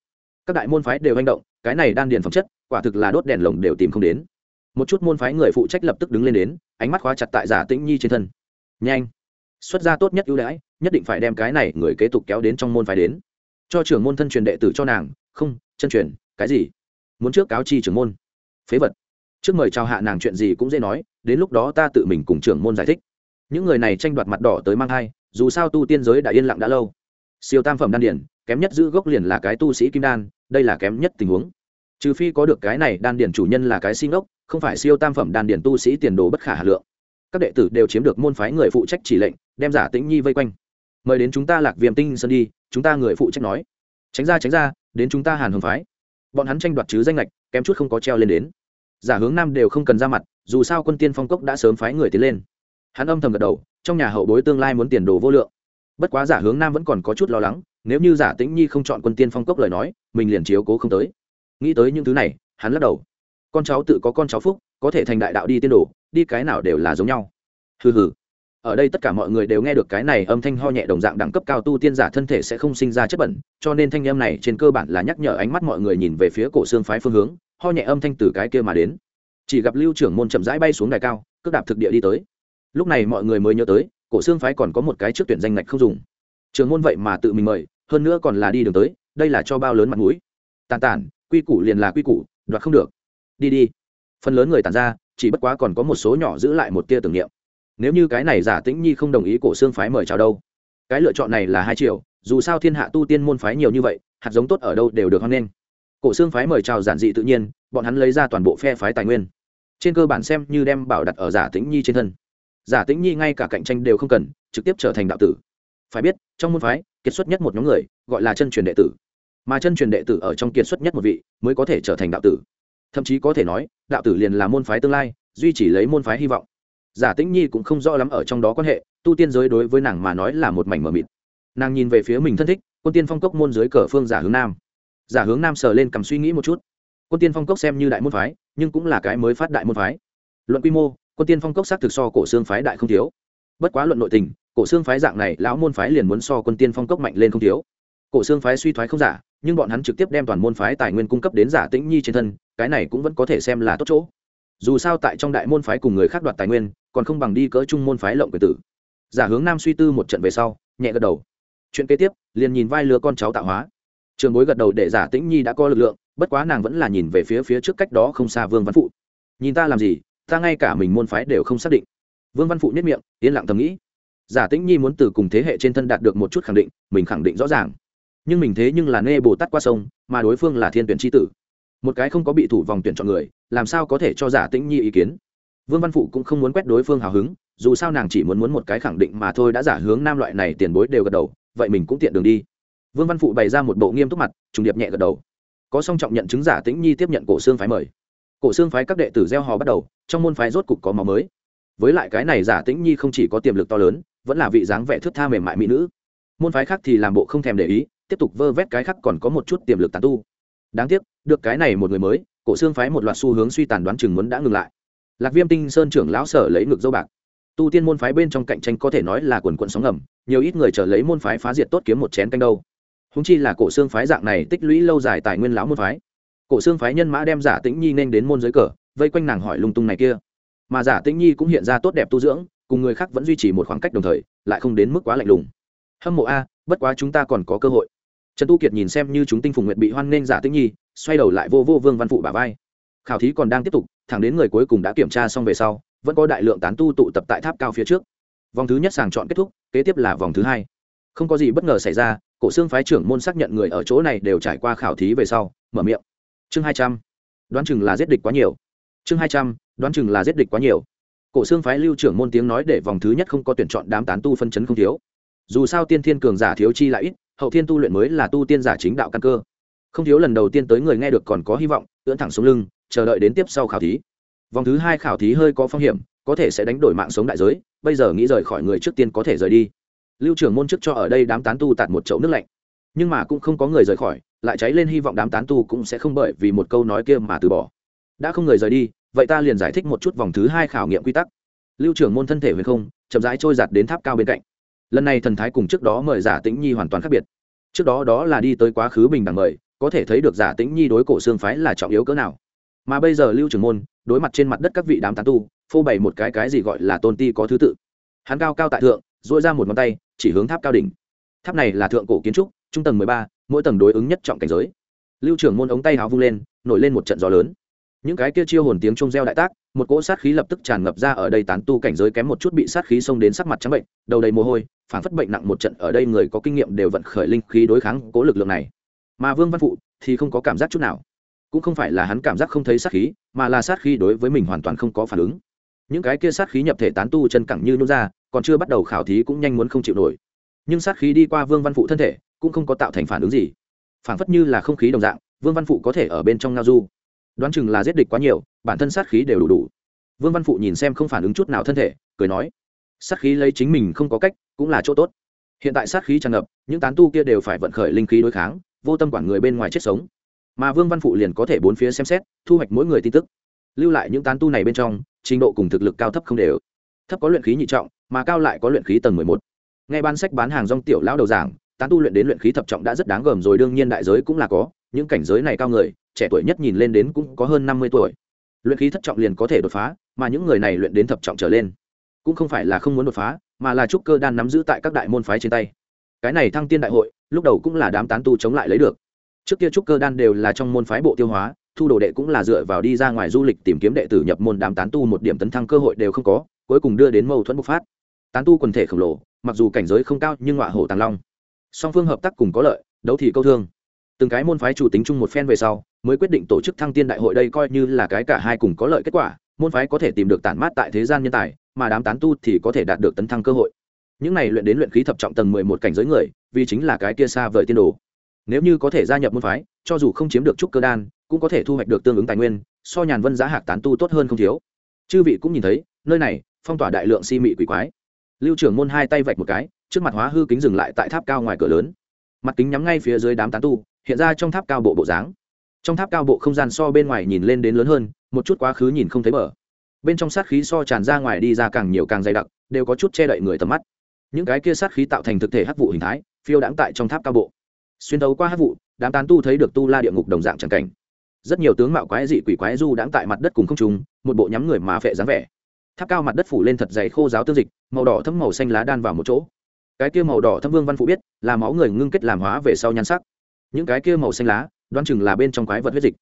các đại môn phái đều hành động, cái này đan điền phẩm chất, quả thực là đốt đèn lồng đều tìm không đến. Một chút môn phái người phụ trách lập tức đứng lên đến, ánh mắt khóa chặt tại giả tĩnh nhi trên thân. Nhanh, xuất gia tốt nhất ưu đãi, nhất định phải đem cái này người kế tục kéo đến trong môn phái đến. Cho trưởng môn thân truyền đệ tử cho nàng, không, chân truyền, cái gì? Muốn trước cáo chi trưởng môn. Phế vật. Trước mời chào hạ nàng chuyện gì cũng dễ nói, đến lúc đó ta tự mình cùng trưởng môn giải thích. Những người này tranh đoạt mặt đỏ tới mang hai dù sao tu tiên giới đã yên lặng đã lâu. Siêu tam phẩm đan điển kém nhất giữ gốc liền là cái tu sĩ kim đan, đây là kém nhất tình huống. Trừ phi có được cái này đan điển chủ nhân là cái sinh ốc không phải siêu tam phẩm đan điển tu sĩ tiền đồ bất khả hà lượng. Các đệ tử đều chiếm được môn phái người phụ trách chỉ lệnh, đem giả tĩnh nhi vây quanh. Mời đến chúng ta lạc viêm tinh sơn đi, chúng ta người phụ trách nói. Tránh ra tránh ra, đến chúng ta hàn hồng phái. Bọn hắn tranh đoạt chứ danh lệch kém chút không có treo lên đến. Giả hướng nam đều không cần ra mặt, dù sao quân tiên phong cốc đã sớm phái người tiến lên. Hắn âm thầm gật đầu, trong nhà hậu bối tương lai muốn tiền đồ vô lượng. Bất quá giả hướng nam vẫn còn có chút lo lắng nếu như giả tĩnh nhi không chọn quân tiên phong cốc lời nói, mình liền chiếu cố không tới. Nghĩ tới những thứ này, hắn lắc đầu. Con cháu tự có con cháu phúc, có thể thành đại đạo đi tiên đồ, đi cái nào đều là giống nhau. Hừ hừ. Ở đây tất cả mọi người đều nghe được cái này âm thanh ho nhẹ đồng dạng đẳng cấp cao tu tiên giả thân thể sẽ không sinh ra chất bẩn, cho nên thanh âm này trên cơ bản là nhắc nhở ánh mắt mọi người nhìn về phía cổ xương phái phương hướng, ho nhẹ âm thanh từ cái kia mà đến. Chỉ gặp lưu trưởng môn chậm rãi bay xuống đài cao, cước đạp thực địa đi tới. Lúc này mọi người mới nhớ tới, cổ xương phái còn có một cái trước tuyển danh ngạch không dùng. Trường môn vậy mà tự mình mời hơn nữa còn là đi đường tới, đây là cho bao lớn mặt mũi. Tàn tản, quy củ liền là quy củ, đoạt không được. Đi đi. Phần lớn người tàn ra, chỉ bất quá còn có một số nhỏ giữ lại một tia tưởng niệm. Nếu như cái này giả tĩnh nhi không đồng ý cổ xương phái mời chào đâu? Cái lựa chọn này là hai triệu, dù sao thiên hạ tu tiên môn phái nhiều như vậy, hạt giống tốt ở đâu đều được hoan nghênh. Cổ xương phái mời chào giản dị tự nhiên, bọn hắn lấy ra toàn bộ phe phái tài nguyên. Trên cơ bản xem như đem bảo đặt ở giả tĩnh nhi trên thân. Giả tĩnh nhi ngay cả cạnh tranh đều không cần, trực tiếp trở thành đạo tử. Phải biết, trong môn phái kiệt xuất nhất một nhóm người, gọi là chân truyền đệ tử. Mà chân truyền đệ tử ở trong kiệt xuất nhất một vị, mới có thể trở thành đạo tử. Thậm chí có thể nói, đạo tử liền là môn phái tương lai, duy chỉ lấy môn phái hy vọng. Giả tĩnh nhi cũng không rõ lắm ở trong đó quan hệ, tu tiên giới đối với nàng mà nói là một mảnh mờ mịt. Nàng nhìn về phía mình thân thích, quân tiên phong cốc môn dưới cờ phương giả hướng nam. Giả hướng nam sờ lên cầm suy nghĩ một chút. Quân tiên phong cốc xem như đại môn phái, nhưng cũng là cái mới phát đại môn phái. Luận quy mô, quân tiên phong cốc xác thực so cổ xương phái đại không thiếu. Bất quá luận nội tình cổ xương phái dạng này, lão môn phái liền muốn so quân tiên phong cốc mạnh lên không thiếu. Cổ xương phái suy thoái không giả, nhưng bọn hắn trực tiếp đem toàn môn phái tài nguyên cung cấp đến giả tĩnh nhi trên thân, cái này cũng vẫn có thể xem là tốt chỗ. Dù sao tại trong đại môn phái cùng người khác đoạt tài nguyên, còn không bằng đi cỡ chung môn phái lộng quyền tử. Giả hướng nam suy tư một trận về sau, nhẹ gật đầu. Chuyện kế tiếp, liền nhìn vai lứa con cháu tạo hóa. Trường bối gật đầu để giả tĩnh nhi đã có lực lượng, bất quá nàng vẫn là nhìn về phía phía trước cách đó không xa vương văn phụ. Nhìn ta làm gì, ta ngay cả mình môn phái đều không xác định. Vương văn phụ nhất miệng, yên lặng thầm nghĩ giả tĩnh nhi muốn từ cùng thế hệ trên thân đạt được một chút khẳng định, mình khẳng định rõ ràng. Nhưng mình thế nhưng là nê bồ tát qua sông, mà đối phương là thiên tuyển tri tử. Một cái không có bị thủ vòng tuyển chọn người, làm sao có thể cho giả tĩnh nhi ý kiến? Vương văn phụ cũng không muốn quét đối phương hào hứng, dù sao nàng chỉ muốn muốn một cái khẳng định mà thôi đã giả hướng nam loại này tiền bối đều gật đầu, vậy mình cũng tiện đường đi. Vương văn phụ bày ra một bộ nghiêm túc mặt, trùng điệp nhẹ gật đầu. Có song trọng nhận chứng giả tĩnh nhi tiếp nhận cổ xương phái mời. Cổ xương phái các đệ tử gieo hò bắt đầu, trong môn phái rốt cục có máu mới. Với lại cái này giả tĩnh nhi không chỉ có tiềm lực to lớn vẫn là vị dáng vẻ thước tha mềm mại mỹ nữ. Môn phái khác thì làm bộ không thèm để ý, tiếp tục vơ vét cái khác còn có một chút tiềm lực tàn tu. Đáng tiếc, được cái này một người mới, cổ xương phái một loạt xu hướng suy tàn đoán chừng muốn đã ngừng lại. Lạc viêm tinh sơn trưởng lão sở lấy ngực dâu bạc. Tu tiên môn phái bên trong cạnh tranh có thể nói là quần quận sóng ngầm, nhiều ít người chờ lấy môn phái phá diệt tốt kiếm một chén canh đâu. Húng chi là cổ xương phái dạng này tích lũy lâu dài tài nguyên lão môn phái. Cổ xương phái nhân mã đem giả tĩnh nhi nên đến môn giới cờ, vây quanh nàng hỏi lung tung này kia. Mà giả tĩnh nhi cũng hiện ra tốt đẹp tu dưỡng cùng người khác vẫn duy trì một khoảng cách đồng thời, lại không đến mức quá lạnh lùng. Hâm mộ a, bất quá chúng ta còn có cơ hội. Trần tu kiệt nhìn xem như chúng tinh phùng nguyện bị hoan nghênh giả tĩnh nhi, xoay đầu lại vô vô vương văn phụ bà vai. Khảo thí còn đang tiếp tục, thẳng đến người cuối cùng đã kiểm tra xong về sau, vẫn có đại lượng tán tu tụ tập tại tháp cao phía trước. Vòng thứ nhất sàng chọn kết thúc, kế tiếp là vòng thứ hai. Không có gì bất ngờ xảy ra, cổ xương phái trưởng môn xác nhận người ở chỗ này đều trải qua khảo thí về sau, mở miệng. Chương hai trăm. Đoán chừng là giết địch quá nhiều. Chương hai trăm. Đoán chừng là giết địch quá nhiều cổ xương phái lưu trưởng môn tiếng nói để vòng thứ nhất không có tuyển chọn đám tán tu phân chấn không thiếu. Dù sao tiên thiên cường giả thiếu chi lại ít, hậu thiên tu luyện mới là tu tiên giả chính đạo căn cơ. Không thiếu lần đầu tiên tới người nghe được còn có hy vọng, ưỡn thẳng xuống lưng, chờ đợi đến tiếp sau khảo thí. Vòng thứ hai khảo thí hơi có phong hiểm, có thể sẽ đánh đổi mạng sống đại giới, bây giờ nghĩ rời khỏi người trước tiên có thể rời đi. Lưu trưởng môn trước cho ở đây đám tán tu tạt một chậu nước lạnh. Nhưng mà cũng không có người rời khỏi, lại cháy lên hy vọng đám tán tu cũng sẽ không bởi vì một câu nói kia mà từ bỏ. Đã không người rời đi vậy ta liền giải thích một chút vòng thứ hai khảo nghiệm quy tắc. Lưu trưởng môn thân thể huyền không, chậm rãi trôi giặt đến tháp cao bên cạnh. Lần này thần thái cùng trước đó mời giả tĩnh nhi hoàn toàn khác biệt. Trước đó đó là đi tới quá khứ bình đẳng mời, có thể thấy được giả tĩnh nhi đối cổ xương phái là trọng yếu cỡ nào. Mà bây giờ lưu trưởng môn, đối mặt trên mặt đất các vị đám tán tu, phô bày một cái cái gì gọi là tôn ti có thứ tự. Hắn cao cao tại thượng dội ra một ngón tay, chỉ hướng tháp cao đỉnh. Tháp này là thượng cổ kiến trúc, trung tầng mười ba, mỗi tầng đối ứng nhất trọng cảnh giới. Lưu trưởng môn ống tay háo vung lên, nổi lên một trận gió lớn những cái kia chiêu hồn tiếng trung reo đại tác, một cỗ sát khí lập tức tràn ngập ra ở đây tán tu cảnh giới kém một chút bị sát khí xông đến sắc mặt trắng bệnh, đầu đầy mồ hôi phản phất bệnh nặng một trận, ở đây người có kinh nghiệm đều vận khởi linh khí đối kháng cố lực lượng này. Mà vương văn phụ thì không có cảm giác chút nào. Cũng không phải là hắn cảm giác không thấy sát khí, mà là sát khí đối với mình hoàn toàn không có phản ứng. Những cái kia sát khí nhập thể tán tu chân cẳng như nôn ra, còn chưa bắt đầu khảo thí cũng nhanh muốn không chịu nổi. Nhưng sát khí đi qua vương văn phụ thân thể, cũng không có tạo thành phản ứng gì. Phản phất như là không khí đồng dạng, vương văn phụ có thể ở bên trong ngao du đoán chừng là giết địch quá nhiều, bản thân sát khí đều đủ đủ. Vương văn phụ nhìn xem không phản ứng chút nào thân thể, cười nói, sát khí lấy chính mình không có cách, cũng là chỗ tốt. Hiện tại sát khí tràn ngập, những tán tu kia đều phải vận khởi linh khí đối kháng, vô tâm quản người bên ngoài chết sống. Mà vương văn phụ liền có thể bốn phía xem xét, thu hoạch mỗi người tin tức. Lưu lại những tán tu này bên trong, trình độ cùng thực lực cao thấp không đều. Thấp có luyện khí nhị trọng, mà cao lại có luyện khí tầng mười một. Ngay ban sách bán hàng rong tiểu lão đầu giảng, tán tu luyện đến luyện khí thập trọng đã rất đáng gờm rồi, đương nhiên đại giới cũng là có những cảnh giới này cao người, trẻ tuổi nhất nhìn lên đến cũng có hơn năm mươi tuổi. Luyện khí thất trọng liền có thể đột phá, mà những người này luyện đến thập trọng trở lên, cũng không phải là không muốn đột phá, mà là trúc cơ đan nắm giữ tại các đại môn phái trên tay. Cái này thăng tiên đại hội, lúc đầu cũng là đám tán tu chống lại lấy được. Trước kia trúc cơ đan đều là trong môn phái bộ tiêu hóa, thu đồ đệ cũng là dựa vào đi ra ngoài du lịch tìm kiếm đệ tử nhập môn đám tán tu một điểm tấn thăng cơ hội đều không có, cuối cùng đưa đến mâu thuẫn bộc phát. Tán tu quần thể khổng lồ, mặc dù cảnh giới không cao nhưng ngọa hổ tàng long. Song phương hợp tác cùng có lợi, đấu thì câu thương từng cái môn phái chủ tính chung một phen về sau, mới quyết định tổ chức thăng tiên đại hội đây coi như là cái cả hai cùng có lợi kết quả, môn phái có thể tìm được tản mát tại thế gian nhân tài, mà đám tán tu thì có thể đạt được tấn thăng cơ hội. Những này luyện đến luyện khí thập trọng tầng mười một cảnh giới người, vì chính là cái kia xa vời tiên đồ. Nếu như có thể gia nhập môn phái, cho dù không chiếm được trúc cơ đan, cũng có thể thu hoạch được tương ứng tài nguyên, so nhàn vân giá hạc tán tu tốt hơn không thiếu. Chư vị cũng nhìn thấy, nơi này, phong tỏa đại lượng si mị quỷ quái. Lưu trưởng môn hai tay vạch một cái, trước mặt hóa hư kính dừng lại tại tháp cao ngoài cửa lớn. Mặt kính nhắm ngay phía dưới đám tán tu hiện ra trong tháp cao bộ bộ dáng. Trong tháp cao bộ không gian so bên ngoài nhìn lên đến lớn hơn, một chút quá khứ nhìn không thấy bờ. Bên trong sát khí so tràn ra ngoài đi ra càng nhiều càng dày đặc, đều có chút che đậy người tầm mắt. Những cái kia sát khí tạo thành thực thể hắc vụ hình thái, phiêu đãng tại trong tháp cao bộ. Xuyên tấu qua hắc vụ, đám tán tu thấy được tu la địa ngục đồng dạng tràng cảnh. Rất nhiều tướng mạo quái dị quỷ quái du đãng tại mặt đất cùng không trùng một bộ nhắm người mà phệ dáng vẻ. Tháp cao mặt đất phủ lên thật dày khô giáo tương dịch, màu đỏ thấm màu xanh lá đan vào một chỗ. Cái kia màu đỏ thâm vương văn phụ biết, là máu người ngưng kết làm hóa về sau nhan sắc những cái kia màu xanh lá, đoán chừng là bên trong quái vật huyết dịch.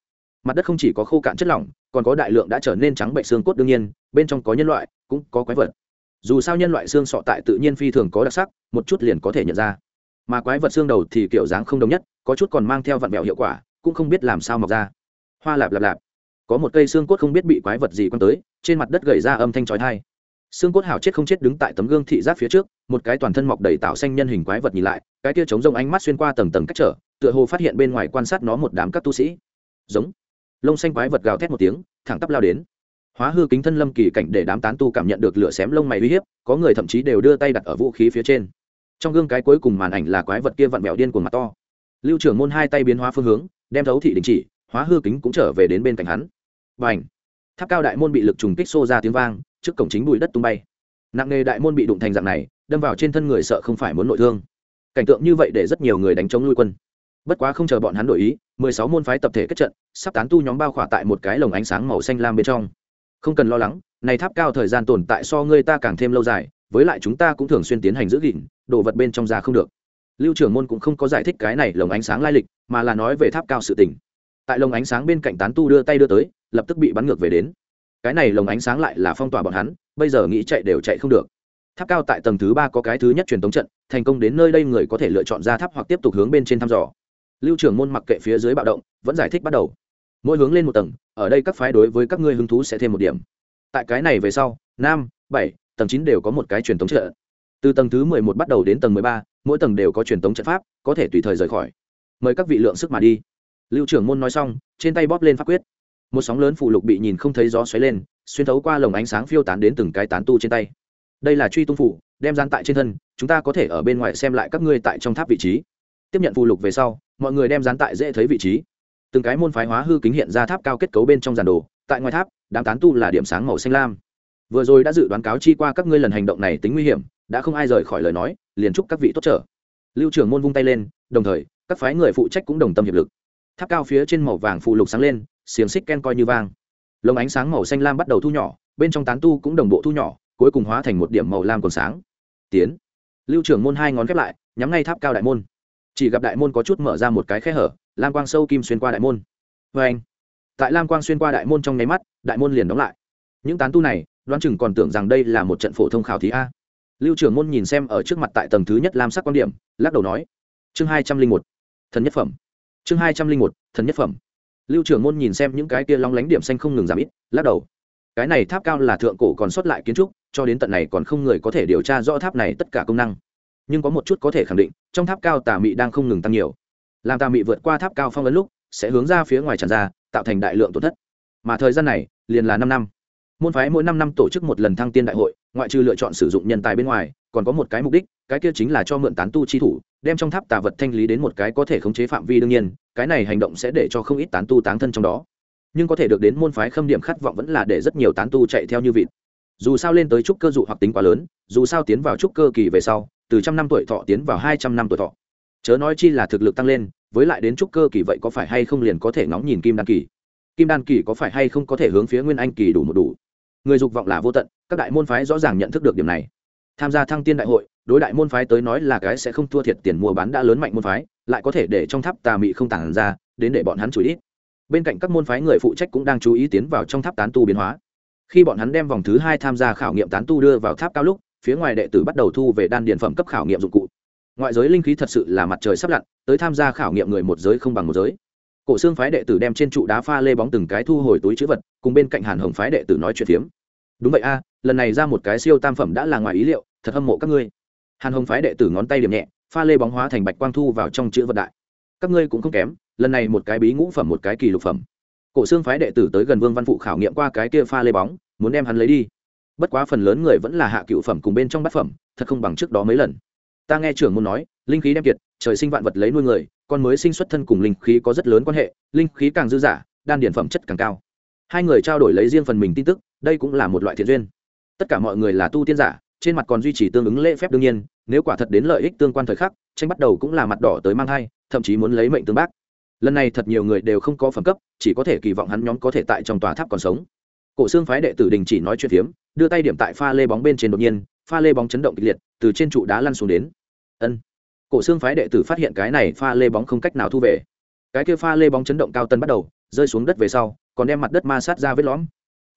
Mặt đất không chỉ có khô cạn chất lỏng, còn có đại lượng đã trở nên trắng bệnh xương cốt đương nhiên, bên trong có nhân loại, cũng có quái vật. Dù sao nhân loại xương sọ tại tự nhiên phi thường có đặc sắc, một chút liền có thể nhận ra. Mà quái vật xương đầu thì kiểu dáng không đồng nhất, có chút còn mang theo vặn vẹo hiệu quả, cũng không biết làm sao mọc ra. Hoa lạp lạp lạp. Có một cây xương cốt không biết bị quái vật gì quăng tới, trên mặt đất gầy ra âm thanh trói thai xương cốt hảo chết không chết đứng tại tấm gương thị giác phía trước, một cái toàn thân mọc đầy tạo xanh nhân hình quái vật nhìn lại, cái tia chống rông ánh mắt xuyên qua tầng tầng cách trở tựa hồ phát hiện bên ngoài quan sát nó một đám các tu sĩ. Giống. Lông xanh quái vật gào thét một tiếng, thẳng tắp lao đến. Hóa hư kính thân lâm kỳ cảnh để đám tán tu cảm nhận được lửa xém lông mày uy hiếp, có người thậm chí đều đưa tay đặt ở vũ khí phía trên. Trong gương cái cuối cùng màn ảnh là quái vật kia vặn vẹo điên cuồng mặt to. Lưu trưởng môn hai tay biến hóa phương hướng, đem thấu thị đình chỉ, hóa hư kính cũng trở về đến bên cạnh hắn. Và ảnh tháp cao đại môn bị lực trùng kích xô ra tiếng vang, trước cổng chính bụi đất tung bay. Nặng nghề đại môn bị đụng thành dạng này, đâm vào trên thân người sợ không phải muốn nội thương. Cảnh tượng như vậy để rất nhiều người đánh chống nuôi quân bất quá không chờ bọn hắn đổi ý, mười sáu môn phái tập thể kết trận, sắp tán tu nhóm bao khỏa tại một cái lồng ánh sáng màu xanh lam bên trong. Không cần lo lắng, này tháp cao thời gian tồn tại so ngươi ta càng thêm lâu dài, với lại chúng ta cũng thường xuyên tiến hành giữ gìn, đồ vật bên trong ra không được. Lưu trưởng môn cũng không có giải thích cái này lồng ánh sáng lai lịch, mà là nói về tháp cao sự tình. Tại lồng ánh sáng bên cạnh tán tu đưa tay đưa tới, lập tức bị bắn ngược về đến. Cái này lồng ánh sáng lại là phong tỏa bọn hắn, bây giờ nghĩ chạy đều chạy không được. Tháp cao tại tầng thứ ba có cái thứ nhất truyền tống trận, thành công đến nơi đây người có thể lựa chọn ra tháp hoặc tiếp tục hướng bên trên thăm dò lưu trưởng môn mặc kệ phía dưới bạo động, vẫn giải thích bắt đầu. Mỗi hướng lên một tầng, ở đây các phái đối với các ngươi hứng thú sẽ thêm một điểm. Tại cái này về sau, năm, bảy, tầng chín đều có một cái truyền thống trợ. từ tầng thứ mười một bắt đầu đến tầng mười ba, mỗi tầng đều có truyền thống trận pháp, có thể tùy thời rời khỏi. Mời các vị lượng sức mà đi. Lưu trưởng môn nói xong, trên tay bóp lên pháp quyết. Một sóng lớn phụ lục bị nhìn không thấy gió xoáy lên, xuyên thấu qua lồng ánh sáng phiêu tán đến từng cái tán tu trên tay. Đây là truy tung phủ, đem gian tại trên thân, chúng ta có thể ở bên ngoài xem lại các ngươi tại trong tháp vị trí. Tiếp nhận phụ lục về sau mọi người đem dán tại dễ thấy vị trí. Từng cái môn phái hóa hư kính hiện ra tháp cao kết cấu bên trong giàn đồ, tại ngoài tháp, đám tán tu là điểm sáng màu xanh lam. Vừa rồi đã dự đoán cáo chi qua các ngươi lần hành động này tính nguy hiểm, đã không ai rời khỏi lời nói, liền chúc các vị tốt trở. Lưu trưởng môn vung tay lên, đồng thời, các phái người phụ trách cũng đồng tâm hiệp lực. Tháp cao phía trên màu vàng phụ lục sáng lên, xiềng xích ken coi như vang. Lồng ánh sáng màu xanh lam bắt đầu thu nhỏ, bên trong tán tu cũng đồng bộ thu nhỏ, cuối cùng hóa thành một điểm màu lam còn sáng. Tiến. Lưu trưởng môn hai ngón khép lại, nhắm ngay tháp cao đại môn chỉ gặp đại môn có chút mở ra một cái khe hở, lam quang sâu kim xuyên qua đại môn. Vê anh, tại lam quang xuyên qua đại môn trong nháy mắt, đại môn liền đóng lại. Những tán tu này, đoán chừng còn tưởng rằng đây là một trận phổ thông khảo thí a. Lưu trưởng môn nhìn xem ở trước mặt tại tầng thứ nhất lam sắc quan điểm, lắc đầu nói, chương hai trăm linh một, thần nhất phẩm. Chương hai trăm linh một, thần nhất phẩm. Lưu trưởng môn nhìn xem những cái kia long lánh điểm xanh không ngừng giảm ít, lắc đầu. Cái này tháp cao là thượng cổ còn xuất lại kiến trúc, cho đến tận này còn không người có thể điều tra rõ tháp này tất cả công năng nhưng có một chút có thể khẳng định, trong tháp cao tà mị đang không ngừng tăng nhiều. Làm tà mị vượt qua tháp cao phong ấn lúc, sẽ hướng ra phía ngoài tràn ra, tạo thành đại lượng tổn thất. Mà thời gian này, liền là năm năm. Môn phái mỗi năm năm tổ chức một lần thăng tiên đại hội, ngoại trừ lựa chọn sử dụng nhân tài bên ngoài, còn có một cái mục đích, cái kia chính là cho mượn tán tu chi thủ, đem trong tháp tà vật thanh lý đến một cái có thể khống chế phạm vi đương nhiên, cái này hành động sẽ để cho không ít tán tu tán thân trong đó. Nhưng có thể được đến môn phái khâm điểm khát vọng vẫn là để rất nhiều tán tu chạy theo như vịt. Dù sao lên tới trúc cơ dụ hoặc tính quá lớn, dù sao tiến vào trúc cơ kỳ về sau từ trăm năm tuổi thọ tiến vào hai trăm năm tuổi thọ. Chớ nói chi là thực lực tăng lên, với lại đến trúc cơ kỳ vậy có phải hay không liền có thể ngóng nhìn kim đan kỳ? Kim đan kỳ có phải hay không có thể hướng phía nguyên anh kỳ đủ một đủ? Người dục vọng là vô tận, các đại môn phái rõ ràng nhận thức được điểm này. Tham gia thăng tiên đại hội, đối đại môn phái tới nói là cái sẽ không thua thiệt tiền mua bán đã lớn mạnh môn phái, lại có thể để trong tháp tà mị không tản ra, đến để bọn hắn chủ ít bên cạnh các môn phái người phụ trách cũng đang chú ý tiến vào trong tháp tán tu biến hóa. Khi bọn hắn đem vòng thứ hai tham gia khảo nghiệm tán tu đưa vào tháp cao lúc phía ngoài đệ tử bắt đầu thu về đan điền phẩm cấp khảo nghiệm dụng cụ. Ngoại giới linh khí thật sự là mặt trời sắp lặn, tới tham gia khảo nghiệm người một giới không bằng một giới. Cổ xương phái đệ tử đem trên trụ đá pha lê bóng từng cái thu hồi túi chữ vật, cùng bên cạnh hàn hồng phái đệ tử nói chuyện phiếm. Đúng vậy a, lần này ra một cái siêu tam phẩm đã là ngoài ý liệu, thật hâm mộ các ngươi. Hàn hồng phái đệ tử ngón tay điểm nhẹ, pha lê bóng hóa thành bạch quang thu vào trong chữ vật đại. Các ngươi cũng không kém, lần này một cái bí ngũ phẩm, một cái kỳ lục phẩm. Cổ xương phái đệ tử tới gần vương văn phụ khảo nghiệm qua cái kia pha lê bóng, muốn đem hắn lấy đi bất quá phần lớn người vẫn là hạ cựu phẩm cùng bên trong bát phẩm, thật không bằng trước đó mấy lần. Ta nghe trưởng môn nói, linh khí đem kiệt, trời sinh vạn vật lấy nuôi người, con mới sinh xuất thân cùng linh khí có rất lớn quan hệ, linh khí càng dư giả đan điển phẩm chất càng cao. Hai người trao đổi lấy riêng phần mình tin tức, đây cũng là một loại thiện duyên. Tất cả mọi người là tu tiên giả, trên mặt còn duy trì tương ứng lễ phép đương nhiên, nếu quả thật đến lợi ích tương quan thời khắc, tranh bắt đầu cũng là mặt đỏ tới mang thai, thậm chí muốn lấy mệnh tương bác. Lần này thật nhiều người đều không có phẩm cấp, chỉ có thể kỳ vọng hắn nhóm có thể tại trong tòa tháp còn sống cổ xương phái đệ tử đình chỉ nói chuyện phiếm, đưa tay điểm tại pha lê bóng bên trên đột nhiên, pha lê bóng chấn động kịch liệt, từ trên trụ đá lăn xuống đến. Ân. Cổ xương phái đệ tử phát hiện cái này pha lê bóng không cách nào thu về. Cái kia pha lê bóng chấn động cao tân bắt đầu, rơi xuống đất về sau, còn đem mặt đất ma sát ra vết lõm.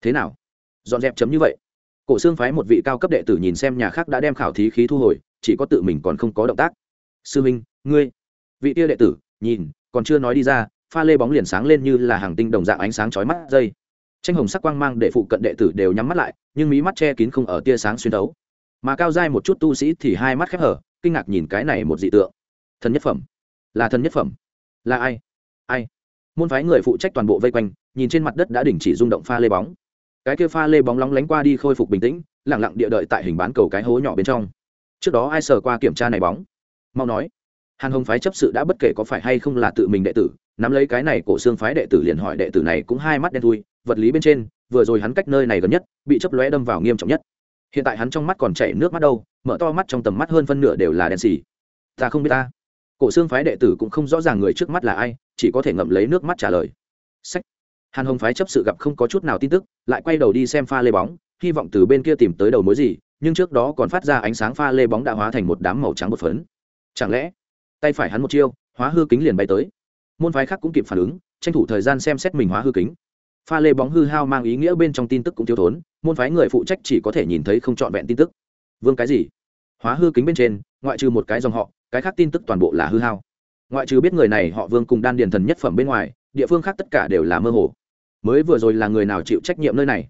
Thế nào? Dọn dẹp chấm như vậy. Cổ xương phái một vị cao cấp đệ tử nhìn xem nhà khác đã đem khảo thí khí thu hồi, chỉ có tự mình còn không có động tác. Sư minh, ngươi. Vị tia đệ tử, nhìn, còn chưa nói đi ra, pha lê bóng liền sáng lên như là hàng tinh đồng dạng ánh sáng chói mắt dây tranh hồng sắc quang mang để phụ cận đệ tử đều nhắm mắt lại, nhưng mí mắt che kín không ở tia sáng xuyên đấu mà cao dai một chút tu sĩ thì hai mắt khép hở, kinh ngạc nhìn cái này một dị tượng. Thần nhất phẩm. Là thần nhất phẩm. Là ai? Ai? Môn phái người phụ trách toàn bộ vây quanh, nhìn trên mặt đất đã đình chỉ rung động pha lê bóng. Cái kia pha lê bóng lóng lánh qua đi khôi phục bình tĩnh lẳng lặng địa đợi tại hình bán cầu cái hố nhỏ bên trong. Trước đó ai sờ qua kiểm tra này bóng? Mau nói. Hàn hồng phái chấp sự đã bất kể có phải hay không là tự mình đệ tử, nắm lấy cái này cổ xương phái đệ tử liền hỏi đệ tử này cũng hai mắt đen thui vật lý bên trên, vừa rồi hắn cách nơi này gần nhất, bị chấp lóe đâm vào nghiêm trọng nhất. Hiện tại hắn trong mắt còn chảy nước mắt đâu, mở to mắt trong tầm mắt hơn phân nửa đều là đen xì. Ta không biết ta. Cổ xương phái đệ tử cũng không rõ ràng người trước mắt là ai, chỉ có thể ngậm lấy nước mắt trả lời. Sách. Hàn hồng phái chấp sự gặp không có chút nào tin tức, lại quay đầu đi xem pha lê bóng, hy vọng từ bên kia tìm tới đầu mối gì, nhưng trước đó còn phát ra ánh sáng pha lê bóng đã hóa thành một đám màu trắng bột phấn. Chẳng lẽ, tay phải hắn một chiêu, hóa hư kính liền bay tới. Môn phái khác cũng kịp phản ứng, tranh thủ thời gian xem xét mình hóa hư kính pha lê bóng hư hao mang ý nghĩa bên trong tin tức cũng thiếu thốn, môn phái người phụ trách chỉ có thể nhìn thấy không trọn vẹn tin tức. Vương cái gì? Hóa hư kính bên trên, ngoại trừ một cái dòng họ, cái khác tin tức toàn bộ là hư hao. Ngoại trừ biết người này họ vương cùng đan điền thần nhất phẩm bên ngoài, địa phương khác tất cả đều là mơ hồ. Mới vừa rồi là người nào chịu trách nhiệm nơi này?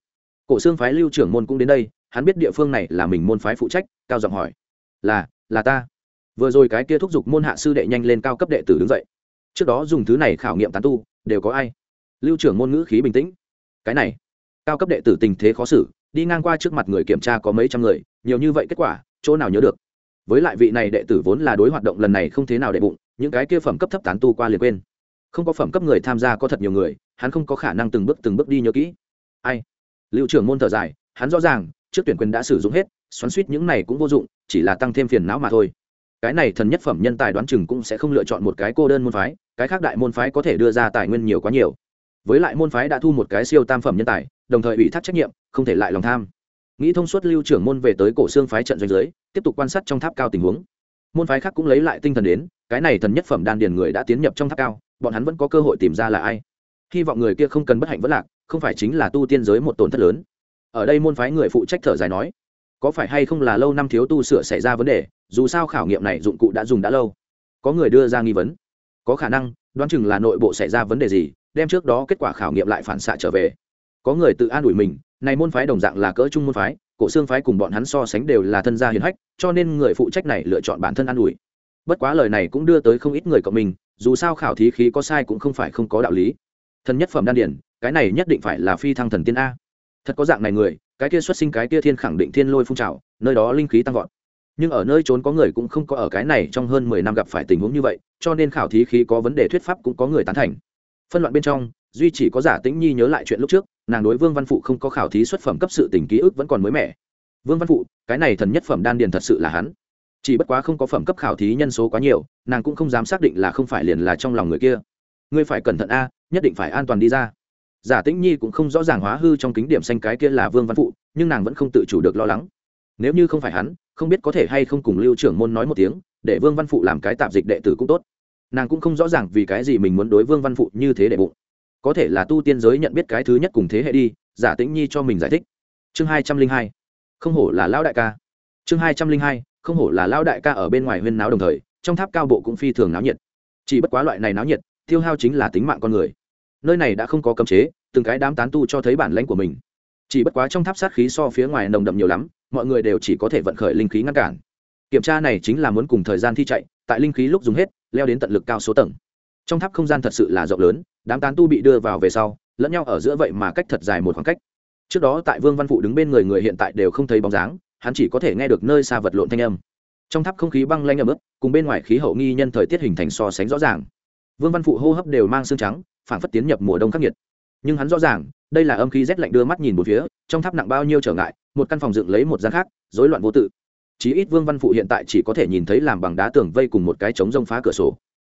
Cổ xương phái lưu trưởng môn cũng đến đây, hắn biết địa phương này là mình môn phái phụ trách, cao giọng hỏi. Là là ta. Vừa rồi cái kia thúc giục môn hạ sư đệ nhanh lên cao cấp đệ tử đứng dậy. Trước đó dùng thứ này khảo nghiệm tán tu, đều có ai? Lưu trưởng môn ngữ khí bình tĩnh. Cái này, cao cấp đệ tử tình thế khó xử, đi ngang qua trước mặt người kiểm tra có mấy trăm người, nhiều như vậy kết quả, chỗ nào nhớ được? Với lại vị này đệ tử vốn là đối hoạt động lần này không thế nào đệ bụng, những cái kia phẩm cấp thấp tán tu qua liền quên. Không có phẩm cấp người tham gia có thật nhiều người, hắn không có khả năng từng bước từng bước đi nhớ kỹ. Ai? Lưu trưởng môn thở dài, hắn rõ ràng, trước tuyển quyền đã sử dụng hết, xoắn suýt những này cũng vô dụng, chỉ là tăng thêm phiền não mà thôi. Cái này thần nhất phẩm nhân tài đoán chừng cũng sẽ không lựa chọn một cái cô đơn môn phái, cái khác đại môn phái có thể đưa ra tài nguyên nhiều quá nhiều với lại môn phái đã thu một cái siêu tam phẩm nhân tài, đồng thời ủy thác trách nhiệm, không thể lại lòng tham. Nghĩ thông suốt lưu trưởng môn về tới cổ xương phái trận doanh giới tiếp tục quan sát trong tháp cao tình huống. Môn phái khác cũng lấy lại tinh thần đến, cái này thần nhất phẩm đan điền người đã tiến nhập trong tháp cao, bọn hắn vẫn có cơ hội tìm ra là ai. Hy vọng người kia không cần bất hạnh vất lạc, không phải chính là tu tiên giới một tổn thất lớn. Ở đây môn phái người phụ trách thở dài nói, có phải hay không là lâu năm thiếu tu sửa xảy ra vấn đề, dù sao khảo nghiệm này dụng cụ đã dùng đã lâu. Có người đưa ra nghi vấn. Có khả năng, đoán chừng là nội bộ xảy ra vấn đề gì đem trước đó kết quả khảo nghiệm lại phản xạ trở về. Có người tự an ủi mình, này môn phái đồng dạng là cỡ trung môn phái, cổ xương phái cùng bọn hắn so sánh đều là thân gia hiền hách, cho nên người phụ trách này lựa chọn bản thân an ủi. Bất quá lời này cũng đưa tới không ít người cộng mình, dù sao khảo thí khí có sai cũng không phải không có đạo lý. Thân nhất phẩm đan điển, cái này nhất định phải là phi thăng thần tiên a. Thật có dạng này người, cái kia xuất sinh cái kia thiên khẳng định thiên lôi phun trào, nơi đó linh khí tăng vọt. Nhưng ở nơi trốn có người cũng không có ở cái này trong hơn mười năm gặp phải tình huống như vậy, cho nên khảo thí khí có vấn đề thuyết pháp cũng có người tán thành phân loạn bên trong, duy chỉ có giả tĩnh nhi nhớ lại chuyện lúc trước, nàng đối vương văn phụ không có khảo thí xuất phẩm cấp sự tình ký ức vẫn còn mới mẻ. Vương văn phụ, cái này thần nhất phẩm đan điền thật sự là hắn. Chỉ bất quá không có phẩm cấp khảo thí nhân số quá nhiều, nàng cũng không dám xác định là không phải liền là trong lòng người kia. Ngươi phải cẩn thận a, nhất định phải an toàn đi ra. Giả tĩnh nhi cũng không rõ ràng hóa hư trong kính điểm xanh cái kia là vương văn phụ, nhưng nàng vẫn không tự chủ được lo lắng. Nếu như không phải hắn, không biết có thể hay không cùng lưu trưởng môn nói một tiếng, để vương văn phụ làm cái tạp dịch đệ tử cũng tốt nàng cũng không rõ ràng vì cái gì mình muốn đối vương văn phụ như thế để bụng. Có thể là tu tiên giới nhận biết cái thứ nhất cùng thế hệ đi, giả tĩnh nhi cho mình giải thích. Chương hai trăm linh hai, không hổ là lão đại ca. Chương hai trăm linh hai, không hổ là lão đại ca ở bên ngoài huyên náo đồng thời, trong tháp cao bộ cũng phi thường náo nhiệt. Chỉ bất quá loại này náo nhiệt, tiêu hao chính là tính mạng con người. Nơi này đã không có cấm chế, từng cái đám tán tu cho thấy bản lãnh của mình. Chỉ bất quá trong tháp sát khí so phía ngoài nồng đậm nhiều lắm, mọi người đều chỉ có thể vận khởi linh khí ngăn cản. Kiểm tra này chính là muốn cùng thời gian thi chạy, tại linh khí lúc dùng hết leo đến tận lực cao số tầng. Trong tháp không gian thật sự là rộng lớn, đám tán tu bị đưa vào về sau, lẫn nhau ở giữa vậy mà cách thật dài một khoảng cách. Trước đó tại vương văn phụ đứng bên người người hiện tại đều không thấy bóng dáng, hắn chỉ có thể nghe được nơi xa vật lộn thanh âm. Trong tháp không khí băng lanh ấm ướt, cùng bên ngoài khí hậu nghi nhân thời tiết hình thành so sánh rõ ràng. Vương văn phụ hô hấp đều mang xương trắng phản phất tiến nhập mùa đông khắc nghiệt. Nhưng hắn rõ ràng, đây là âm khí rét lạnh đưa mắt nhìn một phía, trong tháp nặng bao nhiêu trở ngại, một căn phòng dựng lấy một gian khác, rối loạn vô tự chí ít vương văn phụ hiện tại chỉ có thể nhìn thấy làm bằng đá tường vây cùng một cái trống rông phá cửa sổ.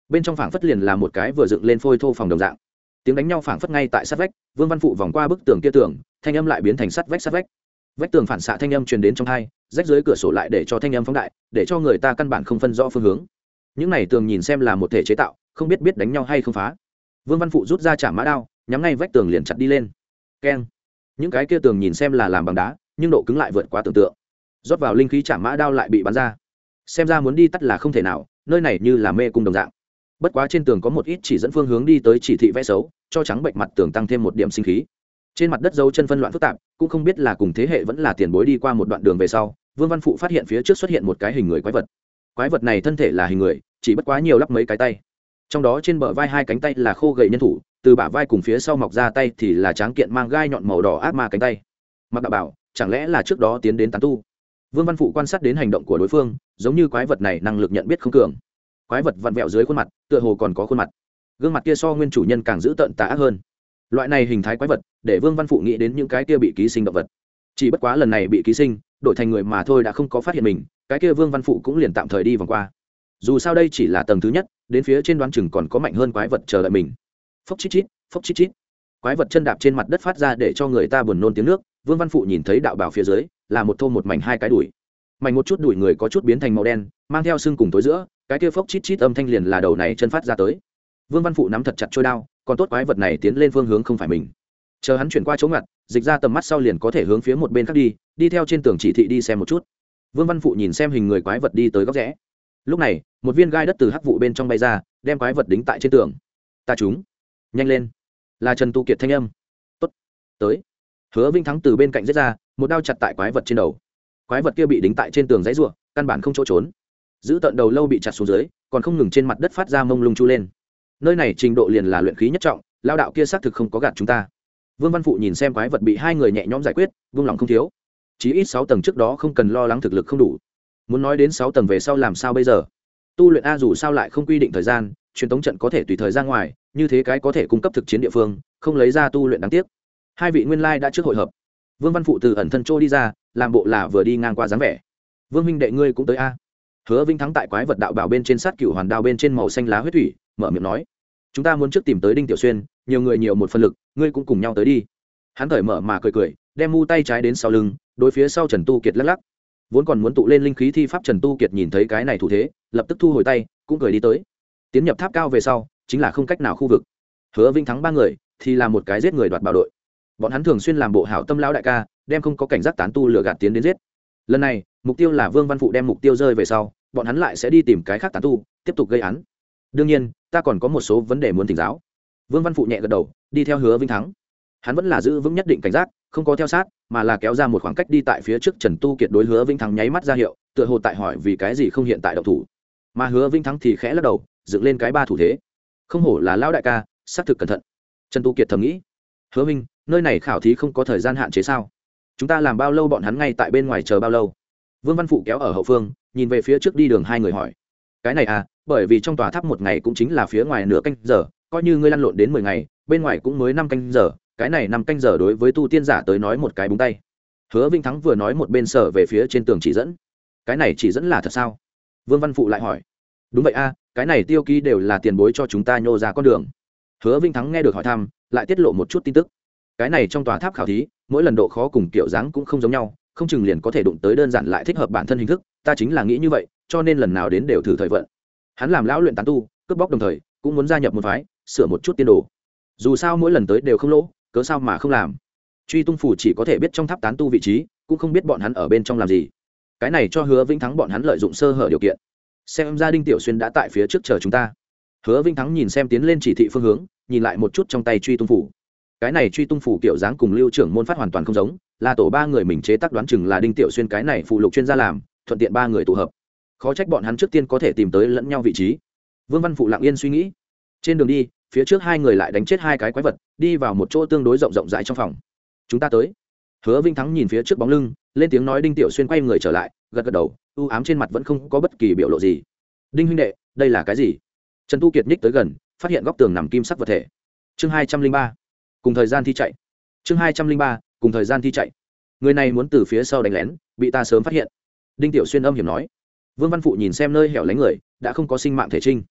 Bên trong phảng phất liền là một cái vừa dựng lên phôi thô phòng đồng dạng. Tiếng đánh nhau phảng phất ngay tại sát vách, vương văn phụ vòng qua bức tường kia tường, thanh âm lại biến thành sắt vách sát vách. Vách tường phản xạ thanh âm truyền đến trong hai, rách dưới cửa sổ lại để cho thanh âm phóng đại, để cho người ta căn bản không phân rõ phương hướng. Những này tường nhìn xem là một thể chế tạo, không biết biết đánh nhau hay không phá. Vương văn phụ rút ra trả mã đao, nhắm ngay vách tường liền chặt đi lên. Keng. Những cái kia tường nhìn xem là làm bằng đá, nhưng độ cứng lại vượt quá tưởng tượng rót vào linh khí chạm mã đao lại bị bắn ra. Xem ra muốn đi tắt là không thể nào, nơi này như là mê cung đồng dạng. Bất quá trên tường có một ít chỉ dẫn phương hướng đi tới chỉ thị vẽ xấu, cho trắng bệnh mặt tường tăng thêm một điểm sinh khí. Trên mặt đất dấu chân phân loạn phức tạp, cũng không biết là cùng thế hệ vẫn là tiền bối đi qua một đoạn đường về sau, vương văn phụ phát hiện phía trước xuất hiện một cái hình người quái vật. Quái vật này thân thể là hình người, chỉ bất quá nhiều lắp mấy cái tay. Trong đó trên bờ vai hai cánh tay là khô gậy nhân thủ, từ bả vai cùng phía sau mọc ra tay thì là tráng kiện mang gai nhọn màu đỏ ác ma cánh tay. Mặc đạo bảo, chẳng lẽ là trước đó tiến đến tán tu? Vương văn phụ quan sát đến hành động của đối phương, giống như quái vật này năng lực nhận biết không cường. Quái vật vặn vẹo dưới khuôn mặt, tựa hồ còn có khuôn mặt. Gương mặt kia so nguyên chủ nhân càng giữ tợn tà ác hơn. Loại này hình thái quái vật, để vương văn phụ nghĩ đến những cái kia bị ký sinh động vật. Chỉ bất quá lần này bị ký sinh, đổi thành người mà thôi đã không có phát hiện mình, cái kia vương văn phụ cũng liền tạm thời đi vòng qua. Dù sao đây chỉ là tầng thứ nhất, đến phía trên đoán chừng còn có mạnh hơn quái vật chờ đợi mình. Phốc chít chít, phốc chít chít. Quái vật chân đạp trên mặt đất phát ra để cho người ta buồn nôn tiếng nước, vương văn phụ nhìn thấy đạo bảo phía dưới là một thô một mảnh hai cái đùi. Mảnh một chút đùi người có chút biến thành màu đen, mang theo xương cùng tối giữa, cái kia phốc chít chít âm thanh liền là đầu này chân phát ra tới. Vương văn phụ nắm thật chặt trôi đao, còn tốt quái vật này tiến lên phương hướng không phải mình. Chờ hắn chuyển qua chỗ ngặt, dịch ra tầm mắt sau liền có thể hướng phía một bên khác đi đi theo trên tường chỉ thị đi xem một chút. Vương văn phụ nhìn xem hình người quái vật đi tới góc rẽ. Lúc này, một viên gai đất từ hắc vụ bên trong bay ra, đem quái vật đính tại trên tường. Ta chúng, nhanh lên. Là trần tu kiệt thanh âm. Tốt, tới hứa vinh thắng từ bên cạnh giết ra, một đao chặt tại quái vật trên đầu. Quái vật kia bị đính tại trên tường dãy ruộng căn bản không chỗ trốn. Giữ tận đầu lâu bị chặt xuống dưới, còn không ngừng trên mặt đất phát ra mông lung chu lên. Nơi này trình độ liền là luyện khí nhất trọng, lao đạo kia xác thực không có gạt chúng ta. Vương văn phụ nhìn xem quái vật bị hai người nhẹ nhõm giải quyết, vung lòng không thiếu. Chí ít sáu tầng trước đó không cần lo lắng thực lực không đủ. Muốn nói đến sáu tầng về sau làm sao bây giờ? Tu luyện a dù sao lại không quy định thời gian, truyền thống trận có thể tùy thời ra ngoài, như thế cái có thể cung cấp thực chiến địa phương, không lấy ra tu luyện đáng tiếc hai vị nguyên lai đã trước hội hợp. Vương văn phụ từ ẩn thân trôi đi ra, làm bộ là vừa đi ngang qua dáng vẻ. Vương minh đệ ngươi cũng tới a. Hứa vinh thắng tại quái vật đạo bảo bên trên sát cựu hoàn đao bên trên màu xanh lá huyết thủy, mở miệng nói, chúng ta muốn trước tìm tới đinh tiểu xuyên, nhiều người nhiều một phân lực, ngươi cũng cùng nhau tới đi. Hắn cởi mở mà cười cười, đem mu tay trái đến sau lưng, đối phía sau trần tu kiệt lắc lắc. Vốn còn muốn tụ lên linh khí thi pháp trần tu kiệt nhìn thấy cái này thủ thế, lập tức thu hồi tay, cũng cười đi tới. Tiến nhập tháp cao về sau, chính là không cách nào khu vực. Hứa vinh thắng ba người, thì là một cái giết người đoạt bảo đội bọn hắn thường xuyên làm bộ hảo tâm lão đại ca, đem không có cảnh giác tán tu lừa gạt tiến đến giết. Lần này, mục tiêu là vương văn phụ đem mục tiêu rơi về sau, bọn hắn lại sẽ đi tìm cái khác tán tu, tiếp tục gây án. Đương nhiên, ta còn có một số vấn đề muốn thỉnh giáo. Vương văn phụ nhẹ gật đầu, đi theo hứa vinh thắng. Hắn vẫn là giữ vững nhất định cảnh giác, không có theo sát, mà là kéo ra một khoảng cách đi tại phía trước trần tu kiệt đối hứa vinh thắng nháy mắt ra hiệu, tựa hồ tại hỏi vì cái gì không hiện tại độc thủ. Mà hứa vinh thắng thì khẽ lắc đầu, dựng lên cái ba thủ thế. Không hổ là lão đại ca, xác thực cẩn thận. Trần tu kiệt thầm nghĩ hứa minh, nơi này khảo thí không có thời gian hạn chế sao? Chúng ta làm bao lâu bọn hắn ngay tại bên ngoài chờ bao lâu? Vương văn phụ kéo ở hậu phương, nhìn về phía trước đi đường hai người hỏi. Cái này à bởi vì trong tòa tháp một ngày cũng chính là phía ngoài nửa canh giờ, coi như ngươi lăn lộn đến mười ngày, bên ngoài cũng mới năm canh giờ, cái này năm canh giờ đối với tu tiên giả tới nói một cái búng tay. Hứa vinh thắng vừa nói một bên sở về phía trên tường chỉ dẫn. Cái này chỉ dẫn là thật sao? Vương văn phụ lại hỏi. Đúng vậy a, cái này tiêu ký đều là tiền bối cho chúng ta nhô ra con đường. Hứa vinh thắng nghe được hỏi thăm lại tiết lộ một chút tin tức. Cái này trong tòa tháp khảo thí, mỗi lần độ khó cùng kiểu dáng cũng không giống nhau, không chừng liền có thể đụng tới đơn giản lại thích hợp bản thân hình thức, ta chính là nghĩ như vậy, cho nên lần nào đến đều thử thời vận. Hắn làm lão luyện tán tu, cướp bóc đồng thời, cũng muốn gia nhập một phái, sửa một chút tiên đồ. Dù sao mỗi lần tới đều không lỗ, cớ sao mà không làm? Truy tung phủ chỉ có thể biết trong tháp tán tu vị trí, cũng không biết bọn hắn ở bên trong làm gì. Cái này cho hứa vĩnh thắng bọn hắn lợi dụng sơ hở điều kiện. Xem ra đinh tiểu xuyên đã tại phía trước chờ chúng ta hứa Vinh thắng nhìn xem tiến lên chỉ thị phương hướng, nhìn lại một chút trong tay truy tung phủ. Cái này truy tung phủ kiểu dáng cùng lưu trưởng môn phát hoàn toàn không giống, là tổ ba người mình chế tác đoán chừng là đinh tiểu xuyên cái này phụ lục chuyên gia làm, thuận tiện ba người tụ hợp. Khó trách bọn hắn trước tiên có thể tìm tới lẫn nhau vị trí. Vương văn phụ lặng yên suy nghĩ. Trên đường đi, phía trước hai người lại đánh chết hai cái quái vật, đi vào một chỗ tương đối rộng rộng rãi trong phòng. Chúng ta tới. Hứa vinh thắng nhìn phía trước bóng lưng, lên tiếng nói đinh tiểu xuyên quay người trở lại, gật gật đầu ưu ám trên mặt vẫn không có bất kỳ biểu lộ gì. Đinh huynh đệ, đây là cái gì? Trần tu kiệt nhích tới gần, phát hiện góc tường nằm kim sắc vật thể. Chương hai trăm linh ba, cùng thời gian thi chạy. Chương hai trăm linh ba, cùng thời gian thi chạy. Người này muốn từ phía sau đánh lén, bị ta sớm phát hiện. Đinh tiểu xuyên âm hiểm nói. Vương văn phụ nhìn xem nơi hẻo lánh người, đã không có sinh mạng thể trinh.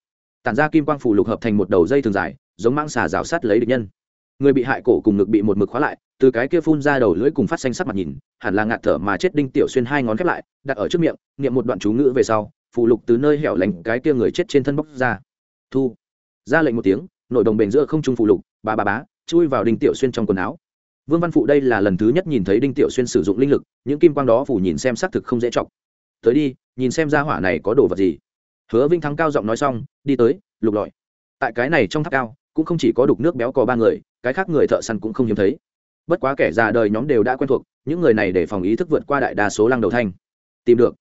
Tản ra kim quang phủ lục hợp thành một đầu dây thường dài, giống mãng xà rào sát lấy địch nhân. Người bị hại cổ cùng ngực bị một mực khóa lại, từ cái kia phun ra đầu lưỡi cùng phát xanh sắc mặt nhìn, hẳn là ngạt thở mà chết đinh tiểu xuyên hai ngón khép lại, đặt ở trước miệng, niệm một đoạn chú ngữ về sau phụ lục từ nơi hẻo lánh cái kia người chết trên thân bóc ra thu. Ra lệnh một tiếng, nội đồng bền giữa không trung phụ lục ba ba bá, chui vào đinh tiểu xuyên trong quần áo. Vương văn phụ đây là lần thứ nhất nhìn thấy đinh tiểu xuyên sử dụng linh lực, những kim quang đó phủ nhìn xem xác thực không dễ chọc. Tới đi, nhìn xem ra hỏa này có đồ vật gì. Hứa vinh thắng cao giọng nói xong, đi tới, lục lọi. Tại cái này trong tháp cao, cũng không chỉ có đục nước béo có ba người, cái khác người thợ săn cũng không hiếm thấy. Bất quá kẻ già đời nhóm đều đã quen thuộc, những người này để phòng ý thức vượt qua đại đa số lăng đầu thanh. Tìm được.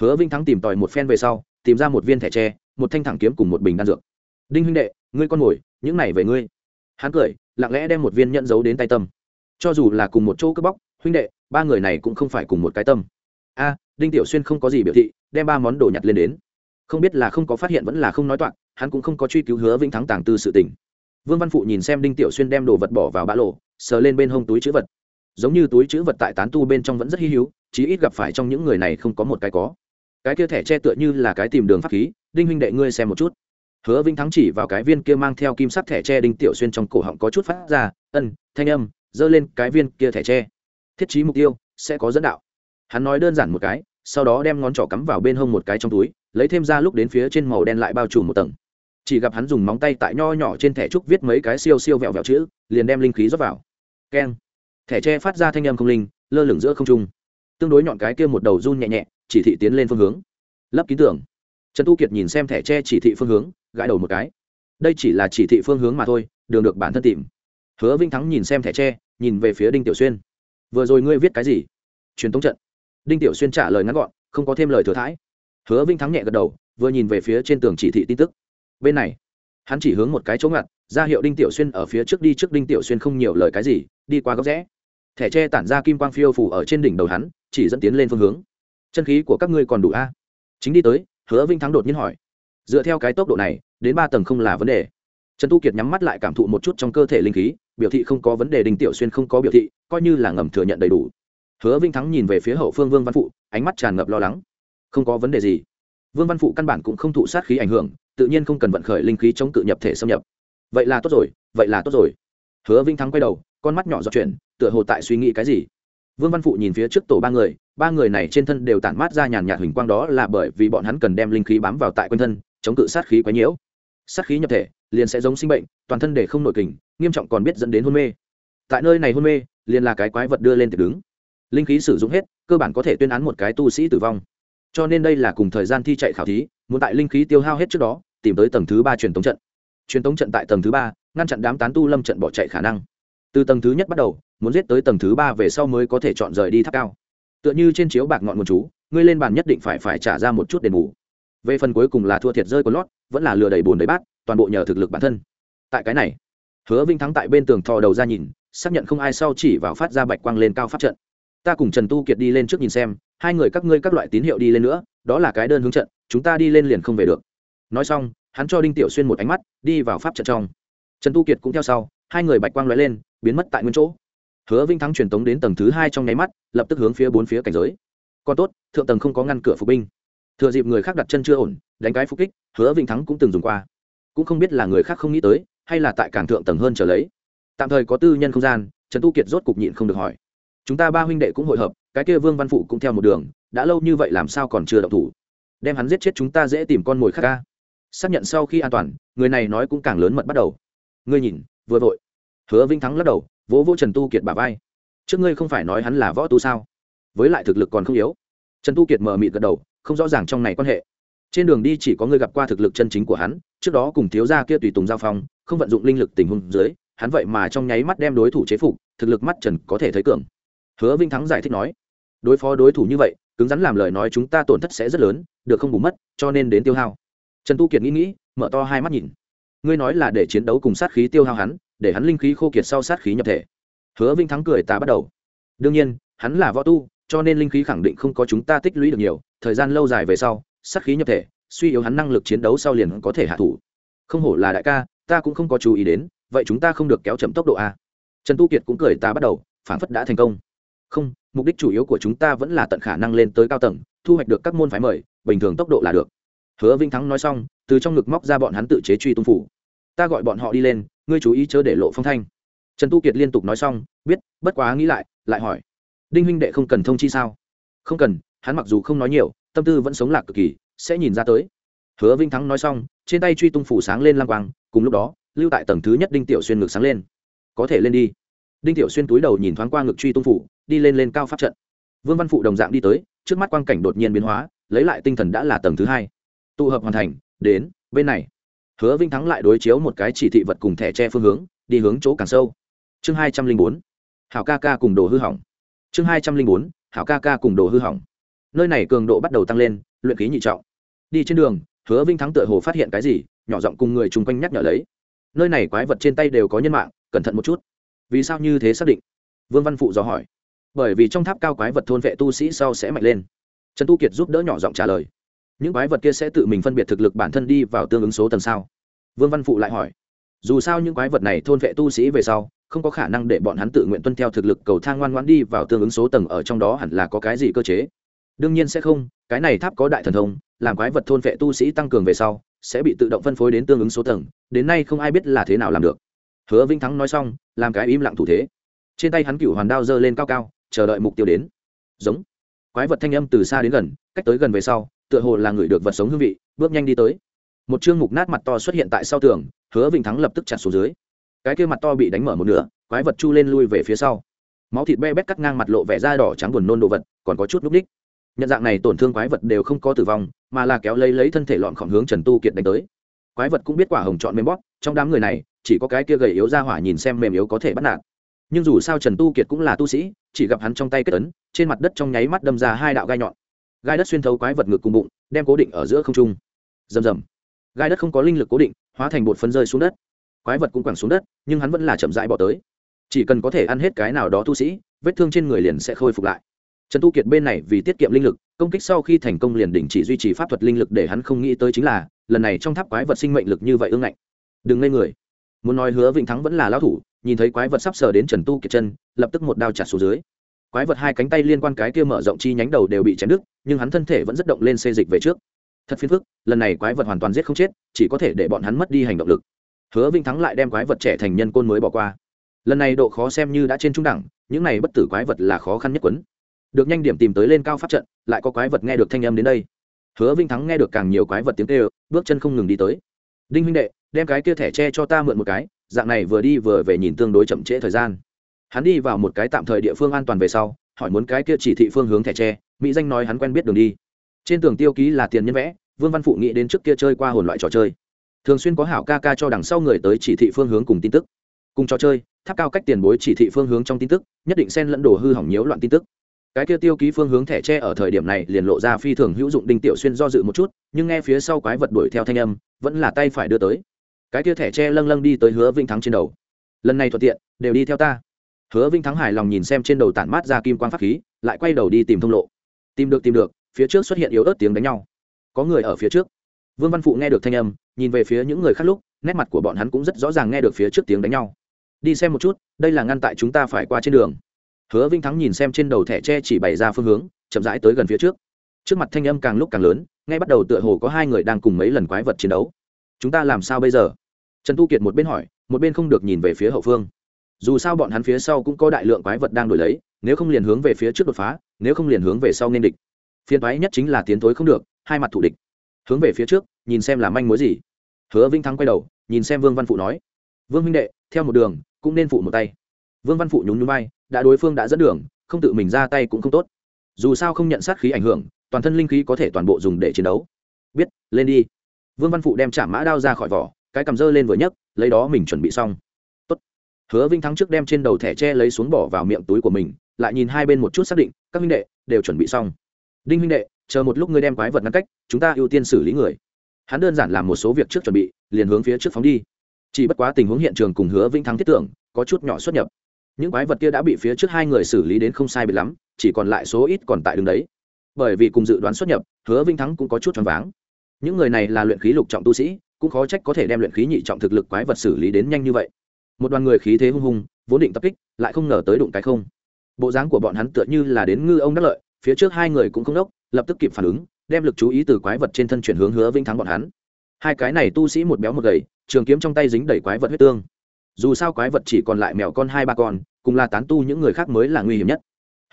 Hứa vinh thắng tìm tòi một phen về sau, tìm ra một viên thẻ tre, một thanh thẳng kiếm cùng một bình đan dược đinh huynh đệ, ngươi con mồi những này về ngươi. Hắn cười, lặng lẽ đem một viên nhận giấu đến tay tâm. Cho dù là cùng một chỗ cướp bóc, huynh đệ, ba người này cũng không phải cùng một cái tâm. A, đinh tiểu xuyên không có gì biểu thị, đem ba món đồ nhặt lên đến. Không biết là không có phát hiện vẫn là không nói toạc, hắn cũng không có truy cứu hứa vĩnh thắng tàng tư sự tình. Vương văn phụ nhìn xem đinh tiểu xuyên đem đồ vật bỏ vào bã lộ, sờ lên bên hông túi chữ vật. Giống như túi chữ vật tại tán tu bên trong vẫn rất hy hữu, chí ít gặp phải trong những người này không có một cái có. Cái kia thẻ che tựa như là cái tìm đường pháp khí, đinh huynh đệ ngươi xem một chút hứa vĩnh thắng chỉ vào cái viên kia mang theo kim sắc thẻ tre đinh tiểu xuyên trong cổ họng có chút phát ra, ân, thanh âm, giơ lên cái viên kia thẻ tre. Thiết trí mục tiêu, sẽ có dẫn đạo. Hắn nói đơn giản một cái, sau đó đem ngón trỏ cắm vào bên hông một cái trong túi, lấy thêm ra lúc đến phía trên màu đen lại bao trùm một tầng. Chỉ gặp hắn dùng móng tay tại nho nhỏ trên thẻ trúc viết mấy cái siêu siêu vẹo vẹo chữ, liền đem linh khí rót vào. Keng. Thẻ tre phát ra thanh âm không linh, lơ lửng giữa không trung. Tương đối nhọn cái kia một đầu run nhẹ nhẹ, chỉ thị tiến lên phương hướng. Lấp ký tưởng. Trần tu kiệt nhìn xem thẻ tre chỉ thị phương hướng gãi đầu một cái. Đây chỉ là chỉ thị phương hướng mà thôi, đường được bản thân tìm. Hứa vinh thắng nhìn xem thẻ tre, nhìn về phía đinh tiểu xuyên. Vừa rồi ngươi viết cái gì? Truyền thống trận. Đinh tiểu xuyên trả lời ngắn gọn, không có thêm lời thừa thãi. Hứa vinh thắng nhẹ gật đầu, vừa nhìn về phía trên tường chỉ thị tin tức. Bên này, hắn chỉ hướng một cái chỗ ngặt, ra hiệu đinh tiểu xuyên ở phía trước đi trước đinh tiểu xuyên không nhiều lời cái gì, đi qua góc rẽ. Thẻ tre tản ra kim quang phiêu phủ ở trên đỉnh đầu hắn, chỉ dẫn tiến lên phương hướng. Chân khí của các ngươi còn đủ a? Chính đi tới, hứa vinh thắng đột nhiên hỏi dựa theo cái tốc độ này, đến ba tầng không là vấn đề. Trần tu kiệt nhắm mắt lại cảm thụ một chút trong cơ thể linh khí, biểu thị không có vấn đề, đinh tiểu xuyên không có biểu thị, coi như là ngầm thừa nhận đầy đủ. Hứa vinh thắng nhìn về phía hậu phương vương văn phụ, ánh mắt tràn ngập lo lắng. Không có vấn đề gì. Vương văn phụ căn bản cũng không thụ sát khí ảnh hưởng, tự nhiên không cần vận khởi linh khí chống cự nhập thể xâm nhập. Vậy là tốt rồi, vậy là tốt rồi. Hứa vinh thắng quay đầu, con mắt nhỏ dọc chuyển, tựa hồ tại suy nghĩ cái gì. Vương văn phụ nhìn phía trước tổ ba người ba người này trên thân đều tản mát ra nhàn nhạt huỳnh quang đó là bởi vì bọn hắn cần đem linh khí bám vào tại quanh thân chống cự sát khí quấy nhiễu. Sát khí nhập thể, liền sẽ giống sinh bệnh, toàn thân để không nội kình, nghiêm trọng còn biết dẫn đến hôn mê. Tại nơi này hôn mê, liền là cái quái vật đưa lên tiệc đứng. Linh khí sử dụng hết, cơ bản có thể tuyên án một cái tu sĩ tử vong. Cho nên đây là cùng thời gian thi chạy khảo thí, muốn tại linh khí tiêu hao hết trước đó, tìm tới tầng thứ ba truyền tống trận. Truyền tống trận tại tầng thứ ba, ngăn chặn đám tán tu lâm trận bỏ chạy khả năng. Từ tầng thứ nhất bắt đầu, muốn giết tới tầng thứ ba về sau mới có thể chọn rời đi tháp cao. Tựa như trên chiếu bạc ngọn nguồn chú, ngươi lên bàn nhất định phải phải trả ra một chút đền bù về phần cuối cùng là thua thiệt rơi của lót, vẫn là lừa đầy bùn đầy bát, toàn bộ nhờ thực lực bản thân. Tại cái này, hứa vinh thắng tại bên tường thò đầu ra nhìn, xác nhận không ai sau chỉ vào phát ra bạch quang lên cao phát trận. Ta cùng trần tu kiệt đi lên trước nhìn xem, hai người các ngươi các loại tín hiệu đi lên nữa, đó là cái đơn hướng trận, chúng ta đi lên liền không về được. Nói xong, hắn cho đinh tiểu xuyên một ánh mắt, đi vào pháp trận trong. Trần tu kiệt cũng theo sau, hai người bạch quang l lên, biến mất tại nguyên chỗ. Hứa vinh thắng truyền tống đến tầng thứ hai trong nháy mắt, lập tức hướng phía bốn phía cảnh giới. Còn tốt, thượng tầng không có ngăn cửa phục binh thừa dịp người khác đặt chân chưa ổn, đánh cái phục kích, hứa vinh thắng cũng từng dùng qua. Cũng không biết là người khác không nghĩ tới, hay là tại cảng thượng tầng hơn trở lấy. Tạm thời có tư nhân không gian, trần tu kiệt rốt cục nhịn không được hỏi. Chúng ta ba huynh đệ cũng hội hợp, cái kia vương văn phụ cũng theo một đường, đã lâu như vậy làm sao còn chưa động thủ? Đem hắn giết chết chúng ta dễ tìm con mồi khác ca. Xác nhận sau khi an toàn, người này nói cũng càng lớn mật bắt đầu. Ngươi nhìn, vừa vội. Hứa vĩnh thắng lắc đầu, vỗ vỗ trần tu kiệt bà vai. Trước ngươi không phải nói hắn là võ tu sao? Với lại thực lực còn không yếu. Trần tu kiệt mờ mịt gật đầu không rõ ràng trong này quan hệ. Trên đường đi chỉ có người gặp qua thực lực chân chính của hắn, trước đó cùng thiếu gia kia tùy tùng giao phong, không vận dụng linh lực tình huống dưới, hắn vậy mà trong nháy mắt đem đối thủ chế phục, thực lực mắt trần có thể thấy cường. Hứa vinh thắng giải thích nói, đối phó đối thủ như vậy, cứng rắn làm lời nói chúng ta tổn thất sẽ rất lớn, được không bù mất, cho nên đến tiêu hao. Trần tu kiệt nghĩ nghĩ, mở to hai mắt nhìn. Ngươi nói là để chiến đấu cùng sát khí tiêu hao hắn, để hắn linh khí khô kiệt sau sát khí nhập thể. Hứa vinh thắng cười ta bắt đầu. Đương nhiên, hắn là võ tu, cho nên linh khí khẳng định không có chúng ta tích lũy được nhiều thời gian lâu dài về sau, sát khí nhập thể, suy yếu hắn năng lực chiến đấu sau liền có thể hạ thủ. Không hổ là đại ca, ta cũng không có chú ý đến, vậy chúng ta không được kéo chậm tốc độ a trần tu kiệt cũng cười ta bắt đầu, phản phất đã thành công. Không, mục đích chủ yếu của chúng ta vẫn là tận khả năng lên tới cao tầng, thu hoạch được các môn phái mời, bình thường tốc độ là được. Hứa vinh thắng nói xong, từ trong ngực móc ra bọn hắn tự chế truy tung phủ. Ta gọi bọn họ đi lên, ngươi chú ý chớ để lộ phong thanh. Trần tu kiệt liên tục nói xong, biết, bất quá nghĩ lại lại hỏi. Đinh huynh đệ không cần thông chi sao? Không cần hắn mặc dù không nói nhiều, tâm tư vẫn sống lạc cực kỳ, sẽ nhìn ra tới. Hứa vinh thắng nói xong, trên tay truy tung phủ sáng lên lang quang, cùng lúc đó, lưu tại tầng thứ nhất đinh tiểu xuyên ngực sáng lên. Có thể lên đi. Đinh tiểu xuyên túi đầu nhìn thoáng qua ngực truy tung phủ, đi lên lên cao pháp trận. Vương văn phụ đồng dạng đi tới, trước mắt quang cảnh đột nhiên biến hóa, lấy lại tinh thần đã là tầng thứ hai. Tụ hợp hoàn thành, đến, bên này. Hứa vinh thắng lại đối chiếu một cái chỉ thị vật cùng thẻ tre phương hướng, đi hướng chỗ càng sâu. Chương hai trăm linh bốn. Hảo ca ca cùng đồ hư hỏng. Chương hai trăm linh bốn. Hảo ca ca cùng đồ hư hỏng nơi này cường độ bắt đầu tăng lên, luyện khí nhị trọng. Đi trên đường, hứa vinh thắng tựa hồ phát hiện cái gì, nhỏ giọng cùng người chung quanh nhắc nhở lấy. Nơi này quái vật trên tay đều có nhân mạng, cẩn thận một chút. Vì sao như thế xác định? Vương văn phụ dò hỏi. Bởi vì trong tháp cao quái vật thôn vệ tu sĩ sau sẽ mạnh lên. Trần tu kiệt giúp đỡ nhỏ giọng trả lời. Những quái vật kia sẽ tự mình phân biệt thực lực bản thân đi vào tương ứng số tầng sao? Vương văn phụ lại hỏi. Dù sao những quái vật này thôn vệ tu sĩ về sau, không có khả năng để bọn hắn tự nguyện tuân theo thực lực cầu thang ngoan ngoãn đi vào tương ứng số tầng ở trong đó hẳn là có cái gì cơ chế? Đương nhiên sẽ không, cái này tháp có đại thần thông, làm quái vật thôn vệ tu sĩ tăng cường về sau, sẽ bị tự động phân phối đến tương ứng số tầng, đến nay không ai biết là thế nào làm được. Hứa vinh thắng nói xong, làm cái im lặng thủ thế. Trên tay hắn cựu hoàn đao giơ lên cao cao, chờ đợi mục tiêu đến. Giống. Quái vật thanh âm từ xa đến gần, cách tới gần về sau, tựa hồ là người được vật sống hương vị, bước nhanh đi tới. Một chương mục nát mặt to xuất hiện tại sau tường, hứa vinh thắng lập tức chặt xuống dưới. Cái kia mặt to bị đánh mở một nửa, quái vật chu lên lui về phía sau. Máu thịt be bét cắt ngang mặt lộ vẻ da đỏ trắng buồn nôn đồ vật, còn có chút núp ních nhận dạng này tổn thương quái vật đều không có tử vong, mà là kéo lấy lấy thân thể lọn khỏng hướng trần tu kiệt đánh tới. Quái vật cũng biết quả hồng chọn mềm bóp, trong đám người này, chỉ có cái kia gầy yếu ra hỏa nhìn xem mềm yếu có thể bắt nạt. Nhưng dù sao trần tu kiệt cũng là tu sĩ, chỉ gặp hắn trong tay kết ấn, trên mặt đất trong nháy mắt đâm ra hai đạo gai nhọn. Gai đất xuyên thấu quái vật ngực cùng bụng, đem cố định ở giữa không trung. Rầm rầm. Gai đất không có linh lực cố định, hóa thành bột phấn rơi xuống đất. Quái vật cũng quẳng xuống đất, nhưng hắn vẫn là chậm rãi bỏ tới. Chỉ cần có thể ăn hết cái nào đó tu sĩ, vết thương trên người liền sẽ khôi phục lại trần tu kiệt bên này vì tiết kiệm linh lực, công kích sau khi thành công liền đình chỉ duy trì pháp thuật linh lực để hắn không nghĩ tới chính là, lần này trong tháp quái vật sinh mệnh lực như vậy ương ngạnh. Đừng lên người. Muốn nói hứa vĩnh thắng vẫn là lão thủ, nhìn thấy quái vật sắp sờ đến trần tu kiệt chân, lập tức một đao chặt xuống dưới. Quái vật hai cánh tay liên quan cái kia mở rộng chi nhánh đầu đều bị chém đứt, nhưng hắn thân thể vẫn rất động lên xê dịch về trước. Thật phiền phức, lần này quái vật hoàn toàn giết không chết, chỉ có thể để bọn hắn mất đi hành động lực. Hứa vĩnh thắng lại đem quái vật trẻ thành nhân côn mới bỏ qua. Lần này độ khó xem như đã trên trung đẳng, những này bất tử quái vật là khó khăn nhất quấn được nhanh điểm tìm tới lên cao pháp trận, lại có quái vật nghe được thanh âm đến đây. Hứa vinh thắng nghe được càng nhiều quái vật tiếng kêu, bước chân không ngừng đi tới. Đinh huynh đệ, đem cái kia thẻ tre cho ta mượn một cái, dạng này vừa đi vừa về nhìn tương đối chậm trễ thời gian. Hắn đi vào một cái tạm thời địa phương an toàn về sau, hỏi muốn cái kia chỉ thị phương hướng thẻ tre mỹ danh nói hắn quen biết đường đi. Trên tường tiêu ký là tiền nhân vẽ, vương văn phụ nghĩ đến trước kia chơi qua hồn loại trò chơi. Thường xuyên có hảo ca ca cho đằng sau người tới chỉ thị phương hướng cùng tin tức. Cùng trò chơi, tháp cao cách tiền bối chỉ thị phương hướng trong tin tức, nhất định xen lẫn đồ hư hỏng nhiễu loạn tin tức cái kia tiêu ký phương hướng thẻ tre ở thời điểm này liền lộ ra phi thường hữu dụng, đinh tiểu xuyên do dự một chút, nhưng nghe phía sau quái vật đuổi theo thanh âm, vẫn là tay phải đưa tới. Cái kia thẻ tre lâng lâng đi tới hứa vinh thắng trên đầu. Lần này thuận tiện, đều đi theo ta. Hứa vinh thắng hài lòng nhìn xem trên đầu tản mát ra kim quan pháp khí, lại quay đầu đi tìm thông lộ. Tìm được tìm được, phía trước xuất hiện yếu ớt tiếng đánh nhau. Có người ở phía trước. Vương văn phụ nghe được thanh âm, nhìn về phía những người khác lúc, nét mặt của bọn hắn cũng rất rõ ràng nghe được phía trước tiếng đánh nhau. Đi xem một chút, đây là ngăn tại chúng ta phải qua trên đường hứa vinh thắng nhìn xem trên đầu thẻ tre chỉ bày ra phương hướng, chậm rãi tới gần phía trước. Trước mặt thanh âm càng lúc càng lớn, ngay bắt đầu tựa hồ có hai người đang cùng mấy lần quái vật chiến đấu. Chúng ta làm sao bây giờ? Trần tu kiệt một bên hỏi, một bên không được nhìn về phía hậu phương. Dù sao bọn hắn phía sau cũng có đại lượng quái vật đang đổi lấy, nếu không liền hướng về phía trước đột phá, nếu không liền hướng về sau nên địch. Phiên thoái nhất chính là tiến thối không được, hai mặt thủ địch. Hướng về phía trước, nhìn xem là manh mối gì. Hứa vinh thắng quay đầu, nhìn xem vương văn phụ nói, vương huynh đệ, theo một đường, cũng nên phụ một tay vương văn phụ nhún nhún bay, đã đối phương đã dẫn đường không tự mình ra tay cũng không tốt. Dù sao không nhận sát khí ảnh hưởng toàn thân linh khí có thể toàn bộ dùng để chiến đấu. Biết lên đi. Vương văn phụ đem chạm mã đao ra khỏi vỏ cái cầm dơ lên vừa nhấc lấy đó mình chuẩn bị xong. Tốt. hứa vinh thắng trước đem trên đầu thẻ tre lấy xuống bỏ vào miệng túi của mình lại nhìn hai bên một chút xác định các huynh đệ đều chuẩn bị xong. Đinh huynh đệ chờ một lúc ngươi đem quái vật ngăn cách chúng ta ưu tiên xử lý người. Hắn đơn giản làm một số việc trước chuẩn bị liền hướng phía trước phóng đi. Chỉ bất quá tình huống hiện trường cùng hứa vĩnh thắng thiết tưởng có chút nhỏ xuất nhập những quái vật kia đã bị phía trước hai người xử lý đến không sai biệt lắm, chỉ còn lại số ít còn tại đường đấy. Bởi vì cùng dự đoán xuất nhập, hứa Vinh thắng cũng có chút choáng váng. Những người này là luyện khí lục trọng tu sĩ, cũng khó trách có thể đem luyện khí nhị trọng thực lực quái vật xử lý đến nhanh như vậy. Một đoàn người khí thế hung hung, vốn định tập kích, lại không ngờ tới đụng cái không. Bộ dáng của bọn hắn tựa như là đến ngư ông đắc lợi, phía trước hai người cũng không đốc, lập tức kịp phản ứng, đem lực chú ý từ quái vật trên thân chuyển hướng hứa Vinh thắng bọn hắn. Hai cái này tu sĩ một béo một gầy, trường kiếm trong tay dính đầy quái vật huyết tương. Dù sao quái vật chỉ còn lại mèo con hai ba con cùng là tán tu những người khác mới là nguy hiểm nhất.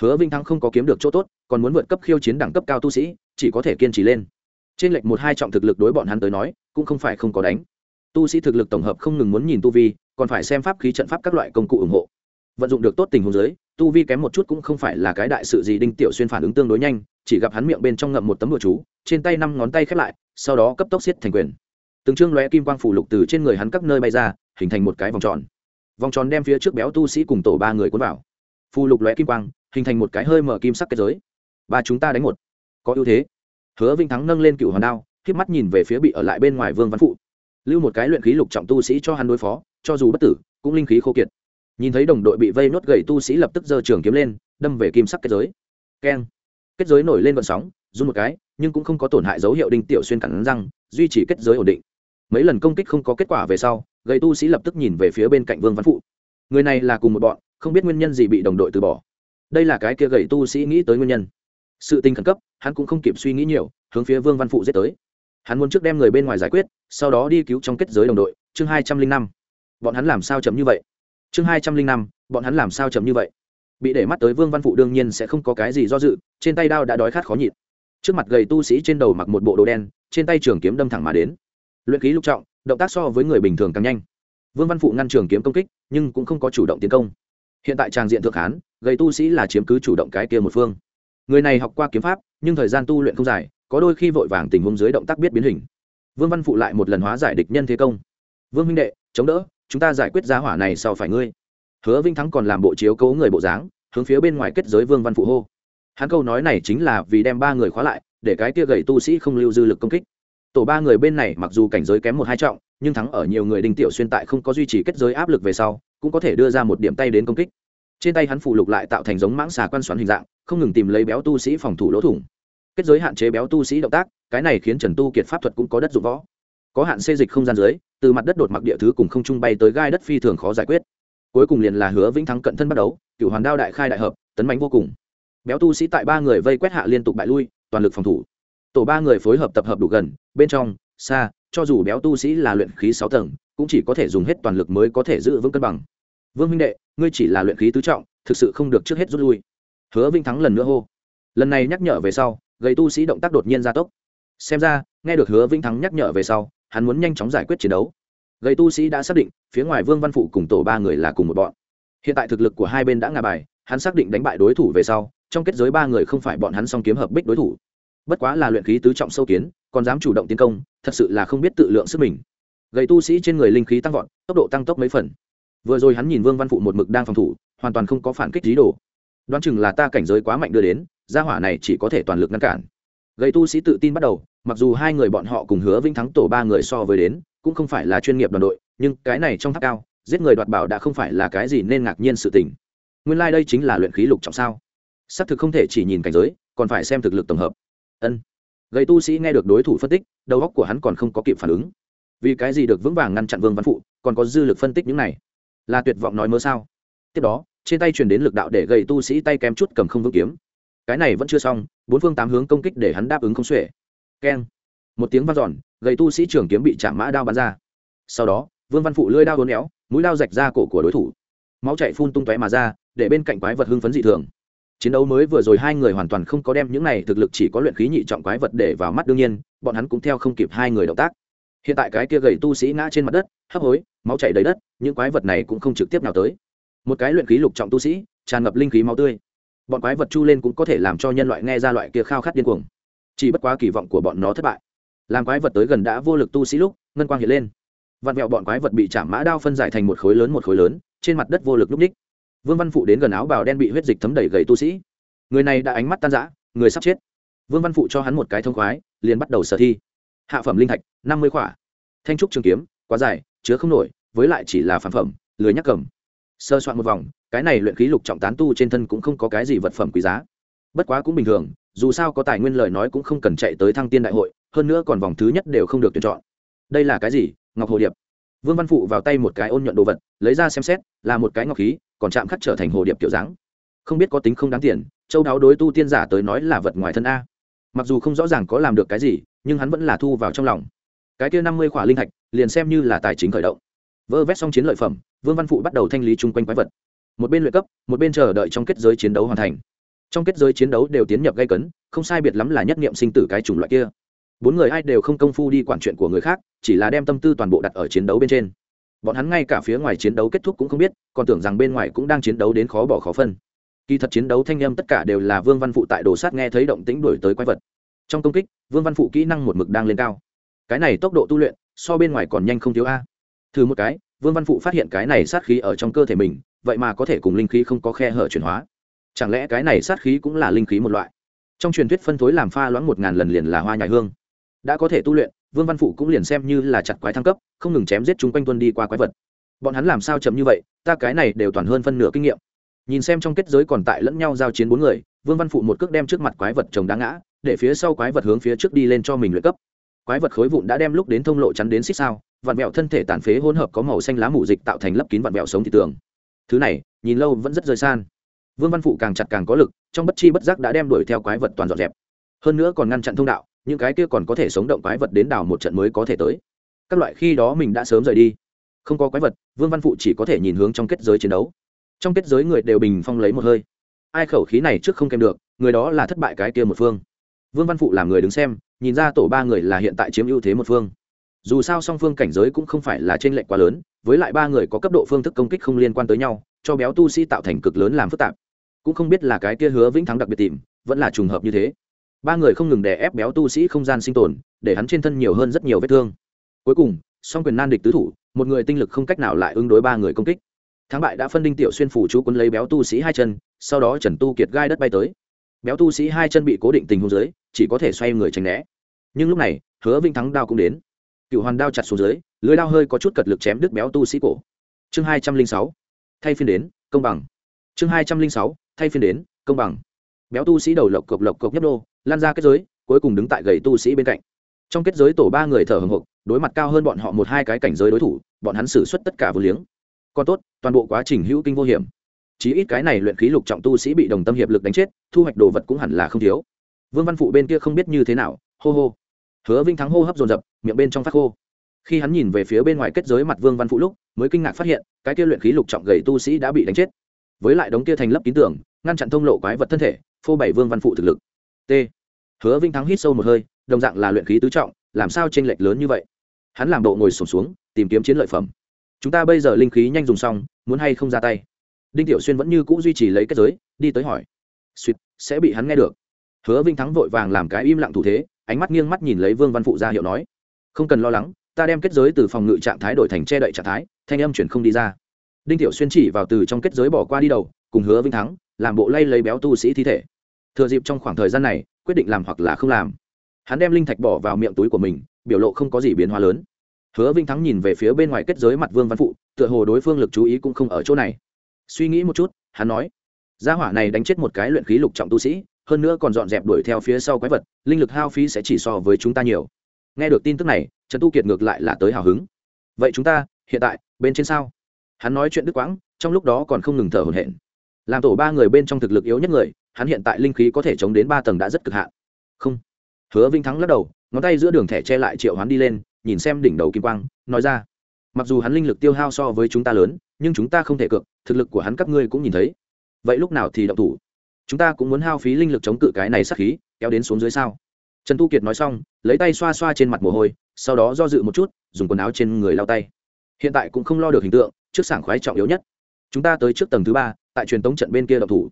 Hứa vinh thắng không có kiếm được chỗ tốt, còn muốn vượt cấp khiêu chiến đẳng cấp cao tu sĩ, chỉ có thể kiên trì lên. Trên lệch một hai trọng thực lực đối bọn hắn tới nói, cũng không phải không có đánh. Tu sĩ thực lực tổng hợp không ngừng muốn nhìn tu vi, còn phải xem pháp khí trận pháp các loại công cụ ủng hộ. Vận dụng được tốt tình huống giới tu vi kém một chút cũng không phải là cái đại sự gì đinh tiểu xuyên phản ứng tương đối nhanh, chỉ gặp hắn miệng bên trong ngậm một tấm bùa chú, trên tay năm ngón tay khép lại, sau đó cấp tốc xiết thành quyền. Từng chương lóe kim quang phủ lục từ trên người hắn các nơi bay ra, hình thành một cái vòng tròn vòng tròn đem phía trước béo tu sĩ cùng tổ ba người cuốn vào. Phù lục lóe kim quang, hình thành một cái hơi mở kim sắc kết giới. Ba chúng ta đánh một. Có ưu thế. Hứa vinh thắng nâng lên cựu hoàn đao k mắt nhìn về phía bị ở lại bên ngoài vương văn phụ. Lưu một cái luyện khí lục trọng tu sĩ cho hắn đối phó, cho dù bất tử, cũng linh khí khô kiệt. Nhìn thấy đồng đội bị vây nốt gậy tu sĩ lập tức giơ trường kiếm lên, đâm về kim sắc kết giới. Keng. Kết giới nổi lên vận sóng, run một cái, nhưng cũng không có tổn hại dấu hiệu đinh tiểu xuyên cản răng, duy trì kết giới ổn định. Mấy lần công kích không có kết quả về sau gầy tu sĩ lập tức nhìn về phía bên cạnh vương văn phụ người này là cùng một bọn không biết nguyên nhân gì bị đồng đội từ bỏ đây là cái kia gầy tu sĩ nghĩ tới nguyên nhân sự tình khẩn cấp hắn cũng không kịp suy nghĩ nhiều hướng phía vương văn phụ giết tới hắn muốn trước đem người bên ngoài giải quyết sau đó đi cứu trong kết giới đồng đội chương hai trăm linh năm bọn hắn làm sao chậm như vậy chương hai trăm linh năm bọn hắn làm sao chậm như vậy bị để mắt tới vương văn phụ đương nhiên sẽ không có cái gì do dự trên tay đao đã đói khát khó nhịn trước mặt gầy tu sĩ trên đầu mặc một bộ đồ đen trên tay trường kiếm đâm thẳng mà đến luyện khí lục trọng động tác so với người bình thường càng nhanh. Vương văn phụ ngăn trường kiếm công kích, nhưng cũng không có chủ động tiến công. Hiện tại tràng diện thượng hán gây tu sĩ là chiếm cứ chủ động cái kia một phương. Người này học qua kiếm pháp, nhưng thời gian tu luyện không dài, có đôi khi vội vàng tình huống dưới động tác biết biến hình. Vương văn phụ lại một lần hóa giải địch nhân thế công. Vương minh đệ, chống đỡ, chúng ta giải quyết giá hỏa này sau phải ngươi. Hứa vinh thắng còn làm bộ chiếu cố người bộ dáng, hướng phía bên ngoài kết giới vương văn phụ hô. Hắn câu nói này chính là vì đem ba người khóa lại, để cái kia gầy tu sĩ không lưu dư lực công kích tổ ba người bên này mặc dù cảnh giới kém một hai trọng, nhưng thắng ở nhiều người đinh tiểu xuyên tại không có duy trì kết giới áp lực về sau, cũng có thể đưa ra một điểm tay đến công kích. Trên tay hắn phụ lục lại tạo thành giống mãng xà quan xoắn hình dạng, không ngừng tìm lấy béo tu sĩ phòng thủ lỗ thủng. Kết giới hạn chế béo tu sĩ động tác, cái này khiến trần tu kiệt pháp thuật cũng có đất dụng võ. Có hạn xê dịch không gian dưới, từ mặt đất đột mặc địa thứ cùng không trung bay tới gai đất phi thường khó giải quyết. Cuối cùng liền là hứa vĩnh thắng cận thân bắt đấu cựu hoàn đao đại khai đại hợp, tấn bánh vô cùng. Béo tu sĩ tại ba người vây quét hạ liên tục bại lui, toàn lực phòng thủ tổ ba người phối hợp tập hợp đủ gần, bên trong, xa, cho dù béo tu sĩ là luyện khí sáu tầng, cũng chỉ có thể dùng hết toàn lực mới có thể giữ vững cân bằng. Vương minh đệ, ngươi chỉ là luyện khí tứ trọng, thực sự không được trước hết rút lui. Hứa vinh thắng lần nữa hô. Lần này nhắc nhở về sau, gầy tu sĩ động tác đột nhiên gia tốc. Xem ra, nghe được hứa vinh thắng nhắc nhở về sau, hắn muốn nhanh chóng giải quyết chiến đấu. Gầy tu sĩ đã xác định, phía ngoài vương văn phụ cùng tổ ba người là cùng một bọn. Hiện tại thực lực của hai bên đã ngà bài, hắn xác định đánh bại đối thủ về sau, trong kết giới ba người không phải bọn hắn song kiếm hợp bích đối thủ bất quá là luyện khí tứ trọng sâu kiến, còn dám chủ động tiến công, thật sự là không biết tự lượng sức mình. Gầy tu sĩ trên người linh khí tăng vọt, tốc độ tăng tốc mấy phần. Vừa rồi hắn nhìn vương văn phụ một mực đang phòng thủ, hoàn toàn không có phản kích dí đồ. Đoán chừng là ta cảnh giới quá mạnh đưa đến, gia hỏa này chỉ có thể toàn lực ngăn cản. Gầy tu sĩ tự tin bắt đầu, mặc dù hai người bọn họ cùng hứa vinh thắng tổ ba người so với đến, cũng không phải là chuyên nghiệp đoàn đội, nhưng cái này trong tháp cao, giết người đoạt bảo đã không phải là cái gì nên ngạc nhiên sự tình. Nguyên lai、like、đây chính là luyện khí lục trọng sao? Xác thực không thể chỉ nhìn cảnh giới, còn phải xem thực lực tổng hợp ân. Gầy tu sĩ nghe được đối thủ phân tích, đầu óc của hắn còn không có kịp phản ứng. Vì cái gì được vững vàng ngăn chặn vương văn phụ, còn có dư lực phân tích những này? Là tuyệt vọng nói mơ sao? Tiếp đó, trên tay truyền đến lực đạo để gầy tu sĩ tay kém chút cầm không vững kiếm. Cái này vẫn chưa xong, bốn phương tám hướng công kích để hắn đáp ứng không xuể. Keng. Một tiếng vang giòn gầy tu sĩ trường kiếm bị chạm mã đao bắn ra. Sau đó, vương văn phụ lưỡi đao đốn éo, mũi đao rạch ra cổ của đối thủ. Máu chạy phun tung tóe mà ra, để bên cạnh quái vật hưng phấn dị thường chiến đấu mới vừa rồi hai người hoàn toàn không có đem những này thực lực chỉ có luyện khí nhị trọng quái vật để vào mắt đương nhiên, bọn hắn cũng theo không kịp hai người động tác. Hiện tại cái kia gầy tu sĩ ngã trên mặt đất, hấp hối, máu chảy đầy đất, những quái vật này cũng không trực tiếp nào tới. Một cái luyện khí lục trọng tu sĩ, tràn ngập linh khí máu tươi. Bọn quái vật chu lên cũng có thể làm cho nhân loại nghe ra loại kia khao khát điên cuồng. Chỉ bất quá kỳ vọng của bọn nó thất bại. Làm quái vật tới gần đã vô lực tu sĩ lúc, ngân quang hiện lên. Vặn vẹo bọn quái vật bị chạm mã đao phân giải thành một khối lớn một khối lớn, trên mặt đất vô lực lúc ních vương văn phụ đến gần áo bào đen bị huyết dịch thấm đầy gầy tu sĩ. Người này đã ánh mắt tan rã, người sắp chết. Vương văn phụ cho hắn một cái thông khoái, liền bắt đầu sở thi. Hạ phẩm linh thạch, năm mươi khỏa. Thanh trúc trường kiếm, quá dài, chứa không nổi, với lại chỉ là phản phẩm, lười nhắc cầm. Sơ soạn một vòng, cái này luyện khí lục trọng tán tu trên thân cũng không có cái gì vật phẩm quý giá. Bất quá cũng bình thường, dù sao có tài nguyên lời nói cũng không cần chạy tới thăng tiên đại hội, hơn nữa còn vòng thứ nhất đều không được tuyển chọn. Đây là cái gì? Ngọc hồ điệp vương văn phụ vào tay một cái ôn nhuận đồ vật, lấy ra xem xét, là một cái ngọc khí, còn chạm khắc trở thành hồ điệp kiểu dáng. Không biết có tính không đáng tiền, châu đáo đối tu tiên giả tới nói là vật ngoài thân a. Mặc dù không rõ ràng có làm được cái gì, nhưng hắn vẫn là thu vào trong lòng. Cái kia năm mươi khỏa linh thạch, liền xem như là tài chính khởi động. Vơ vét xong chiến lợi phẩm, vương văn phụ bắt đầu thanh lý chung quanh quái vật. Một bên luyện cấp, một bên chờ đợi trong kết giới chiến đấu hoàn thành. Trong kết giới chiến đấu đều tiến nhập gây cấn, không sai biệt lắm là nhất nghiệm sinh tử cái chủng loại kia bốn người ai đều không công phu đi quản chuyện của người khác, chỉ là đem tâm tư toàn bộ đặt ở chiến đấu bên trên. Bọn hắn ngay cả phía ngoài chiến đấu kết thúc cũng không biết, còn tưởng rằng bên ngoài cũng đang chiến đấu đến khó bỏ khó phân. Kỳ thật chiến đấu thanh â m tất cả đều là vương văn phụ tại đồ sát nghe thấy động tĩnh đổi tới quái vật. Trong công kích, vương văn phụ kỹ năng một mực đang lên cao. Cái này tốc độ tu luyện, so bên ngoài còn nhanh không thiếu a. Thử một cái, vương văn phụ phát hiện cái này sát khí ở trong cơ thể mình, vậy mà có thể cùng linh khí không có khe hở chuyển hóa. Chẳng lẽ cái này sát khí cũng là linh khí một loại? Trong truyền thuyết phân thối làm pha loãng một ngàn lần liền là hoa nhài hương đã có thể tu luyện, vương văn phụ cũng liền xem như là chặt quái thăng cấp, không ngừng chém giết chúng quanh tuân đi qua quái vật. Bọn hắn làm sao chậm như vậy, ta cái này đều toàn hơn phân nửa kinh nghiệm. Nhìn xem trong kết giới còn tại lẫn nhau giao chiến bốn người, vương văn phụ một cước đem trước mặt quái vật chồng đá ngã, để phía sau quái vật hướng phía trước đi lên cho mình luyện cấp. Quái vật khối vụn đã đem lúc đến thông lộ chắn đến xích sao, vặn mẹo thân thể tàn phế hỗn hợp có màu xanh lá mù dịch tạo thành lấp kín vặn mẹo sống thị tường. Thứ này, nhìn lâu vẫn rất rơi san. Vương văn phụ càng chặt càng có lực, trong bất chi bất giác đã đem đuổi theo quái vật toàn dọn dẹp. Hơn nữa còn ngăn chặn thông đạo những cái kia còn có thể sống động quái vật đến đảo một trận mới có thể tới. Các loại khi đó mình đã sớm rời đi. Không có quái vật, vương văn phụ chỉ có thể nhìn hướng trong kết giới chiến đấu. Trong kết giới người đều bình phong lấy một hơi. Ai khẩu khí này trước không kèm được, người đó là thất bại cái kia một phương. Vương văn phụ làm người đứng xem, nhìn ra tổ ba người là hiện tại chiếm ưu thế một phương. Dù sao song phương cảnh giới cũng không phải là trên lệch quá lớn, với lại ba người có cấp độ phương thức công kích không liên quan tới nhau, cho béo tu sĩ tạo thành cực lớn làm phức tạp. Cũng không biết là cái kia hứa vĩnh thắng đặc biệt tìm, vẫn là trùng hợp như thế ba người không ngừng đè ép béo tu sĩ không gian sinh tồn, để hắn trên thân nhiều hơn rất nhiều vết thương. Cuối cùng, song quyền nan địch tứ thủ, một người tinh lực không cách nào lại ứng đối ba người công kích. Thắng bại đã phân đinh tiểu xuyên phủ chú quân lấy béo tu sĩ hai chân, sau đó trần tu kiệt gai đất bay tới. Béo tu sĩ hai chân bị cố định tình hôn dưới, chỉ có thể xoay người tránh né. Nhưng lúc này, hứa vinh thắng đao cũng đến. Cựu hoàn đao chặt xuống dưới, lưới đao hơi có chút cật lực chém đứt béo tu sĩ cổ. Chương hai trăm linh sáu, thay phiên đến, công bằng. Chương hai trăm linh sáu, thay phiên đến, công bằng. Béo tu sĩ đầu lộc cộc lộc cộc nhấp đô lan ra kết giới, cuối cùng đứng tại gầy tu sĩ bên cạnh. Trong kết giới tổ ba người thở hồng hộc, đối mặt cao hơn bọn họ một hai cái cảnh giới đối thủ, bọn hắn xử suất tất cả vô liếng. Còn tốt, toàn bộ quá trình hữu kinh vô hiểm. Chí ít cái này luyện khí lục trọng tu sĩ bị đồng tâm hiệp lực đánh chết, thu hoạch đồ vật cũng hẳn là không thiếu. Vương văn phụ bên kia không biết như thế nào, hô hô. Hứa vinh thắng hô hấp dồn dập, miệng bên trong phát khô khi hắn nhìn về phía bên ngoài kết giới mặt vương văn phụ lúc, mới kinh ngạc phát hiện, cái kia luyện khí lục trọng gầy tu sĩ đã bị đánh chết. Với lại đống kia thành lấp kín tưởng ngăn chặn thông lộ quái vật thân thể, phô bảy vương văn phụ thực lực. T hứa vinh thắng hít sâu một hơi đồng dạng là luyện khí tứ trọng làm sao tranh lệch lớn như vậy? Hắn làm độ ngồi sổm xuống, xuống tìm kiếm chiến lợi phẩm. Chúng ta bây giờ linh khí nhanh dùng xong muốn hay không ra tay? Đinh tiểu xuyên vẫn như cũ duy trì lấy kết giới đi tới hỏi. Suýt sẽ bị hắn nghe được. Hứa vinh thắng vội vàng làm cái im lặng thủ thế ánh mắt nghiêng mắt nhìn lấy vương văn phụ ra hiệu nói. Không cần lo lắng ta đem kết giới từ phòng ngự trạng thái đổi thành che đậy trạng thái thanh âm chuyển không đi ra. Đinh tiểu xuyên chỉ vào từ trong kết giới bỏ qua đi đầu cùng hứa vinh thắng làm bộ lay lấy béo tu sĩ thi thể. Thừa dịp trong khoảng thời gian này quyết định làm hoặc là không làm. Hắn đem linh thạch bỏ vào miệng túi của mình, biểu lộ không có gì biến hóa lớn. Hứa vinh thắng nhìn về phía bên ngoài kết giới mặt vương văn phụ, tựa hồ đối phương lực chú ý cũng không ở chỗ này. Suy nghĩ một chút, hắn nói, gia hỏa này đánh chết một cái luyện khí lục trọng tu sĩ, hơn nữa còn dọn dẹp đuổi theo phía sau quái vật, linh lực hao phí sẽ chỉ so với chúng ta nhiều. Nghe được tin tức này, trần tu kiệt ngược lại là tới hào hứng. Vậy chúng ta, hiện tại, bên trên sao? Hắn nói chuyện đức quãng, trong lúc đó còn không ngừng thở hổn hển. Làm tổ ba người bên trong thực lực yếu nhất người hắn hiện tại linh khí có thể chống đến ba tầng đã rất cực hạn. Không. Hứa vinh thắng lắc đầu, ngón tay giữa đường thẻ che lại triệu hoán đi lên, nhìn xem đỉnh đầu kim quang, nói ra. Mặc dù hắn linh lực tiêu hao so với chúng ta lớn, nhưng chúng ta không thể cược, thực lực của hắn các ngươi cũng nhìn thấy. Vậy lúc nào thì động thủ? Chúng ta cũng muốn hao phí linh lực chống cự cái này sát khí, kéo đến xuống dưới sao? Trần tu kiệt nói xong, lấy tay xoa xoa trên mặt mồ hôi, sau đó do dự một chút, dùng quần áo trên người lao tay. Hiện tại cũng không lo được hình tượng, trước sảng khoái trọng yếu nhất. Chúng ta tới trước tầng thứ ba, tại truyền tống trận bên kia động thủ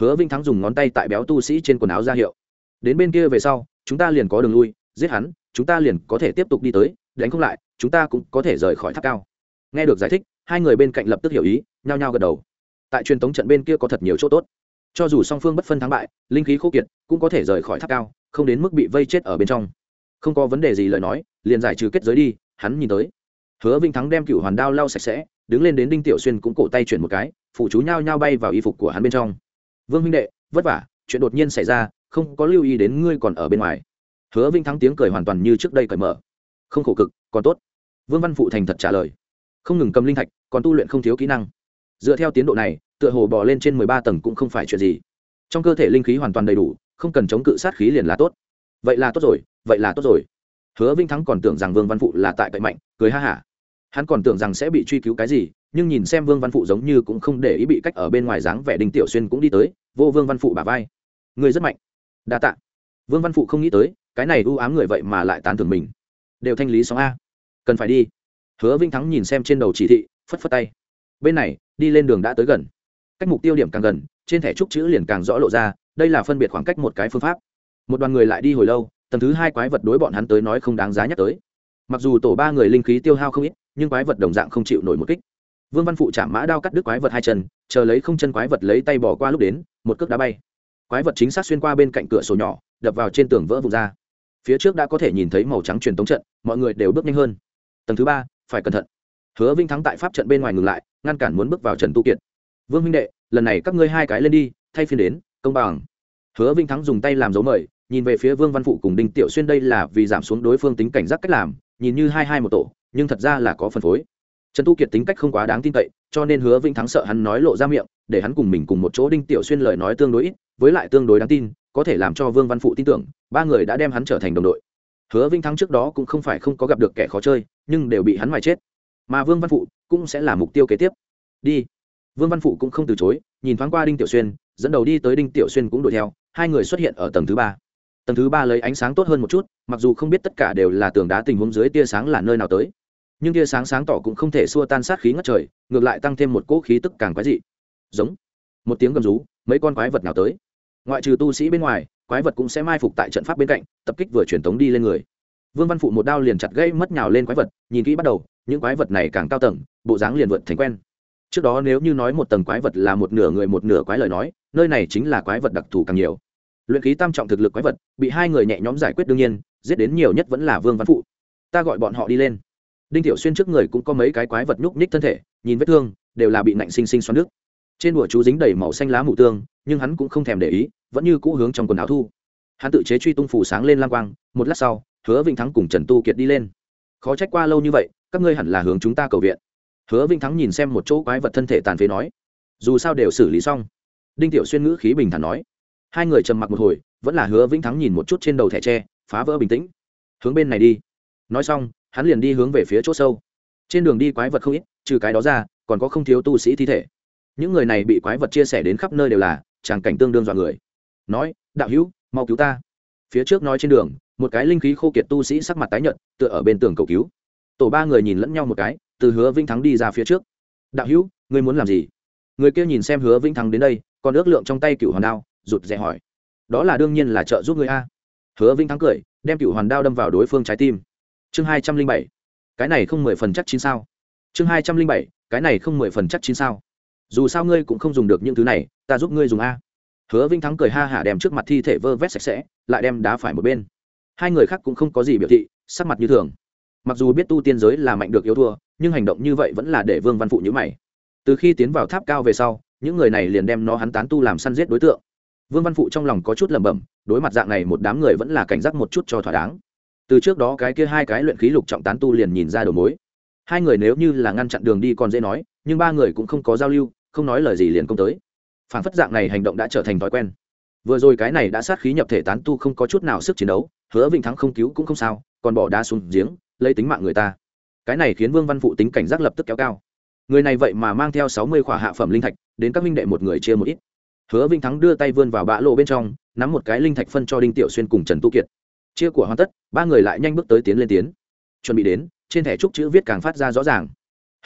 hứa vinh thắng dùng ngón tay tại béo tu sĩ trên quần áo ra hiệu. Đến bên kia về sau, chúng ta liền có đường lui, giết hắn, chúng ta liền có thể tiếp tục đi tới, đánh không lại, chúng ta cũng có thể rời khỏi tháp cao. Nghe được giải thích, hai người bên cạnh lập tức hiểu ý, nhao nhao gật đầu. Tại truyền tống trận bên kia có thật nhiều chỗ tốt. Cho dù song phương bất phân thắng bại, linh khí khô kiệt, cũng có thể rời khỏi tháp cao, không đến mức bị vây chết ở bên trong. Không có vấn đề gì lời nói, liền giải trừ kết giới đi, hắn nhìn tới. Hứa vinh thắng đem cựu hoàn đao lau sạch sẽ, đứng lên đến đinh tiểu xuyên cũng cổ tay chuyển một cái, phụ chú nhao nhao bay vào y phục của hắn bên trong vương huynh đệ, vất vả, chuyện đột nhiên xảy ra, không có lưu ý đến ngươi còn ở bên ngoài. Hứa vinh thắng tiếng cười hoàn toàn như trước đây cởi mở. Không khổ cực, còn tốt. Vương văn phụ thành thật trả lời. Không ngừng cầm linh thạch, còn tu luyện không thiếu kỹ năng. Dựa theo tiến độ này, tựa hồ bò lên trên mười ba tầng cũng không phải chuyện gì. Trong cơ thể linh khí hoàn toàn đầy đủ, không cần chống cự sát khí liền là tốt. Vậy là tốt rồi, vậy là tốt rồi. Hứa vinh thắng còn tưởng rằng vương văn phụ là tại cậy mạnh, cười ha hả. Hắn còn tưởng rằng sẽ bị truy cứu cái gì nhưng nhìn xem vương văn phụ giống như cũng không để ý bị cách ở bên ngoài dáng vẻ đinh tiểu xuyên cũng đi tới, vô vương văn phụ bà vai. Người rất mạnh. Đa tạ. Vương văn phụ không nghĩ tới, cái này ưu ám người vậy mà lại tán thưởng mình. Đều thanh lý xong a. Cần phải đi. Hứa vinh thắng nhìn xem trên đầu chỉ thị, phất phất tay. Bên này, đi lên đường đã tới gần. Cách mục tiêu điểm càng gần, trên thẻ trúc chữ liền càng rõ lộ ra, đây là phân biệt khoảng cách một cái phương pháp. Một đoàn người lại đi hồi lâu, tầng thứ hai quái vật đối bọn hắn tới nói không đáng giá nhắc tới. Mặc dù tổ ba người linh khí tiêu hao không ít, nhưng quái vật đồng dạng không chịu nổi một kích vương văn phụ chạm mã đao cắt đứt quái vật hai chân, chờ lấy không chân quái vật lấy tay bỏ qua lúc đến, một cước đá bay. Quái vật chính xác xuyên qua bên cạnh cửa sổ nhỏ, đập vào trên tường vỡ vụt ra. Phía trước đã có thể nhìn thấy màu trắng truyền tống trận, mọi người đều bước nhanh hơn. Tầng thứ ba, phải cẩn thận. Hứa vinh thắng tại pháp trận bên ngoài ngừng lại, ngăn cản muốn bước vào trần tu kiệt. Vương minh đệ, lần này các ngươi hai cái lên đi, thay phiên đến, công bằng. Hứa vinh thắng dùng tay làm dấu mời, nhìn về phía vương văn phụ cùng đinh tiểu xuyên đây là vì giảm xuống đối phương tính cảnh giác cách làm, nhìn như hai hai một tổ, nhưng thật ra là có phân phối trần tu kiệt tính cách không quá đáng tin cậy, cho nên hứa vĩnh thắng sợ hắn nói lộ ra miệng, để hắn cùng mình cùng một chỗ đinh tiểu xuyên lời nói tương đối ít, với lại tương đối đáng tin, có thể làm cho vương văn phụ tin tưởng, ba người đã đem hắn trở thành đồng đội. Hứa vĩnh thắng trước đó cũng không phải không có gặp được kẻ khó chơi, nhưng đều bị hắn ngoài chết. Mà vương văn phụ cũng sẽ là mục tiêu kế tiếp. Đi. Vương văn phụ cũng không từ chối, nhìn thoáng qua đinh tiểu xuyên, dẫn đầu đi tới đinh tiểu xuyên cũng đuổi theo, hai người xuất hiện ở tầng thứ ba. Tầng thứ ba lấy ánh sáng tốt hơn một chút, mặc dù không biết tất cả đều là tường đá tình huống dưới tia sáng là nơi nào tới nhưng tia sáng sáng tỏ cũng không thể xua tan sát khí ngất trời, ngược lại tăng thêm một cỗ khí tức càng quái dị. Giống. Một tiếng gầm rú, mấy con quái vật nào tới. Ngoại trừ tu sĩ bên ngoài, quái vật cũng sẽ mai phục tại trận pháp bên cạnh, tập kích vừa truyền tống đi lên người. Vương văn phụ một đao liền chặt gây mất nhào lên quái vật, nhìn kỹ bắt đầu, những quái vật này càng cao tầng, bộ dáng liền vượt thành quen. Trước đó nếu như nói một tầng quái vật là một nửa người một nửa quái lời nói, nơi này chính là quái vật đặc thù càng nhiều. Luyện khí tam trọng thực lực quái vật, bị hai người nhẹ nhõm giải quyết đương nhiên, giết đến nhiều nhất vẫn là vương văn phụ. Ta gọi bọn họ đi lên đinh tiểu xuyên trước người cũng có mấy cái quái vật nhúc nhích thân thể, nhìn vết thương, đều là bị nạnh sinh sinh xoắn nước trên đùa chú dính đầy màu xanh lá mù tương nhưng hắn cũng không thèm để ý, vẫn như cũ hướng trong quần áo thu. Hắn tự chế truy tung phủ sáng lên lang quang, một lát sau, hứa vĩnh thắng cùng trần tu kiệt đi lên. Khó trách qua lâu như vậy, các ngươi hẳn là hướng chúng ta cầu viện. Hứa vĩnh thắng nhìn xem một chỗ quái vật thân thể tàn phế nói, dù sao đều xử lý xong. Đinh tiểu xuyên ngữ khí bình thản nói. Hai người trầm mặc một hồi, vẫn là hứa vĩnh thắng nhìn một chút trên đầu thẻ tre, phá vỡ bình tĩnh. Hướng bên này đi. Nói xong hắn liền đi hướng về phía chỗ sâu. Trên đường đi quái vật không ít, trừ cái đó ra, còn có không thiếu tu sĩ thi thể. Những người này bị quái vật chia sẻ đến khắp nơi đều là tràng cảnh tương đương dọa người. Nói, đạo hữu, mau cứu ta. Phía trước nói trên đường, một cái linh khí khô kiệt tu sĩ sắc mặt tái nhợt, tựa ở bên tường cầu cứu. Tổ ba người nhìn lẫn nhau một cái, từ hứa vinh thắng đi ra phía trước. Đạo hữu, ngươi muốn làm gì? Người kia nhìn xem hứa vinh thắng đến đây còn ước lượng trong tay cựu hoàn đao, rụt rè hỏi. Đó là đương nhiên là trợ giúp người a. Hứa vinh thắng cười, đem cựu hoàn đao đâm vào đối phương trái tim chương hai trăm linh bảy. Cái này không mười phần chắc chín sao. Chương hai trăm linh bảy, cái này không mười phần chắc chín sao. Dù sao ngươi cũng không dùng được những thứ này, ta giúp ngươi dùng a. Hứa vinh thắng cười ha hả đem trước mặt thi thể vơ vét sạch sẽ, lại đem đá phải một bên. Hai người khác cũng không có gì biểu thị, sắc mặt như thường. Mặc dù biết tu tiên giới là mạnh được yếu thua, nhưng hành động như vậy vẫn là để vương văn phụ nhữ mày. Từ khi tiến vào tháp cao về sau, những người này liền đem nó hắn tán tu làm săn giết đối tượng. Vương văn phụ trong lòng có chút lẩm bẩm, đối mặt dạng này một đám người vẫn là cảnh giác một chút cho thỏa đáng từ trước đó cái kia hai cái luyện khí lục trọng tán tu liền nhìn ra đầu mối. Hai người nếu như là ngăn chặn đường đi còn dễ nói, nhưng ba người cũng không có giao lưu, không nói lời gì liền công tới. Phản phất dạng này hành động đã trở thành thói quen. Vừa rồi cái này đã sát khí nhập thể tán tu không có chút nào sức chiến đấu, hứa vĩnh thắng không cứu cũng không sao, còn bỏ đá xuống giếng, lấy tính mạng người ta. Cái này khiến vương văn phụ tính cảnh giác lập tức kéo cao. Người này vậy mà mang theo sáu mươi khỏa hạ phẩm linh thạch, đến các minh đệ một người chia một ít. Hứa vĩnh thắng đưa tay vươn vào bã lộ bên trong, nắm một cái linh thạch phân cho đinh tiểu xuyên cùng trần tu kiệt chia của hoàn tất, ba người lại nhanh bước tới tiến lên tiến. Chuẩn bị đến, trên thẻ trúc chữ viết càng phát ra rõ ràng.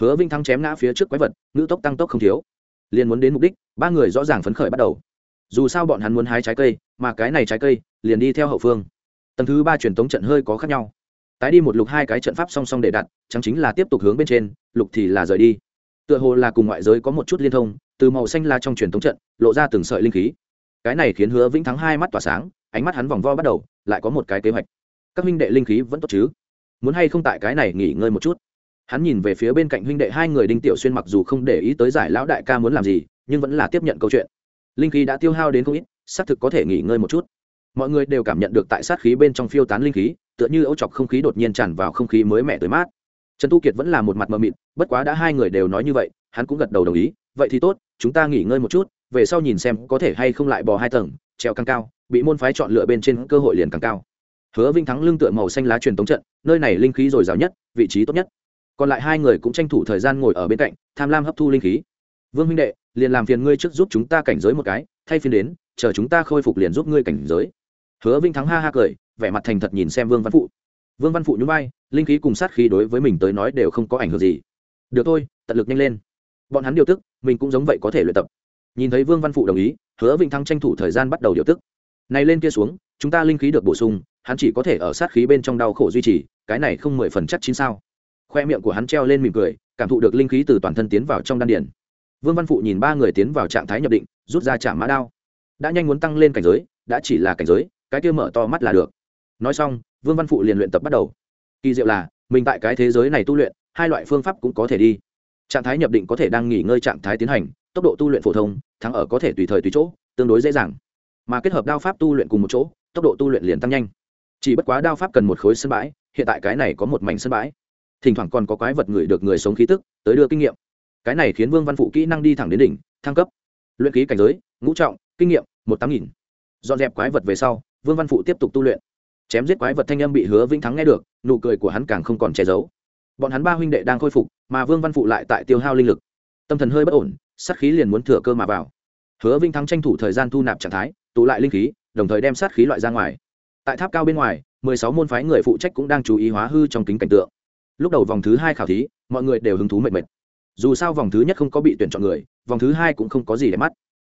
Hứa vinh thắng chém ngã phía trước quái vật, ngữ tốc tăng tốc không thiếu. Liền muốn đến mục đích, ba người rõ ràng phấn khởi bắt đầu. Dù sao bọn hắn muốn hái trái cây, mà cái này trái cây, liền đi theo hậu phương. Tầng thứ ba truyền tống trận hơi có khác nhau. Tái đi một lục hai cái trận pháp song song để đặt, chẳng chính là tiếp tục hướng bên trên, lục thì là rời đi. Tựa hồ là cùng ngoại giới có một chút liên thông, từ màu xanh la trong truyền tống trận, lộ ra từng sợi linh khí. Cái này khiến hứa vĩnh thắng hai mắt tỏa sáng ánh mắt hắn vòng vo bắt đầu, lại có một cái kế hoạch. Các huynh đệ linh khí vẫn tốt chứ? Muốn hay không tại cái này nghỉ ngơi một chút? Hắn nhìn về phía bên cạnh huynh đệ hai người đinh tiểu xuyên mặc dù không để ý tới giải lão đại ca muốn làm gì, nhưng vẫn là tiếp nhận câu chuyện. Linh khí đã tiêu hao đến không ít, xác thực có thể nghỉ ngơi một chút. Mọi người đều cảm nhận được tại sát khí bên trong phiêu tán linh khí, tựa như ấu chọc không khí đột nhiên tràn vào không khí mới mẻ tới mát. Trần tu kiệt vẫn là một mặt mờ mịt, bất quá đã hai người đều nói như vậy, hắn cũng gật đầu đồng ý, vậy thì tốt, chúng ta nghỉ ngơi một chút, về sau nhìn xem có thể hay không lại bò hai tầng, treo càng cao bị môn phái chọn lựa bên trên cơ hội liền càng cao. Hứa vinh thắng lưng tựa màu xanh lá truyền tống trận, nơi này linh khí dồi dào nhất, vị trí tốt nhất. Còn lại hai người cũng tranh thủ thời gian ngồi ở bên cạnh, tham lam hấp thu linh khí. Vương huynh đệ, liền làm phiền ngươi trước giúp chúng ta cảnh giới một cái, thay phiên đến, chờ chúng ta khôi phục liền giúp ngươi cảnh giới. Hứa vinh thắng ha ha cười, vẻ mặt thành thật nhìn xem vương văn phụ. Vương văn phụ nhún vai, linh khí cùng sát khí đối với mình tới nói đều không có ảnh hưởng gì. Được thôi, tận lực nhanh lên. Bọn hắn điều tức, mình cũng giống vậy có thể luyện tập. Nhìn thấy vương văn phụ đồng ý, hứa vinh thắng tranh thủ thời gian bắt đầu điều tức này lên kia xuống, chúng ta linh khí được bổ sung, hắn chỉ có thể ở sát khí bên trong đau khổ duy trì, cái này không mười phần chắc chín sao. Khoe miệng của hắn treo lên mỉm cười, cảm thụ được linh khí từ toàn thân tiến vào trong đan điển vương văn phụ nhìn ba người tiến vào trạng thái nhập định, rút ra trả mã đao. Đã nhanh muốn tăng lên cảnh giới, đã chỉ là cảnh giới, cái kia mở to mắt là được. Nói xong, vương văn phụ liền luyện tập bắt đầu. Kỳ diệu là, mình tại cái thế giới này tu luyện, hai loại phương pháp cũng có thể đi. Trạng thái nhập định có thể đang nghỉ ngơi trạng thái tiến hành, tốc độ tu luyện phổ thông, thắng ở có thể tùy thời tùy chỗ, tương đối dễ dàng mà kết hợp đao pháp tu luyện cùng một chỗ, tốc độ tu luyện liền tăng nhanh. Chỉ bất quá đao pháp cần một khối sân bãi, hiện tại cái này có một mảnh sân bãi. Thỉnh thoảng còn có quái vật người được người sống khí tức, tới đưa kinh nghiệm. Cái này khiến vương văn phụ kỹ năng đi thẳng đến đỉnh, thăng cấp. Luyện ký cảnh giới, ngũ trọng, kinh nghiệm, một tám nghìn. Dọn dẹp quái vật về sau, vương văn phụ tiếp tục tu luyện. Chém giết quái vật thanh âm bị hứa vĩnh thắng nghe được, nụ cười của hắn càng không còn che giấu. Bọn hắn ba huynh đệ đang khôi phục, mà vương văn phụ lại tại tiêu hao linh lực. Tâm thần hơi bất ổn, sát khí liền muốn thừa cơ mà vào. Hứa vĩnh thắng tranh thủ thời gian thu nạp trạng thái tụ lại linh khí, đồng thời đem sát khí loại ra ngoài. Tại tháp cao bên ngoài, mười sáu môn phái người phụ trách cũng đang chú ý hóa hư trong kính cảnh tượng. Lúc đầu vòng thứ hai khảo thí, mọi người đều hứng thú mệt mệt. Dù sao vòng thứ nhất không có bị tuyển chọn người, vòng thứ hai cũng không có gì để mắt.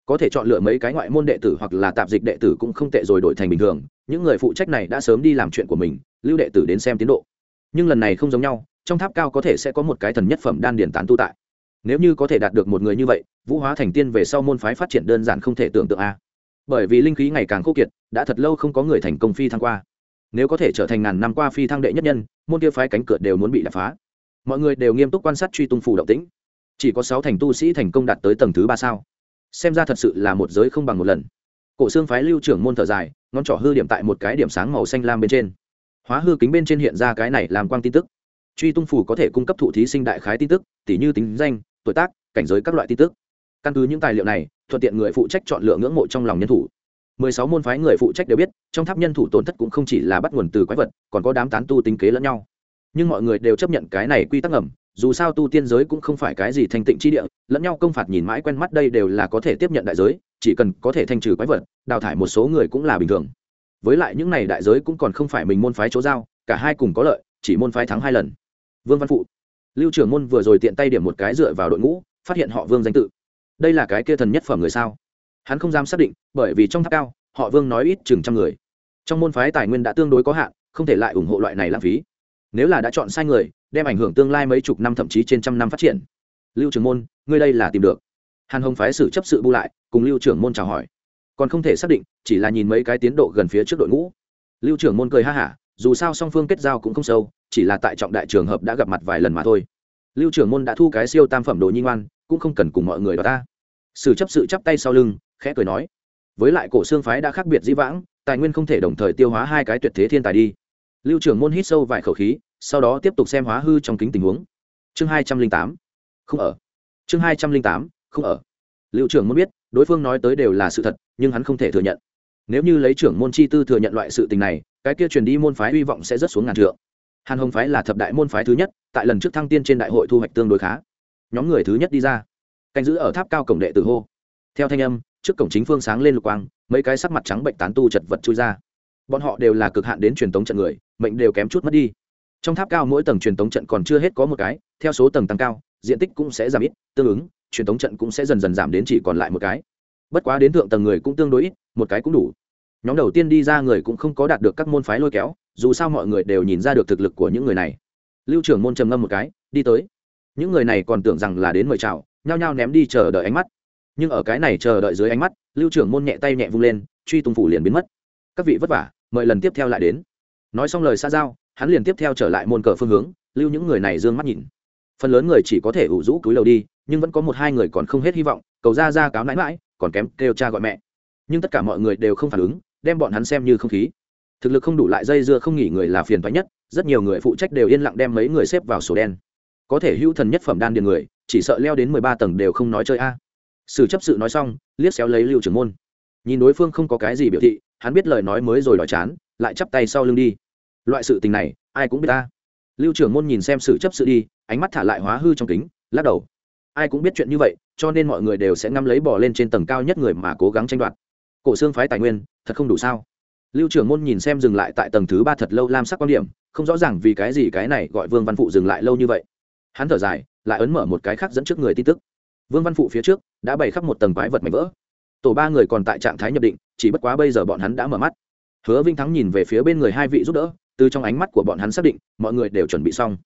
Có thể chọn lựa mấy cái ngoại môn đệ tử hoặc là tạp dịch đệ tử cũng không tệ rồi đổi thành bình thường, những người phụ trách này đã sớm đi làm chuyện của mình, lưu đệ tử đến xem tiến độ. Nhưng lần này không giống nhau, trong tháp cao có thể sẽ có một cái thần nhất phẩm đan điển tán tu tại. Nếu như có thể đạt được một người như vậy, vũ hóa thành tiên về sau môn phái phát triển đơn giản không thể tưởng tượng a bởi vì linh khí ngày càng khô kiệt, đã thật lâu không có người thành công phi thăng qua. Nếu có thể trở thành ngàn năm qua phi thăng đệ nhất nhân, môn kia phái cánh cửa đều muốn bị đập phá. Mọi người đều nghiêm túc quan sát truy tung phủ động tĩnh. Chỉ có sáu thành tu sĩ thành công đạt tới tầng thứ ba sao? Xem ra thật sự là một giới không bằng một lần. Cổ xương phái lưu trưởng môn thở dài, ngón trỏ hư điểm tại một cái điểm sáng màu xanh lam bên trên. Hóa hư kính bên trên hiện ra cái này làm quang tin tức. Truy tung phủ có thể cung cấp thụ thí sinh đại khái tin tức, tỉ như tính danh, tuổi tác, cảnh giới các loại tin tức căn cứ những tài liệu này, thuận tiện người phụ trách chọn lựa ngưỡng mộ trong lòng nhân thủ. Mười sáu môn phái người phụ trách đều biết, trong tháp nhân thủ tổn thất cũng không chỉ là bắt nguồn từ quái vật, còn có đám tán tu tính kế lẫn nhau. Nhưng mọi người đều chấp nhận cái này quy tắc ngầm, dù sao tu tiên giới cũng không phải cái gì thanh tịnh chi địa, lẫn nhau công phạt nhìn mãi quen mắt đây đều là có thể tiếp nhận đại giới, chỉ cần có thể thanh trừ quái vật, đào thải một số người cũng là bình thường. Với lại những này đại giới cũng còn không phải mình môn phái chỗ giao, cả hai cùng có lợi, chỉ môn phái thắng hai lần. Vương văn phụ. Lưu trưởng môn vừa rồi tiện tay điểm một cái dựa vào đội ngũ, phát hiện họ vương danh tự đây là cái kia thần nhất phẩm người sao? Hắn không dám xác định, bởi vì trong tháp cao, họ vương nói ít chừng trăm người. Trong môn phái tài nguyên đã tương đối có hạn, không thể lại ủng hộ loại này lãng phí. Nếu là đã chọn sai người, đem ảnh hưởng tương lai mấy chục năm thậm chí trên trăm năm phát triển. Lưu trưởng môn, ngươi đây là tìm được. Hàn hồng phái xử chấp sự bu lại, cùng lưu trưởng môn chào hỏi. Còn không thể xác định, chỉ là nhìn mấy cái tiến độ gần phía trước đội ngũ. Lưu trưởng môn cười ha hả, dù sao song phương kết giao cũng không sâu, chỉ là tại trọng đại trường hợp đã gặp mặt vài lần mà thôi. Lưu trưởng môn đã thu cái siêu tam phẩm đồ nhi ngoan, cũng không cần cùng mọi người đó ta sử chấp sự chắp tay sau lưng, khẽ cười nói, với lại cổ xương phái đã khác biệt dĩ vãng, tài nguyên không thể đồng thời tiêu hóa hai cái tuyệt thế thiên tài đi. Lưu trưởng môn hít sâu vài khẩu khí, sau đó tiếp tục xem hóa hư trong kính tình huống. Chương hai trăm linh tám, không ở. Chương hai trăm linh tám, không ở. Lưu trưởng môn biết, đối phương nói tới đều là sự thật, nhưng hắn không thể thừa nhận. Nếu như lấy trưởng môn chi tư thừa nhận loại sự tình này, cái kia truyền đi môn phái hy vọng sẽ rất xuống ngàn trượng. Hàn hồng phái là thập đại môn phái thứ nhất, tại lần trước thăng tiên trên đại hội thu hoạch tương đối khá. Nhóm người thứ nhất đi ra canh giữ ở tháp cao cổng đệ tử hô. Theo thanh âm, trước cổng chính phương sáng lên lục quang, mấy cái sắc mặt trắng bệnh tán tu chật vật chui ra. Bọn họ đều là cực hạn đến truyền tống trận người, mệnh đều kém chút mất đi. Trong tháp cao mỗi tầng truyền tống trận còn chưa hết có một cái, theo số tầng tăng cao, diện tích cũng sẽ giảm ít, tương ứng, truyền tống trận cũng sẽ dần dần giảm đến chỉ còn lại một cái. Bất quá đến thượng tầng người cũng tương đối ít, một cái cũng đủ. Nhóm đầu tiên đi ra người cũng không có đạt được các môn phái lôi kéo, dù sao mọi người đều nhìn ra được thực lực của những người này. Lưu trưởng môn trầm ngâm một cái, đi tới. Những người này còn tưởng rằng là đến mời chào nhao nhao ném đi chờ đợi ánh mắt. Nhưng ở cái này chờ đợi dưới ánh mắt, lưu trưởng môn nhẹ tay nhẹ vung lên, truy tung phủ liền biến mất. Các vị vất vả, mời lần tiếp theo lại đến. Nói xong lời xa giao, hắn liền tiếp theo trở lại môn cờ phương hướng, lưu những người này d ư ơ n g mắt nhìn. Phần lớn người chỉ có thể ủ rũ túi đầu đi, nhưng vẫn có một hai người còn không hết hy vọng, cầu ra ra cáo nãi mãi còn kém kêu cha gọi mẹ. Nhưng tất cả mọi người đều không phản ứng, đem bọn hắn xem như không khí. Thực lực không đủ lại dây dưa không nghỉ người là phiền thoái nhất, rất nhiều người phụ trách đều yên lặng đem mấy người xếp vào sổ đen. Có thể hữu thần nhất phẩm đan điền người chỉ sợ leo đến mười ba tầng đều không nói chơi a. Sử chấp sự nói xong, liếc xéo lấy lưu trưởng môn. Nhìn đối phương không có cái gì biểu thị, hắn biết lời nói mới rồi đòi chán, lại chắp tay sau lưng đi. Loại sự tình này, ai cũng biết ta. Lưu trưởng môn nhìn xem sự chấp sự đi, ánh mắt thả lại hóa hư trong kính, lắc đầu. Ai cũng biết chuyện như vậy, cho nên mọi người đều sẽ ngắm lấy bỏ lên trên tầng cao nhất người mà cố gắng tranh đoạt. Cổ xương phái tài nguyên, thật không đủ sao? Lưu trưởng môn nhìn xem dừng lại tại tầng thứ ba thật lâu lam sắc quan điểm, không rõ ràng vì cái gì cái này gọi vương văn phụ dừng lại lâu như vậy. Hắn thở dài lại ấn mở một cái khác dẫn trước người tin tức. Vương văn phụ phía trước đã bày khắp một tầng quái vật mảnh vỡ. Tổ ba người còn tại trạng thái nhập định, chỉ bất quá bây giờ bọn hắn đã mở mắt. Hứa vinh thắng nhìn về phía bên người hai vị giúp đỡ, từ trong ánh mắt của bọn hắn xác định, mọi người đều chuẩn bị xong.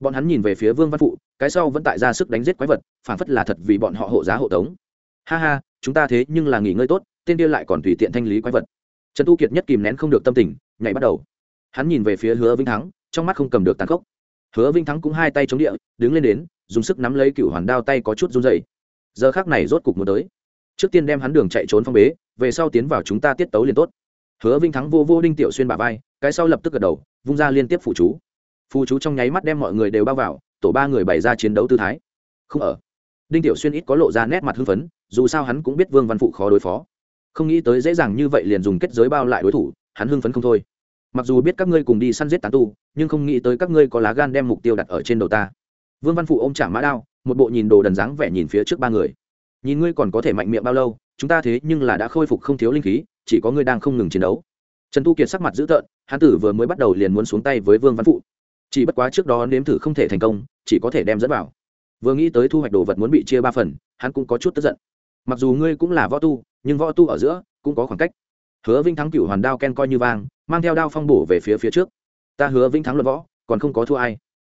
Bọn hắn nhìn về phía vương văn phụ, cái sau vẫn tại ra sức đánh giết quái vật, phản phất là thật vì bọn họ hộ giá hộ tống. Ha ha, chúng ta thế nhưng là nghỉ ngơi tốt, tên kia lại còn tùy tiện thanh lý quái vật. Trần tu kiệt nhất kìm nén không được tâm tình, nhảy bắt đầu. Hắn nhìn về phía hứa vinh thắng, trong mắt không cầm được tàn khốc. Hứa vinh thắng cũng hai tay chống địa, đứng lên đến dùng sức nắm lấy cựu hoàn đao tay có chút run dày giờ khác này rốt cục muốn tới. Trước tiên đem hắn đường chạy trốn phong bế, về sau tiến vào chúng ta tiết tấu liền tốt. Hứa vinh thắng vô vô đinh tiểu xuyên bà vai, cái sau lập tức gật đầu, vung ra liên tiếp phụ chú. Phụ chú trong nháy mắt đem mọi người đều bao vào, tổ ba người bày ra chiến đấu tư thái. Không ở. Đinh tiểu xuyên ít có lộ ra nét mặt hưng phấn, dù sao hắn cũng biết vương văn phụ khó đối phó. Không nghĩ tới dễ dàng như vậy liền dùng kết giới bao lại đối thủ, hắn hưng phấn không thôi. Mặc dù biết các ngươi cùng đi săn giết tán tu, nhưng không nghĩ tới các ngươi có lá gan đem mục tiêu đặt ở trên đầu ta vương văn phụ ôm trả mã đao, một bộ nhìn đồ đần dáng vẻ nhìn phía trước ba người. Nhìn ngươi còn có thể mạnh miệng bao lâu, chúng ta thế nhưng là đã khôi phục không thiếu linh khí, chỉ có ngươi đang không ngừng chiến đấu. Trần tu kiệt sắc mặt dữ tợn, hán tử vừa mới bắt đầu liền muốn xuống tay với vương văn phụ. Chỉ bất quá trước đó nếm thử không thể thành công, chỉ có thể đem dẫn vào. Vừa nghĩ tới thu hoạch đồ vật muốn bị chia ba phần, hắn cũng có chút tức giận. Mặc dù ngươi cũng là võ tu, nhưng võ tu ở giữa cũng có khoảng cách. Hứa vinh thắng cửu hoàn đao ken coi như vang, mang theo đao phong bổ về phía phía trước. Ta hứa vinh thắng luận võ, còn không có thua ai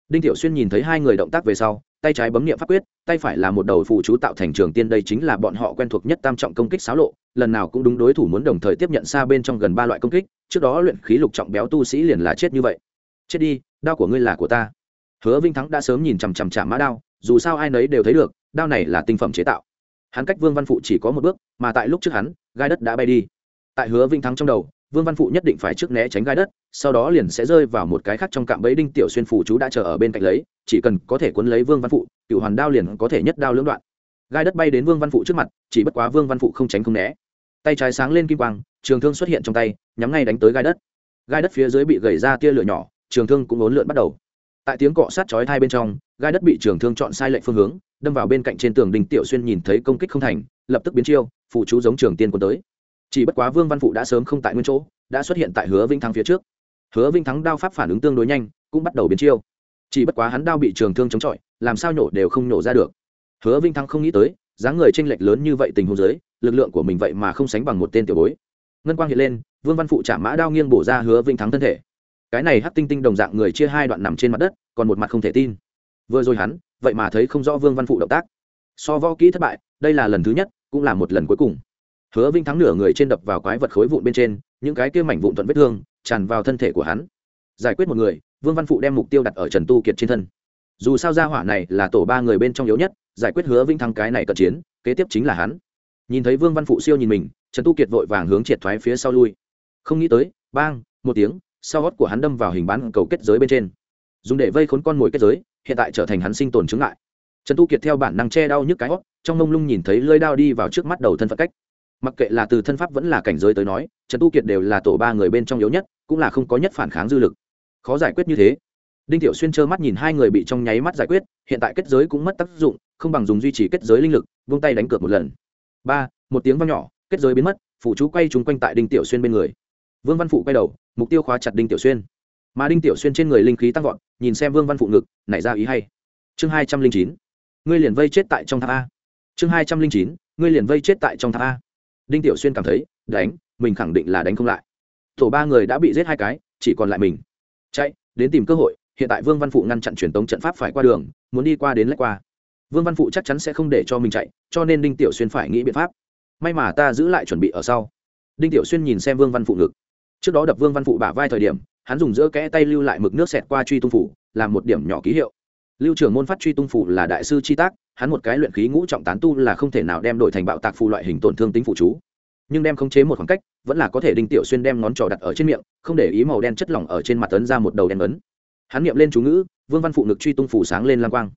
đinh tiểu xuyên nhìn thấy hai người động tác về sau, tay trái bấm niệm pháp quyết, tay phải là một đầu phụ chú tạo thành trường tiên, đây chính là bọn họ quen thuộc nhất tam trọng công kích xáo lộ, lần nào cũng đúng đối thủ muốn đồng thời tiếp nhận xa bên trong gần ba loại công kích, trước đó luyện khí lục trọng béo tu sĩ liền là chết như vậy. Chết đi, đao của ngươi là của ta. Hứa vinh thắng đã sớm nhìn chằm chằm chạm mã đao, dù sao ai nấy đều thấy được, đao này là tinh phẩm chế tạo. Hắn cách vương văn phụ chỉ có một bước, mà tại lúc trước hắn, gai đất đã bay đi. Tại hứa vinh thắng trong đầu vương văn phụ nhất định phải trước né tránh gai đất, sau đó liền sẽ rơi vào một cái khác trong cạm bẫy đinh tiểu xuyên phủ chú đã chờ ở bên cạnh lấy, chỉ cần có thể cuốn lấy vương văn phụ, cựu hoàn đao liền có thể nhất đao lưỡng đoạn. Gai đất bay đến vương văn phụ trước mặt, chỉ bất quá vương văn phụ không tránh không né. Tay trái sáng lên kim quang, trường thương xuất hiện trong tay, nhắm ngay đánh tới gai đất. Gai đất phía dưới bị gầy ra tia lửa nhỏ, trường thương cũng ốn lượn bắt đầu. Tại tiếng cọ sát chói thai bên trong, gai đất bị trường thương chọn sai lệnh phương hướng, đâm vào bên cạnh trên tường đinh tiểu xuyên nhìn thấy công kích không thành, lập tức biến chiêu phụ chú giống trường tiên quân tới chỉ bất quá vương văn phụ đã sớm không tại nguyên chỗ, đã xuất hiện tại hứa vinh thắng phía trước. Hứa vinh thắng đao pháp phản ứng tương đối nhanh, cũng bắt đầu biến chiêu. Chỉ bất quá hắn đao bị trường thương chống chọi, làm sao nhổ đều không nhổ ra được. Hứa vinh thắng không nghĩ tới, dáng người tranh lệch lớn như vậy tình huống dưới, lực lượng của mình vậy mà không sánh bằng một tên tiểu bối. Ngân quang hiện lên, vương văn phụ trả mã đao nghiêng bổ ra hứa vinh thắng thân thể. Cái này hắc tinh tinh đồng dạng người chia hai đoạn nằm trên mặt đất, còn một mặt không thể tin. Vừa rồi hắn, vậy mà thấy không rõ vương văn phụ động tác. So võ kỹ thất bại, đây là lần thứ nhất, cũng là một lần cuối cùng hứa vinh thắng nửa người trên đập vào quái vật khối vụn bên trên, những cái kia mảnh vụn thuận vết thương tràn vào thân thể của hắn. Giải quyết một người, vương văn phụ đem mục tiêu đặt ở trần tu kiệt trên thân. Dù sao gia hỏa này là tổ ba người bên trong yếu nhất, giải quyết hứa vinh thắng cái này cận chiến, kế tiếp chính là hắn. Nhìn thấy vương văn phụ siêu nhìn mình, trần tu kiệt vội vàng hướng triệt thoái phía sau lui. Không nghĩ tới, bang, một tiếng, sau gót của hắn đâm vào hình bán cầu kết giới bên trên. Dùng để vây khốn con mồi kết giới, hiện tại trở thành hắn sinh tồn chứng lại trần tu kiệt theo bản năng che đau nhức cái hót, trong mông lung nhìn thấy lơi đao đi vào trước mắt đầu thân phận cách mặc kệ là từ thân pháp vẫn là cảnh giới tới nói, trần tu kiệt đều là tổ ba người bên trong yếu nhất, cũng là không có nhất phản kháng dư lực. Khó giải quyết như thế. Đinh tiểu xuyên trơ mắt nhìn hai người bị trong nháy mắt giải quyết, hiện tại kết giới cũng mất tác dụng, không bằng dùng duy trì kết giới linh lực, vung tay đánh cược một lần. Ba, một tiếng vang nhỏ, kết giới biến mất, phụ chú quay trúng quanh tại đinh tiểu xuyên bên người. Vương văn phụ quay đầu, mục tiêu khóa chặt đinh tiểu xuyên. Mà đinh tiểu xuyên trên người linh khí tăng vọt, nhìn xem vương văn phụ ngực, nảy ra ý hay. Chương hai trăm linh chín, ngươi liền vây chết tại trong tháp a. Chương hai trăm linh chín, ngươi liền vây chết tại trong tháp a đinh tiểu xuyên cảm thấy, đánh, mình khẳng định là đánh không lại. Tổ ba người đã bị giết hai cái, chỉ còn lại mình. Chạy, đến tìm cơ hội, hiện tại vương văn phụ ngăn chặn truyền tống trận pháp phải qua đường, muốn đi qua đến lách qua. Vương văn phụ chắc chắn sẽ không để cho mình chạy, cho nên đinh tiểu xuyên phải nghĩ biện pháp. May mà ta giữ lại chuẩn bị ở sau. Đinh tiểu xuyên nhìn xem vương văn phụ ngực. Trước đó đập vương văn phụ bả vai thời điểm, hắn dùng giữa kẽ tay lưu lại mực nước xẹt qua truy tung phủ, làm một điểm nhỏ ký hiệu. Lưu trưởng môn phát truy tung phủ là đại sư chi tác hắn một cái luyện khí ngũ trọng tán tu là không thể nào đem đổi thành bạo tạc phù loại hình tổn thương tính phụ chú. Nhưng đem khống chế một khoảng cách, vẫn là có thể đinh tiểu xuyên đem ngón trỏ đặt ở trên miệng, không để ý màu đen chất lỏng ở trên mặt tấn ra một đầu đen ấn. Hắn niệm lên chú ngữ, vương văn phụ ngực truy tung phủ sáng lên lang quang.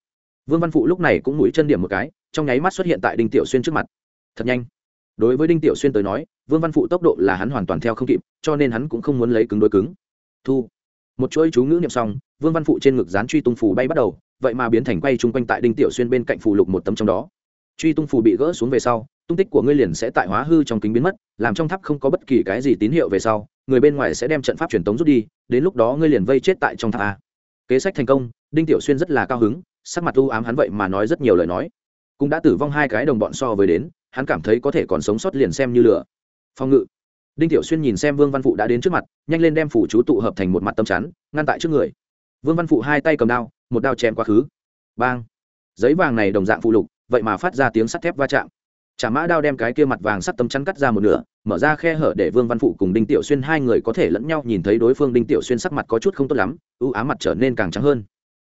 Vương văn phụ lúc này cũng mũi chân điểm một cái, trong nháy mắt xuất hiện tại đinh tiểu xuyên trước mặt. Thật nhanh. Đối với đinh tiểu xuyên tới nói, vương văn phụ tốc độ là hắn hoàn toàn theo không kịp, cho nên hắn cũng không muốn lấy cứng đối cứng. Thu một chuỗi chú ngữ niệm xong, vương văn phụ trên ngực dán truy tung Phù bay bắt đầu, vậy mà biến thành quay chung quanh tại đinh tiểu xuyên bên cạnh phù lục một tấm trong đó. Truy tung phù bị gỡ xuống về sau, tung tích của ngươi liền sẽ tại hóa hư trong kính biến mất, làm trong tháp không có bất kỳ cái gì tín hiệu về sau, người bên ngoài sẽ đem trận pháp truyền tống rút đi, đến lúc đó ngươi liền vây chết tại trong tháp a. Kế sách thành công, đinh tiểu xuyên rất là cao hứng, sắc mặt u ám hắn vậy mà nói rất nhiều lời nói. Cũng đã tử vong hai cái đồng bọn so với đến, hắn cảm thấy có thể còn sống sót liền xem như lửa. Phòng ngự đinh tiểu xuyên nhìn xem vương văn phụ đã đến trước mặt, nhanh lên đem phủ chú tụ hợp thành một mặt tâm chắn, ngăn tại trước người. Vương văn phụ hai tay cầm đao, một đao chém quá khứ. Bang! Giấy vàng này đồng dạng phụ lục, vậy mà phát ra tiếng sắt thép va chạm. Chả mã đao đem cái kia mặt vàng sắt tấm chắn cắt ra một nửa, mở ra khe hở để vương văn phụ cùng đinh tiểu xuyên hai người có thể lẫn nhau nhìn thấy đối phương đinh tiểu xuyên sắc mặt có chút không tốt lắm, ưu á mặt trở nên càng trắng hơn.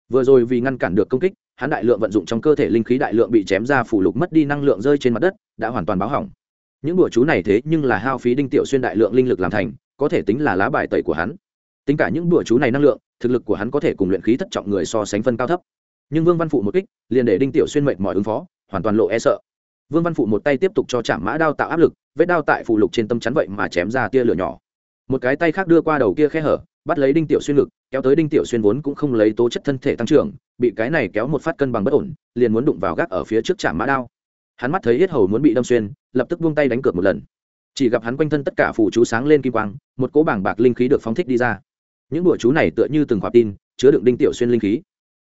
Vừa rồi vì ngăn cản được công kích, hắn đại lượng vận dụng trong cơ thể linh khí đại lượng bị chém ra phủ lục mất đi năng lượng rơi trên mặt đất, đã hoàn toàn báo hỏng những bùa chú này thế nhưng là hao phí đinh tiểu xuyên đại lượng linh lực làm thành, có thể tính là lá bài tẩy của hắn. Tính cả những bùa chú này năng lượng, thực lực của hắn có thể cùng luyện khí thất trọng người so sánh phân cao thấp. Nhưng vương văn phụ một kích, liền để đinh tiểu xuyên mệt mỏi ứng phó, hoàn toàn lộ e sợ. Vương văn phụ một tay tiếp tục cho chạm mã đao tạo áp lực, vết đao tại phụ lục trên tâm chắn vậy mà chém ra tia lửa nhỏ. Một cái tay khác đưa qua đầu kia khe hở, bắt lấy đinh tiểu xuyên ngực, kéo tới đinh tiểu xuyên vốn cũng không lấy tố chất thân thể tăng trưởng, bị cái này kéo một phát cân bằng bất ổn, liền muốn đụng vào gác ở phía trước chạm mã đao hắn mắt thấy yết hầu muốn bị đâm xuyên, lập tức buông tay đánh cược một lần. Chỉ gặp hắn quanh thân tất cả phủ chú sáng lên kim quang, một cỗ bảng bạc linh khí được phóng thích đi ra. Những bụi chú này tựa như từng khoạp tin, chứa đựng đinh tiểu xuyên linh khí.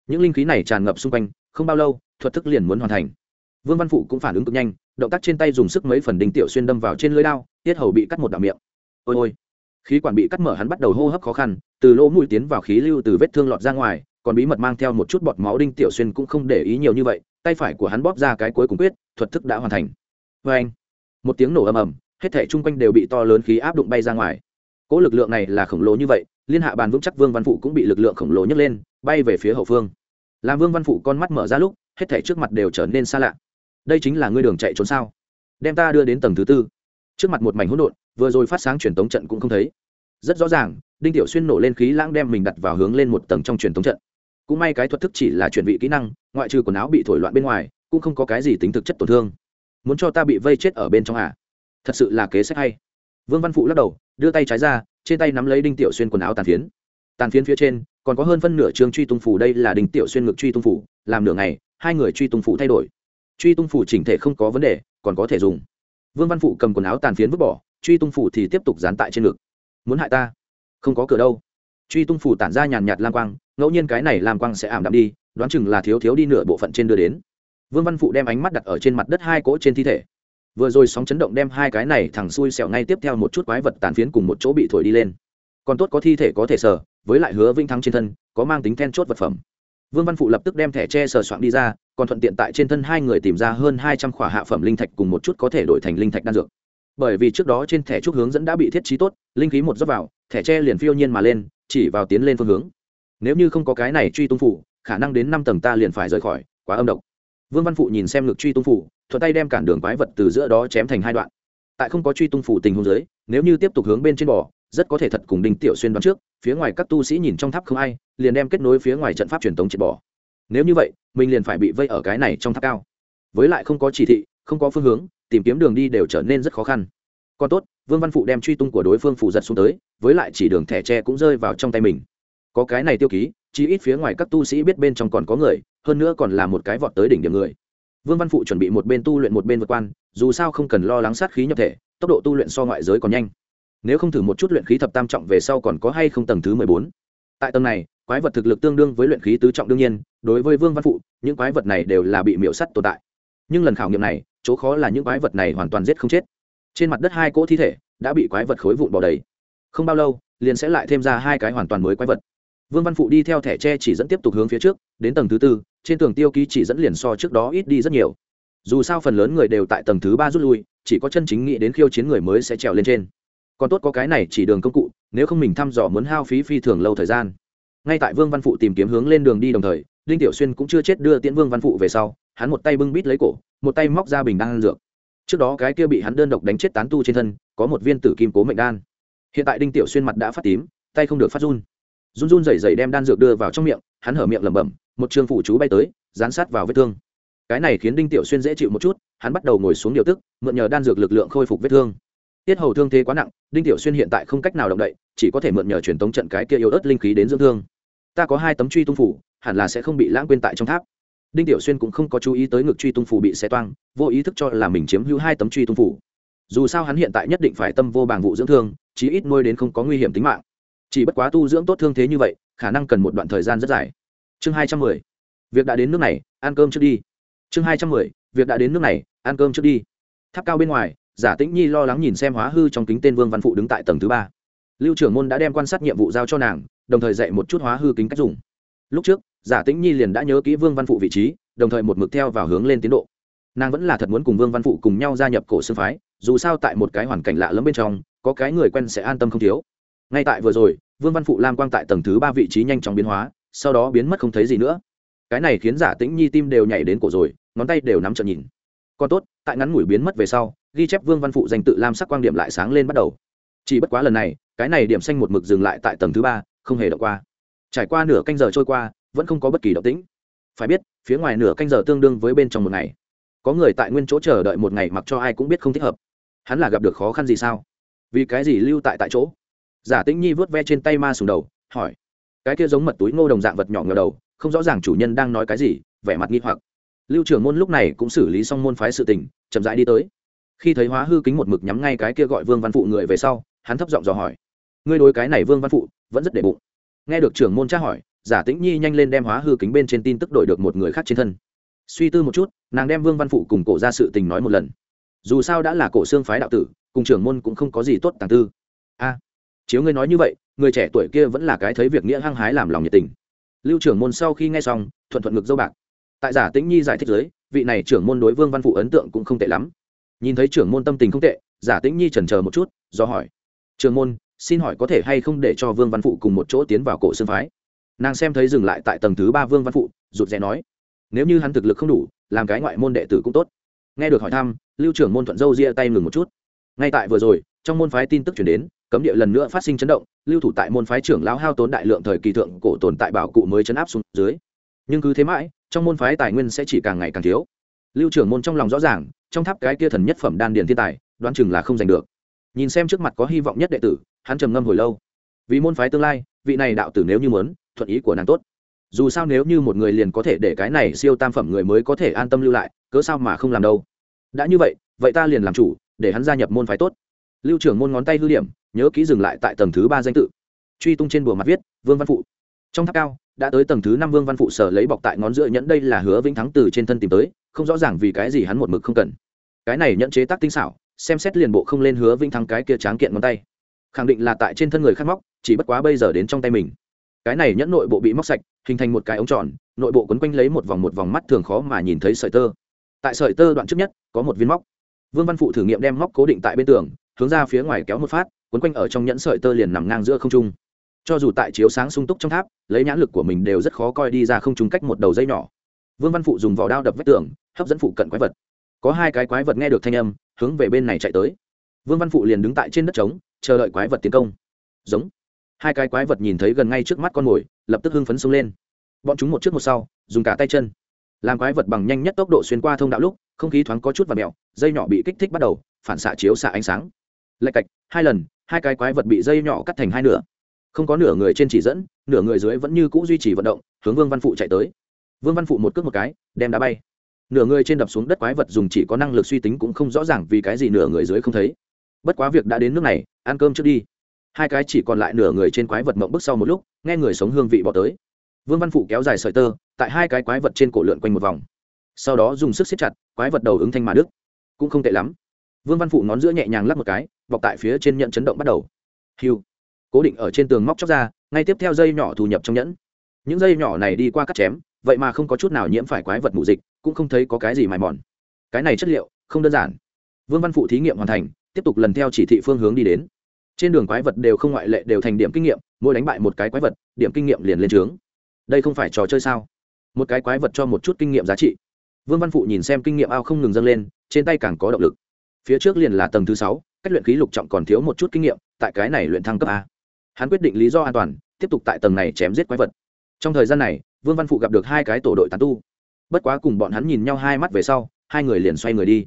Những linh khí này tràn ngập xung quanh, không bao lâu, thuật thức liền muốn hoàn thành. Vương văn phụ cũng phản ứng cực nhanh, động tác trên tay dùng sức mấy phần đinh tiểu xuyên đâm vào trên lưới đao tiết hầu bị cắt một đạo miệng. Ôi ôi. Khí quản bị cắt mở hắn bắt đầu hô hấp khó khăn, từ lỗ mũi tiến vào khí lưu từ vết thương lọt ra ngoài còn bí mật mang theo một chút bọt máu đinh tiểu xuyên cũng không để ý nhiều như vậy, tay phải của hắn bóp ra cái cuối cùng quyết, thuật thức đã hoàn thành. Vê anh, một tiếng nổ ầm ầm, hết thể chung quanh đều bị to lớn khí áp đụng bay ra ngoài. Cỗ lực lượng này là khổng lồ như vậy, liên hạ bàn vững chắc vương văn phụ cũng bị lực lượng khổng lồ nhấc lên, bay về phía hậu phương. Làm vương văn phụ con mắt mở ra lúc, hết thể trước mặt đều trở nên xa lạ. Đây chính là ngươi đường chạy trốn sao? Đem ta đưa đến tầng thứ tư. Trước mặt một mảnh hỗn độn, vừa rồi phát sáng truyền tống trận cũng không thấy. Rất rõ ràng, đinh tiểu xuyên nổ lên khí lãng đem mình đặt vào hướng lên một tầng trong truyền tống trận cũng may cái thuật thức chỉ là chuyển vị kỹ năng, ngoại trừ quần áo bị thổi loạn bên ngoài, cũng không có cái gì tính thực chất tổn thương. Muốn cho ta bị vây chết ở bên trong à? Thật sự là kế sách hay. Vương văn phụ lắc đầu, đưa tay trái ra, trên tay nắm lấy đinh tiểu xuyên quần áo tàn phiến. Tàn phiến phía trên, còn có hơn phân nửa trường truy tung phủ đây là đinh tiểu xuyên ngực truy tung phủ, làm nửa ngày, hai người truy tung phủ thay đổi. Truy tung phủ chỉnh thể không có vấn đề, còn có thể dùng. Vương văn phụ cầm quần áo tàn phiến vứt bỏ, truy tung phủ thì tiếp tục dán tại trên ngực. Muốn hại ta? Không có cửa đâu. Truy tung phủ tản ra nhàn nhạt lam quang ngẫu nhiên cái này làm quang sẽ ảm đạm đi, đoán chừng là thiếu thiếu đi nửa bộ phận trên đưa đến. Vương văn phụ đem ánh mắt đặt ở trên mặt đất hai cỗ trên thi thể. Vừa rồi sóng chấn động đem hai cái này thẳng xuôi sẹo ngay tiếp theo một chút quái vật tàn phiến cùng một chỗ bị thổi đi lên. Còn tốt có thi thể có thể sờ, với lại hứa vinh thắng trên thân, có mang tính then chốt vật phẩm. Vương văn phụ lập tức đem thẻ tre sờ soạn đi ra, còn thuận tiện tại trên thân hai người tìm ra hơn hai trăm khỏa hạ phẩm linh thạch cùng một chút có thể đổi thành linh thạch đan dược. Bởi vì trước đó trên thẻ trúc hướng dẫn đã bị thiết trí tốt, linh khí một dốc vào, thẻ tre liền phiêu nhiên mà lên, chỉ vào tiến lên phương hướng nếu như không có cái này truy tung phủ, khả năng đến năm tầng ta liền phải rời khỏi, quá âm độc. Vương văn phụ nhìn xem ngực truy tung phủ, thuận tay đem cản đường quái vật từ giữa đó chém thành hai đoạn. Tại không có truy tung phủ tình huống dưới, nếu như tiếp tục hướng bên trên bò, rất có thể thật cùng đinh tiểu xuyên đoán trước, phía ngoài các tu sĩ nhìn trong tháp không ai, liền đem kết nối phía ngoài trận pháp truyền tống triệt bỏ nếu như vậy, mình liền phải bị vây ở cái này trong tháp cao. Với lại không có chỉ thị, không có phương hướng, tìm kiếm đường đi đều trở nên rất khó khăn. Còn tốt, vương văn phụ đem truy tung của đối phương phủ giật xuống tới, với lại chỉ đường thẻ tre cũng rơi vào trong tay mình có cái này tiêu ký, chí ít phía ngoài các tu sĩ biết bên trong còn có người, hơn nữa còn là một cái vọt tới đỉnh điểm người. Vương văn phụ chuẩn bị một bên tu luyện một bên vượt quan, dù sao không cần lo lắng sát khí nhập thể, tốc độ tu luyện so ngoại giới còn nhanh. Nếu không thử một chút luyện khí thập tam trọng về sau còn có hay không tầng thứ mười bốn? Tại tầng này, quái vật thực lực tương đương với luyện khí tứ trọng đương nhiên, đối với vương văn phụ, những quái vật này đều là bị miễu sắt tồn tại. Nhưng lần khảo nghiệm này, chỗ khó là những quái vật này hoàn toàn giết không chết. Trên mặt đất hai cỗ thi thể đã bị quái vật khối vụn bỏ đầy. Không bao lâu, liền sẽ lại thêm ra hai cái hoàn toàn mới quái vật vương văn phụ đi theo thẻ tre chỉ dẫn tiếp tục hướng phía trước, đến tầng thứ tư, trên tường tiêu ký chỉ dẫn liền so trước đó ít đi rất nhiều. Dù sao phần lớn người đều tại tầng thứ ba rút lui, chỉ có chân chính nghĩ đến khiêu chiến người mới sẽ trèo lên trên. Còn tốt có cái này chỉ đường công cụ, nếu không mình thăm dò muốn hao phí phi thường lâu thời gian. Ngay tại vương văn phụ tìm kiếm hướng lên đường đi đồng thời, đinh tiểu xuyên cũng chưa chết đưa tiễn vương văn phụ về sau, hắn một tay bưng bít lấy cổ, một tay móc ra bình đan dược. Trước đó cái kia bị hắn đơn độc đánh chết tán tu trên thân, có một viên tử kim cố mệnh đan. Hiện tại đinh tiểu xuyên mặt đã phát tím, tay không được phát run run run rẩy rẩy đem đan dược đưa vào trong miệng, hắn hở miệng lẩm bẩm, một trường phủ chú bay tới, dán sát vào vết thương. Cái này khiến đinh tiểu xuyên dễ chịu một chút, hắn bắt đầu ngồi xuống điều tức, mượn nhờ đan dược lực lượng khôi phục vết thương. Tiết hầu thương thế quá nặng, đinh tiểu xuyên hiện tại không cách nào động đậy, chỉ có thể mượn nhờ truyền tống trận cái kia yếu ớt linh khí đến dưỡng thương. Ta có hai tấm truy tung phủ, hẳn là sẽ không bị lãng quên tại trong tháp. Đinh tiểu xuyên cũng không có chú ý tới ngực truy tung phủ bị xé toang, vô ý thức cho là mình chiếm hữu hai tấm truy tung phủ. Dù sao hắn hiện tại nhất định phải tâm vô bàng vụ dưỡng thương, chí ít nuôi đến không có nguy hiểm tính mạng chỉ bất quá tu dưỡng tốt thương thế như vậy, khả năng cần một đoạn thời gian rất dài. Chương hai trăm mười. Việc đã đến nước này, ăn cơm trước đi. Chương hai trăm mười. Việc đã đến nước này, ăn cơm trước đi. Tháp cao bên ngoài, giả tĩnh nhi lo lắng nhìn xem hóa hư trong kính tên vương văn phụ đứng tại tầng thứ ba. Lưu trưởng môn đã đem quan sát nhiệm vụ giao cho nàng, đồng thời dạy một chút hóa hư kính cách dùng. Lúc trước, giả tĩnh nhi liền đã nhớ kỹ vương văn phụ vị trí, đồng thời một mực theo vào hướng lên tiến độ. Nàng vẫn là thật muốn cùng vương văn phụ cùng nhau gia nhập cổ sư phái, dù sao tại một cái hoàn cảnh lạ lẫm bên trong, có cái người quen sẽ an tâm không thiếu ngay tại vừa rồi, vương văn phụ lam quang tại tầng thứ ba vị trí nhanh chóng biến hóa, sau đó biến mất không thấy gì nữa. Cái này khiến giả tĩnh nhi tim đều nhảy đến cổ rồi, ngón tay đều nắm trợn nhìn. Còn tốt, tại ngắn ngủi biến mất về sau, ghi chép vương văn phụ danh tự lam sắc quang điểm lại sáng lên bắt đầu. Chỉ bất quá lần này, cái này điểm xanh một mực dừng lại tại tầng thứ ba, không hề động qua. Trải qua nửa canh giờ trôi qua, vẫn không có bất kỳ động tĩnh. Phải biết, phía ngoài nửa canh giờ tương đương với bên trong một ngày. Có người tại nguyên chỗ chờ đợi một ngày mặc cho ai cũng biết không thích hợp. Hắn là gặp được khó khăn gì sao? Vì cái gì lưu tại tại chỗ? Giả tĩnh nhi vớt ve trên tay ma sùng đầu, hỏi, cái kia giống mật túi ngô đồng dạng vật nhỏ ngờ đầu, không rõ ràng chủ nhân đang nói cái gì, vẻ mặt nghi hoặc. Lưu trưởng môn lúc này cũng xử lý xong môn phái sự tình, chậm rãi đi tới. Khi thấy hóa hư kính một mực nhắm ngay cái kia gọi vương văn phụ người về sau, hắn thấp giọng dò hỏi, ngươi đối cái này vương văn phụ, vẫn rất để bụng. Nghe được trưởng môn tra hỏi, giả tĩnh nhi nhanh lên đem hóa hư kính bên trên tin tức đổi được một người khác trên thân. Suy tư một chút, nàng đem vương văn phụ cùng cổ ra sự tình nói một lần. Dù sao đã là cổ xương phái đạo tử, cùng trưởng môn cũng không có gì tốt tàng tư. A chiếu ngươi nói như vậy, người trẻ tuổi kia vẫn là cái thấy việc nghĩa hăng hái làm lòng nhiệt tình. Lưu trưởng môn sau khi nghe xong, thuận thuận ngực dâu bạc. Tại giả tĩnh nhi giải thích giới vị này trưởng môn đối vương văn phụ ấn tượng cũng không tệ lắm. Nhìn thấy trưởng môn tâm tình không tệ, giả tĩnh nhi trần chờ một chút, do hỏi. Trưởng môn, xin hỏi có thể hay không để cho vương văn phụ cùng một chỗ tiến vào cổ xương phái? Nàng xem thấy dừng lại tại tầng thứ ba vương văn phụ, rụt rè nói. Nếu như hắn thực lực không đủ, làm cái ngoại môn đệ tử cũng tốt. Nghe được hỏi thăm, lưu trưởng môn thuận dâu ria tay ngừng một chút. Ngay tại vừa rồi trong môn phái tin tức chuyển đến, cấm địa lần nữa phát sinh chấn động, lưu thủ tại môn phái trưởng lão hao tốn đại lượng thời kỳ thượng cổ tồn tại bảo cụ mới chấn áp xuống dưới. Nhưng cứ thế mãi, trong môn phái tài nguyên sẽ chỉ càng ngày càng thiếu. Lưu trưởng môn trong lòng rõ ràng, trong tháp cái kia thần nhất phẩm đan điền thiên tài, đoán chừng là không giành được. Nhìn xem trước mặt có hy vọng nhất đệ tử, hắn trầm ngâm hồi lâu. Vì môn phái tương lai, vị này đạo tử nếu như muốn, thuận ý của nàng tốt. Dù sao nếu như một người liền có thể để cái này siêu tam phẩm người mới có thể an tâm lưu lại, cớ sao mà không làm đâu? Đã như vậy vậy ta liền làm chủ, để hắn gia nhập môn phái tốt lưu trưởng môn ngón tay hư điểm, nhớ kỹ dừng lại tại tầng thứ ba danh tự. Truy tung trên bùa mặt viết, vương văn phụ. Trong tháp cao, đã tới tầng thứ năm vương văn phụ sở lấy bọc tại ngón giữa nhẫn đây là hứa vĩnh thắng từ trên thân tìm tới, không rõ ràng vì cái gì hắn một mực không cần. Cái này nhẫn chế tác tinh xảo, xem xét liền bộ không lên hứa vĩnh thắng cái kia tráng kiện ngón tay. Khẳng định là tại trên thân người khát móc, chỉ bất quá bây giờ đến trong tay mình. Cái này nhẫn nội bộ bị móc sạch, hình thành một cái ống tròn, nội bộ quấn quanh lấy một vòng một vòng mắt thường khó mà nhìn thấy sợi tơ. Tại sợi tơ đoạn trước nhất, có một viên móc. Vương văn phụ thử nghiệm đem móc cố định tại bên tường hướng ra phía ngoài kéo một phát, quấn quanh ở trong nhẫn sợi tơ liền nằm ngang giữa không trung. Cho dù tại chiếu sáng sung túc trong tháp, lấy nhãn lực của mình đều rất khó coi đi ra không trung cách một đầu dây nhỏ. Vương văn phụ dùng vỏ đao đập vách tường, hấp dẫn phụ cận quái vật. Có hai cái quái vật nghe được thanh âm, hướng về bên này chạy tới. Vương văn phụ liền đứng tại trên đất trống, chờ đợi quái vật tiến công. Giống. Hai cái quái vật nhìn thấy gần ngay trước mắt con mồi, lập tức hưng phấn xông lên. Bọn chúng một trước một sau, dùng cả tay chân. Làm quái vật bằng nhanh nhất tốc độ xuyên qua thông đạo lúc, không khí thoáng có chút và mẹo, dây nhỏ bị kích thích bắt đầu, phản xạ chiếu xạ ánh sáng lạch cạch, hai lần, hai cái quái vật bị dây nhỏ cắt thành hai nửa. Không có nửa người trên chỉ dẫn, nửa người dưới vẫn như c ũ duy trì vận động, hướng vương văn phụ chạy tới. Vương văn phụ một cước một cái, đem đá bay. Nửa người trên đập xuống đất quái vật dùng chỉ có năng lực suy tính cũng không rõ ràng vì cái gì nửa người dưới không thấy. Bất quá việc đã đến nước này, ăn cơm trước đi. Hai cái chỉ còn lại nửa người trên quái vật mộng bước sau một lúc, nghe người sống hương vị bỏ tới. Vương văn phụ kéo dài sợi tơ, tại hai cái quái vật trên cổ lượn quanh một vòng. Sau đó dùng sức siết chặt, quái vật đầu ứng thanh mà đức cũng không tệ lắm. Vương văn phụ ngón giữa nhẹ nhàng lắp một cái vọc tại phía trên nhận chấn động bắt đầu. Hiu. Cố định ở trên tường móc chóc ra, ngay tiếp theo dây nhỏ thu nhập trong nhẫn. Những dây nhỏ này đi qua cắt chém, vậy mà không có chút nào nhiễm phải quái vật mù dịch, cũng không thấy có cái gì mài mòn. Cái này chất liệu, không đơn giản. Vương văn phụ thí nghiệm hoàn thành, tiếp tục lần theo chỉ thị phương hướng đi đến. Trên đường quái vật đều không ngoại lệ, đều thành điểm kinh nghiệm, mỗi đánh bại một cái quái vật, điểm kinh nghiệm liền lên trướng. Đây không phải trò chơi sao? Một cái quái vật cho một chút kinh nghiệm giá trị. Vương văn phụ nhìn xem kinh nghiệm ao không ngừng dâng lên, trên tay càng có động lực. Phía trước liền là tầng thứ sáu cách luyện khí lục trọng còn thiếu một chút kinh nghiệm, tại cái này luyện thăng cấp a. Hắn quyết định lý do an toàn, tiếp tục tại tầng này chém giết quái vật. Trong thời gian này, vương văn phụ gặp được hai cái tổ đội tán tu. Bất quá cùng bọn hắn nhìn nhau hai mắt về sau, hai người liền xoay người đi.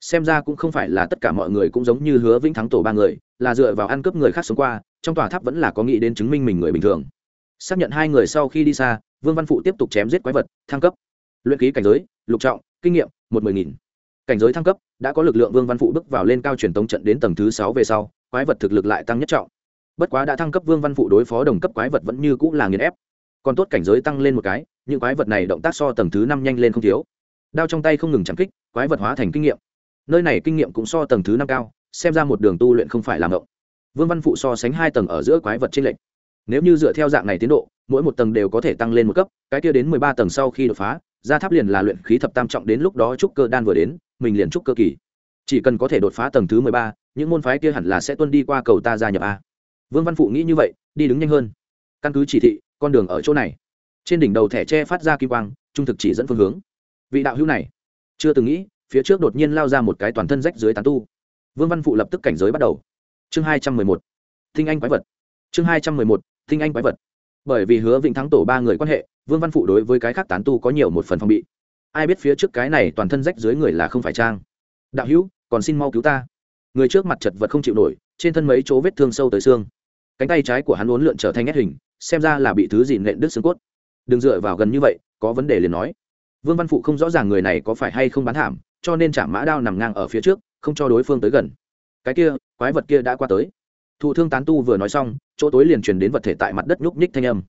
Xem ra cũng không phải là tất cả mọi người cũng giống như hứa vĩnh thắng tổ ba người, là dựa vào ăn cướp người khác sống qua, trong tòa tháp vẫn là có nghĩ đến chứng minh mình người bình thường. Xác nhận hai người sau khi đi xa, vương văn phụ tiếp tục chém giết quái vật, thăng cấp. Luyện ký cảnh giới, lục trọng, kinh nghiệm, một mười nghìn cảnh giới thăng cấp, đã có lực lượng vương văn phụ bước vào lên cao truyền tống trận đến tầng thứ sáu về sau, quái vật thực lực lại tăng nhất trọng. Bất quá đã thăng cấp vương văn phụ đối phó đồng cấp quái vật vẫn như cũng là nghiền ép. Còn tốt cảnh giới tăng lên một cái, những quái vật này động tác so tầng thứ năm nhanh lên không thiếu. Đao trong tay không ngừng chạm kích, quái vật hóa thành kinh nghiệm. Nơi này kinh nghiệm cũng so tầng thứ năm cao, xem ra một đường tu luyện không phải làm ngộng. Vương văn phụ so sánh hai tầng ở giữa quái vật trên lệnh nếu như dựa theo dạng này tiến độ, mỗi một tầng đều có thể tăng lên một cấp, cái kia đến mười ba tầng sau khi đột phá ra tháp liền là luyện khí thập tam trọng đến lúc đó trúc cơ đan vừa đến mình liền trúc cơ kỳ. Chỉ cần có thể đột phá tầng thứ mười ba, những môn phái kia hẳn là sẽ tuân đi qua cầu ta gia nhập a. Vương văn phụ nghĩ như vậy, đi đứng nhanh hơn. Căn cứ chỉ thị, con đường ở chỗ này. Trên đỉnh đầu thẻ tre phát ra kim quang, trung thực chỉ dẫn phương hướng. Vị đạo hữu này, chưa từng nghĩ, phía trước đột nhiên lao ra một cái toàn thân rách dưới tán tu. Vương văn phụ lập tức cảnh giới bắt đầu. Chương hai trăm mười một, thinh anh quái vật. Chương hai trăm mười một, thinh anh quái vật. Bởi vì hứa vĩnh thắng tổ ba người quan hệ, vương văn phụ đối với cái khác tán tu có nhiều một phần phòng bị ai biết phía trước cái này toàn thân rách dưới người là không phải trang. Đạo hữu, còn xin mau cứu ta. Người trước mặt chật vật không chịu nổi, trên thân mấy chỗ vết thương sâu tới xương. Cánh tay trái của hắn uốn lượn trở thành nét hình, xem ra là bị thứ gì nện đứt xương cốt. Đừng dựa vào gần như vậy, có vấn đề liền nói. Vương văn phụ không rõ ràng người này có phải hay không bán thảm, cho nên chạm mã đao nằm ngang ở phía trước, không cho đối phương tới gần. Cái kia, quái vật kia đã qua tới. Thụ thương tán tu vừa nói xong, chỗ tối liền truyền đến vật thể tại mặt đất nhúc nhích thanh âm.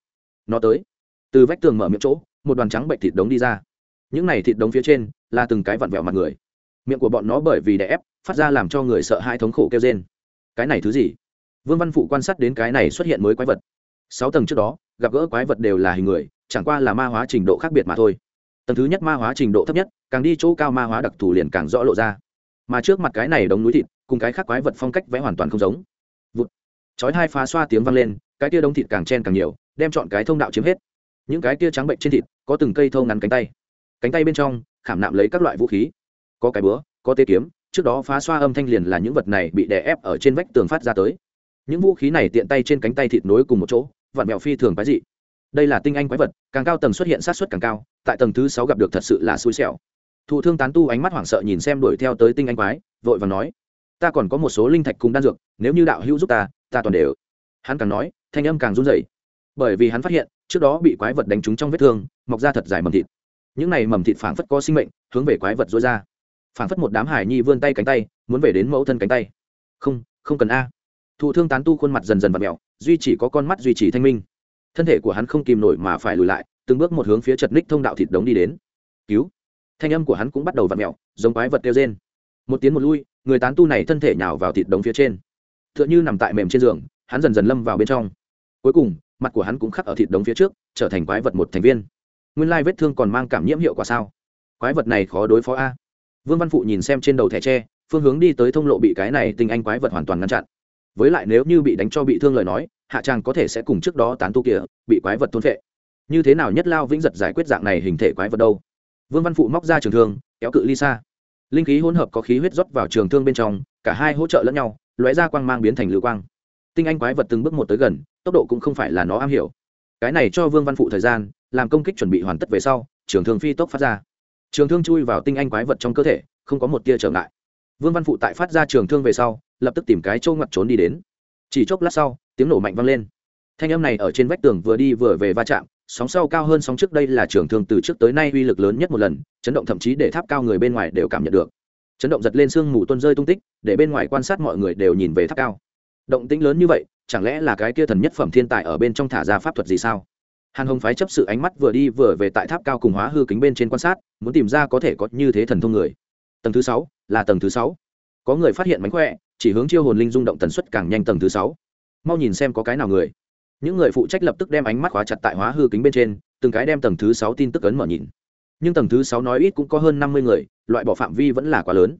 Nó tới. Từ vách tường mở miệng chỗ, một đoàn trắng bệnh thịt đống đi ra những này thịt đống phía trên là từng cái vặn vẹo mặt người. Miệng của bọn nó bởi vì đè ép, phát ra làm cho người sợ hai thống khổ kêu trên cái này thứ gì? Vương văn phụ quan sát đến cái này xuất hiện mới quái vật. Sáu tầng trước đó, gặp gỡ quái vật đều là hình người, chẳng qua là ma hóa trình độ khác biệt mà thôi. Tầng thứ nhất ma hóa trình độ thấp nhất, càng đi chỗ cao ma hóa đặc thù liền càng rõ lộ ra. Mà trước mặt cái này đống núi thịt, cùng cái khác quái vật phong cách vẽ hoàn toàn không giống. Vụt. Chói hai phá xoa tiếng vang lên, cái kia đống thịt càng chen càng nhiều, đem chọn cái thông đạo chiếm hết. Những cái kia trắng bệnh trên thịt, có từng cây thâu ngắn cánh tay cánh tay bên trong, khảm nạm lấy các loại vũ khí. Có cái búa, có tê kiếm, trước đó phá xoa âm thanh liền là những vật này bị đè ép ở trên vách tường phát ra tới. Những vũ khí này tiện tay trên cánh tay thịt nối cùng một chỗ vạn mẹo phi thường quái dị. Đây là tinh anh quái vật, càng cao tầng xuất hiện sát xuất càng cao, tại tầng thứ sáu gặp được thật sự là xui xẻo. Thụ thương tán tu ánh mắt hoảng sợ nhìn xem đuổi theo tới tinh anh quái, vội và nói, ta còn có một số linh thạch cùng đan dược, nếu như đạo hữu giúp ta ta toàn đều. Hắn càng nói, thanh âm càng run rẩy. Bởi vì hắn phát hiện, trước đó bị quái vật đánh trúng trong vết thương, mọc ra thật dài mầm thịt những này mầm thịt phảng phất có sinh mệnh, hướng về quái vật dối ra. Phảng phất một đám hải nhi vươn tay cánh tay, muốn về đến mẫu thân cánh tay. Không không cần a. Thụ thương tán tu khuôn mặt dần dần và mẹo duy chỉ có con mắt duy trì thanh minh. Thân thể của hắn không kìm nổi mà phải lùi lại, từng bước một hướng phía chật ních thông đạo thịt đống đi đến. Cứu. Thanh âm của hắn cũng bắt đầu v ặ mẹo giống quái vật kêu trên một tiếng một lui, người tán tu này thân thể nhào vào thịt đống phía trên. T h ư ợ n h ư nằm tại mềm trên giường, hắn dần dần lâm vào bên trong. Cuối cùng, mặt của hắn cũng khắc ở thịt đống phía trước, trở thành quái vật một thành viên nguyên lai vết thương còn mang cảm nhiễm hiệu quả sao? Quái vật này khó đối phó a. Vương văn phụ nhìn xem trên đầu thẻ tre, phương hướng đi tới thông lộ bị cái này tình anh quái vật hoàn toàn ngăn chặn. Với lại nếu như bị đánh cho bị thương lời nói, hạ tràng có thể sẽ cùng trước đó tán tu kia, bị quái vật thôn phệ. Như thế nào nhất lao vĩnh giật giải quyết dạng này hình thể quái vật đâu? Vương văn phụ móc ra trường thương, kéo cự ly xa. Linh khí hỗn hợp có khí huyết rót vào trường thương bên trong, cả hai hỗ trợ lẫn nhau, lóe ra quang mang biến thành lưu quang. Tinh anh quái vật từng bước một tới gần, tốc độ cũng không phải là nó am hiểu. Cái này cho vương văn phụ thời gian làm công kích chuẩn bị hoàn tất về sau, trường thương phi tốc phát ra. Trường thương chui vào tinh anh quái vật trong cơ thể, không có một tia trở ngại. Vương văn phụ tại phát ra trường thương về sau, lập tức tìm cái trâu ngoặt trốn đi đến. Chỉ chốc lát sau, tiếng nổ mạnh vang lên. Thanh âm này ở trên vách tường vừa đi vừa về va chạm, sóng sau cao hơn sóng trước đây là trường thương từ trước tới nay uy lực lớn nhất một lần, chấn động thậm chí để tháp cao người bên ngoài đều cảm nhận được. Chấn động giật lên sương mù tuân rơi tung tích, để bên ngoài quan sát mọi người đều nhìn về tháp cao. Động tĩnh lớn như vậy, chẳng lẽ là cái kia thần nhất phẩm thiên tài ở bên trong thả ra pháp thuật gì sao? Hàn hồng phái chấp sự ánh mắt vừa đi vừa về tại tháp cao cùng hóa hư kính bên trên quan sát, muốn tìm ra có thể có như thế thần thông người. Tầng thứ sáu, là tầng thứ sáu. Có người phát hiện mánh khỏe, chỉ hướng chiêu hồn linh rung động tần suất càng nhanh tầng thứ sáu. Mau nhìn xem có cái nào người. Những người phụ trách lập tức đem ánh mắt khóa chặt tại hóa hư kính bên trên, từng cái đem tầng thứ sáu tin tức ấn mở nhìn. Nhưng tầng thứ sáu nói ít cũng có hơn năm mươi người, loại bỏ phạm vi vẫn là quá lớn.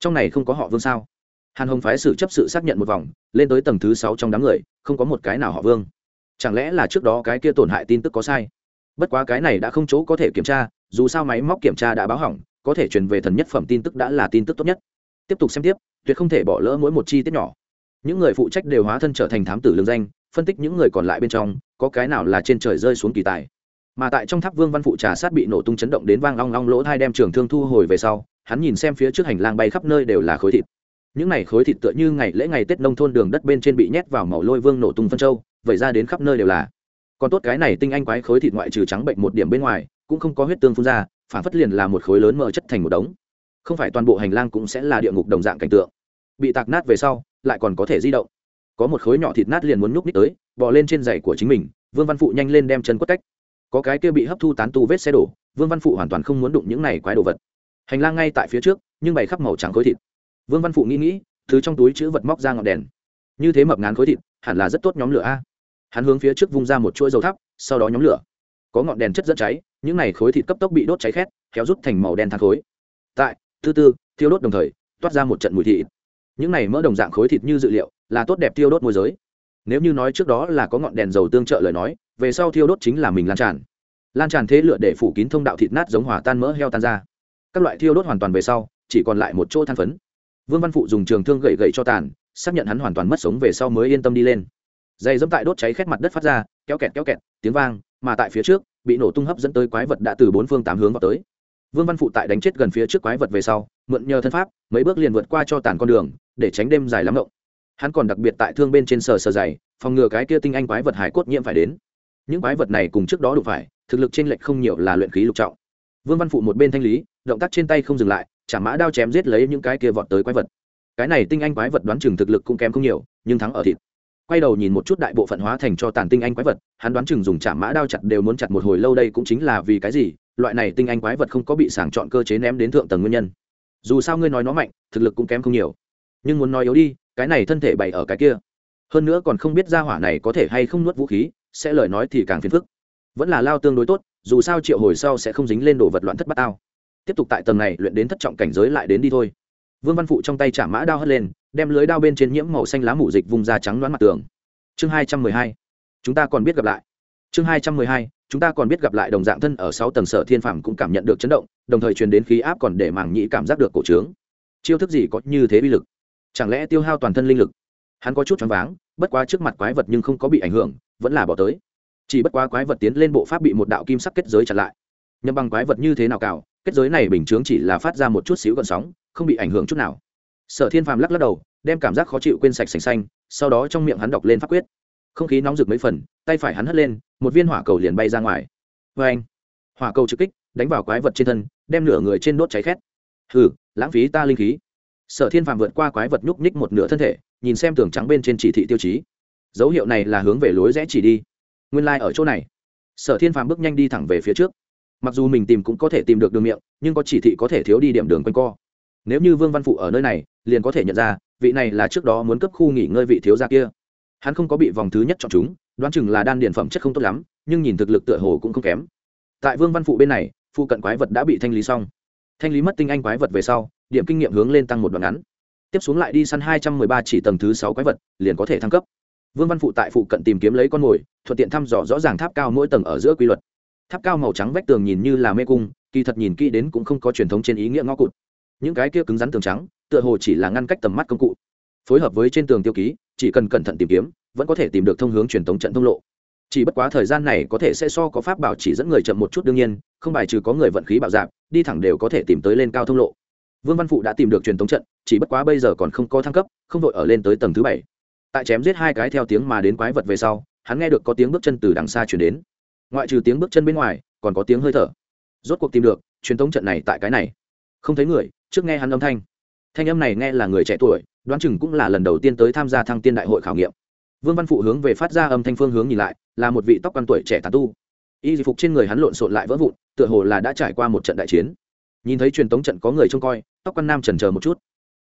Trong này không có họ vương sao? Hàn hồng phái sự chấp sự xác nhận một vòng, lên tới tầng thứ sáu trong đám người, không có một cái nào họ vương chẳng lẽ là trước đó cái kia tổn hại tin tức có sai? Bất quá cái này đã không chỗ có thể kiểm tra, dù sao máy móc kiểm tra đã báo hỏng, có thể truyền về thần nhất phẩm tin tức đã là tin tức tốt nhất. Tiếp tục xem tiếp, tuyệt không thể bỏ lỡ mỗi một chi tiết nhỏ. Những người phụ trách đều hóa thân trở thành thám tử lương danh, phân tích những người còn lại bên trong, có cái nào là trên trời rơi xuống kỳ tài. Mà tại trong tháp vương văn phụ trà sát bị nổ tung chấn động đến vang long long lỗ thai đem trường thương thu hồi về sau, hắn nhìn xem phía trước hành lang bay khắp nơi đều là khối thịt. Những này khối thịt tựa như ngày lễ ngày tết nông thôn đường đất bên trên bị nhét vào màu lôi vương nổ tung phân châu vậy ra đến khắp nơi đều là. Còn tốt cái này tinh anh quái khối thịt ngoại trừ trắng bệnh một điểm bên ngoài, cũng không có huyết tương phun ra, phản phất liền là một khối lớn mỡ chất thành một đống. Không phải toàn bộ hành lang cũng sẽ là địa ngục đồng dạng cảnh tượng. Bị tạc nát về sau, lại còn có thể di động. Có một khối nhỏ thịt nát liền muốn nhúc nít tới, bò lên trên giày của chính mình, vương văn phụ nhanh lên đem chân quất cách có cái kia bị hấp thu tán tu vết xe đổ, vương văn phụ hoàn toàn không muốn đụng những này quái đồ vật. Hành lang ngay tại phía trước, nhưng bày khắp màu trắng khối thịt. Vương văn phụ nghĩ nghĩ thứ trong túi chữ vật móc ra ngọn đèn. Như thế mập ngán khối thịt, hẳn là rất tốt nhóm lửa a hắn hướng phía trước vung ra một chuỗi dầu thắp, sau đó nhóm lửa. Có ngọn đèn chất dẫn cháy, những này khối thịt cấp tốc bị đốt cháy khét, kéo rút thành màu đen thang khối. Tại, thứ tư, thiêu đốt đồng thời, toát ra một trận mùi thịt. Những này mỡ đồng dạng khối thịt như dự liệu, là tốt đẹp thiêu đốt môi giới. Nếu như nói trước đó là có ngọn đèn dầu tương trợ lời nói, về sau thiêu đốt chính là mình lan tràn. Lan tràn thế lửa để phủ kín thông đạo thịt nát giống hỏa tan mỡ heo tan ra. Các loại thiêu đốt hoàn toàn về sau, chỉ còn lại một chỗ than phấn. Vương văn phụ dùng trường thương gậy gậy cho tàn, xác nhận hắn hoàn toàn mất sống về sau mới yên tâm đi lên dây dẫm tại đốt cháy khét mặt đất phát ra, kéo kẹt kéo kẹt, tiếng vang, mà tại phía trước, bị nổ tung hấp dẫn tới quái vật đã từ bốn phương tám hướng vào tới. Vương văn phụ tại đánh chết gần phía trước quái vật về sau, mượn nhờ thân pháp, mấy bước liền vượt qua cho tàn con đường, để tránh đêm dài lắm ngộng. Hắn còn đặc biệt tại thương bên trên sờ sờ dày, phòng ngừa cái kia tinh anh quái vật hải cốt nhiễm phải đến. Những quái vật này cùng trước đó đụng phải, thực lực trên lệch không nhiều là luyện khí lục trọng. Vương văn phụ một bên thanh lý, động tác trên tay không dừng lại, chả mã đao chém giết lấy những cái kia vọt tới quái vật. Cái này tinh anh quái vật đoán chừng thực lực cũng kém không nhiều, nhưng thắng ở thịt quay đầu nhìn một chút đại bộ phận hóa thành cho tàn tinh anh quái vật, hắn đoán chừng dùng chạm mã đao chặt đều muốn chặt một hồi lâu đây cũng chính là vì cái gì, loại này tinh anh quái vật không có bị sàng chọn cơ chế ném đến thượng tầng nguyên nhân. Dù sao ngươi nói nó mạnh, thực lực cũng kém không nhiều. Nhưng muốn nói yếu đi, cái này thân thể bày ở cái kia. Hơn nữa còn không biết ra hỏa này có thể hay không nuốt vũ khí, sẽ lời nói thì càng phiền phức. Vẫn là lao tương đối tốt, dù sao triệu hồi sau sẽ không dính lên đồ vật loạn thất bát ao tiếp tục tại tầng này luyện đến thất trọng cảnh giới lại đến đi thôi vương văn phụ trong tay trả mã đao hất lên, đem lưới đao bên trên nhiễm màu xanh lá mủ dịch vùng da trắng đoán mặt tường. Chương hai trăm mười hai. Chúng ta còn biết gặp lại. Chương hai trăm mười hai. Chúng ta còn biết gặp lại đồng dạng thân ở sáu tầng sở thiên phàm cũng cảm nhận được chấn động, đồng thời truyền đến khí áp còn để màng nhĩ cảm giác được cổ trướng. Chiêu thức gì có như thế uy lực? Chẳng lẽ tiêu hao toàn thân linh lực? Hắn có chút choáng váng, bất quá trước mặt quái vật nhưng không có bị ảnh hưởng, vẫn là bỏ tới. Chỉ bất quá quái vật tiến lên bộ pháp bị một đạo kim sắc kết giới chặn lại nhằm bằng quái vật như thế nào cào, kết giới này bình chướng chỉ là phát ra một chút xíu gần sóng, không bị ảnh hưởng chút nào. Sở thiên phàm lắc lắc đầu, đem cảm giác khó chịu quên sạch sành xanh, sau đó trong miệng hắn đọc lên pháp quyết. Không khí nóng rực mấy phần, tay phải hắn hất lên, một viên hỏa cầu liền bay ra ngoài. Vê anh, hỏa cầu trực kích, đánh vào quái vật trên thân, đem nửa người trên đốt cháy khét. Hừ, lãng phí ta linh khí. Sở thiên phàm vượt qua quái vật nhúc nhích một nửa thân thể, nhìn xem tường trắng bên trên chỉ thị tiêu chí. Dấu hiệu này là hướng về lối rẽ chỉ đi. Nguyên lai、like、ở chỗ này. Sở thiên phàm bước nhanh đi thẳng về phía trước mặc dù mình tìm cũng có thể tìm được đường miệng, nhưng có chỉ thị có thể thiếu đi điểm đường quanh co. Nếu như vương văn phụ ở nơi này, liền có thể nhận ra, vị này là trước đó muốn cấp khu nghỉ ngơi vị thiếu gia kia. Hắn không có bị vòng thứ nhất chọn chúng, đoán chừng là đan điền phẩm chất không tốt lắm, nhưng nhìn thực lực tựa hồ cũng không kém. Tại vương văn phụ bên này, phụ cận quái vật đã bị thanh lý xong. Thanh lý mất tinh anh quái vật về sau, điểm kinh nghiệm hướng lên tăng một đoạn ngắn. Tiếp xuống lại đi săn hai trăm mười ba chỉ tầng thứ sáu quái vật, liền có thể thăng cấp. Vương văn phụ tại phụ cận tìm kiếm lấy con mồi, thuận tiện thăm dò rõ ràng tháp cao mỗi tầng ở giữa quy luật tháp cao màu trắng vách tường nhìn như là mê cung, kỳ thật nhìn kỹ đến cũng không có truyền thống trên ý nghĩa ngõ cụt. Những cái kia cứng rắn tường trắng, tựa hồ chỉ là ngăn cách tầm mắt công cụ. Phối hợp với trên tường tiêu ký, chỉ cần cẩn thận tìm kiếm, vẫn có thể tìm được thông hướng truyền thống trận thông lộ. Chỉ bất quá thời gian này có thể sẽ so có pháp bảo chỉ dẫn người chậm một chút đương nhiên, không bài trừ có người vận khí bảo dạp đi thẳng đều có thể tìm tới lên cao thông lộ. Vương văn phụ đã tìm được truyền thống trận, chỉ bất quá bây giờ còn không có thăng cấp, không vội ở lên tới tầng thứ bảy. Tại chém giết hai cái theo tiếng mà đến quái vật về sau, hắn nghe được có tiếng bước chân từ đằng xa chuyển đến ngoại trừ tiếng bước chân bên ngoài, còn có tiếng hơi thở. Rốt cuộc tìm được, truyền thống trận này tại cái này. Không thấy người, trước nghe hắn âm thanh. Thanh âm này nghe là người trẻ tuổi, đoán chừng cũng là lần đầu tiên tới tham gia thăng tiên đại hội khảo nghiệm. Vương văn phụ hướng về phát ra âm thanh phương hướng nhìn lại, là một vị tóc quan tuổi trẻ tàn tu. Y phục trên người hắn lộn xộn lại vỡ vụn, tựa hồ là đã trải qua một trận đại chiến. Nhìn thấy truyền tống trận có người trông coi, tóc quan nam trần chờ một chút.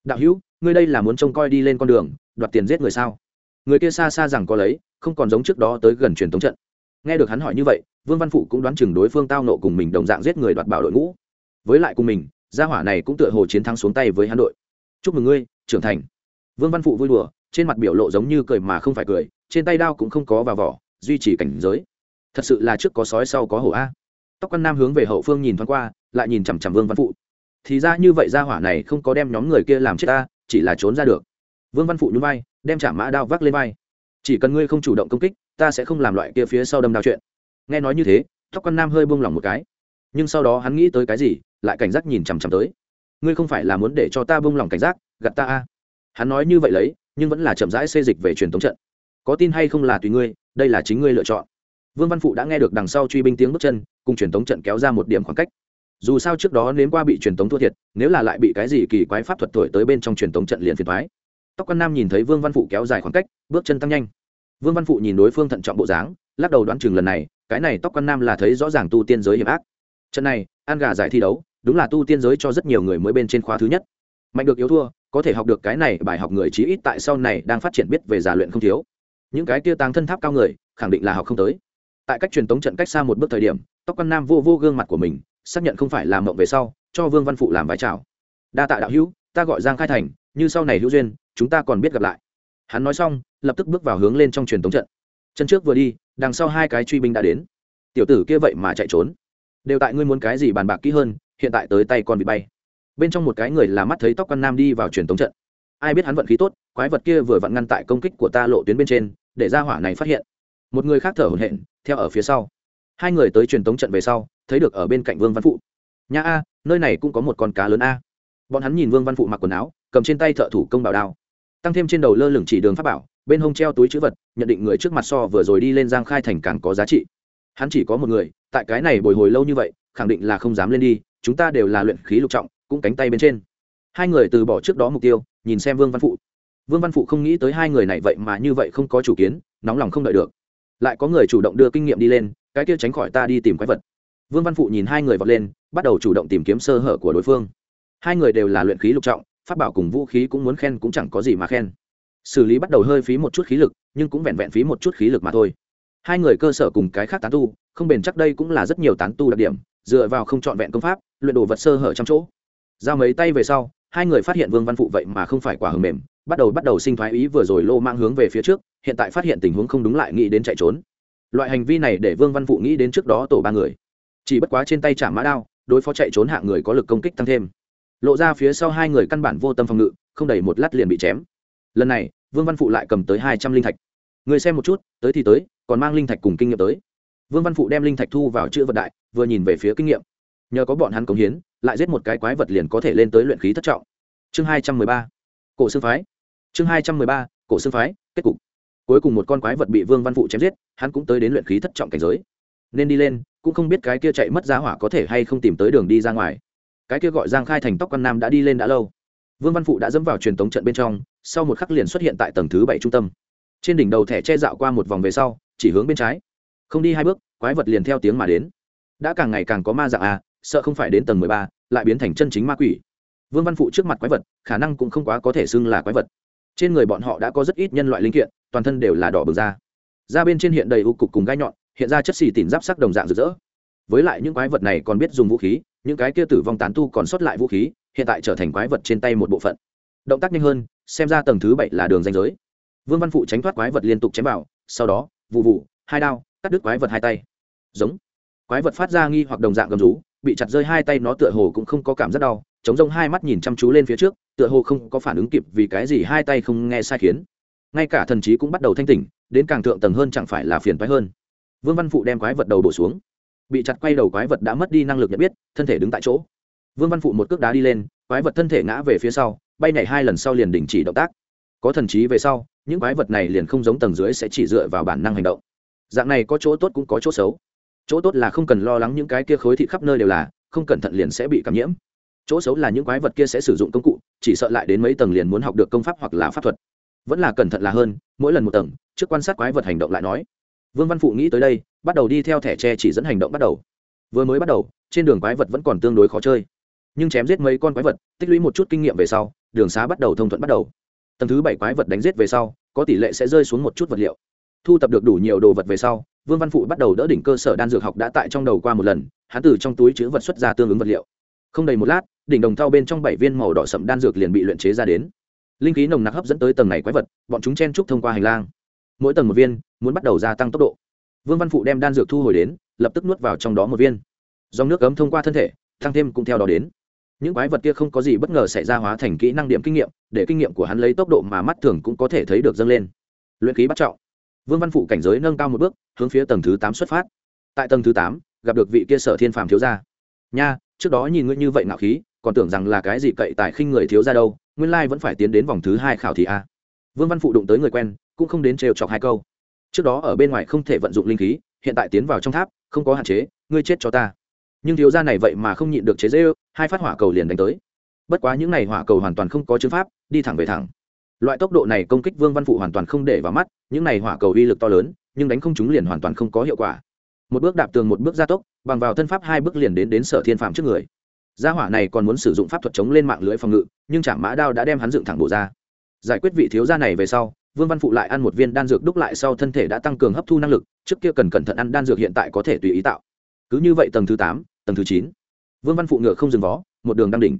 Đạo hữu, ngươi đây là muốn trông coi đi lên con đường, đoạt tiền giết người sao? Người kia xa xa rằng có lấy, không còn giống trước đó tới gần truyền tống trận nghe được hắn hỏi như vậy, vương văn phụ cũng đoán chừng đối phương tao nộ cùng mình đồng dạng giết người đoạt bảo đội ngũ. Với lại cùng mình, gia hỏa này cũng tựa hồ chiến thắng xuống tay với hắn đội. Chúc mừng ngươi, trưởng thành. Vương văn phụ vui đùa, trên mặt biểu lộ giống như cười mà không phải cười, trên tay đao cũng không có vào vỏ, duy trì cảnh giới. Thật sự là trước có sói sau có hổ a. Tóc quan nam hướng về hậu phương nhìn thoáng qua, lại nhìn chằm chằm vương văn phụ. Thì ra như vậy gia hỏa này không có đem nhóm người kia làm chết ta, chỉ là trốn ra được. Vương văn phụ nhún vai, đem trả mã đao vác lên vai chỉ cần ngươi không chủ động công kích, ta sẽ không làm loại kia phía sau đâm đao chuyện. Nghe nói như thế tóc quan nam hơi buông lỏng một cái. Nhưng sau đó hắn nghĩ tới cái gì, lại cảnh giác nhìn chằm chằm tới. Ngươi không phải là muốn để cho ta buông lỏng cảnh giác gặt ta a hắn nói như vậy lấy, nhưng vẫn là chậm rãi xê dịch về truyền thống trận. Có tin hay không là tùy ngươi, đây là chính ngươi lựa chọn. Vương văn phụ đã nghe được đằng sau truy binh tiếng bước chân, cùng truyền thống trận kéo ra một điểm khoảng cách. Dù sao trước đó nếm qua bị truyền thống thua thiệt, nếu là lại bị cái gì kỳ quái pháp thuật thổi tới bên trong truyền thống trận liền phiền thoái tóc quan nam nhìn thấy vương văn phụ kéo dài khoảng cách, bước chân tăng nhanh. Vương văn phụ nhìn đối phương thận trọng bộ dáng, lắc đầu đoán chừng lần này, cái này tóc quan nam là thấy rõ ràng tu tiên giới hiểm ác. Trận này an gà giải thi đấu, đúng là tu tiên giới cho rất nhiều người mới bên trên khóa thứ nhất. Mạnh được yếu thua, có thể học được cái này bài học người chí ít tại sau này đang phát triển biết về giả luyện không thiếu. Những cái kia tăng thân tháp cao người, khẳng định là học không tới. Tại cách truyền tống trận cách xa một bước thời điểm, tóc quan nam vô vô gương mặt của mình, xác nhận không phải làm mộng về sau, cho vương văn phụ làm vái chào. Đa tạ đạo hữu, ta gọi giang khai thành, như sau này hữu duyên chúng ta còn biết gặp lại. Hắn nói xong, lập tức bước vào hướng lên trong truyền tống trận. Chân trước vừa đi, đằng sau hai cái truy binh đã đến. Tiểu tử kia vậy mà chạy trốn. Đều tại ngươi muốn cái gì bàn bạc kỹ hơn, hiện tại tới tay con bị bay. Bên trong một cái người là mắt thấy tóc con nam đi vào truyền tống trận. Ai biết hắn vận khí tốt, quái vật kia vừa vặn ngăn tại công kích của ta lộ tuyến bên trên, để ra hỏa này phát hiện. Một người khác thở hổn hển, theo ở phía sau. Hai người tới truyền tống trận về sau, thấy được ở bên cạnh vương văn phụ. Nhà a, nơi này cũng có một con cá lớn a. Bọn hắn nhìn vương văn phụ mặc quần áo, cầm trên tay thợ thủ công bảo đao tăng thêm trên đầu lơ lửng chỉ đường pháp bảo, bên hông treo túi chữ vật, nhận định người trước mặt so vừa rồi đi lên giang khai thành càng có giá trị. Hắn chỉ có một người, tại cái này bồi hồi lâu như vậy, khẳng định là không dám lên đi, chúng ta đều là luyện khí lục trọng, cũng cánh tay bên trên. Hai người từ bỏ trước đó mục tiêu, nhìn xem vương văn phụ. Vương văn phụ không nghĩ tới hai người này vậy mà như vậy không có chủ kiến, nóng lòng không đợi được. Lại có người chủ động đưa kinh nghiệm đi lên, cái kia tránh khỏi ta đi tìm quái vật. Vương văn phụ nhìn hai người vọt lên, bắt đầu chủ động tìm kiếm sơ hở của đối phương. Hai người đều là luyện khí lục trọng phát bảo cùng vũ khí cũng muốn khen cũng chẳng có gì mà khen. Xử lý bắt đầu hơi phí một chút khí lực, nhưng cũng vẹn vẹn phí một chút khí lực mà thôi. Hai người cơ sở cùng cái khác tán tu, không bền chắc đây cũng là rất nhiều tán tu đặc điểm, dựa vào không trọn vẹn công pháp, luyện đồ vật sơ hở trong chỗ. Giao mấy tay về sau, hai người phát hiện vương văn phụ vậy mà không phải quả hầm mềm, bắt đầu bắt đầu sinh thoái ý vừa rồi lô mang hướng về phía trước, hiện tại phát hiện tình huống không đúng lại nghĩ đến chạy trốn. Loại hành vi này để vương văn phụ nghĩ đến trước đó tổ ba người. Chỉ bất quá trên tay trả mã đao, đối phó chạy trốn hạng người có lực công kích tăng thêm lộ ra phía sau hai người căn bản vô tâm phòng ngự, không đầy một lát liền bị chém. Lần này, vương văn phụ lại cầm tới hai trăm linh thạch. Người xem một chút, tới thì tới, còn mang linh thạch cùng kinh nghiệm tới. Vương văn phụ đem linh thạch thu vào chữ vật đại, vừa nhìn về phía kinh nghiệm. Nhờ có bọn hắn cống hiến, lại giết một cái quái vật liền có thể lên tới luyện khí thất trọng. Chương hai trăm mười ba. Cổ xương phái. Chương hai trăm mười ba, cổ xương phái, kết cục. Cuối cùng một con quái vật bị vương văn phụ chém giết, hắn cũng tới đến luyện khí thất trọng cảnh giới. Nên đi lên, cũng không biết cái kia chạy mất giá hỏa có thể hay không tìm tới đường đi ra ngoài cái kia gọi giang khai thành tóc quan nam đã đi lên đã lâu. Vương văn phụ đã dẫm vào truyền tống trận bên trong, sau một khắc liền xuất hiện tại tầng thứ bảy trung tâm. Trên đỉnh đầu thẻ che dạo qua một vòng về sau, chỉ hướng bên trái. Không đi hai bước, quái vật liền theo tiếng mà đến. Đã càng ngày càng có ma dạng à sợ không phải đến tầng mười ba, lại biến thành chân chính ma quỷ. Vương văn phụ trước mặt quái vật, khả năng cũng không quá có thể xưng là quái vật. Trên người bọn họ đã có rất ít nhân loại linh kiện, toàn thân đều là đỏ bừng da. Da bên trên hiện đầy u cục cùng gai nhọn, hiện ra chất xì tìm giáp sắc đồng dạng rực rỡ với lại những quái vật này còn biết dùng vũ khí, những cái kia tử vong tán tu còn sót lại vũ khí, hiện tại trở thành quái vật trên tay một bộ phận. Động tác nhanh hơn, xem ra tầng thứ bảy là đường danh giới. Vương văn phụ tránh thoát quái vật liên tục chém vào, sau đó vụ vụ hai đao, cắt đứt quái vật hai tay. Giống. Quái vật phát ra nghi hoặc đồng dạng gầm rú, bị chặt rơi hai tay nó tựa hồ cũng không có cảm giác đau, chống rông hai mắt nhìn chăm chú lên phía trước, tựa hồ không có phản ứng kịp vì cái gì hai tay không nghe sai khiến. Ngay cả thần trí cũng bắt đầu thanh tỉnh, đến càng thượng tầng hơn chẳng phải là phiền toái hơn. Vương văn phụ đem quái vật đầu bổ xuống bị chặt quay đầu quái vật đã mất đi năng lực nhận biết, thân thể đứng tại chỗ. Vương văn phụ một cước đá đi lên, quái vật thân thể ngã về phía sau, bay nhảy hai lần sau liền đình chỉ động tác. Có thần trí về sau, những quái vật này liền không giống tầng dưới sẽ chỉ dựa vào bản năng hành động. Dạng này có chỗ tốt cũng có chỗ xấu. Chỗ tốt là không cần lo lắng những cái kia khối thịt khắp nơi đều là, không cẩn thận liền sẽ bị cảm nhiễm. Chỗ xấu là những quái vật kia sẽ sử dụng công cụ, chỉ sợ lại đến mấy tầng liền muốn học được công pháp hoặc là pháp thuật. Vẫn là cẩn thận là hơn, mỗi lần một tầng, trước quan sát quái vật hành động lại nói vương văn phụ nghĩ tới đây, bắt đầu đi theo thẻ tre chỉ dẫn hành động bắt đầu. Vừa mới bắt đầu, trên đường quái vật vẫn còn tương đối khó chơi. Nhưng chém giết mấy con quái vật, tích lũy một chút kinh nghiệm về sau, đường xá bắt đầu thông thuận bắt đầu. Tầng thứ bảy quái vật đánh giết về sau, có tỷ lệ sẽ rơi xuống một chút vật liệu. Thu tập được đủ nhiều đồ vật về sau, vương văn phụ bắt đầu đỡ đỉnh cơ sở đan dược học đã tại trong đầu qua một lần, hắn từ trong túi chữ vật xuất ra tương ứng vật liệu. Không đầy một lát, đỉnh đồng thau bên trong bảy viên màu đỏ sậm đan dược liền bị luyện chế ra đến. Linh khí nồng nặc hấp dẫn tới tầng này quái vật, bọn chúng chen trúc thông qua hành lang mỗi tầng một viên, muốn bắt đầu gia tăng tốc độ. Vương văn phụ đem đan dược thu hồi đến, lập tức nuốt vào trong đó một viên. Dòng nước cấm thông qua thân thể, tăng thêm cũng theo đó đến. Những quái vật kia không có gì bất ngờ xảy ra hóa thành kỹ năng điểm kinh nghiệm, để kinh nghiệm của hắn lấy tốc độ mà mắt thường cũng có thể thấy được dâng lên. Luyện khí bắt trọng. Vương văn phụ cảnh giới nâng cao một bước, hướng phía tầng thứ tám xuất phát. Tại tầng thứ tám, gặp được vị kia sở thiên phàm thiếu gia. Nha, trước đó nhìn ngươi như vậy ngạo khí, còn tưởng rằng là cái gì cậy tại khinh người thiếu gia đâu, nguyên lai vẫn phải tiến đến vòng thứ hai khảo thị a. Vương văn phụ đụng tới người quen cũng không đến trêu chọc hai câu. Trước đó ở bên ngoài không thể vận dụng linh khí, hiện tại tiến vào trong tháp, không có hạn chế, ngươi chết cho ta. Nhưng thiếu gia này vậy mà không nhịn được chế dễ hai phát hỏa cầu liền đánh tới. Bất quá những này hỏa cầu hoàn toàn không có chứng pháp, đi thẳng về thẳng. Loại tốc độ này công kích vương văn phụ hoàn toàn không để vào mắt, những này hỏa cầu uy lực to lớn, nhưng đánh không chúng liền hoàn toàn không có hiệu quả. Một bước đạp tường một bước gia tốc, bằng vào thân pháp hai bước liền đến đến sở thiên phạm trước người. Gia hỏa này còn muốn sử dụng pháp thuật chống lên mạng lưới phòng ngự, nhưng chả mã đao đã đem hắn dựng thẳng bộ ra. Giải quyết vị thiếu gia này về sau vương văn phụ lại ăn một viên đan dược đúc lại sau thân thể đã tăng cường hấp thu năng lực, trước kia cần cẩn thận ăn đan dược hiện tại có thể tùy ý tạo. Cứ như vậy tầng thứ tám, tầng thứ chín. Vương văn phụ ngựa không dừng vó, một đường đang đỉnh.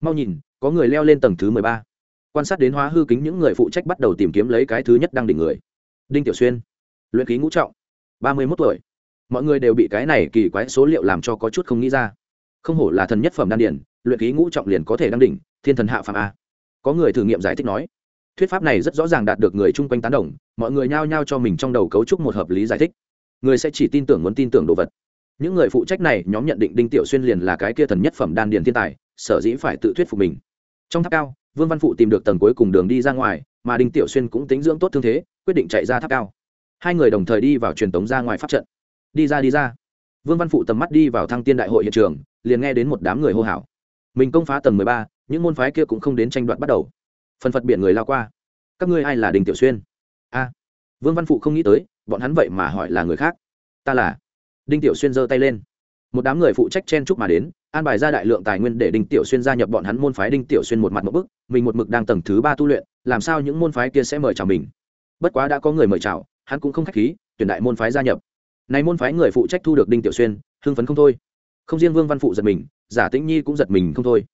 Mau nhìn, có người leo lên tầng thứ mười ba. Quan sát đến hóa hư kính những người phụ trách bắt đầu tìm kiếm lấy cái thứ nhất đang đỉnh người. Đinh tiểu xuyên. Luyện ký ngũ trọng. Ba mươi mốt tuổi. Mọi người đều bị cái này kỳ quái số liệu làm cho có chút không nghĩ ra. Không hổ là thần nhất phẩm đan điển luyện ký ngũ trọng liền có thể đăng đỉnh, thiên thần hạ phạm a. Có người thử nghiệm giải thích nói thuyết pháp này rất rõ ràng đạt được người chung quanh tán đồng, mọi người nhao nhao cho mình trong đầu cấu trúc một hợp lý giải thích. Người sẽ chỉ tin tưởng muốn tin tưởng đồ vật. Những người phụ trách này, nhóm nhận định đinh tiểu xuyên liền là cái kia thần nhất phẩm đan điền thiên tài, sở dĩ phải tự thuyết phục mình. Trong tháp cao, vương văn phụ tìm được tầng cuối cùng đường đi ra ngoài, mà đinh tiểu xuyên cũng tính dưỡng tốt thương thế, quyết định chạy ra tháp cao. Hai người đồng thời đi vào truyền tống ra ngoài pháp trận. Đi ra đi ra. Vương văn phụ tầm mắt đi vào thăng tiên đại hội hiện trường, liền nghe đến một đám người hô hào. Mình công phá tầng mười ba, những môn phái kia cũng không đến tranh đoạt bắt đầu phần phật biển người lao qua. Các ngươi ai là đình tiểu xuyên? A. Vương văn phụ không nghĩ tới, bọn hắn vậy mà hỏi là người khác. Ta là. Đinh tiểu xuyên giơ tay lên. Một đám người phụ trách chen chúc mà đến, an bài ra đại lượng tài nguyên để đinh tiểu xuyên gia nhập bọn hắn môn phái đinh tiểu xuyên một mặt một bức, mình một mực đang tầng thứ ba tu luyện, làm sao những môn phái kia sẽ mời chào mình? Bất quá đã có người mời chào, hắn cũng không k h á c h khí, tuyển đại môn phái gia nhập. Này môn phái người phụ trách thu được đinh tiểu xuyên, hưng phấn không thôi. Không riêng vương văn phụ giật mình, giả tĩnh nhi cũng giật mình không thôi.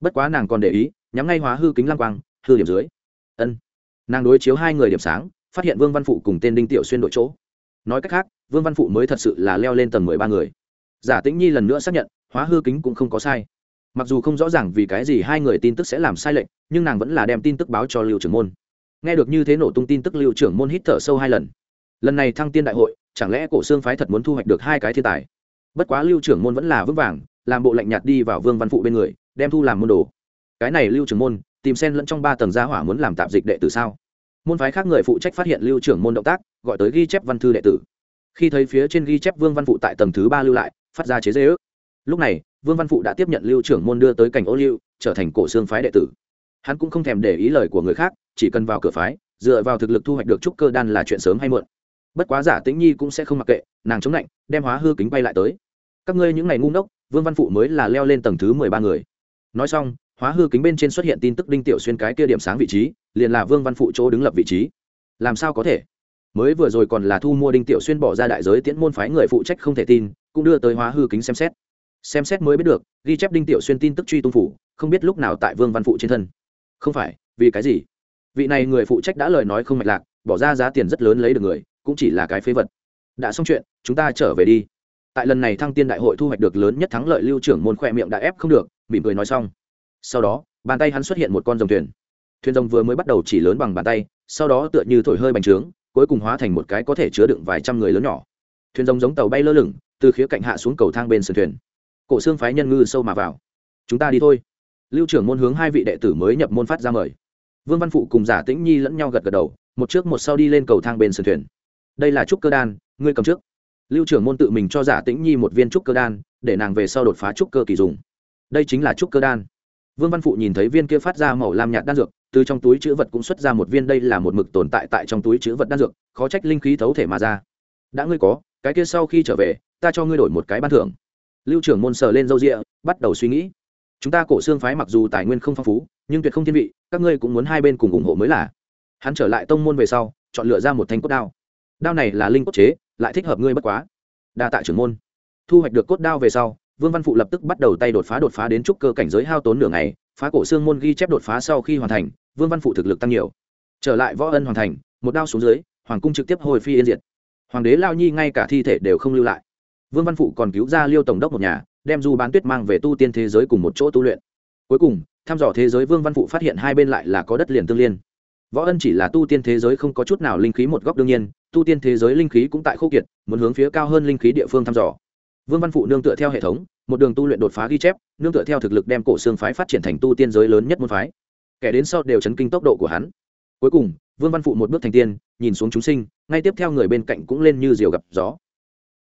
Bất quá nàng còn để ý, nhắm ngay hóa hư kính lăng quang hư điểm dưới. Ân. Nàng đối chiếu hai người điểm sáng, phát hiện vương văn phụ cùng tên đinh tiểu xuyên đội chỗ. Nói cách khác, vương văn phụ mới thật sự là leo lên tầng mười ba người. Giả tĩnh nhi lần nữa xác nhận, hóa hư kính cũng không có sai. Mặc dù không rõ ràng vì cái gì hai người tin tức sẽ làm sai lệch, nhưng nàng vẫn là đem tin tức báo cho lưu trưởng môn. Nghe được như thế nổ tung tin tức, lưu trưởng môn hít thở sâu hai lần. Lần này thăng tiên đại hội, chẳng lẽ cổ xương phái thật muốn thu hoạch được hai cái thiên tài? Bất quá lưu trưởng môn vẫn là vững vàng, làm bộ lạnh nhạt đi vào vương văn phụ bên người, đem thu làm môn đồ. Cái này lưu trưởng môn tìm sen lẫn trong ba tầng gia hỏa muốn làm tạp dịch đệ tử sao? Môn phái khác người phụ trách phát hiện lưu trưởng môn động tác, gọi tới ghi chép văn thư đệ tử. Khi thấy phía trên ghi chép vương văn phụ tại tầng thứ ba lưu lại, phát ra chế dễ ước lúc này, vương văn phụ đã tiếp nhận lưu trưởng môn đưa tới cảnh ô lưu trở thành cổ xương phái đệ tử. Hắn cũng không thèm để ý lời của người khác, chỉ cần vào cửa phái, dựa vào thực lực thu hoạch được trúc cơ đan là chuyện sớm hay muộn. Bất quá giả tĩnh nhi cũng sẽ không mặc kệ, nàng chống lạnh, đem hóa hư kính bay lại tới. Các ngươi những ngày ngu ngốc, vương văn phụ mới là leo lên tầng thứ mười ba người. Nói xong hóa hư kính bên trên xuất hiện tin tức đinh tiểu xuyên cái kia điểm sáng vị trí, liền là vương văn phụ chỗ đứng lập vị trí. Làm sao có thể? Mới vừa rồi còn là thu mua đinh tiểu xuyên bỏ ra đại giới tiễn môn phái người phụ trách không thể tin, cũng đưa tới hóa hư kính xem xét. Xem xét mới biết được, ghi chép đinh tiểu xuyên tin tức truy tung phủ, không biết lúc nào tại vương văn phụ trên thân. Không phải, vì cái gì? Vị này người phụ trách đã lời nói không mạch lạc, bỏ ra giá tiền rất lớn lấy được người, cũng chỉ là cái phế vật. Đã xong chuyện, chúng ta trở về đi. Tại lần này thăng tiên đại hội thu hoạch được lớn nhất thắng lợi, lưu trưởng môn khoe miệng đã ép không được, mỉm cười nói xong sau đó, bàn tay hắn xuất hiện một con rồng thuyền. Thuyền rồng vừa mới bắt đầu chỉ lớn bằng bàn tay, sau đó tựa như thổi hơi bành trướng, cuối cùng hóa thành một cái có thể chứa đựng vài trăm người lớn nhỏ. Thuyền rồng giống tàu bay lơ lửng, từ khía cạnh hạ xuống cầu thang bên sườn thuyền. Cổ xương phái nhân ngư sâu mà vào. Chúng ta đi thôi. Lưu trưởng môn hướng hai vị đệ tử mới nhập môn phát ra mời. Vương văn phụ cùng giả tĩnh nhi lẫn nhau gật gật đầu, một trước một sau đi lên cầu thang bên sườn thuyền. Đây là trúc cơ đan, ngươi cầm trước. Lưu trưởng môn tự mình cho giả tĩnh nhi một viên trúc cơ đan, để nàng về sau đột phá trúc cơ kỳ dùng. Đây chính là trúc cơ đan vương văn phụ nhìn thấy viên kia phát ra màu lam nhạt đan dược từ trong túi chữ vật cũng xuất ra một viên đây là một mực tồn tại tại trong túi chữ vật đan dược khó trách linh khí thấu thể mà ra. Đã ngươi có cái kia sau khi trở về ta cho ngươi đổi một cái ban thưởng. Lưu trưởng môn sờ lên râu ria, bắt đầu suy nghĩ. Chúng ta cổ xương phái mặc dù tài nguyên không phong phú nhưng tuyệt không thiên vị các ngươi cũng muốn hai bên cùng ủng hộ mới là. Hắn trở lại tông môn về sau chọn lựa ra một thanh cốt đao. Đao này là linh cốt chế lại thích hợp ngươi bất quá. Đa tạ trưởng môn. Thu hoạch được cốt đao về sau vương văn phụ lập tức bắt đầu tay đột phá đột phá đến trúc cơ cảnh giới hao tốn nửa ngày, phá cổ xương môn ghi chép đột phá sau khi hoàn thành, vương văn phụ thực lực tăng nhiều. Trở lại võ ân hoàn thành, một đao xuống dưới, hoàng cung trực tiếp hồi phi yên diệt. Hoàng đế lao nhi ngay cả thi thể đều không lưu lại. Vương văn phụ còn cứu ra liêu tổng đốc một nhà, đem du bán tuyết mang về tu tiên thế giới cùng một chỗ tu luyện. Cuối cùng, thăm dò thế giới vương văn phụ phát hiện hai bên lại là có đất liền tương liên. Võ ân chỉ là tu tiên thế giới không có chút nào linh khí một góc đương nhiên, tu tiên thế giới linh khí cũng tại khô kiệt, muốn hướng phía cao hơn linh khí địa phương thăm dò vương văn phụ nương tựa theo hệ thống, một đường tu luyện đột phá ghi chép, nương tựa theo thực lực đem cổ xương phái phát triển thành tu tiên giới lớn nhất môn phái. Kẻ đến sau đều chấn kinh tốc độ của hắn. Cuối cùng, vương văn phụ một bước thành tiên, nhìn xuống chúng sinh, ngay tiếp theo người bên cạnh cũng lên như diều gặp gió.